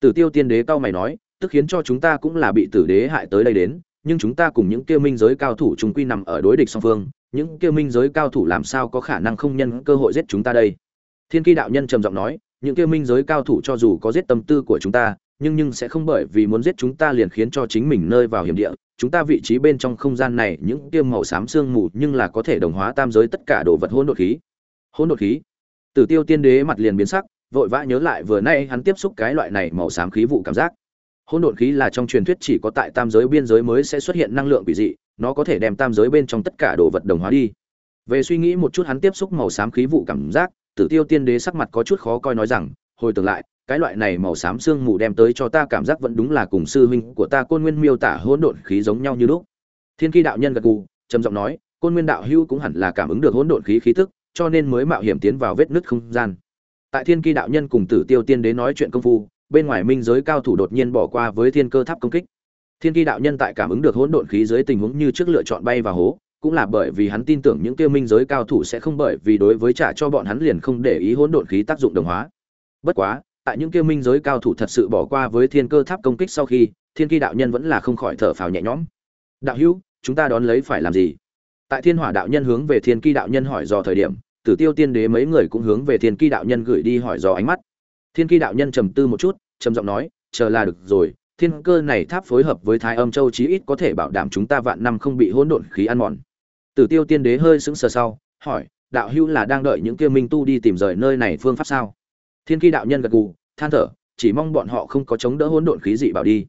Tử tiêu tiên đế cao mày nói, tức khiến cho chúng ta cũng là bị tử đế hại tới đây đến, nhưng chúng ta cùng những kia minh giới cao thủ chúng quy nằm ở đối địch song phương, những kia minh giới cao thủ làm sao có khả năng không nhân cơ hội giết chúng ta đây? Thiên kỳ đạo nhân trầm giọng nói, những kia minh giới cao thủ cho dù có giết tâm tư của chúng ta, nhưng nhưng sẽ không bởi vì muốn giết chúng ta liền khiến cho chính mình nơi vào hiểm địa. Chúng ta vị trí bên trong không gian này, những kia màu xám sương mù nhưng là có thể đồng hóa tam giới tất cả đồ vật hỗn độn khí hỗn độn khí. Tử tiêu tiên đế mặt liền biến sắc, vội vã nhớ lại vừa nay hắn tiếp xúc cái loại này màu xám khí vụ cảm giác. Hỗn độn khí là trong truyền thuyết chỉ có tại tam giới biên giới mới sẽ xuất hiện năng lượng quỷ dị, nó có thể đem tam giới bên trong tất cả đồ vật đồng hóa đi. Về suy nghĩ một chút hắn tiếp xúc màu xám khí vụ cảm giác, tử tiêu tiên đế sắc mặt có chút khó coi nói rằng, hồi tưởng lại, cái loại này màu xám sương mù đem tới cho ta cảm giác vẫn đúng là cùng sư huynh của ta côn nguyên miêu tả hỗn độn khí giống nhau như lúc. Thiên kỳ đạo nhân gật gù, trầm giọng nói, côn nguyên đạo hưu cũng hẳn là cảm ứng được hỗn độn khí khí tức cho nên mới mạo hiểm tiến vào vết nứt không gian. Tại thiên kỳ đạo nhân cùng tử tiêu tiên đế nói chuyện công phu, bên ngoài minh giới cao thủ đột nhiên bỏ qua với thiên cơ tháp công kích. Thiên kỳ đạo nhân tại cảm ứng được hỗn độn khí dưới tình huống như trước lựa chọn bay vào hố, cũng là bởi vì hắn tin tưởng những kia minh giới cao thủ sẽ không bởi vì đối với trả cho bọn hắn liền không để ý hỗn độn khí tác dụng đồng hóa. Bất quá, tại những kia minh giới cao thủ thật sự bỏ qua với thiên cơ tháp công kích sau khi, thiên kỳ đạo nhân vẫn là không khỏi thở phào nhẹ nhõm. Đạo hữu, chúng ta đón lấy phải làm gì? Tại thiên hỏa đạo nhân hướng về thiên ki đạo nhân hỏi dò thời điểm, tử tiêu tiên đế mấy người cũng hướng về thiên ki đạo nhân gửi đi hỏi dò ánh mắt. Thiên ki đạo nhân trầm tư một chút, trầm giọng nói, chờ là được rồi, thiên cơ này tháp phối hợp với thái âm châu chí ít có thể bảo đảm chúng ta vạn năm không bị hỗn độn khí ăn mòn. Tử tiêu tiên đế hơi sững sờ sau, hỏi, đạo hữu là đang đợi những kia minh tu đi tìm rời nơi này phương pháp sao? Thiên ki đạo nhân gật gù, than thở, chỉ mong bọn họ không có chống đỡ hỗn độn khí dị bảo đi.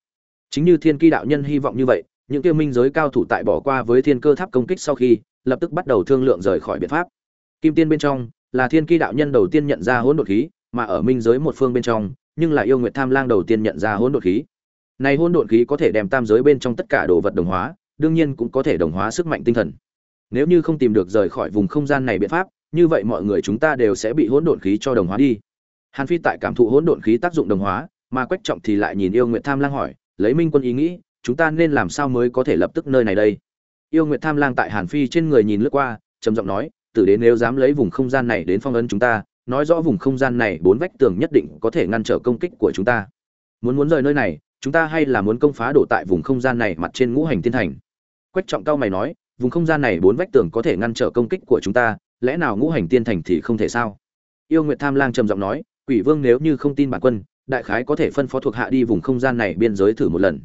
Chính như thiên ki đạo nhân hy vọng như vậy những kia minh giới cao thủ tại bỏ qua với thiên cơ tháp công kích sau khi, lập tức bắt đầu thương lượng rời khỏi biện pháp. Kim tiên bên trong là thiên kỳ đạo nhân đầu tiên nhận ra hỗn độn khí, mà ở minh giới một phương bên trong, nhưng là yêu nguyệt tham lang đầu tiên nhận ra hỗn độn khí. Này hỗn độn khí có thể đem tam giới bên trong tất cả đồ vật đồng hóa, đương nhiên cũng có thể đồng hóa sức mạnh tinh thần. Nếu như không tìm được rời khỏi vùng không gian này biện pháp, như vậy mọi người chúng ta đều sẽ bị hỗn độn khí cho đồng hóa đi. Hàn phi tại cảm thụ hỗn độn khí tác dụng đồng hóa, mà quách trọng thì lại nhìn yêu nguyệt tham lang hỏi, lấy minh quân ý nghĩ chúng ta nên làm sao mới có thể lập tức nơi này đây? Yêu nguyệt tham lang tại hàn phi trên người nhìn lướt qua, trầm giọng nói, tử đến nếu dám lấy vùng không gian này đến phong ấn chúng ta, nói rõ vùng không gian này bốn vách tường nhất định có thể ngăn trở công kích của chúng ta. Muốn muốn rời nơi này, chúng ta hay là muốn công phá đổ tại vùng không gian này mặt trên ngũ hành tiên thành? Quách trọng cao mày nói, vùng không gian này bốn vách tường có thể ngăn trở công kích của chúng ta, lẽ nào ngũ hành tiên thành thì không thể sao? Yêu nguyệt tham lang trầm giọng nói, quỷ vương nếu như không tin bản quân, đại khái có thể phân phó thuộc hạ đi vùng không gian này biên giới thử một lần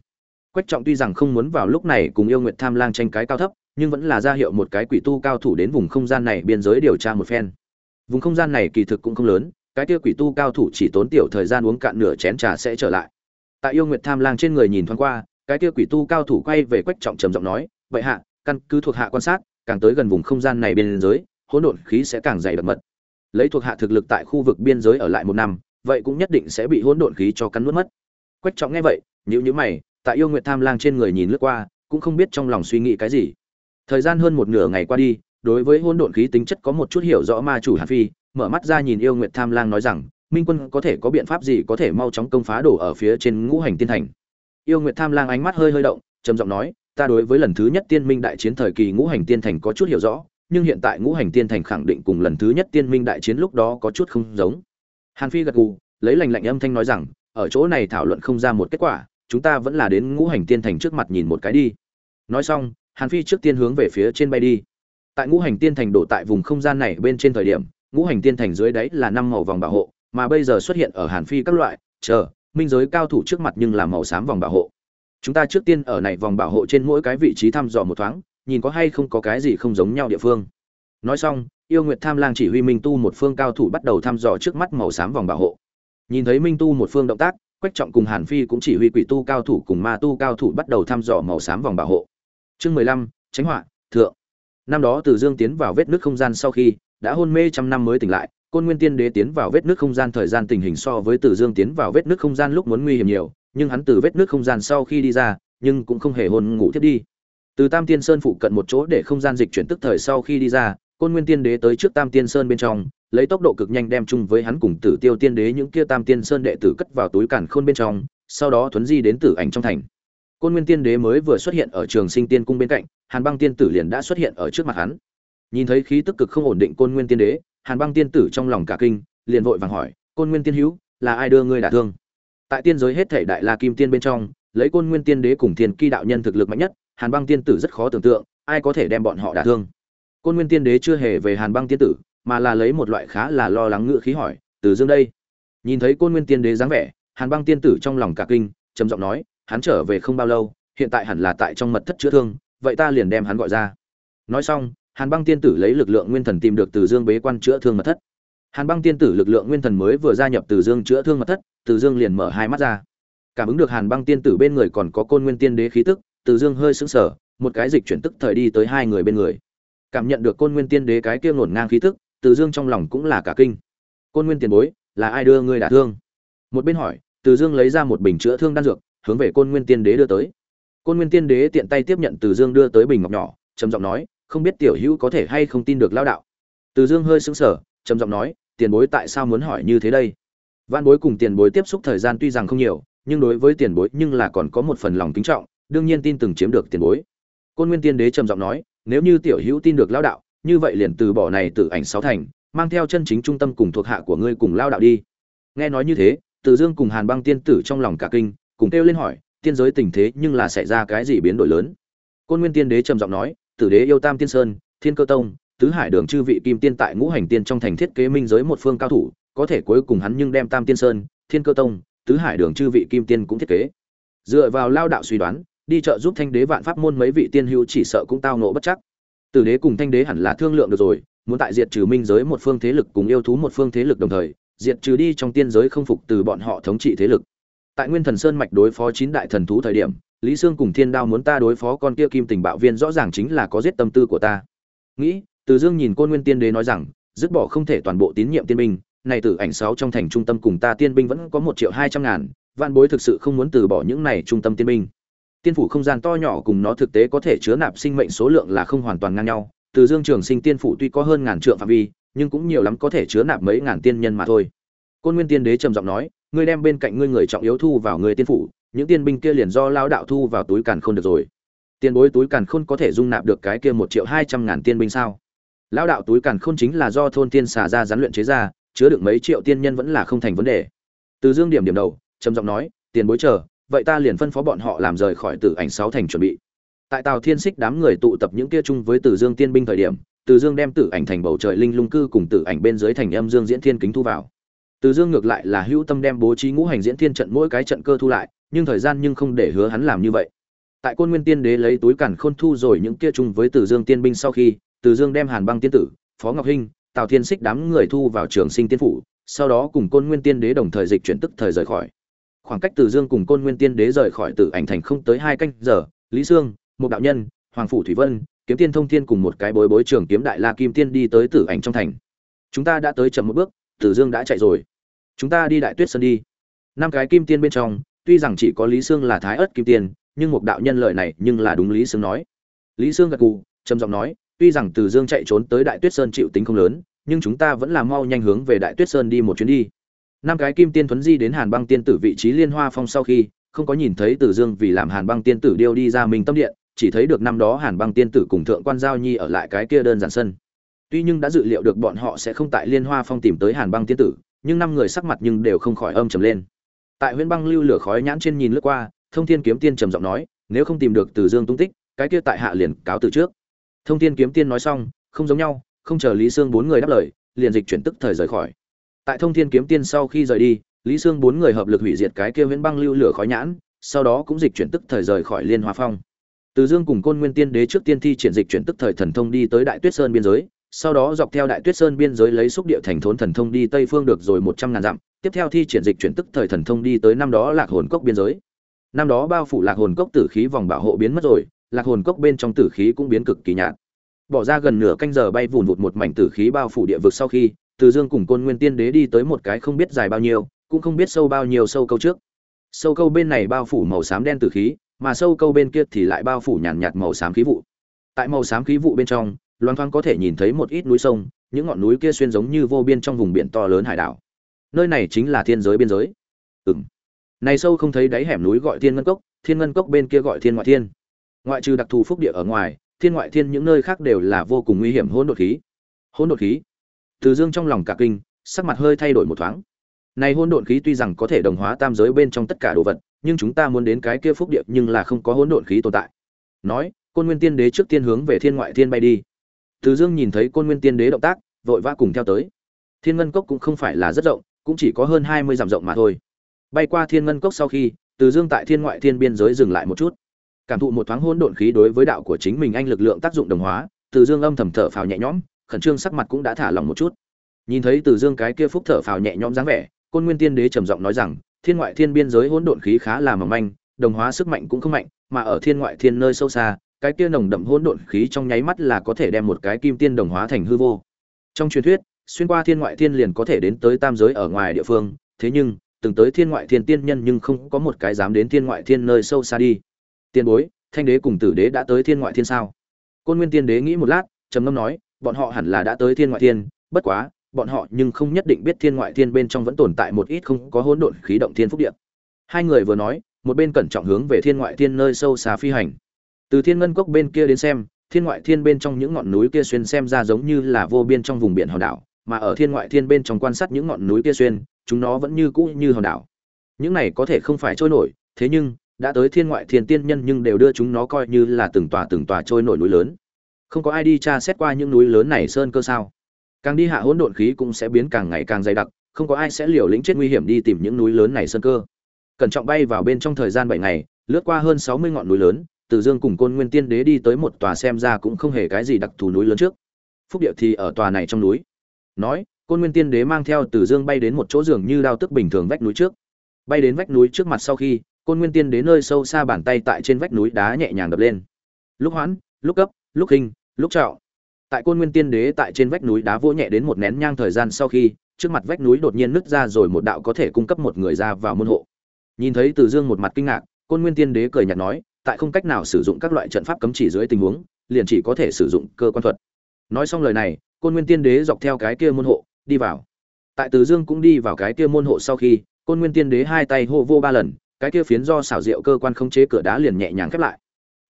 quách trọng tuy rằng không muốn vào lúc này cùng yêu nguyệt tham lang tranh cái cao thấp, nhưng vẫn là ra hiệu một cái quỷ tu cao thủ đến vùng không gian này biên giới điều tra một phen. Vùng không gian này kỳ thực cũng không lớn, cái kia quỷ tu cao thủ chỉ tốn tiểu thời gian uống cạn nửa chén trà sẽ trở lại. Tại yêu nguyệt tham lang trên người nhìn thoáng qua, cái kia quỷ tu cao thủ quay về quách trọng trầm giọng nói, vậy hạ, căn cứ thuộc hạ quan sát, càng tới gần vùng không gian này biên giới, hỗn độn khí sẽ càng dày đặc mật. Lấy thuộc hạ thực lực tại khu vực biên giới ở lại một năm, vậy cũng nhất định sẽ bị hỗn độn khí cho cắn nuốt mất. Quách trọng nghe vậy, nhíu nhíu mày tại yêu nguyệt tham lang trên người nhìn lướt qua, cũng không biết trong lòng suy nghĩ cái gì. Thời gian hơn một nửa ngày qua đi, đối với hỗn độn khí tính chất có một chút hiểu rõ ma chủ hàn phi, mở mắt ra nhìn yêu nguyệt tham lang nói rằng, minh quân có thể có biện pháp gì có thể mau chóng công phá đổ ở phía trên ngũ hành tiên thành? Yêu nguyệt tham lang ánh mắt hơi hơi động, trầm giọng nói, ta đối với lần thứ nhất tiên minh đại chiến thời kỳ ngũ hành tiên thành có chút hiểu rõ, nhưng hiện tại ngũ hành tiên thành khẳng định cùng lần thứ nhất tiên minh đại chiến lúc đó có chút không giống. Hàn phi gật gù, lấy lành lạnh âm thanh nói rằng, ở chỗ này thảo luận không ra một kết quả chúng ta vẫn là đến ngũ hành tiên thành trước mặt nhìn một cái đi. Nói xong, hàn phi trước tiên hướng về phía trên bay đi. Tại ngũ hành tiên thành đổ tại vùng không gian này bên trên thời điểm, ngũ hành tiên thành dưới đáy là năm màu vòng bảo hộ, mà bây giờ xuất hiện ở hàn phi các loại, chờ, minh giới cao thủ trước mặt nhưng là màu xám vòng bảo hộ. Chúng ta trước tiên ở này vòng bảo hộ trên mỗi cái vị trí thăm dò một thoáng, nhìn có hay không có cái gì không giống nhau địa phương. Nói xong, yêu nguyệt tham lang chỉ huy minh tu một phương cao thủ bắt đầu thăm dò trước mắt màu xám vòng bảo hộ. Nhìn thấy minh tu một phương động tác quách trọng cùng hàn phi cũng chỉ huy quỷ tu cao thủ cùng ma tu cao thủ bắt đầu thăm dò màu xám vòng bảo hộ. Chương mười lăm, tránh họa, thượng. Năm đó từ dương tiến vào vết nước không gian sau khi, đã hôn mê trăm năm mới tỉnh lại, côn nguyên tiên đế tiến vào vết nước không gian thời gian tình hình so với từ dương tiến vào vết nước không gian lúc muốn nguy hiểm nhiều, nhưng hắn từ vết nước không gian sau khi đi ra, nhưng cũng không hề hôn ngủ thiết đi. Từ tam tiên sơn phụ cận một chỗ để không gian dịch chuyển tức thời sau khi đi ra côn nguyên tiên đế tới trước tam tiên sơn bên trong, lấy tốc độ cực nhanh đem chung với hắn cùng tử tiêu tiên đế những kia tam tiên sơn đệ tử cất vào túi cản khôn bên trong, sau đó thuấn di đến tử ảnh trong thành. Côn nguyên tiên đế mới vừa xuất hiện ở trường sinh tiên cung bên cạnh, hàn băng tiên tử liền đã xuất hiện ở trước mặt hắn. Nhìn thấy khí tức cực không ổn định côn nguyên tiên đế, hàn băng tiên tử trong lòng cả kinh, liền vội vàng hỏi, côn nguyên tiên hữu, là ai đưa ngươi đả thương? Tại tiên giới hết thể đại la kim tiên bên trong, lấy côn nguyên tiên đế cùng thiên kỳ đạo nhân thực lực mạnh nhất, hàn băng tiên tử rất khó tưởng tượng, ai có thể đem bọn họ đả thương côn nguyên tiên đế chưa hề về hàn băng tiên tử, mà là lấy một loại khá là lo lắng ngựa khí hỏi, từ dương đây? Nhìn thấy côn nguyên tiên đế dáng vẻ, hàn băng tiên tử trong lòng cả kinh, trầm giọng nói, hắn trở về không bao lâu, hiện tại hẳn là tại trong mật thất chữa thương, vậy ta liền đem hắn gọi ra. Nói xong, hàn băng tiên tử lấy lực lượng nguyên thần tìm được từ dương bế quan chữa thương mật thất. Hàn băng tiên tử lực lượng nguyên thần mới vừa gia nhập từ dương chữa thương mật thất, từ dương liền mở hai mắt ra. Cảm ứng được hàn băng tiên tử bên người còn có côn nguyên tiên đế khí tức, từ dương hơi sững sờ, một cái dịch chuyển tức thời đi tới hai người bên người cảm nhận được côn nguyên tiên đế cái kia ngổn ngang khí tức, từ dương trong lòng cũng là cả kinh. Côn nguyên tiền bối, là ai đưa ngươi đả thương? Một bên hỏi, từ dương lấy ra một bình chữa thương đan dược, hướng về côn nguyên tiên đế đưa tới. Côn nguyên tiên đế tiện tay tiếp nhận từ dương đưa tới bình ngọc nhỏ, trầm giọng nói, không biết tiểu hữu có thể hay không tin được lao đạo? Từ dương hơi sững sờ, trầm giọng nói, tiền bối tại sao muốn hỏi như thế đây? Văn bối cùng tiền bối tiếp xúc thời gian tuy rằng không nhiều, nhưng đối với tiền bối nhưng là còn có một phần lòng kính trọng, đương nhiên tin từng chiếm được tiền bối. Côn nguyên tiên đế trầm giọng nói nếu như tiểu hữu tin được lao đạo, như vậy liền từ bỏ này từ ảnh sáu thành, mang theo chân chính trung tâm cùng thuộc hạ của ngươi cùng lao đạo đi. Nghe nói như thế, từ dương cùng hàn băng tiên tử trong lòng cả kinh, cùng kêu lên hỏi, tiên giới tình thế nhưng là xảy ra cái gì biến đổi lớn? Côn nguyên tiên đế trầm giọng nói, tử đế yêu tam tiên sơn, thiên cơ tông, tứ hải đường chư vị kim tiên tại ngũ hành tiên trong thành thiết kế minh giới một phương cao thủ, có thể cuối cùng hắn nhưng đem tam tiên sơn, thiên cơ tông, tứ hải đường chư vị kim tiên cũng thiết kế. Dựa vào lao đạo suy đoán đi chợ giúp thanh đế vạn pháp môn mấy vị tiên hữu chỉ sợ cũng tao nộ bất chắc. Tử đế cùng thanh đế hẳn là thương lượng được rồi, muốn tại diệt trừ minh giới một phương thế lực cùng yêu thú một phương thế lực đồng thời, diệt trừ đi trong tiên giới không phục từ bọn họ thống trị thế lực. Tại nguyên thần sơn mạch đối phó chín đại thần thú thời điểm, lý sương cùng thiên đao muốn ta đối phó con kia kim tình bạo viên rõ ràng chính là có giết tâm tư của ta. Nghĩ, từ dương nhìn côn nguyên tiên đế nói rằng, dứt bỏ không thể toàn bộ tín nhiệm tiên binh, này tử ảnh sáu trong thành trung tâm cùng ta tiên binh vẫn có một triệu hai trăm ngàn, vạn bối thực sự không muốn từ bỏ những này trung tâm tiên binh tiên phủ không gian to nhỏ cùng nó thực tế có thể chứa nạp sinh mệnh số lượng là không hoàn toàn ngang nhau. Từ dương trường sinh tiên phủ tuy có hơn ngàn trượng phạm vi, nhưng cũng nhiều lắm có thể chứa nạp mấy ngàn tiên nhân mà thôi. Côn nguyên tiên đế trầm giọng nói, ngươi đem bên cạnh ngươi người trọng yếu thu vào người tiên phủ, những tiên binh kia liền do lao đạo thu vào túi càn khôn được rồi. Tiền bối túi càn khôn có thể dung nạp được cái kia một triệu hai trăm ngàn tiên binh sao? Lao đạo túi càn khôn chính là do thôn tiên xà ra rắn luyện chế ra, chứa được mấy triệu tiên nhân vẫn là không thành vấn đề. Từ dương điểm điểm đầu, trầm giọng nói, tiền bối chờ vậy ta liền phân phó bọn họ làm rời khỏi tử ảnh sáu thành chuẩn bị. Tại tàu thiên xích đám người tụ tập những kia chung với Tử dương tiên binh thời điểm, từ dương đem tử ảnh thành bầu trời linh lung cư cùng tử ảnh bên dưới thành âm dương diễn thiên kính thu vào. Từ dương ngược lại là hữu tâm đem bố trí ngũ hành diễn thiên trận mỗi cái trận cơ thu lại, nhưng thời gian nhưng không để hứa hắn làm như vậy. Tại côn nguyên tiên đế lấy túi cản khôn thu rồi những kia chung với từ dương tiên binh sau khi, từ dương đem hàn băng tiên tử, phó ngọc hinh, tào thiên xích đám người thu vào trường sinh tiên phủ, sau đó cùng côn nguyên tiên đế đồng thời dịch chuyển tức thời rời khỏi khoảng cách từ dương cùng côn nguyên tiên đế rời khỏi tử ảnh thành không tới hai canh giờ, lý sương, một đạo nhân, hoàng phủ thủy vân, kiếm tiên thông thiên cùng một cái bối bối trưởng kiếm đại la kim tiên đi tới tử ảnh trong thành. Chúng ta đã tới chậm một bước, tử dương đã chạy rồi. Chúng ta đi đại tuyết sơn đi. Năm cái kim tiên bên trong, tuy rằng chỉ có lý sương là thái ớt kim tiên, nhưng một đạo nhân lợi này nhưng là đúng lý sương nói. Lý sương gật gù, trầm giọng nói, tuy rằng từ dương chạy trốn tới đại tuyết sơn chịu tính không lớn, nhưng chúng ta vẫn là mau nhanh hướng về đại tuyết sơn đi một chuyến đi năm cái kim tiên thuấn di đến hàn băng tiên tử vị trí liên hoa phong sau khi, không có nhìn thấy tử dương vì làm hàn băng tiên tử điêu đi ra mình tâm điện, chỉ thấy được năm đó hàn băng tiên tử cùng thượng quan giao nhi ở lại cái kia đơn giản sân. Tuy nhưng đã dự liệu được bọn họ sẽ không tại liên hoa phong tìm tới hàn băng tiên tử, nhưng năm người sắc mặt nhưng đều không khỏi âm trầm lên. Tại huyện băng lưu lửa khói nhãn trên nhìn lướt qua, thông thiên kiếm tiên trầm giọng nói, nếu không tìm được tử dương tung tích, cái kia tại hạ liền cáo từ trước. Thông thiên kiếm tiên nói xong, không giống nhau, không chờ lý sương bốn người đáp lời, liền dịch chuyển tức thời rời khỏi tại thông thiên kiếm tiên sau khi rời đi, lý sương bốn người hợp lực hủy diệt cái kia Viễn băng lưu lửa khói nhãn, sau đó cũng dịch chuyển tức thời rời khỏi liên hoa phong. Từ dương cùng côn nguyên tiên đế trước tiên thi triển dịch chuyển tức thời thần thông đi tới đại tuyết sơn biên giới, sau đó dọc theo đại tuyết sơn biên giới lấy xúc địa thành thốn thần thông đi tây phương được rồi một trăm ngàn dặm, tiếp theo thi triển dịch chuyển tức thời thần thông đi tới năm đó lạc hồn cốc biên giới. Năm đó bao phủ lạc hồn cốc tử khí vòng bảo hộ biến mất rồi, lạc hồn cốc bên trong tử khí cũng biến cực kỳ nhạt. Bỏ ra gần nửa canh giờ bay vùn vụt một mảnh tử khí bao phủ địa vực sau khi từ dương cùng côn nguyên tiên đế đi tới một cái không biết dài bao nhiêu, cũng không biết sâu bao nhiêu sâu câu trước. Sâu câu bên này bao phủ màu xám đen từ khí, mà sâu câu bên kia thì lại bao phủ nhàn nhạt màu xám khí vụ. Tại màu xám khí vụ bên trong, loan thoáng có thể nhìn thấy một ít núi sông, những ngọn núi kia xuyên giống như vô biên trong vùng biển to lớn hải đảo. Nơi này chính là thiên giới biên giới. Ừng này sâu không thấy đáy hẻm núi gọi thiên ngân cốc, thiên ngân cốc bên kia gọi thiên ngoại thiên. Ngoại trừ đặc thù phúc địa ở ngoài, thiên ngoại thiên những nơi khác đều là vô cùng nguy hiểm hỗn độn khí. Hỗn độn khí? Từ dương trong lòng cả kinh, sắc mặt hơi thay đổi một thoáng. Này hỗn độn khí tuy rằng có thể đồng hóa tam giới bên trong tất cả đồ vật, nhưng chúng ta muốn đến cái kia phúc địa nhưng là không có hỗn độn khí tồn tại. Nói, côn nguyên tiên đế trước tiên hướng về thiên ngoại thiên bay đi. Từ dương nhìn thấy côn nguyên tiên đế động tác, vội vã cùng theo tới. Thiên ngân cốc cũng không phải là rất rộng, cũng chỉ có hơn hai mươi dặm rộng mà thôi. Bay qua thiên ngân cốc sau khi, từ dương tại thiên ngoại thiên biên giới dừng lại một chút. Cảm thụ một thoáng hỗn độn khí đối với đạo của chính mình anh lực lượng tác dụng đồng hóa, từ dương âm thầm thở phào nhẹ nhõm khẩn trương sắc mặt cũng đã thả lỏng một chút. Nhìn thấy từ dương cái kia phúc thở phào nhẹ nhõm dáng vẻ, côn nguyên tiên đế trầm giọng nói rằng, thiên ngoại thiên biên giới hỗn độn khí khá là mỏng manh, đồng hóa sức mạnh cũng không mạnh, mà ở thiên ngoại thiên nơi sâu xa, cái kia nồng đậm hỗn độn khí trong nháy mắt là có thể đem một cái kim tiên đồng hóa thành hư vô. Trong truyền thuyết, xuyên qua thiên ngoại thiên liền có thể đến tới tam giới ở ngoài địa phương, thế nhưng, từng tới thiên ngoại thiên tiên nhân nhưng không có một cái dám đến thiên ngoại thiên nơi sâu xa đi. Tiên bối, thanh đế cùng tử đế đã tới thiên ngoại thiên sao? Côn nguyên tiên đế nghĩ một lát, trầm ngâm nói bọn họ hẳn là đã tới thiên ngoại thiên, bất quá, bọn họ nhưng không nhất định biết thiên ngoại thiên bên trong vẫn tồn tại một ít không có hỗn độn khí động thiên phúc điện hai người vừa nói, một bên cẩn trọng hướng về thiên ngoại thiên nơi sâu xa phi hành. Từ thiên ngân cốc bên kia đến xem, thiên ngoại thiên bên trong những ngọn núi kia xuyên xem ra giống như là vô biên trong vùng biển hòn đảo, mà ở thiên ngoại thiên bên trong quan sát những ngọn núi kia xuyên, chúng nó vẫn như cũ như hòn đảo. Những này có thể không phải trôi nổi, thế nhưng, đã tới thiên ngoại thiên tiên nhân nhưng đều đưa chúng nó coi như là từng tòa từng tòa trôi nổi núi lớn không có ai đi tra xét qua những núi lớn này sơn cơ sao? Càng đi hạ hỗn độn khí cũng sẽ biến càng ngày càng dày đặc, không có ai sẽ liều lĩnh chết nguy hiểm đi tìm những núi lớn này sơn cơ. Cẩn trọng bay vào bên trong thời gian bảy ngày, lướt qua hơn sáu mươi ngọn núi lớn, từ dương cùng côn nguyên tiên đế đi tới một tòa xem ra cũng không hề cái gì đặc thù núi lớn trước. Phúc điệu thì ở tòa này trong núi. Nói, côn nguyên tiên đế mang theo từ dương bay đến một chỗ giường như đao tức bình thường vách núi trước. Bay đến vách núi trước mặt sau khi, côn nguyên tiên Đế nơi sâu xa bàn tay tại trên vách núi đá nhẹ nhàng đập lên. Lúc hoãn, lúc cấp lúc hình lúc trạo. Tại côn nguyên tiên đế tại trên vách núi đá vỗ nhẹ đến một nén nhang thời gian sau khi, trước mặt vách núi đột nhiên nứt ra rồi một đạo có thể cung cấp một người ra vào môn hộ. Nhìn thấy từ dương một mặt kinh ngạc, côn nguyên tiên đế cười nhạt nói, tại không cách nào sử dụng các loại trận pháp cấm chỉ dưới tình huống, liền chỉ có thể sử dụng cơ quan thuật. Nói xong lời này, côn nguyên tiên đế dọc theo cái kia môn hộ, đi vào. Tại từ dương cũng đi vào cái kia môn hộ sau khi, côn nguyên tiên đế hai tay hô vô ba lần, cái kia phiến do xảo diệu cơ quan khống chế cửa đá liền nhẹ nhàng khép lại.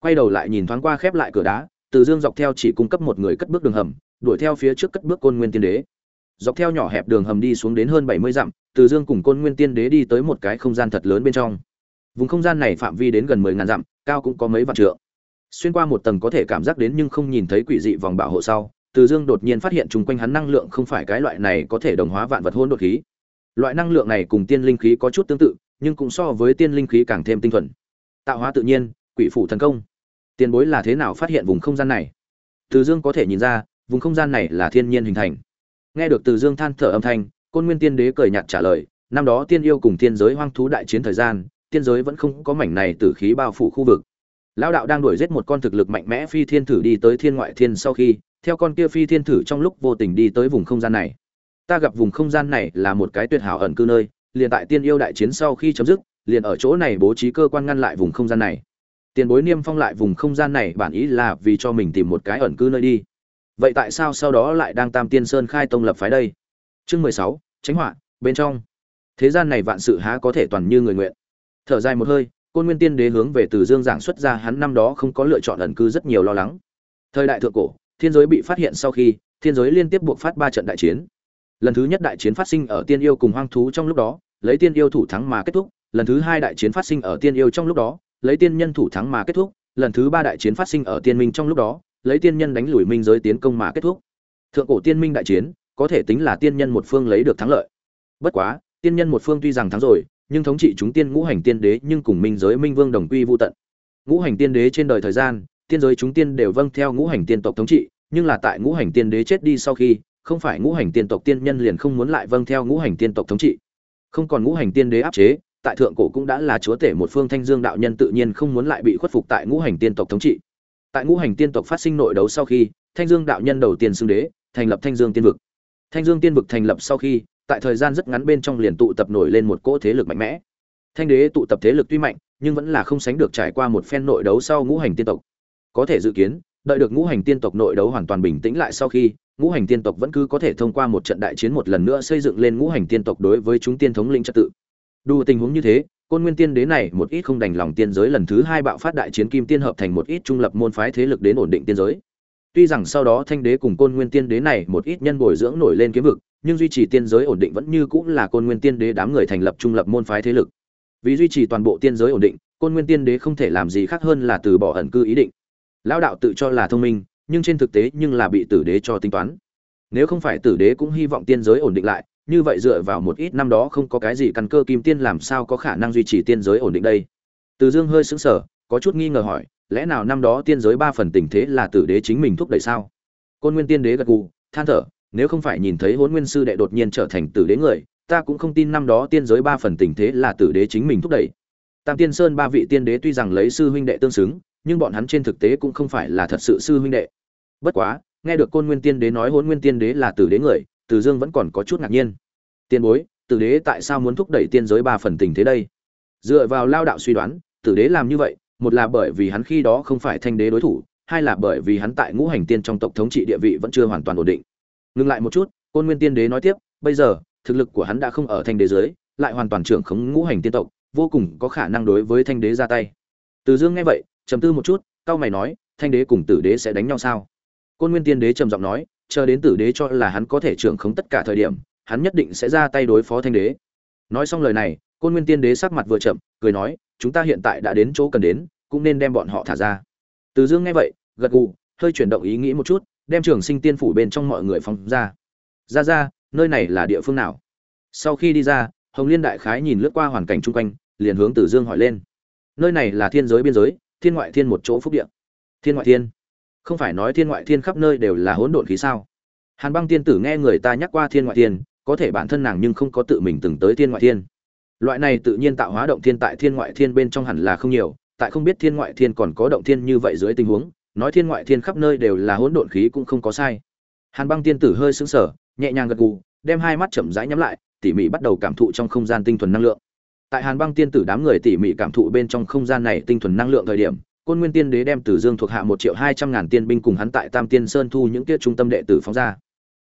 Quay đầu lại nhìn thoáng qua khép lại cửa đá từ dương dọc theo chỉ cung cấp một người cất bước đường hầm, đuổi theo phía trước cất bước côn nguyên tiên đế. Dọc theo nhỏ hẹp đường hầm đi xuống đến hơn bảy mươi dặm, từ dương cùng côn nguyên tiên đế đi tới một cái không gian thật lớn bên trong. Vùng không gian này phạm vi đến gần mười ngàn dặm, cao cũng có mấy vạn trượng. Xuyên qua một tầng có thể cảm giác đến nhưng không nhìn thấy quỷ dị vòng bảo hộ sau, từ dương đột nhiên phát hiện chung quanh hắn năng lượng không phải cái loại này có thể đồng hóa vạn vật hôn đột khí. Loại năng lượng này cùng tiên linh khí có chút tương tự, nhưng cũng so với tiên linh khí càng thêm tinh thuần. Tạo hóa tự nhiên, quỷ phủ thần công tiền bối là thế nào phát hiện vùng không gian này? Từ dương có thể nhìn ra, vùng không gian này là thiên nhiên hình thành. Nghe được từ dương than thở âm thanh, côn nguyên tiên đế cười nhạt trả lời, năm đó tiên yêu cùng tiên giới hoang thú đại chiến thời gian, tiên giới vẫn không có mảnh này tử khí bao phủ khu vực. Lão đạo đang đuổi giết một con thực lực mạnh mẽ phi thiên thử đi tới thiên ngoại thiên sau khi, theo con kia phi thiên thử trong lúc vô tình đi tới vùng không gian này. Ta gặp vùng không gian này là một cái tuyệt hảo ẩn cư nơi, liền tại tiên yêu đại chiến sau khi chấm dứt, liền ở chỗ này bố trí cơ quan ngăn lại vùng không gian này tiền bối niêm phong lại vùng không gian này bản ý là vì cho mình tìm một cái ẩn cư nơi đi. Vậy tại sao sau đó lại đang tam tiên sơn khai tông lập phái đây? Chương mười sáu tránh họa, bên trong. Thế gian này vạn sự há có thể toàn như người nguyện. Thở dài một hơi, côn nguyên tiên đế hướng về từ dương giảng xuất ra hắn năm đó không có lựa chọn ẩn cư rất nhiều lo lắng. Thời đại thượng cổ, thiên giới bị phát hiện sau khi, thiên giới liên tiếp buộc phát ba trận đại chiến. Lần thứ nhất đại chiến phát sinh ở tiên yêu cùng hoang thú trong lúc đó, lấy tiên yêu thủ thắng mà kết thúc, lần thứ hai đại chiến phát sinh ở tiên yêu trong lúc đó lấy tiên nhân thủ thắng mà kết thúc, lần thứ ba đại chiến phát sinh ở tiên minh trong lúc đó, lấy tiên nhân đánh lùi minh giới tiến công mà kết thúc. Thượng cổ tiên minh đại chiến, có thể tính là tiên nhân một phương lấy được thắng lợi. Bất quá, tiên nhân một phương tuy rằng thắng rồi, nhưng thống trị chúng tiên ngũ hành tiên đế nhưng cùng minh giới minh vương đồng quy vô tận. Ngũ hành tiên đế trên đời thời gian, tiên giới chúng tiên đều vâng theo ngũ hành tiên tộc thống trị, nhưng là tại ngũ hành tiên đế chết đi sau khi, không phải ngũ hành tiên tộc tiên nhân liền không muốn lại vâng theo ngũ hành tiên tộc thống trị. Không còn ngũ hành tiên đế áp chế tại thượng cổ cũng đã là chúa tể một phương thanh dương đạo nhân tự nhiên không muốn lại bị khuất phục tại ngũ hành tiên tộc thống trị. Tại ngũ hành tiên tộc phát sinh nội đấu sau khi, thanh dương đạo nhân đầu tiên xưng đế, thành lập thanh dương tiên vực. Thanh dương tiên vực thành lập sau khi, tại thời gian rất ngắn bên trong liền tụ tập nổi lên một cỗ thế lực mạnh mẽ. Thanh đế tụ tập thế lực tuy mạnh, nhưng vẫn là không sánh được trải qua một phen nội đấu sau ngũ hành tiên tộc. Có thể dự kiến, đợi được ngũ hành tiên tộc nội đấu hoàn toàn bình tĩnh lại sau khi, ngũ hành tiên tộc vẫn cứ có thể thông qua một trận đại chiến một lần nữa xây dựng lên ngũ hành tiên tộc đối với chúng tiên thống linh trật tự đủ tình huống như thế, côn nguyên tiên đế này một ít không đành lòng tiên giới lần thứ hai bạo phát đại chiến kim tiên hợp thành một ít trung lập môn phái thế lực đến ổn định tiên giới. Tuy rằng sau đó thanh đế cùng côn nguyên tiên đế này một ít nhân bồi dưỡng nổi lên kiếm vực, nhưng duy trì tiên giới ổn định vẫn như cũng là côn nguyên tiên đế đám người thành lập trung lập môn phái thế lực. Vì duy trì toàn bộ tiên giới ổn định, côn nguyên tiên đế không thể làm gì khác hơn là từ bỏ ẩn cư ý định. Lão đạo tự cho là thông minh, nhưng trên thực tế nhưng là bị tử đế cho tính toán. Nếu không phải tử đế cũng hy vọng tiên giới ổn định lại như vậy dựa vào một ít năm đó không có cái gì căn cơ kim tiên làm sao có khả năng duy trì tiên giới ổn định đây? Từ dương hơi sững sờ, có chút nghi ngờ hỏi, lẽ nào năm đó tiên giới ba phần tình thế là tử đế chính mình thúc đẩy sao? Côn nguyên tiên đế gật gù, than thở, nếu không phải nhìn thấy hôn nguyên sư đệ đột nhiên trở thành tử đế người, ta cũng không tin năm đó tiên giới ba phần tình thế là tử đế chính mình thúc đẩy. Tam tiên sơn ba vị tiên đế tuy rằng lấy sư huynh đệ tương xứng, nhưng bọn hắn trên thực tế cũng không phải là thật sự sư huynh đệ. Bất quá, nghe được côn nguyên tiên đế nói hôn nguyên tiên đế là tử đế người từ dương vẫn còn có chút ngạc nhiên. Tiên bối, tử đế tại sao muốn thúc đẩy tiên giới ba phần tình thế đây? Dựa vào lao đạo suy đoán, tử đế làm như vậy, một là bởi vì hắn khi đó không phải thanh đế đối thủ, hai là bởi vì hắn tại ngũ hành tiên trong tộc thống trị địa vị vẫn chưa hoàn toàn ổn định. Ngưng lại một chút, côn nguyên tiên đế nói tiếp, bây giờ, thực lực của hắn đã không ở thanh đế giới, lại hoàn toàn trưởng khống ngũ hành tiên tộc, vô cùng có khả năng đối với thanh đế ra tay. Từ dương nghe vậy, trầm tư một chút cao mày nói, thanh đế cùng tử đế sẽ đánh nhau sao? Côn nguyên tiên đế trầm giọng nói chờ đến tử đế cho là hắn có thể trưởng khống tất cả thời điểm, hắn nhất định sẽ ra tay đối phó thanh đế. Nói xong lời này, côn nguyên tiên đế sắc mặt vừa chậm, cười nói, chúng ta hiện tại đã đến chỗ cần đến, cũng nên đem bọn họ thả ra. Từ dương nghe vậy, gật gù, hơi chuyển động ý nghĩ một chút, đem trường sinh tiên phủ bên trong mọi người phóng ra. Ra ra, nơi này là địa phương nào? Sau khi đi ra, hồng liên đại khái nhìn lướt qua hoàn cảnh chung quanh, liền hướng từ dương hỏi lên. Nơi này là thiên giới biên giới, thiên ngoại thiên một chỗ phúc địa. Thiên ngoại thiên? Không phải nói thiên ngoại thiên khắp nơi đều là hỗn độn khí sao? Hàn băng tiên tử nghe người ta nhắc qua thiên ngoại thiên, có thể bản thân nàng nhưng không có tự mình từng tới thiên ngoại thiên. Loại này tự nhiên tạo hóa động thiên tại thiên ngoại thiên bên trong hẳn là không nhiều, tại không biết thiên ngoại thiên còn có động thiên như vậy dưới tình huống, nói thiên ngoại thiên khắp nơi đều là hỗn độn khí cũng không có sai. Hàn băng tiên tử hơi sững sờ, nhẹ nhàng gật gù, đem hai mắt chậm rãi nhắm lại, tỉ mỉ bắt đầu cảm thụ trong không gian tinh thuần năng lượng. Tại hàn băng tiên tử đám người tỉ mỉ cảm thụ bên trong không gian này tinh thuần năng lượng thời điểm côn nguyên tiên đế đem tử dương thuộc hạ một triệu hai trăm ngàn tiên binh cùng hắn tại tam tiên sơn thu những kia trung tâm đệ tử phóng ra.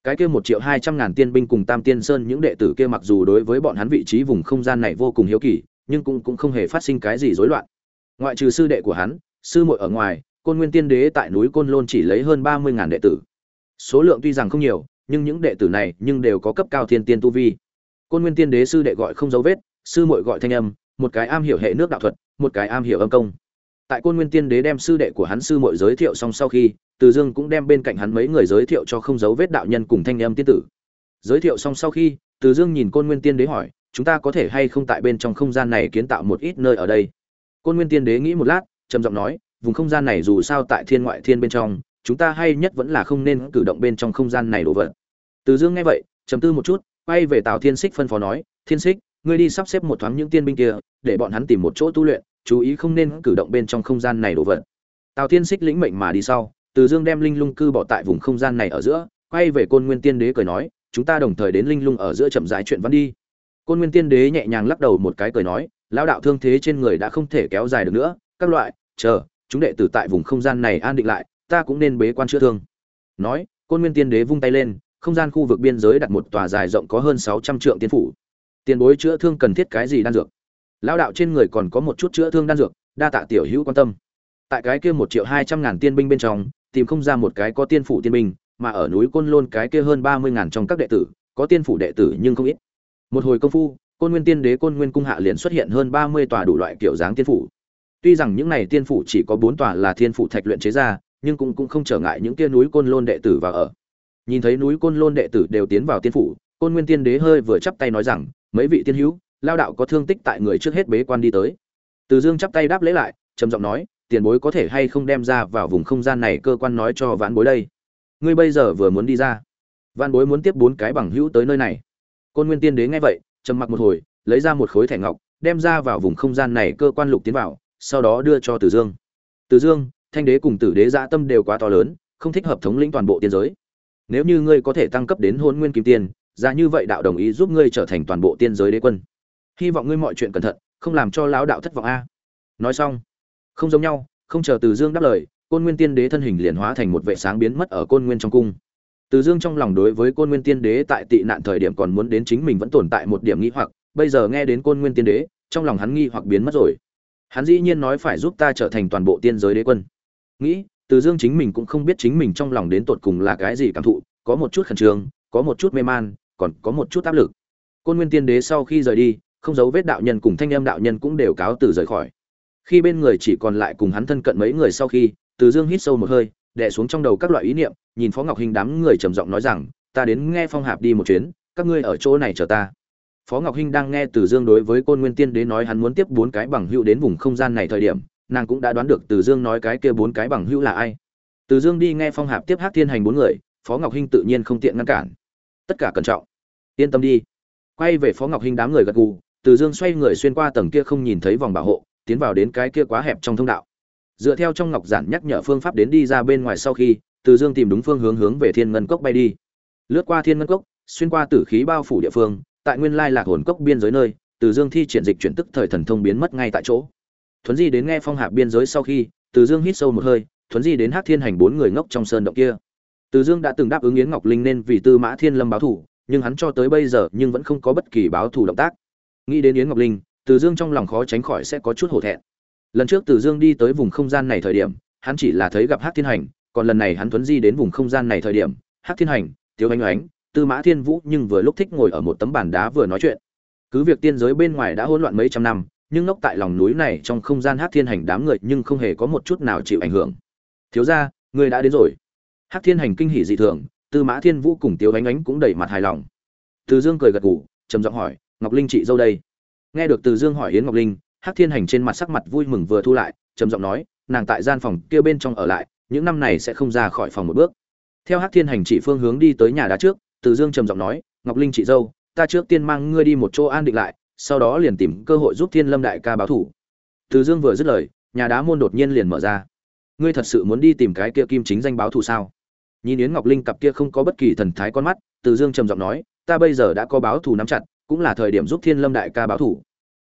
Cái kia một triệu hai trăm ngàn tiên binh cùng tam tiên sơn những đệ tử kia mặc dù đối với bọn hắn vị trí vùng không gian này vô cùng hiếu kỳ, nhưng cũng cũng không hề phát sinh cái gì rối loạn. Ngoại trừ sư đệ của hắn, sư muội ở ngoài, côn nguyên tiên đế tại núi côn lôn chỉ lấy hơn ba mươi ngàn đệ tử. Số lượng tuy rằng không nhiều, nhưng những đệ tử này nhưng đều có cấp cao thiên tiên tu vi. Côn nguyên tiên đế sư đệ gọi không dấu vết, sư muội gọi thanh âm, một cái am hiểu hệ nước đạo thuật, một cái am hiểu âm công tại côn nguyên tiên đế đem sư đệ của hắn sư muội giới thiệu xong sau khi, từ dương cũng đem bên cạnh hắn mấy người giới thiệu cho không dấu vết đạo nhân cùng thanh âm tiên tử. Giới thiệu xong sau khi, từ dương nhìn côn nguyên tiên đế hỏi, chúng ta có thể hay không tại bên trong không gian này kiến tạo một ít nơi ở đây? Côn nguyên tiên đế nghĩ một lát, trầm giọng nói, vùng không gian này dù sao tại thiên ngoại thiên bên trong, chúng ta hay nhất vẫn là không nên cử động bên trong không gian này đổ vật. Từ dương nghe vậy, trầm tư một chút, quay về tào thiên xích phân phó nói, thiên xích ngươi đi sắp xếp một thoáng những tiên binh kia, để bọn hắn tìm một chỗ tu luyện chú ý không nên cử động bên trong không gian này đổ vật. Tào thiên xích lĩnh mệnh mà đi sau, từ dương đem linh lung cư bỏ tại vùng không gian này ở giữa, quay về côn nguyên tiên đế cười nói, chúng ta đồng thời đến linh lung ở giữa chậm rãi chuyện văn đi. Côn nguyên tiên đế nhẹ nhàng lắc đầu một cái cười nói, lão đạo thương thế trên người đã không thể kéo dài được nữa, các loại, chờ, chúng đệ tử tại vùng không gian này an định lại, ta cũng nên bế quan chữa thương. Nói, côn nguyên tiên đế vung tay lên, không gian khu vực biên giới đặt một tòa dài rộng có hơn sáu trăm trượng tiên phủ. Tiền bối chữa thương cần thiết cái gì đan dược? Lão đạo trên người còn có một chút chữa thương đan dược, đa tạ tiểu hữu quan tâm. Tại cái kia một triệu hai trăm ngàn tiên binh bên trong, tìm không ra một cái có tiên phủ tiên binh, mà ở núi côn lôn cái kia hơn ba mươi ngàn trong các đệ tử, có tiên phủ đệ tử nhưng không ít. Một hồi công phu, côn nguyên tiên đế côn nguyên cung hạ liền xuất hiện hơn ba mươi tòa đủ loại kiểu dáng tiên phủ. Tuy rằng những này tiên phủ chỉ có bốn tòa là thiên phủ thạch luyện chế ra, nhưng cũng cũng không trở ngại những kia núi côn lôn đệ tử vào ở. Nhìn thấy núi côn lôn đệ tử đều tiến vào tiên phủ, côn nguyên tiên đế hơi vừa chắp tay nói rằng, mấy vị tiên hữu lao đạo có thương tích tại người trước hết bế quan đi tới. Từ dương chắp tay đáp lễ lại, trầm giọng nói, tiền bối có thể hay không đem ra vào vùng không gian này cơ quan nói cho vãn bối đây? Ngươi bây giờ vừa muốn đi ra. Vãn bối muốn tiếp bốn cái bằng hữu tới nơi này. Côn nguyên tiên đế nghe vậy, trầm mặc một hồi, lấy ra một khối thẻ ngọc, đem ra vào vùng không gian này cơ quan lục tiến vào, sau đó đưa cho từ dương. Từ dương, thanh đế cùng tử đế dạ tâm đều quá to lớn, không thích hợp thống lĩnh toàn bộ tiên giới. Nếu như ngươi có thể tăng cấp đến hôn nguyên kim tiên ra như vậy đạo đồng ý giúp ngươi trở thành toàn bộ tiên giới đế quân hy vọng ngươi mọi chuyện cẩn thận, không làm cho lão đạo thất vọng a. Nói xong, không giống nhau, không chờ từ dương đáp lời, côn nguyên tiên đế thân hình liền hóa thành một vệ sáng biến mất ở côn nguyên trong cung. Từ dương trong lòng đối với côn nguyên tiên đế tại tị nạn thời điểm còn muốn đến chính mình vẫn tồn tại một điểm nghi hoặc, bây giờ nghe đến côn nguyên tiên đế, trong lòng hắn nghi hoặc biến mất rồi. Hắn dĩ nhiên nói phải giúp ta trở thành toàn bộ tiên giới đế quân. Nghĩ, từ dương chính mình cũng không biết chính mình trong lòng đến tột cùng là cái gì cảm thụ, có một chút khẩn trương, có một chút mê man, còn có một chút áp lực. Côn nguyên tiên đế sau khi rời đi không giấu vết đạo nhân cùng thanh âm đạo nhân cũng đều cáo từ rời khỏi. Khi bên người chỉ còn lại cùng hắn thân cận mấy người sau khi, từ dương hít sâu một hơi, đè xuống trong đầu các loại ý niệm, nhìn phó ngọc hình đám người trầm giọng nói rằng, ta đến nghe phong hạp đi một chuyến, các ngươi ở chỗ này chờ ta. Phó ngọc hinh đang nghe từ dương đối với côn nguyên tiên đế nói hắn muốn tiếp bốn cái bằng hữu đến vùng không gian này thời điểm, nàng cũng đã đoán được từ dương nói cái kia bốn cái bằng hữu là ai. Từ dương đi nghe phong hạp tiếp hát thiên hành bốn người, phó ngọc hinh tự nhiên không tiện ngăn cản. Tất cả cẩn trọng. Yên tâm đi. Quay về phó ngọc hinh đám người gật gù từ dương xoay người xuyên qua tầng kia không nhìn thấy vòng bảo hộ, tiến vào đến cái kia quá hẹp trong thông đạo. Dựa theo trong ngọc giản nhắc nhở phương pháp đến đi ra bên ngoài sau khi, từ dương tìm đúng phương hướng hướng về thiên ngân cốc bay đi. Lướt qua thiên ngân cốc, xuyên qua tử khí bao phủ địa phương, tại nguyên lai lạc hồn cốc biên giới nơi, từ dương thi triển dịch chuyển tức thời thần thông biến mất ngay tại chỗ. Thuấn di đến nghe phong hạ biên giới sau khi, từ dương hít sâu một hơi, thuấn di đến hát thiên hành bốn người ngốc trong sơn động kia. Từ dương đã từng đáp ứng yến ngọc linh nên vì tư mã thiên lâm báo thủ, nhưng hắn cho tới bây giờ nhưng vẫn không có bất kỳ báo thủ động tác nghĩ đến yến ngọc linh, từ dương trong lòng khó tránh khỏi sẽ có chút hổ thẹn. Lần trước từ dương đi tới vùng không gian này thời điểm, hắn chỉ là thấy gặp hát thiên hành, còn lần này hắn thuấn di đến vùng không gian này thời điểm hát thiên hành, tiếu ánh oánh tư mã thiên vũ nhưng vừa lúc thích ngồi ở một tấm bàn đá vừa nói chuyện. Cứ việc tiên giới bên ngoài đã hỗn loạn mấy trăm năm, nhưng nóc tại lòng núi này trong không gian hát thiên hành đám người nhưng không hề có một chút nào chịu ảnh hưởng. Thiếu ra người đã đến rồi. Hát thiên hành kinh hỉ dị thường, tư mã thiên vũ cùng tiếu ánh ánh cũng đầy mặt hài lòng. Từ dương cười gật gù, trầm giọng hỏi ngọc linh chị dâu đây. Nghe được từ dương hỏi yến ngọc linh, Hắc thiên hành trên mặt sắc mặt vui mừng vừa thu lại, trầm giọng nói, nàng tại gian phòng kia bên trong ở lại, những năm này sẽ không ra khỏi phòng một bước. Theo Hắc thiên hành chỉ phương hướng đi tới nhà đá trước, từ dương trầm giọng nói, ngọc linh chị dâu, ta trước tiên mang ngươi đi một chỗ an định lại, sau đó liền tìm cơ hội giúp thiên lâm đại ca báo thủ. Từ dương vừa dứt lời, nhà đá môn đột nhiên liền mở ra. Ngươi thật sự muốn đi tìm cái kia kim chính danh báo thù sao? Nhìn yến ngọc linh cặp kia không có bất kỳ thần thái con mắt, từ dương trầm giọng nói, ta bây giờ đã có báo thù nắm chặt cũng là thời điểm giúp thiên lâm đại ca báo thủ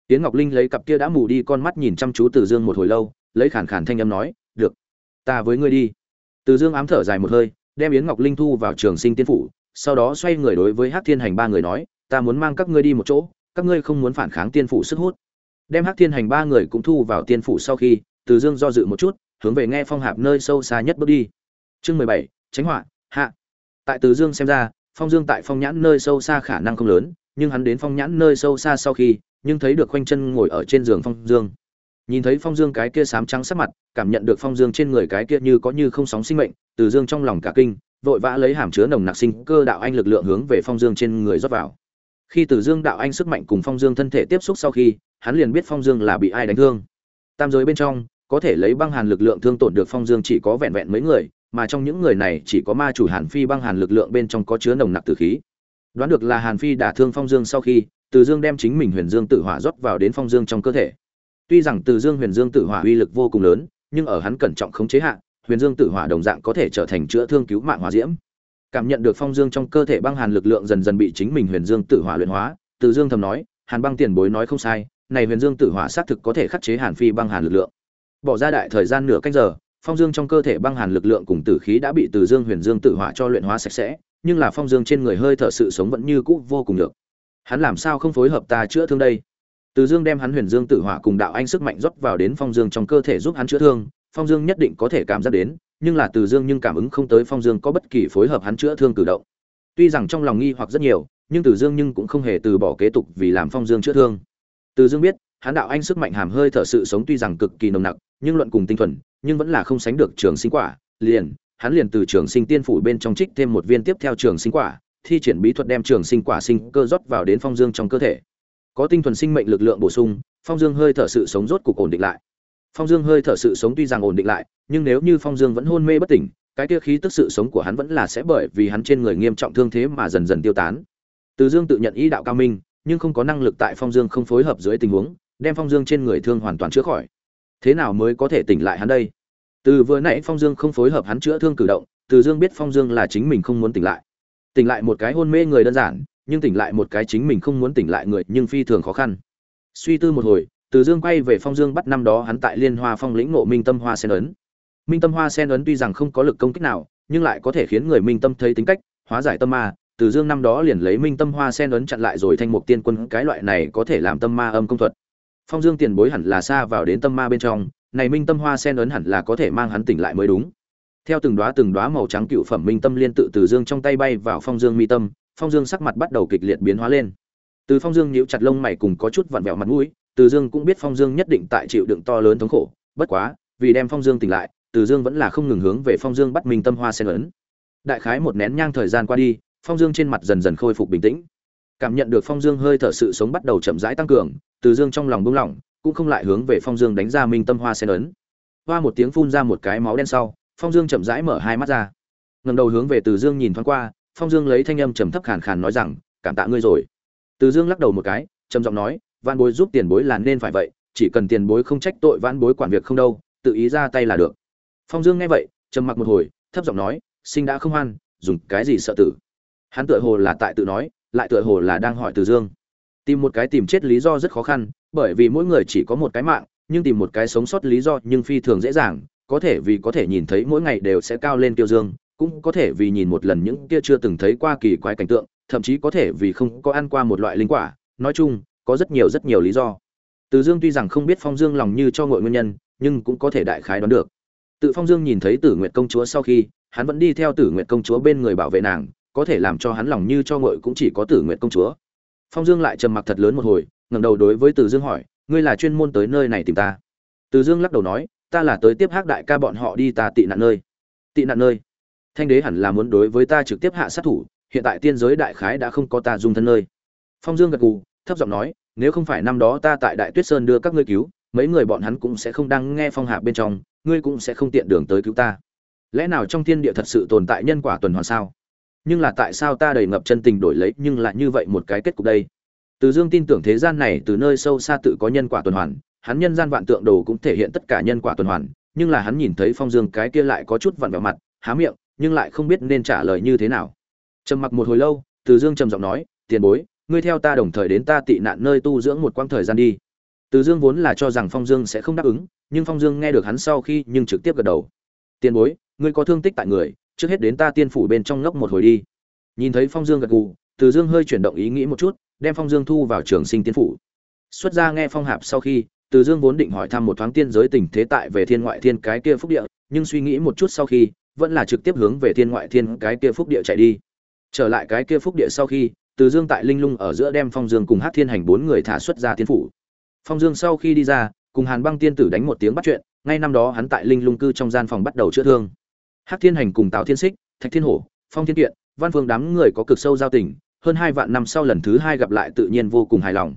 yến ngọc linh lấy cặp kia đã mù đi con mắt nhìn chăm chú từ dương một hồi lâu lấy khản khản thanh âm nói được ta với ngươi đi từ dương ám thở dài một hơi đem yến ngọc linh thu vào trường sinh tiên phủ sau đó xoay người đối với Hắc Thiên Hành ba người nói, ta muốn mang các ngươi đi một chỗ, các ngươi không muốn phản kháng tiên phủ sức hút. Đem Hắc Thiên Hành ba người cũng thu vào tiên phủ sau khi, Từ Dương do dự một chút, hướng về nghe phong hạp nơi sâu xa nhất bước đi. Chương mười bảy tránh họa, hạ. Tại Từ Dương xem ra, Phong Dương tại Phong Nhãn nơi sâu xa khả năng không lớn, nhưng hắn đến Phong Nhãn nơi sâu xa sau khi, nhưng thấy được khoanh chân ngồi ở trên giường Phong Dương. Nhìn thấy Phong Dương cái kia sám trắng sắc mặt, cảm nhận được Phong Dương trên người cái kia như có như không sóng sinh mệnh, Từ Dương trong lòng cả kinh, vội vã lấy hàm chứa nồng nặc sinh cơ đạo anh lực lượng hướng về phong dương trên người rót vào. Khi từ dương đạo anh sức mạnh cùng phong dương thân thể tiếp xúc sau khi hắn liền biết phong dương là bị ai đánh thương. Tam giới bên trong có thể lấy băng hàn lực lượng thương tổn được phong dương chỉ có vẹn vẹn mấy người mà trong những người này chỉ có ma chủ hàn phi băng hàn lực lượng bên trong có chứa nồng nặc tử khí đoán được là hàn phi đả thương phong dương sau khi, từ dương đem chính mình huyền dương tự hỏa rót vào đến phong dương trong cơ thể. Tuy rằng từ dương huyền dương tự hỏa uy lực vô cùng lớn, nhưng ở hắn cẩn trọng khống chế hạn huyền dương tử hỏa đồng dạng có thể trở thành chữa thương cứu mạng hỏa diễm. Cảm nhận được phong dương trong cơ thể băng hàn lực lượng dần dần bị chính mình huyền dương tử hỏa luyện hóa, từ dương thầm nói, hàn băng tiền bối nói không sai, này huyền dương tử hỏa xác thực có thể khắc chế hàn phi băng hàn lực lượng. Bỏ ra đại thời gian nửa canh giờ, phong dương trong cơ thể băng hàn lực lượng cùng tử khí đã bị từ dương huyền dương tử hỏa cho luyện hóa sạch sẽ nhưng là phong dương trên người hơi thở sự sống vẫn như cũ vô cùng được hắn làm sao không phối hợp ta chữa thương đây? Từ dương đem hắn huyền dương tử hỏa cùng đạo anh sức mạnh rót vào đến phong dương trong cơ thể giúp hắn chữa thương, phong dương nhất định có thể cảm giác đến, nhưng là từ dương nhưng cảm ứng không tới phong dương có bất kỳ phối hợp hắn chữa thương cử động. Tuy rằng trong lòng nghi hoặc rất nhiều, nhưng từ dương nhưng cũng không hề từ bỏ kế tục vì làm phong dương chữa thương. Từ dương biết, hắn đạo anh sức mạnh hàm hơi thở sự sống tuy rằng cực kỳ nồng nặc, nhưng luận cùng tinh thuần, nhưng vẫn là không sánh được trường sinh quả, liền hắn liền từ trường sinh tiên phủ bên trong trích thêm một viên tiếp theo trường sinh quả, thi triển bí thuật đem trường sinh quả sinh cơ rót vào đến phong dương trong cơ thể. Có tinh thuần sinh mệnh lực lượng bổ sung, phong dương hơi thở sự sống rốt cục ổn định lại. Phong dương hơi thở sự sống tuy rằng ổn định lại, nhưng nếu như phong dương vẫn hôn mê bất tỉnh, cái kia khí tức sự sống của hắn vẫn là sẽ bởi vì hắn trên người nghiêm trọng thương thế mà dần dần tiêu tán. Từ dương tự nhận ý đạo cao minh, nhưng không có năng lực tại phong dương không phối hợp dưới tình huống, đem phong dương trên người thương hoàn toàn chữa khỏi. Thế nào mới có thể tỉnh lại hắn đây? Từ vừa nãy phong dương không phối hợp hắn chữa thương cử động, từ dương biết phong dương là chính mình không muốn tỉnh lại. Tỉnh lại một cái hôn mê người đơn giản, nhưng tỉnh lại một cái chính mình không muốn tỉnh lại người, nhưng phi thường khó khăn. Suy tư một hồi, từ dương quay về phong dương bắt năm đó hắn tại liên hoa phong lĩnh ngộ minh tâm hoa sen ấn. Minh tâm hoa sen ấn tuy rằng không có lực công kích nào, nhưng lại có thể khiến người minh tâm thấy tính cách, hóa giải tâm ma. Từ dương năm đó liền lấy minh tâm hoa sen ấn chặn lại rồi thanh mục tiên quân, cái loại này có thể làm tâm ma âm công thuật. Phong dương tiền bối hẳn là xa vào đến tâm ma bên trong này minh tâm hoa sen ấn hẳn là có thể mang hắn tỉnh lại mới đúng. Theo từng đóa từng đóa màu trắng cựu phẩm minh tâm liên tự từ dương trong tay bay vào phong dương mi tâm, phong dương sắc mặt bắt đầu kịch liệt biến hóa lên. Từ phong dương nhíu chặt lông mày cùng có chút vặn vẹo mặt mũi, từ dương cũng biết phong dương nhất định tại chịu đựng to lớn thống khổ, bất quá, vì đem phong dương tỉnh lại, từ dương vẫn là không ngừng hướng về phong dương bắt minh tâm hoa sen ấn. Đại khái một nén nhang thời gian qua đi, phong dương trên mặt dần dần khôi phục bình tĩnh. Cảm nhận được phong dương hơi thở sự sống bắt đầu chậm rãi tăng cường, từ dương trong lòng buông lỏng cũng không lại hướng về phong dương đánh ra minh tâm hoa sen ấn. Hoa một tiếng phun ra một cái máu đen sau, phong dương chậm rãi mở hai mắt ra. Ngầm đầu hướng về từ dương nhìn thoáng qua, phong dương lấy thanh âm trầm thấp khàn khàn nói rằng, cảm tạ ngươi rồi. Từ dương lắc đầu một cái, trầm giọng nói van bối giúp tiền bối là nên phải vậy, chỉ cần tiền bối không trách tội van bối quản việc không đâu, tự ý ra tay là được. Phong dương nghe vậy, trầm mặc một hồi, thấp giọng nói, sinh đã không hoan, dùng cái gì sợ tử? Hắn tựa hồ là tại tự nói, lại tựa hồ là đang hỏi từ dương. Tìm một cái tìm chết lý do rất khó khăn bởi vì mỗi người chỉ có một cái mạng, nhưng tìm một cái sống sót lý do nhưng phi thường dễ dàng, có thể vì có thể nhìn thấy mỗi ngày đều sẽ cao lên tiêu dương, cũng có thể vì nhìn một lần những kia chưa từng thấy qua kỳ quái cảnh tượng, thậm chí có thể vì không có ăn qua một loại linh quả. Nói chung, có rất nhiều rất nhiều lý do. Từ dương tuy rằng không biết phong dương lòng như cho ngội nguyên nhân, nhưng cũng có thể đại khái đoán được. Tự phong dương nhìn thấy tử nguyệt công chúa sau khi, hắn vẫn đi theo tử nguyệt công chúa bên người bảo vệ nàng, có thể làm cho hắn lòng như cho ngội cũng chỉ có tử nguyệt công chúa. Phong dương lại trầm mặc thật lớn một hồi ngẩng đầu đối với từ dương hỏi, ngươi là chuyên môn tới nơi này tìm ta? Từ dương lắc đầu nói, ta là tới tiếp hắc đại ca bọn họ đi ta tị nạn nơi. Tị nạn nơi? Thanh đế hẳn là muốn đối với ta trực tiếp hạ sát thủ, hiện tại tiên giới đại khái đã không có ta dung thân nơi. Phong dương gật gù, thấp giọng nói, nếu không phải năm đó ta tại đại tuyết sơn đưa các ngươi cứu, mấy người bọn hắn cũng sẽ không đang nghe phong hạ bên trong, ngươi cũng sẽ không tiện đường tới cứu ta. Lẽ nào trong thiên địa thật sự tồn tại nhân quả tuần hoàn sao? Nhưng là tại sao ta đầy ngập chân tình đổi lấy, nhưng lại như vậy một cái kết cục đây? Từ dương tin tưởng thế gian này từ nơi sâu xa tự có nhân quả tuần hoàn, hắn nhân gian vạn tượng đồ cũng thể hiện tất cả nhân quả tuần hoàn, nhưng là hắn nhìn thấy phong dương cái kia lại có chút vặn vẹo mặt, há miệng, nhưng lại không biết nên trả lời như thế nào. Trầm mặc một hồi lâu, từ dương trầm giọng nói, tiền bối, ngươi theo ta đồng thời đến ta tị nạn nơi tu dưỡng một quãng thời gian đi. Từ dương vốn là cho rằng phong dương sẽ không đáp ứng, nhưng phong dương nghe được hắn sau khi nhưng trực tiếp gật đầu. Tiền bối, ngươi có thương tích tại người, trước hết đến ta tiên phủ bên trong ngốc một hồi đi. Nhìn thấy phong dương gật gù, từ dương hơi chuyển động ý nghĩ một chút đem phong dương thu vào trường sinh tiên phủ. Xuất ra nghe phong hạp sau khi, từ dương vốn định hỏi thăm một thoáng tiên giới tình thế tại về thiên ngoại thiên cái kia phúc địa, nhưng suy nghĩ một chút sau khi, vẫn là trực tiếp hướng về thiên ngoại thiên cái kia phúc địa chạy đi. Trở lại cái kia phúc địa sau khi, từ dương tại linh lung ở giữa đem phong dương cùng hát thiên hành bốn người thả xuất ra tiên phủ. Phong dương sau khi đi ra, cùng hàn băng tiên tử đánh một tiếng bắt chuyện, ngay năm đó hắn tại linh lung cư trong gian phòng bắt đầu chữa thương. Hát thiên hành cùng tào thiên xích thạch thiên hổ, phong thiên kiện, văn phương đám người có cực sâu giao tình hơn hai vạn năm sau lần thứ hai gặp lại tự nhiên vô cùng hài lòng.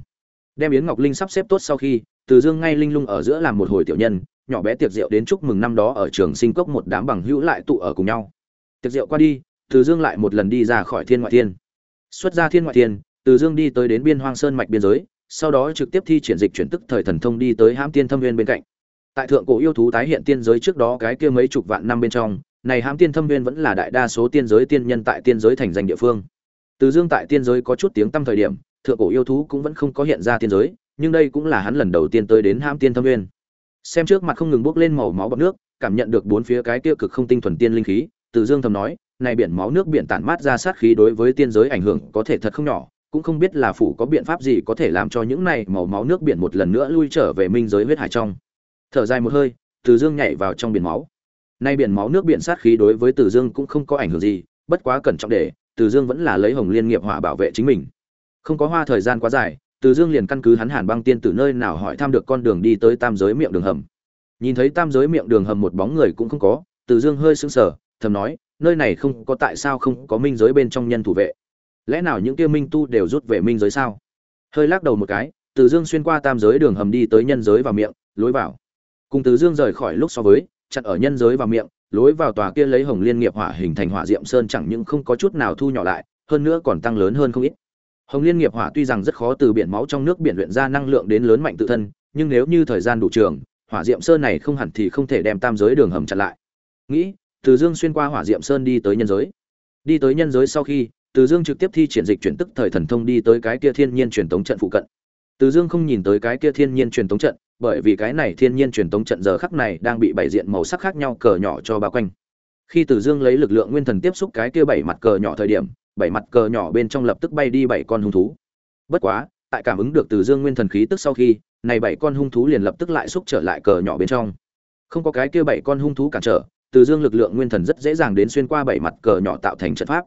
Đem yến ngọc linh sắp xếp tốt sau khi, từ dương ngay linh lung ở giữa làm một hồi tiểu nhân, nhỏ bé tiệc rượu đến chúc mừng năm đó ở trường sinh cốc một đám bằng hữu lại tụ ở cùng nhau. Tiệc rượu qua đi, từ dương lại một lần đi ra khỏi thiên ngoại thiên. Xuất ra thiên ngoại thiên, từ dương đi tới đến biên hoang sơn mạch biên giới, sau đó trực tiếp thi triển dịch chuyển tức thời thần thông đi tới hãm tiên thâm viên bên cạnh. Tại thượng cổ yêu thú tái hiện tiên giới trước đó cái kia mấy chục vạn năm bên trong, này hãm tiên thâm viên vẫn là đại đa số tiên giới tiên nhân tại tiên giới thành danh địa phương từ dương tại tiên giới có chút tiếng tăm thời điểm, thượng cổ yêu thú cũng vẫn không có hiện ra tiên giới, nhưng đây cũng là hắn lần đầu tiên tới đến hãm tiên thâm Nguyên. xem trước mặt không ngừng bốc lên màu máu bọt nước, cảm nhận được bốn phía cái kia cực không tinh thuần tiên linh khí, từ dương thầm nói, này biển máu nước biển tản mát ra sát khí đối với tiên giới ảnh hưởng có thể thật không nhỏ, cũng không biết là phủ có biện pháp gì có thể làm cho những này màu máu nước biển một lần nữa lui trở về minh giới huyết hải trong thở dài một hơi, từ dương nhảy vào trong biển máu nay biển máu nước biển sát khí đối với từ dương cũng không có ảnh hưởng gì, bất quá cẩn trọng để từ dương vẫn là lấy hồng liên nghiệp hỏa bảo vệ chính mình. Không có hoa thời gian quá dài, từ dương liền căn cứ hắn hàn băng tiên từ nơi nào hỏi thăm được con đường đi tới tam giới miệng đường hầm. Nhìn thấy tam giới miệng đường hầm một bóng người cũng không có, từ dương hơi sững sờ, thầm nói, nơi này không có tại sao không có minh giới bên trong nhân thủ vệ. Lẽ nào những kia minh tu đều rút về minh giới sao? Hơi lắc đầu một cái, từ dương xuyên qua tam giới đường hầm đi tới nhân giới và miệng, lối vào. Cùng từ dương rời khỏi lúc so với chặt ở nhân giới và miệng lối vào tòa kia lấy hồng liên nghiệp hỏa hình thành hỏa diệm sơn chẳng những không có chút nào thu nhỏ lại, hơn nữa còn tăng lớn hơn không ít. Hồng liên nghiệp hỏa tuy rằng rất khó từ biển máu trong nước biển luyện ra năng lượng đến lớn mạnh tự thân, nhưng nếu như thời gian đủ trường, hỏa diệm sơn này không hẳn thì không thể đem tam giới đường hầm chặn lại. Nghĩ, từ dương xuyên qua hỏa diệm sơn đi tới nhân giới. Đi tới nhân giới sau khi, từ dương trực tiếp thi triển dịch chuyển tức thời thần thông đi tới cái kia thiên nhiên truyền tống trận phụ cận. Từ dương không nhìn tới cái kia thiên nhiên truyền tống trận bởi vì cái này thiên nhiên truyền tống trận giờ khắc này đang bị bảy diện màu sắc khác nhau cờ nhỏ cho bao quanh. Khi từ dương lấy lực lượng nguyên thần tiếp xúc cái kia bảy mặt cờ nhỏ thời điểm, bảy mặt cờ nhỏ bên trong lập tức bay đi bảy con hung thú. Bất quá, tại cảm ứng được từ dương nguyên thần khí tức sau khi, này bảy con hung thú liền lập tức lại xúc trở lại cờ nhỏ bên trong. Không có cái kia bảy con hung thú cản trở, từ dương lực lượng nguyên thần rất dễ dàng đến xuyên qua bảy mặt cờ nhỏ tạo thành trận pháp.